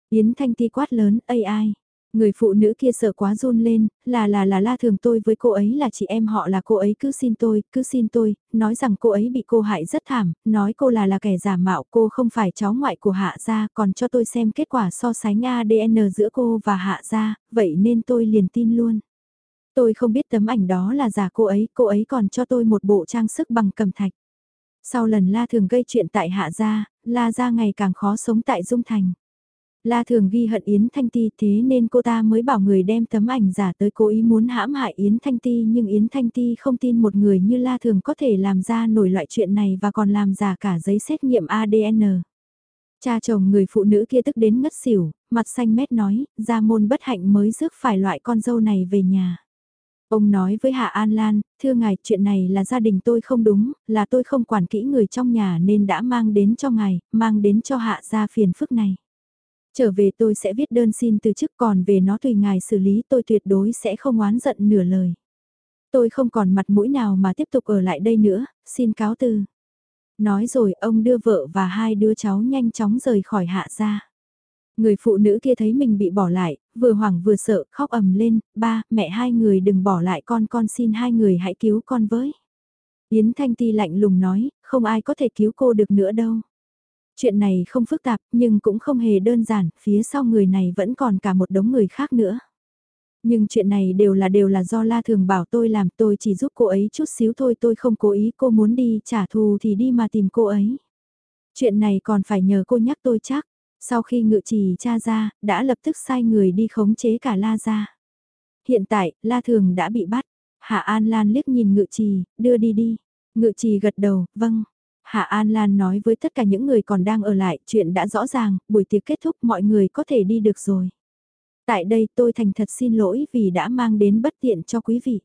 Yến Thanh Ti quát lớn, ây ai? Người phụ nữ kia sợ quá run lên, là là là la thường tôi với cô ấy là chị em họ là cô ấy cứ xin tôi, cứ xin tôi, nói rằng cô ấy bị cô hại rất thảm, nói cô là là kẻ giả mạo cô không phải cháu ngoại của hạ gia còn cho tôi xem kết quả so sánh ADN giữa cô và hạ gia, vậy nên tôi liền tin luôn. Tôi không biết tấm ảnh đó là giả cô ấy, cô ấy còn cho tôi một bộ trang sức bằng cầm thạch. Sau lần La Thường gây chuyện tại Hạ Gia, La Gia ngày càng khó sống tại Dung Thành. La Thường ghi hận Yến Thanh Ti thế nên cô ta mới bảo người đem tấm ảnh giả tới cố ý muốn hãm hại Yến Thanh Ti nhưng Yến Thanh Ti không tin một người như La Thường có thể làm ra nổi loại chuyện này và còn làm giả cả giấy xét nghiệm ADN. Cha chồng người phụ nữ kia tức đến ngất xỉu, mặt xanh mét nói, gia môn bất hạnh mới rước phải loại con dâu này về nhà. Ông nói với Hạ An Lan, thưa ngài, chuyện này là gia đình tôi không đúng, là tôi không quản kỹ người trong nhà nên đã mang đến cho ngài, mang đến cho Hạ gia phiền phức này. Trở về tôi sẽ viết đơn xin từ chức còn về nó tùy ngài xử lý tôi tuyệt đối sẽ không oán giận nửa lời. Tôi không còn mặt mũi nào mà tiếp tục ở lại đây nữa, xin cáo từ. Nói rồi ông đưa vợ và hai đứa cháu nhanh chóng rời khỏi hạ gia. Người phụ nữ kia thấy mình bị bỏ lại, vừa hoảng vừa sợ, khóc ầm lên, ba, mẹ hai người đừng bỏ lại con, con xin hai người hãy cứu con với. Yến Thanh Ti lạnh lùng nói, không ai có thể cứu cô được nữa đâu. Chuyện này không phức tạp, nhưng cũng không hề đơn giản, phía sau người này vẫn còn cả một đống người khác nữa. Nhưng chuyện này đều là đều là do La Thường bảo tôi làm, tôi chỉ giúp cô ấy chút xíu thôi, tôi không cố ý, cô muốn đi trả thù thì đi mà tìm cô ấy. Chuyện này còn phải nhờ cô nhắc tôi chắc. Sau khi ngự trì cha ra, đã lập tức sai người đi khống chế cả La ra. Hiện tại, La Thường đã bị bắt. Hạ An Lan liếc nhìn ngự trì, đưa đi đi. Ngự trì gật đầu, vâng. Hạ An Lan nói với tất cả những người còn đang ở lại, chuyện đã rõ ràng, buổi tiệc kết thúc mọi người có thể đi được rồi. Tại đây tôi thành thật xin lỗi vì đã mang đến bất tiện cho quý vị.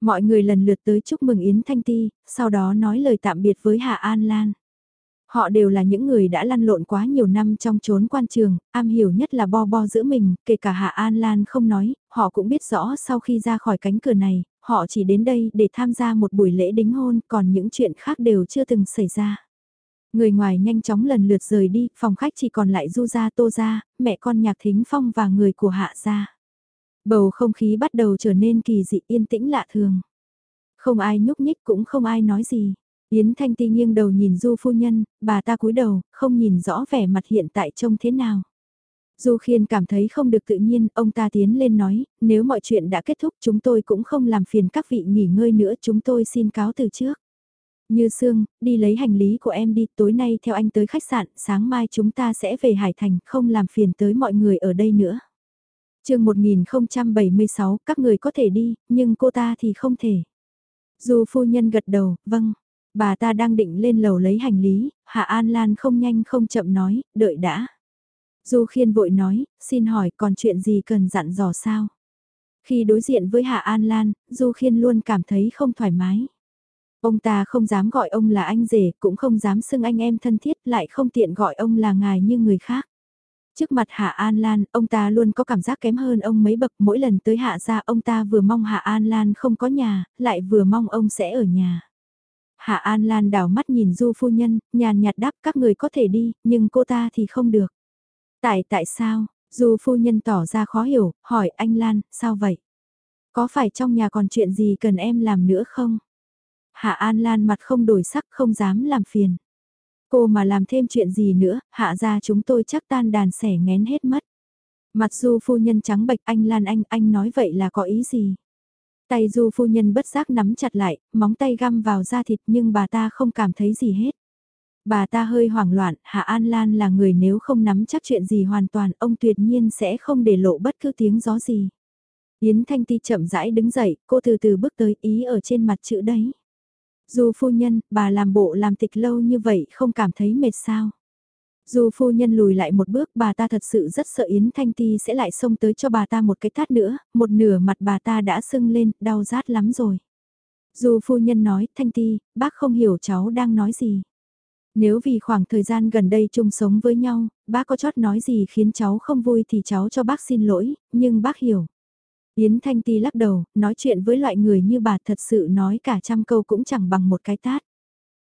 Mọi người lần lượt tới chúc mừng Yến Thanh Ti, sau đó nói lời tạm biệt với Hạ An Lan. Họ đều là những người đã lăn lộn quá nhiều năm trong chốn quan trường, am hiểu nhất là bo bo giữa mình, kể cả Hạ An Lan không nói, họ cũng biết rõ sau khi ra khỏi cánh cửa này, họ chỉ đến đây để tham gia một buổi lễ đính hôn, còn những chuyện khác đều chưa từng xảy ra. Người ngoài nhanh chóng lần lượt rời đi, phòng khách chỉ còn lại Du Gia Tô Gia, mẹ con Nhạc Thính Phong và người của Hạ Gia. Bầu không khí bắt đầu trở nên kỳ dị yên tĩnh lạ thường. Không ai nhúc nhích cũng không ai nói gì. Yến Thanh Ti nghiêng đầu nhìn Du phu nhân, bà ta cúi đầu, không nhìn rõ vẻ mặt hiện tại trông thế nào. Du Khiên cảm thấy không được tự nhiên, ông ta tiến lên nói, nếu mọi chuyện đã kết thúc chúng tôi cũng không làm phiền các vị nghỉ ngơi nữa chúng tôi xin cáo từ trước. Như Sương, đi lấy hành lý của em đi, tối nay theo anh tới khách sạn, sáng mai chúng ta sẽ về Hải Thành, không làm phiền tới mọi người ở đây nữa. Trường 1076, các người có thể đi, nhưng cô ta thì không thể. Dù phu nhân gật đầu, vâng, Bà ta đang định lên lầu lấy hành lý, Hạ An Lan không nhanh không chậm nói, đợi đã. Du Khiên vội nói, xin hỏi còn chuyện gì cần dặn dò sao? Khi đối diện với Hạ An Lan, Du Khiên luôn cảm thấy không thoải mái. Ông ta không dám gọi ông là anh rể, cũng không dám xưng anh em thân thiết, lại không tiện gọi ông là ngài như người khác. Trước mặt Hạ An Lan, ông ta luôn có cảm giác kém hơn ông mấy bậc, mỗi lần tới Hạ ra ông ta vừa mong Hạ An Lan không có nhà, lại vừa mong ông sẽ ở nhà. Hạ An Lan đảo mắt nhìn Du phu nhân, nhàn nhạt đáp các người có thể đi, nhưng cô ta thì không được. Tại tại sao, Du phu nhân tỏ ra khó hiểu, hỏi anh Lan, sao vậy? Có phải trong nhà còn chuyện gì cần em làm nữa không? Hạ An Lan mặt không đổi sắc không dám làm phiền. Cô mà làm thêm chuyện gì nữa, hạ ra chúng tôi chắc tan đàn sẻ ngén hết mất. Mặt du phu nhân trắng bệch anh Lan anh, anh nói vậy là có ý gì? Tay du phu nhân bất giác nắm chặt lại, móng tay găm vào da thịt nhưng bà ta không cảm thấy gì hết. Bà ta hơi hoảng loạn, Hạ An Lan là người nếu không nắm chắc chuyện gì hoàn toàn, ông tuyệt nhiên sẽ không để lộ bất cứ tiếng gió gì. Yến Thanh Ti chậm rãi đứng dậy, cô từ từ bước tới ý ở trên mặt chữ đấy. Du phu nhân, bà làm bộ làm tịch lâu như vậy không cảm thấy mệt sao? Dù phu nhân lùi lại một bước bà ta thật sự rất sợ Yến Thanh Ti sẽ lại xông tới cho bà ta một cái tát nữa, một nửa mặt bà ta đã sưng lên, đau rát lắm rồi. Dù phu nhân nói, Thanh Ti, bác không hiểu cháu đang nói gì. Nếu vì khoảng thời gian gần đây chung sống với nhau, bác có chót nói gì khiến cháu không vui thì cháu cho bác xin lỗi, nhưng bác hiểu. Yến Thanh Ti lắc đầu, nói chuyện với loại người như bà thật sự nói cả trăm câu cũng chẳng bằng một cái tát.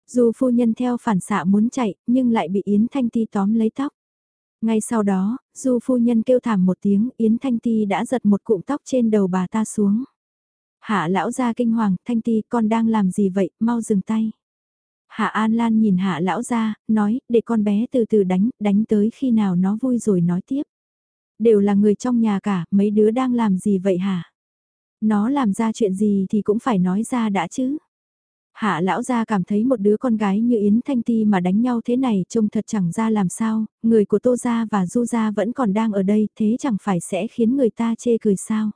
Dù phu nhân theo phản xạ muốn chạy, nhưng lại bị Yến Thanh Ti tóm lấy tóc. Ngay sau đó, dù phu nhân kêu thảm một tiếng, Yến Thanh Ti đã giật một cụm tóc trên đầu bà ta xuống. Hạ lão gia kinh hoàng, Thanh Ti con đang làm gì vậy, mau dừng tay. Hạ An Lan nhìn hạ lão gia, nói, để con bé từ từ đánh, đánh tới khi nào nó vui rồi nói tiếp. Đều là người trong nhà cả, mấy đứa đang làm gì vậy hả? Nó làm ra chuyện gì thì cũng phải nói ra đã chứ. Hạ lão gia cảm thấy một đứa con gái như Yến Thanh Ti mà đánh nhau thế này trông thật chẳng ra làm sao, người của Tô Gia và Du Gia vẫn còn đang ở đây thế chẳng phải sẽ khiến người ta chê cười sao.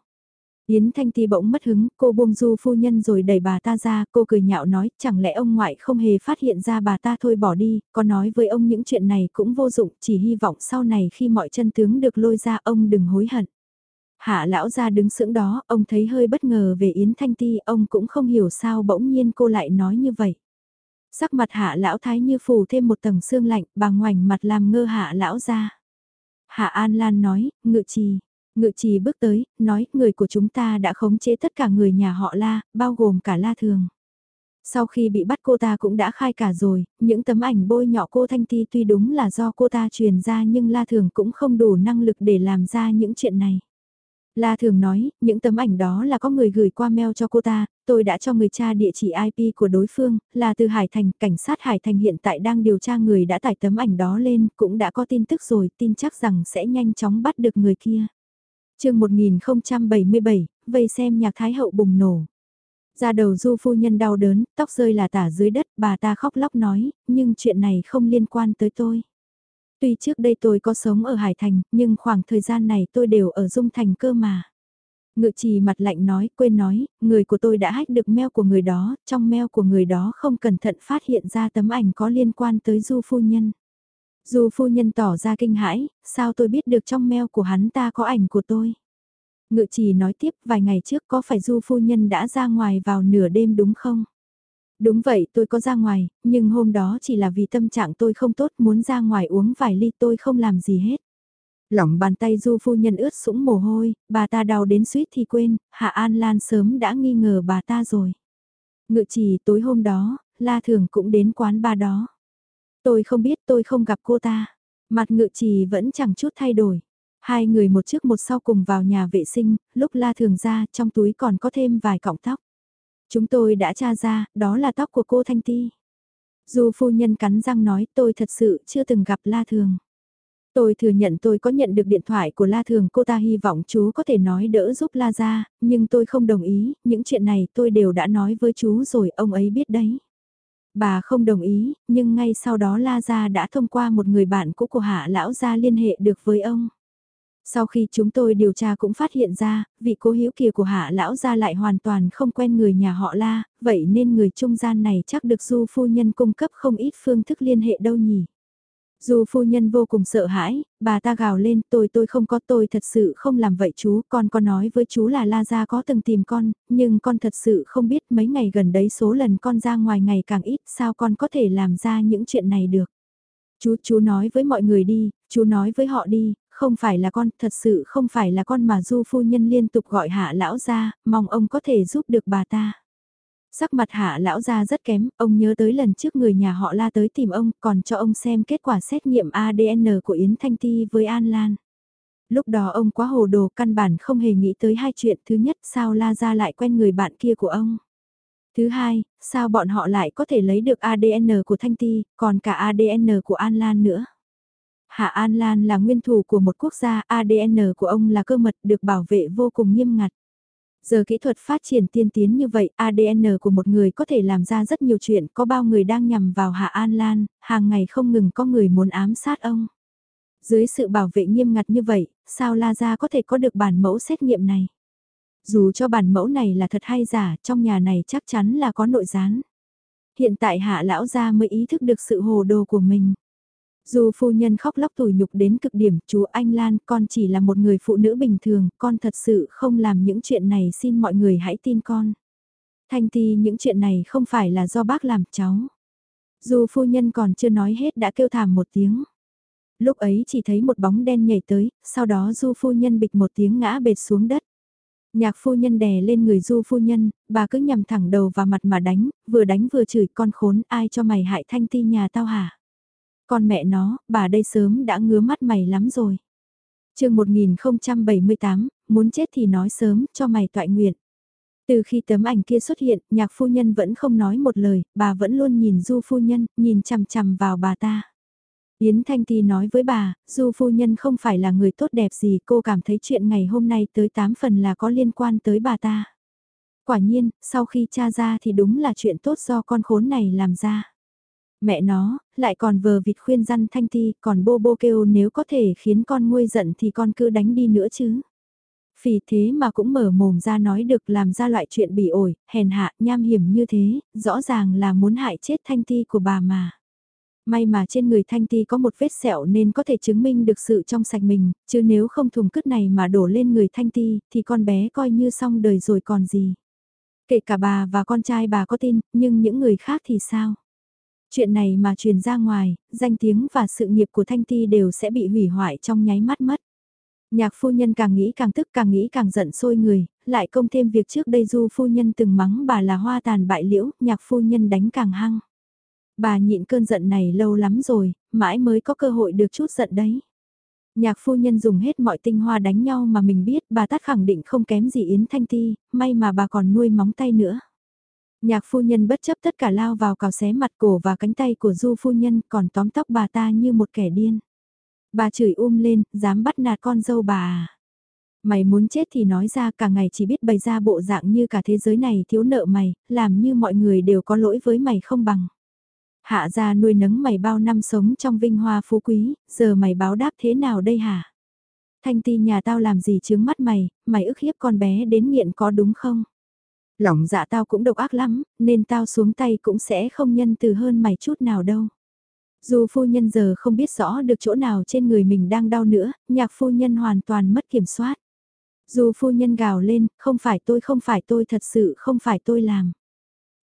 Yến Thanh Ti bỗng mất hứng, cô buông du phu nhân rồi đẩy bà ta ra, cô cười nhạo nói, chẳng lẽ ông ngoại không hề phát hiện ra bà ta thôi bỏ đi, có nói với ông những chuyện này cũng vô dụng, chỉ hy vọng sau này khi mọi chân tướng được lôi ra ông đừng hối hận. Hạ lão ra đứng sững đó, ông thấy hơi bất ngờ về Yến Thanh Ti, ông cũng không hiểu sao bỗng nhiên cô lại nói như vậy. Sắc mặt hạ lão thái như phủ thêm một tầng xương lạnh, bà ngoảnh mặt làm ngơ hạ lão ra. Hạ An Lan nói, ngự trì, Ngự trì bước tới, nói, người của chúng ta đã khống chế tất cả người nhà họ La, bao gồm cả La Thường. Sau khi bị bắt cô ta cũng đã khai cả rồi, những tấm ảnh bôi nhọ cô Thanh Ti tuy đúng là do cô ta truyền ra nhưng La Thường cũng không đủ năng lực để làm ra những chuyện này. La Thường nói, những tấm ảnh đó là có người gửi qua mail cho cô ta, tôi đã cho người cha địa chỉ IP của đối phương, là từ Hải Thành, cảnh sát Hải Thành hiện tại đang điều tra người đã tải tấm ảnh đó lên, cũng đã có tin tức rồi, tin chắc rằng sẽ nhanh chóng bắt được người kia chương 1077, vây xem nhạc thái hậu bùng nổ. Ra đầu du phu nhân đau đớn, tóc rơi là tả dưới đất, bà ta khóc lóc nói, nhưng chuyện này không liên quan tới tôi. Tuy trước đây tôi có sống ở Hải Thành, nhưng khoảng thời gian này tôi đều ở Dung Thành cơ mà. Ngự trì mặt lạnh nói, quên nói, người của tôi đã hách được mail của người đó, trong mail của người đó không cẩn thận phát hiện ra tấm ảnh có liên quan tới du phu nhân. du phu nhân tỏ ra kinh hãi, sao tôi biết được trong mail của hắn ta có ảnh của tôi. Ngự trì nói tiếp vài ngày trước có phải du phu nhân đã ra ngoài vào nửa đêm đúng không? Đúng vậy tôi có ra ngoài, nhưng hôm đó chỉ là vì tâm trạng tôi không tốt muốn ra ngoài uống vài ly tôi không làm gì hết. Lỏng bàn tay du phu nhân ướt sũng mồ hôi, bà ta đau đến suýt thì quên, Hạ An Lan sớm đã nghi ngờ bà ta rồi. Ngự trì tối hôm đó, La Thường cũng đến quán ba đó. Tôi không biết tôi không gặp cô ta. Mặt ngự trì vẫn chẳng chút thay đổi. Hai người một trước một sau cùng vào nhà vệ sinh, lúc la thường ra trong túi còn có thêm vài cọng tóc. Chúng tôi đã tra ra, đó là tóc của cô Thanh Ti. Dù phu nhân cắn răng nói tôi thật sự chưa từng gặp La Thường. Tôi thừa nhận tôi có nhận được điện thoại của La Thường cô ta hy vọng chú có thể nói đỡ giúp La ra, nhưng tôi không đồng ý, những chuyện này tôi đều đã nói với chú rồi ông ấy biết đấy. Bà không đồng ý, nhưng ngay sau đó La Gia đã thông qua một người bạn cũ của Hạ Lão Gia liên hệ được với ông. Sau khi chúng tôi điều tra cũng phát hiện ra, vị cố hiếu kia của hạ lão gia lại hoàn toàn không quen người nhà họ la, vậy nên người trung gian này chắc được du phu nhân cung cấp không ít phương thức liên hệ đâu nhỉ. Dù phu nhân vô cùng sợ hãi, bà ta gào lên tôi tôi không có tôi thật sự không làm vậy chú, con có nói với chú là La Gia có từng tìm con, nhưng con thật sự không biết mấy ngày gần đấy số lần con ra ngoài ngày càng ít sao con có thể làm ra những chuyện này được. Chú, chú nói với mọi người đi, chú nói với họ đi, không phải là con, thật sự không phải là con mà du phu nhân liên tục gọi hạ lão ra, mong ông có thể giúp được bà ta. Sắc mặt hạ lão ra rất kém, ông nhớ tới lần trước người nhà họ la tới tìm ông, còn cho ông xem kết quả xét nghiệm ADN của Yến Thanh Ti với An Lan. Lúc đó ông quá hồ đồ căn bản không hề nghĩ tới hai chuyện. Thứ nhất sao la ra lại quen người bạn kia của ông. Thứ hai, sao bọn họ lại có thể lấy được ADN của Thanh Ti, còn cả ADN của An Lan nữa. Hạ An Lan là nguyên thủ của một quốc gia, ADN của ông là cơ mật được bảo vệ vô cùng nghiêm ngặt. Giờ kỹ thuật phát triển tiên tiến như vậy, ADN của một người có thể làm ra rất nhiều chuyện, có bao người đang nhằm vào Hạ An Lan, hàng ngày không ngừng có người muốn ám sát ông. Dưới sự bảo vệ nghiêm ngặt như vậy, sao La Gia có thể có được bản mẫu xét nghiệm này? Dù cho bản mẫu này là thật hay giả, trong nhà này chắc chắn là có nội gián. Hiện tại Hạ Lão Gia mới ý thức được sự hồ đồ của mình. Dù phu nhân khóc lóc tủi nhục đến cực điểm, chú Anh Lan, con chỉ là một người phụ nữ bình thường, con thật sự không làm những chuyện này xin mọi người hãy tin con. Thanh Ti những chuyện này không phải là do bác làm cháu. Dù phu nhân còn chưa nói hết đã kêu thảm một tiếng. Lúc ấy chỉ thấy một bóng đen nhảy tới, sau đó du phu nhân bịch một tiếng ngã bệt xuống đất. Nhạc phu nhân đè lên người du phu nhân, bà cứ nhằm thẳng đầu vào mặt mà đánh, vừa đánh vừa chửi con khốn ai cho mày hại thanh ti nhà tao hả? Con mẹ nó, bà đây sớm đã ngứa mắt mày lắm rồi. chương 1078, muốn chết thì nói sớm, cho mày toại nguyện. Từ khi tấm ảnh kia xuất hiện, nhạc phu nhân vẫn không nói một lời, bà vẫn luôn nhìn du phu nhân, nhìn chằm chằm vào bà ta. Yến Thanh Ti nói với bà, du phu nhân không phải là người tốt đẹp gì, cô cảm thấy chuyện ngày hôm nay tới 8 phần là có liên quan tới bà ta. Quả nhiên, sau khi tra ra thì đúng là chuyện tốt do con khốn này làm ra. Mẹ nó, lại còn vờ vịt khuyên răn Thanh Ti, còn bô bô kêu nếu có thể khiến con nguôi giận thì con cứ đánh đi nữa chứ. Vì thế mà cũng mở mồm ra nói được làm ra loại chuyện bị ổi, hèn hạ, nham hiểm như thế, rõ ràng là muốn hại chết Thanh Ti của bà mà. May mà trên người Thanh Ti có một vết sẹo nên có thể chứng minh được sự trong sạch mình, chứ nếu không thùng cứt này mà đổ lên người Thanh Ti thì con bé coi như xong đời rồi còn gì. Kể cả bà và con trai bà có tin, nhưng những người khác thì sao? Chuyện này mà truyền ra ngoài, danh tiếng và sự nghiệp của Thanh Ti đều sẽ bị hủy hoại trong nháy mắt mất. Nhạc phu nhân càng nghĩ càng tức càng nghĩ càng giận sôi người, lại công thêm việc trước đây du phu nhân từng mắng bà là hoa tàn bại liễu, nhạc phu nhân đánh càng hăng. Bà nhịn cơn giận này lâu lắm rồi, mãi mới có cơ hội được chút giận đấy. Nhạc phu nhân dùng hết mọi tinh hoa đánh nhau mà mình biết bà tát khẳng định không kém gì Yến Thanh Ti, may mà bà còn nuôi móng tay nữa. Nhạc phu nhân bất chấp tất cả lao vào cào xé mặt cổ và cánh tay của du phu nhân còn tóm tóc bà ta như một kẻ điên. Bà chửi um lên, dám bắt nạt con dâu bà à. Mày muốn chết thì nói ra cả ngày chỉ biết bày ra bộ dạng như cả thế giới này thiếu nợ mày, làm như mọi người đều có lỗi với mày không bằng. Hạ ra nuôi nấng mày bao năm sống trong vinh hoa phú quý, giờ mày báo đáp thế nào đây hả? Thanh ti nhà tao làm gì chướng mắt mày, mày ức hiếp con bé đến nghiện có đúng không? Lòng dạ tao cũng độc ác lắm, nên tao xuống tay cũng sẽ không nhân từ hơn mày chút nào đâu. Dù phu nhân giờ không biết rõ được chỗ nào trên người mình đang đau nữa, nhạc phu nhân hoàn toàn mất kiểm soát. Dù phu nhân gào lên, không phải tôi không phải tôi thật sự không phải tôi làm.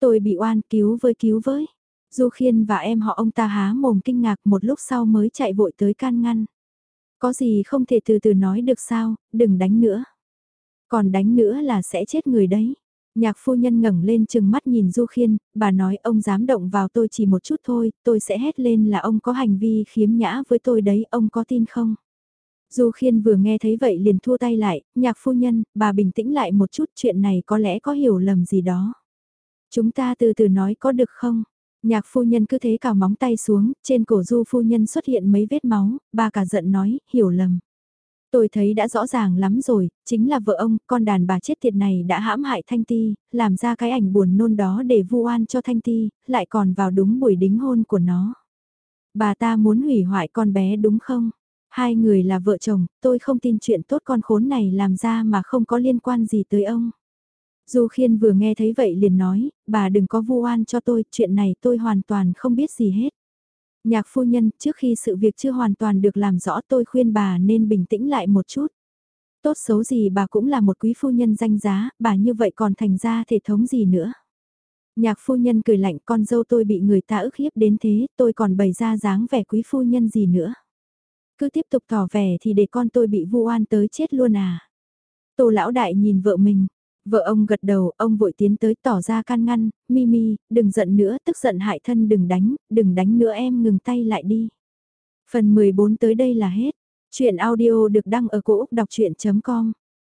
Tôi bị oan cứu với cứu với. Du khiên và em họ ông ta há mồm kinh ngạc một lúc sau mới chạy vội tới can ngăn. Có gì không thể từ từ nói được sao, đừng đánh nữa. Còn đánh nữa là sẽ chết người đấy. Nhạc phu nhân ngẩng lên chừng mắt nhìn Du Khiên, bà nói ông dám động vào tôi chỉ một chút thôi, tôi sẽ hét lên là ông có hành vi khiếm nhã với tôi đấy, ông có tin không? Du Khiên vừa nghe thấy vậy liền thua tay lại, nhạc phu nhân, bà bình tĩnh lại một chút chuyện này có lẽ có hiểu lầm gì đó. Chúng ta từ từ nói có được không? Nhạc phu nhân cứ thế cào móng tay xuống, trên cổ du phu nhân xuất hiện mấy vết máu, bà cả giận nói, hiểu lầm. Tôi thấy đã rõ ràng lắm rồi, chính là vợ ông, con đàn bà chết tiệt này đã hãm hại Thanh Ti, làm ra cái ảnh buồn nôn đó để vu oan cho Thanh Ti, lại còn vào đúng buổi đính hôn của nó. Bà ta muốn hủy hoại con bé đúng không? Hai người là vợ chồng, tôi không tin chuyện tốt con khốn này làm ra mà không có liên quan gì tới ông. Du Khiên vừa nghe thấy vậy liền nói, bà đừng có vu oan cho tôi, chuyện này tôi hoàn toàn không biết gì hết. Nhạc phu nhân, trước khi sự việc chưa hoàn toàn được làm rõ tôi khuyên bà nên bình tĩnh lại một chút. Tốt xấu gì bà cũng là một quý phu nhân danh giá, bà như vậy còn thành ra thể thống gì nữa. Nhạc phu nhân cười lạnh con dâu tôi bị người ta ức hiếp đến thế, tôi còn bày ra dáng vẻ quý phu nhân gì nữa. Cứ tiếp tục tỏ vẻ thì để con tôi bị vu oan tới chết luôn à. Tô lão đại nhìn vợ mình, vợ ông gật đầu, ông vội tiến tới tỏ ra can ngăn, Mimi, đừng giận nữa, tức giận hại thân đừng đánh, đừng đánh nữa em ngừng tay lại đi. Phần 14 tới đây là hết. Chuyện audio được đăng ở cổ Úc đọc chuyện.com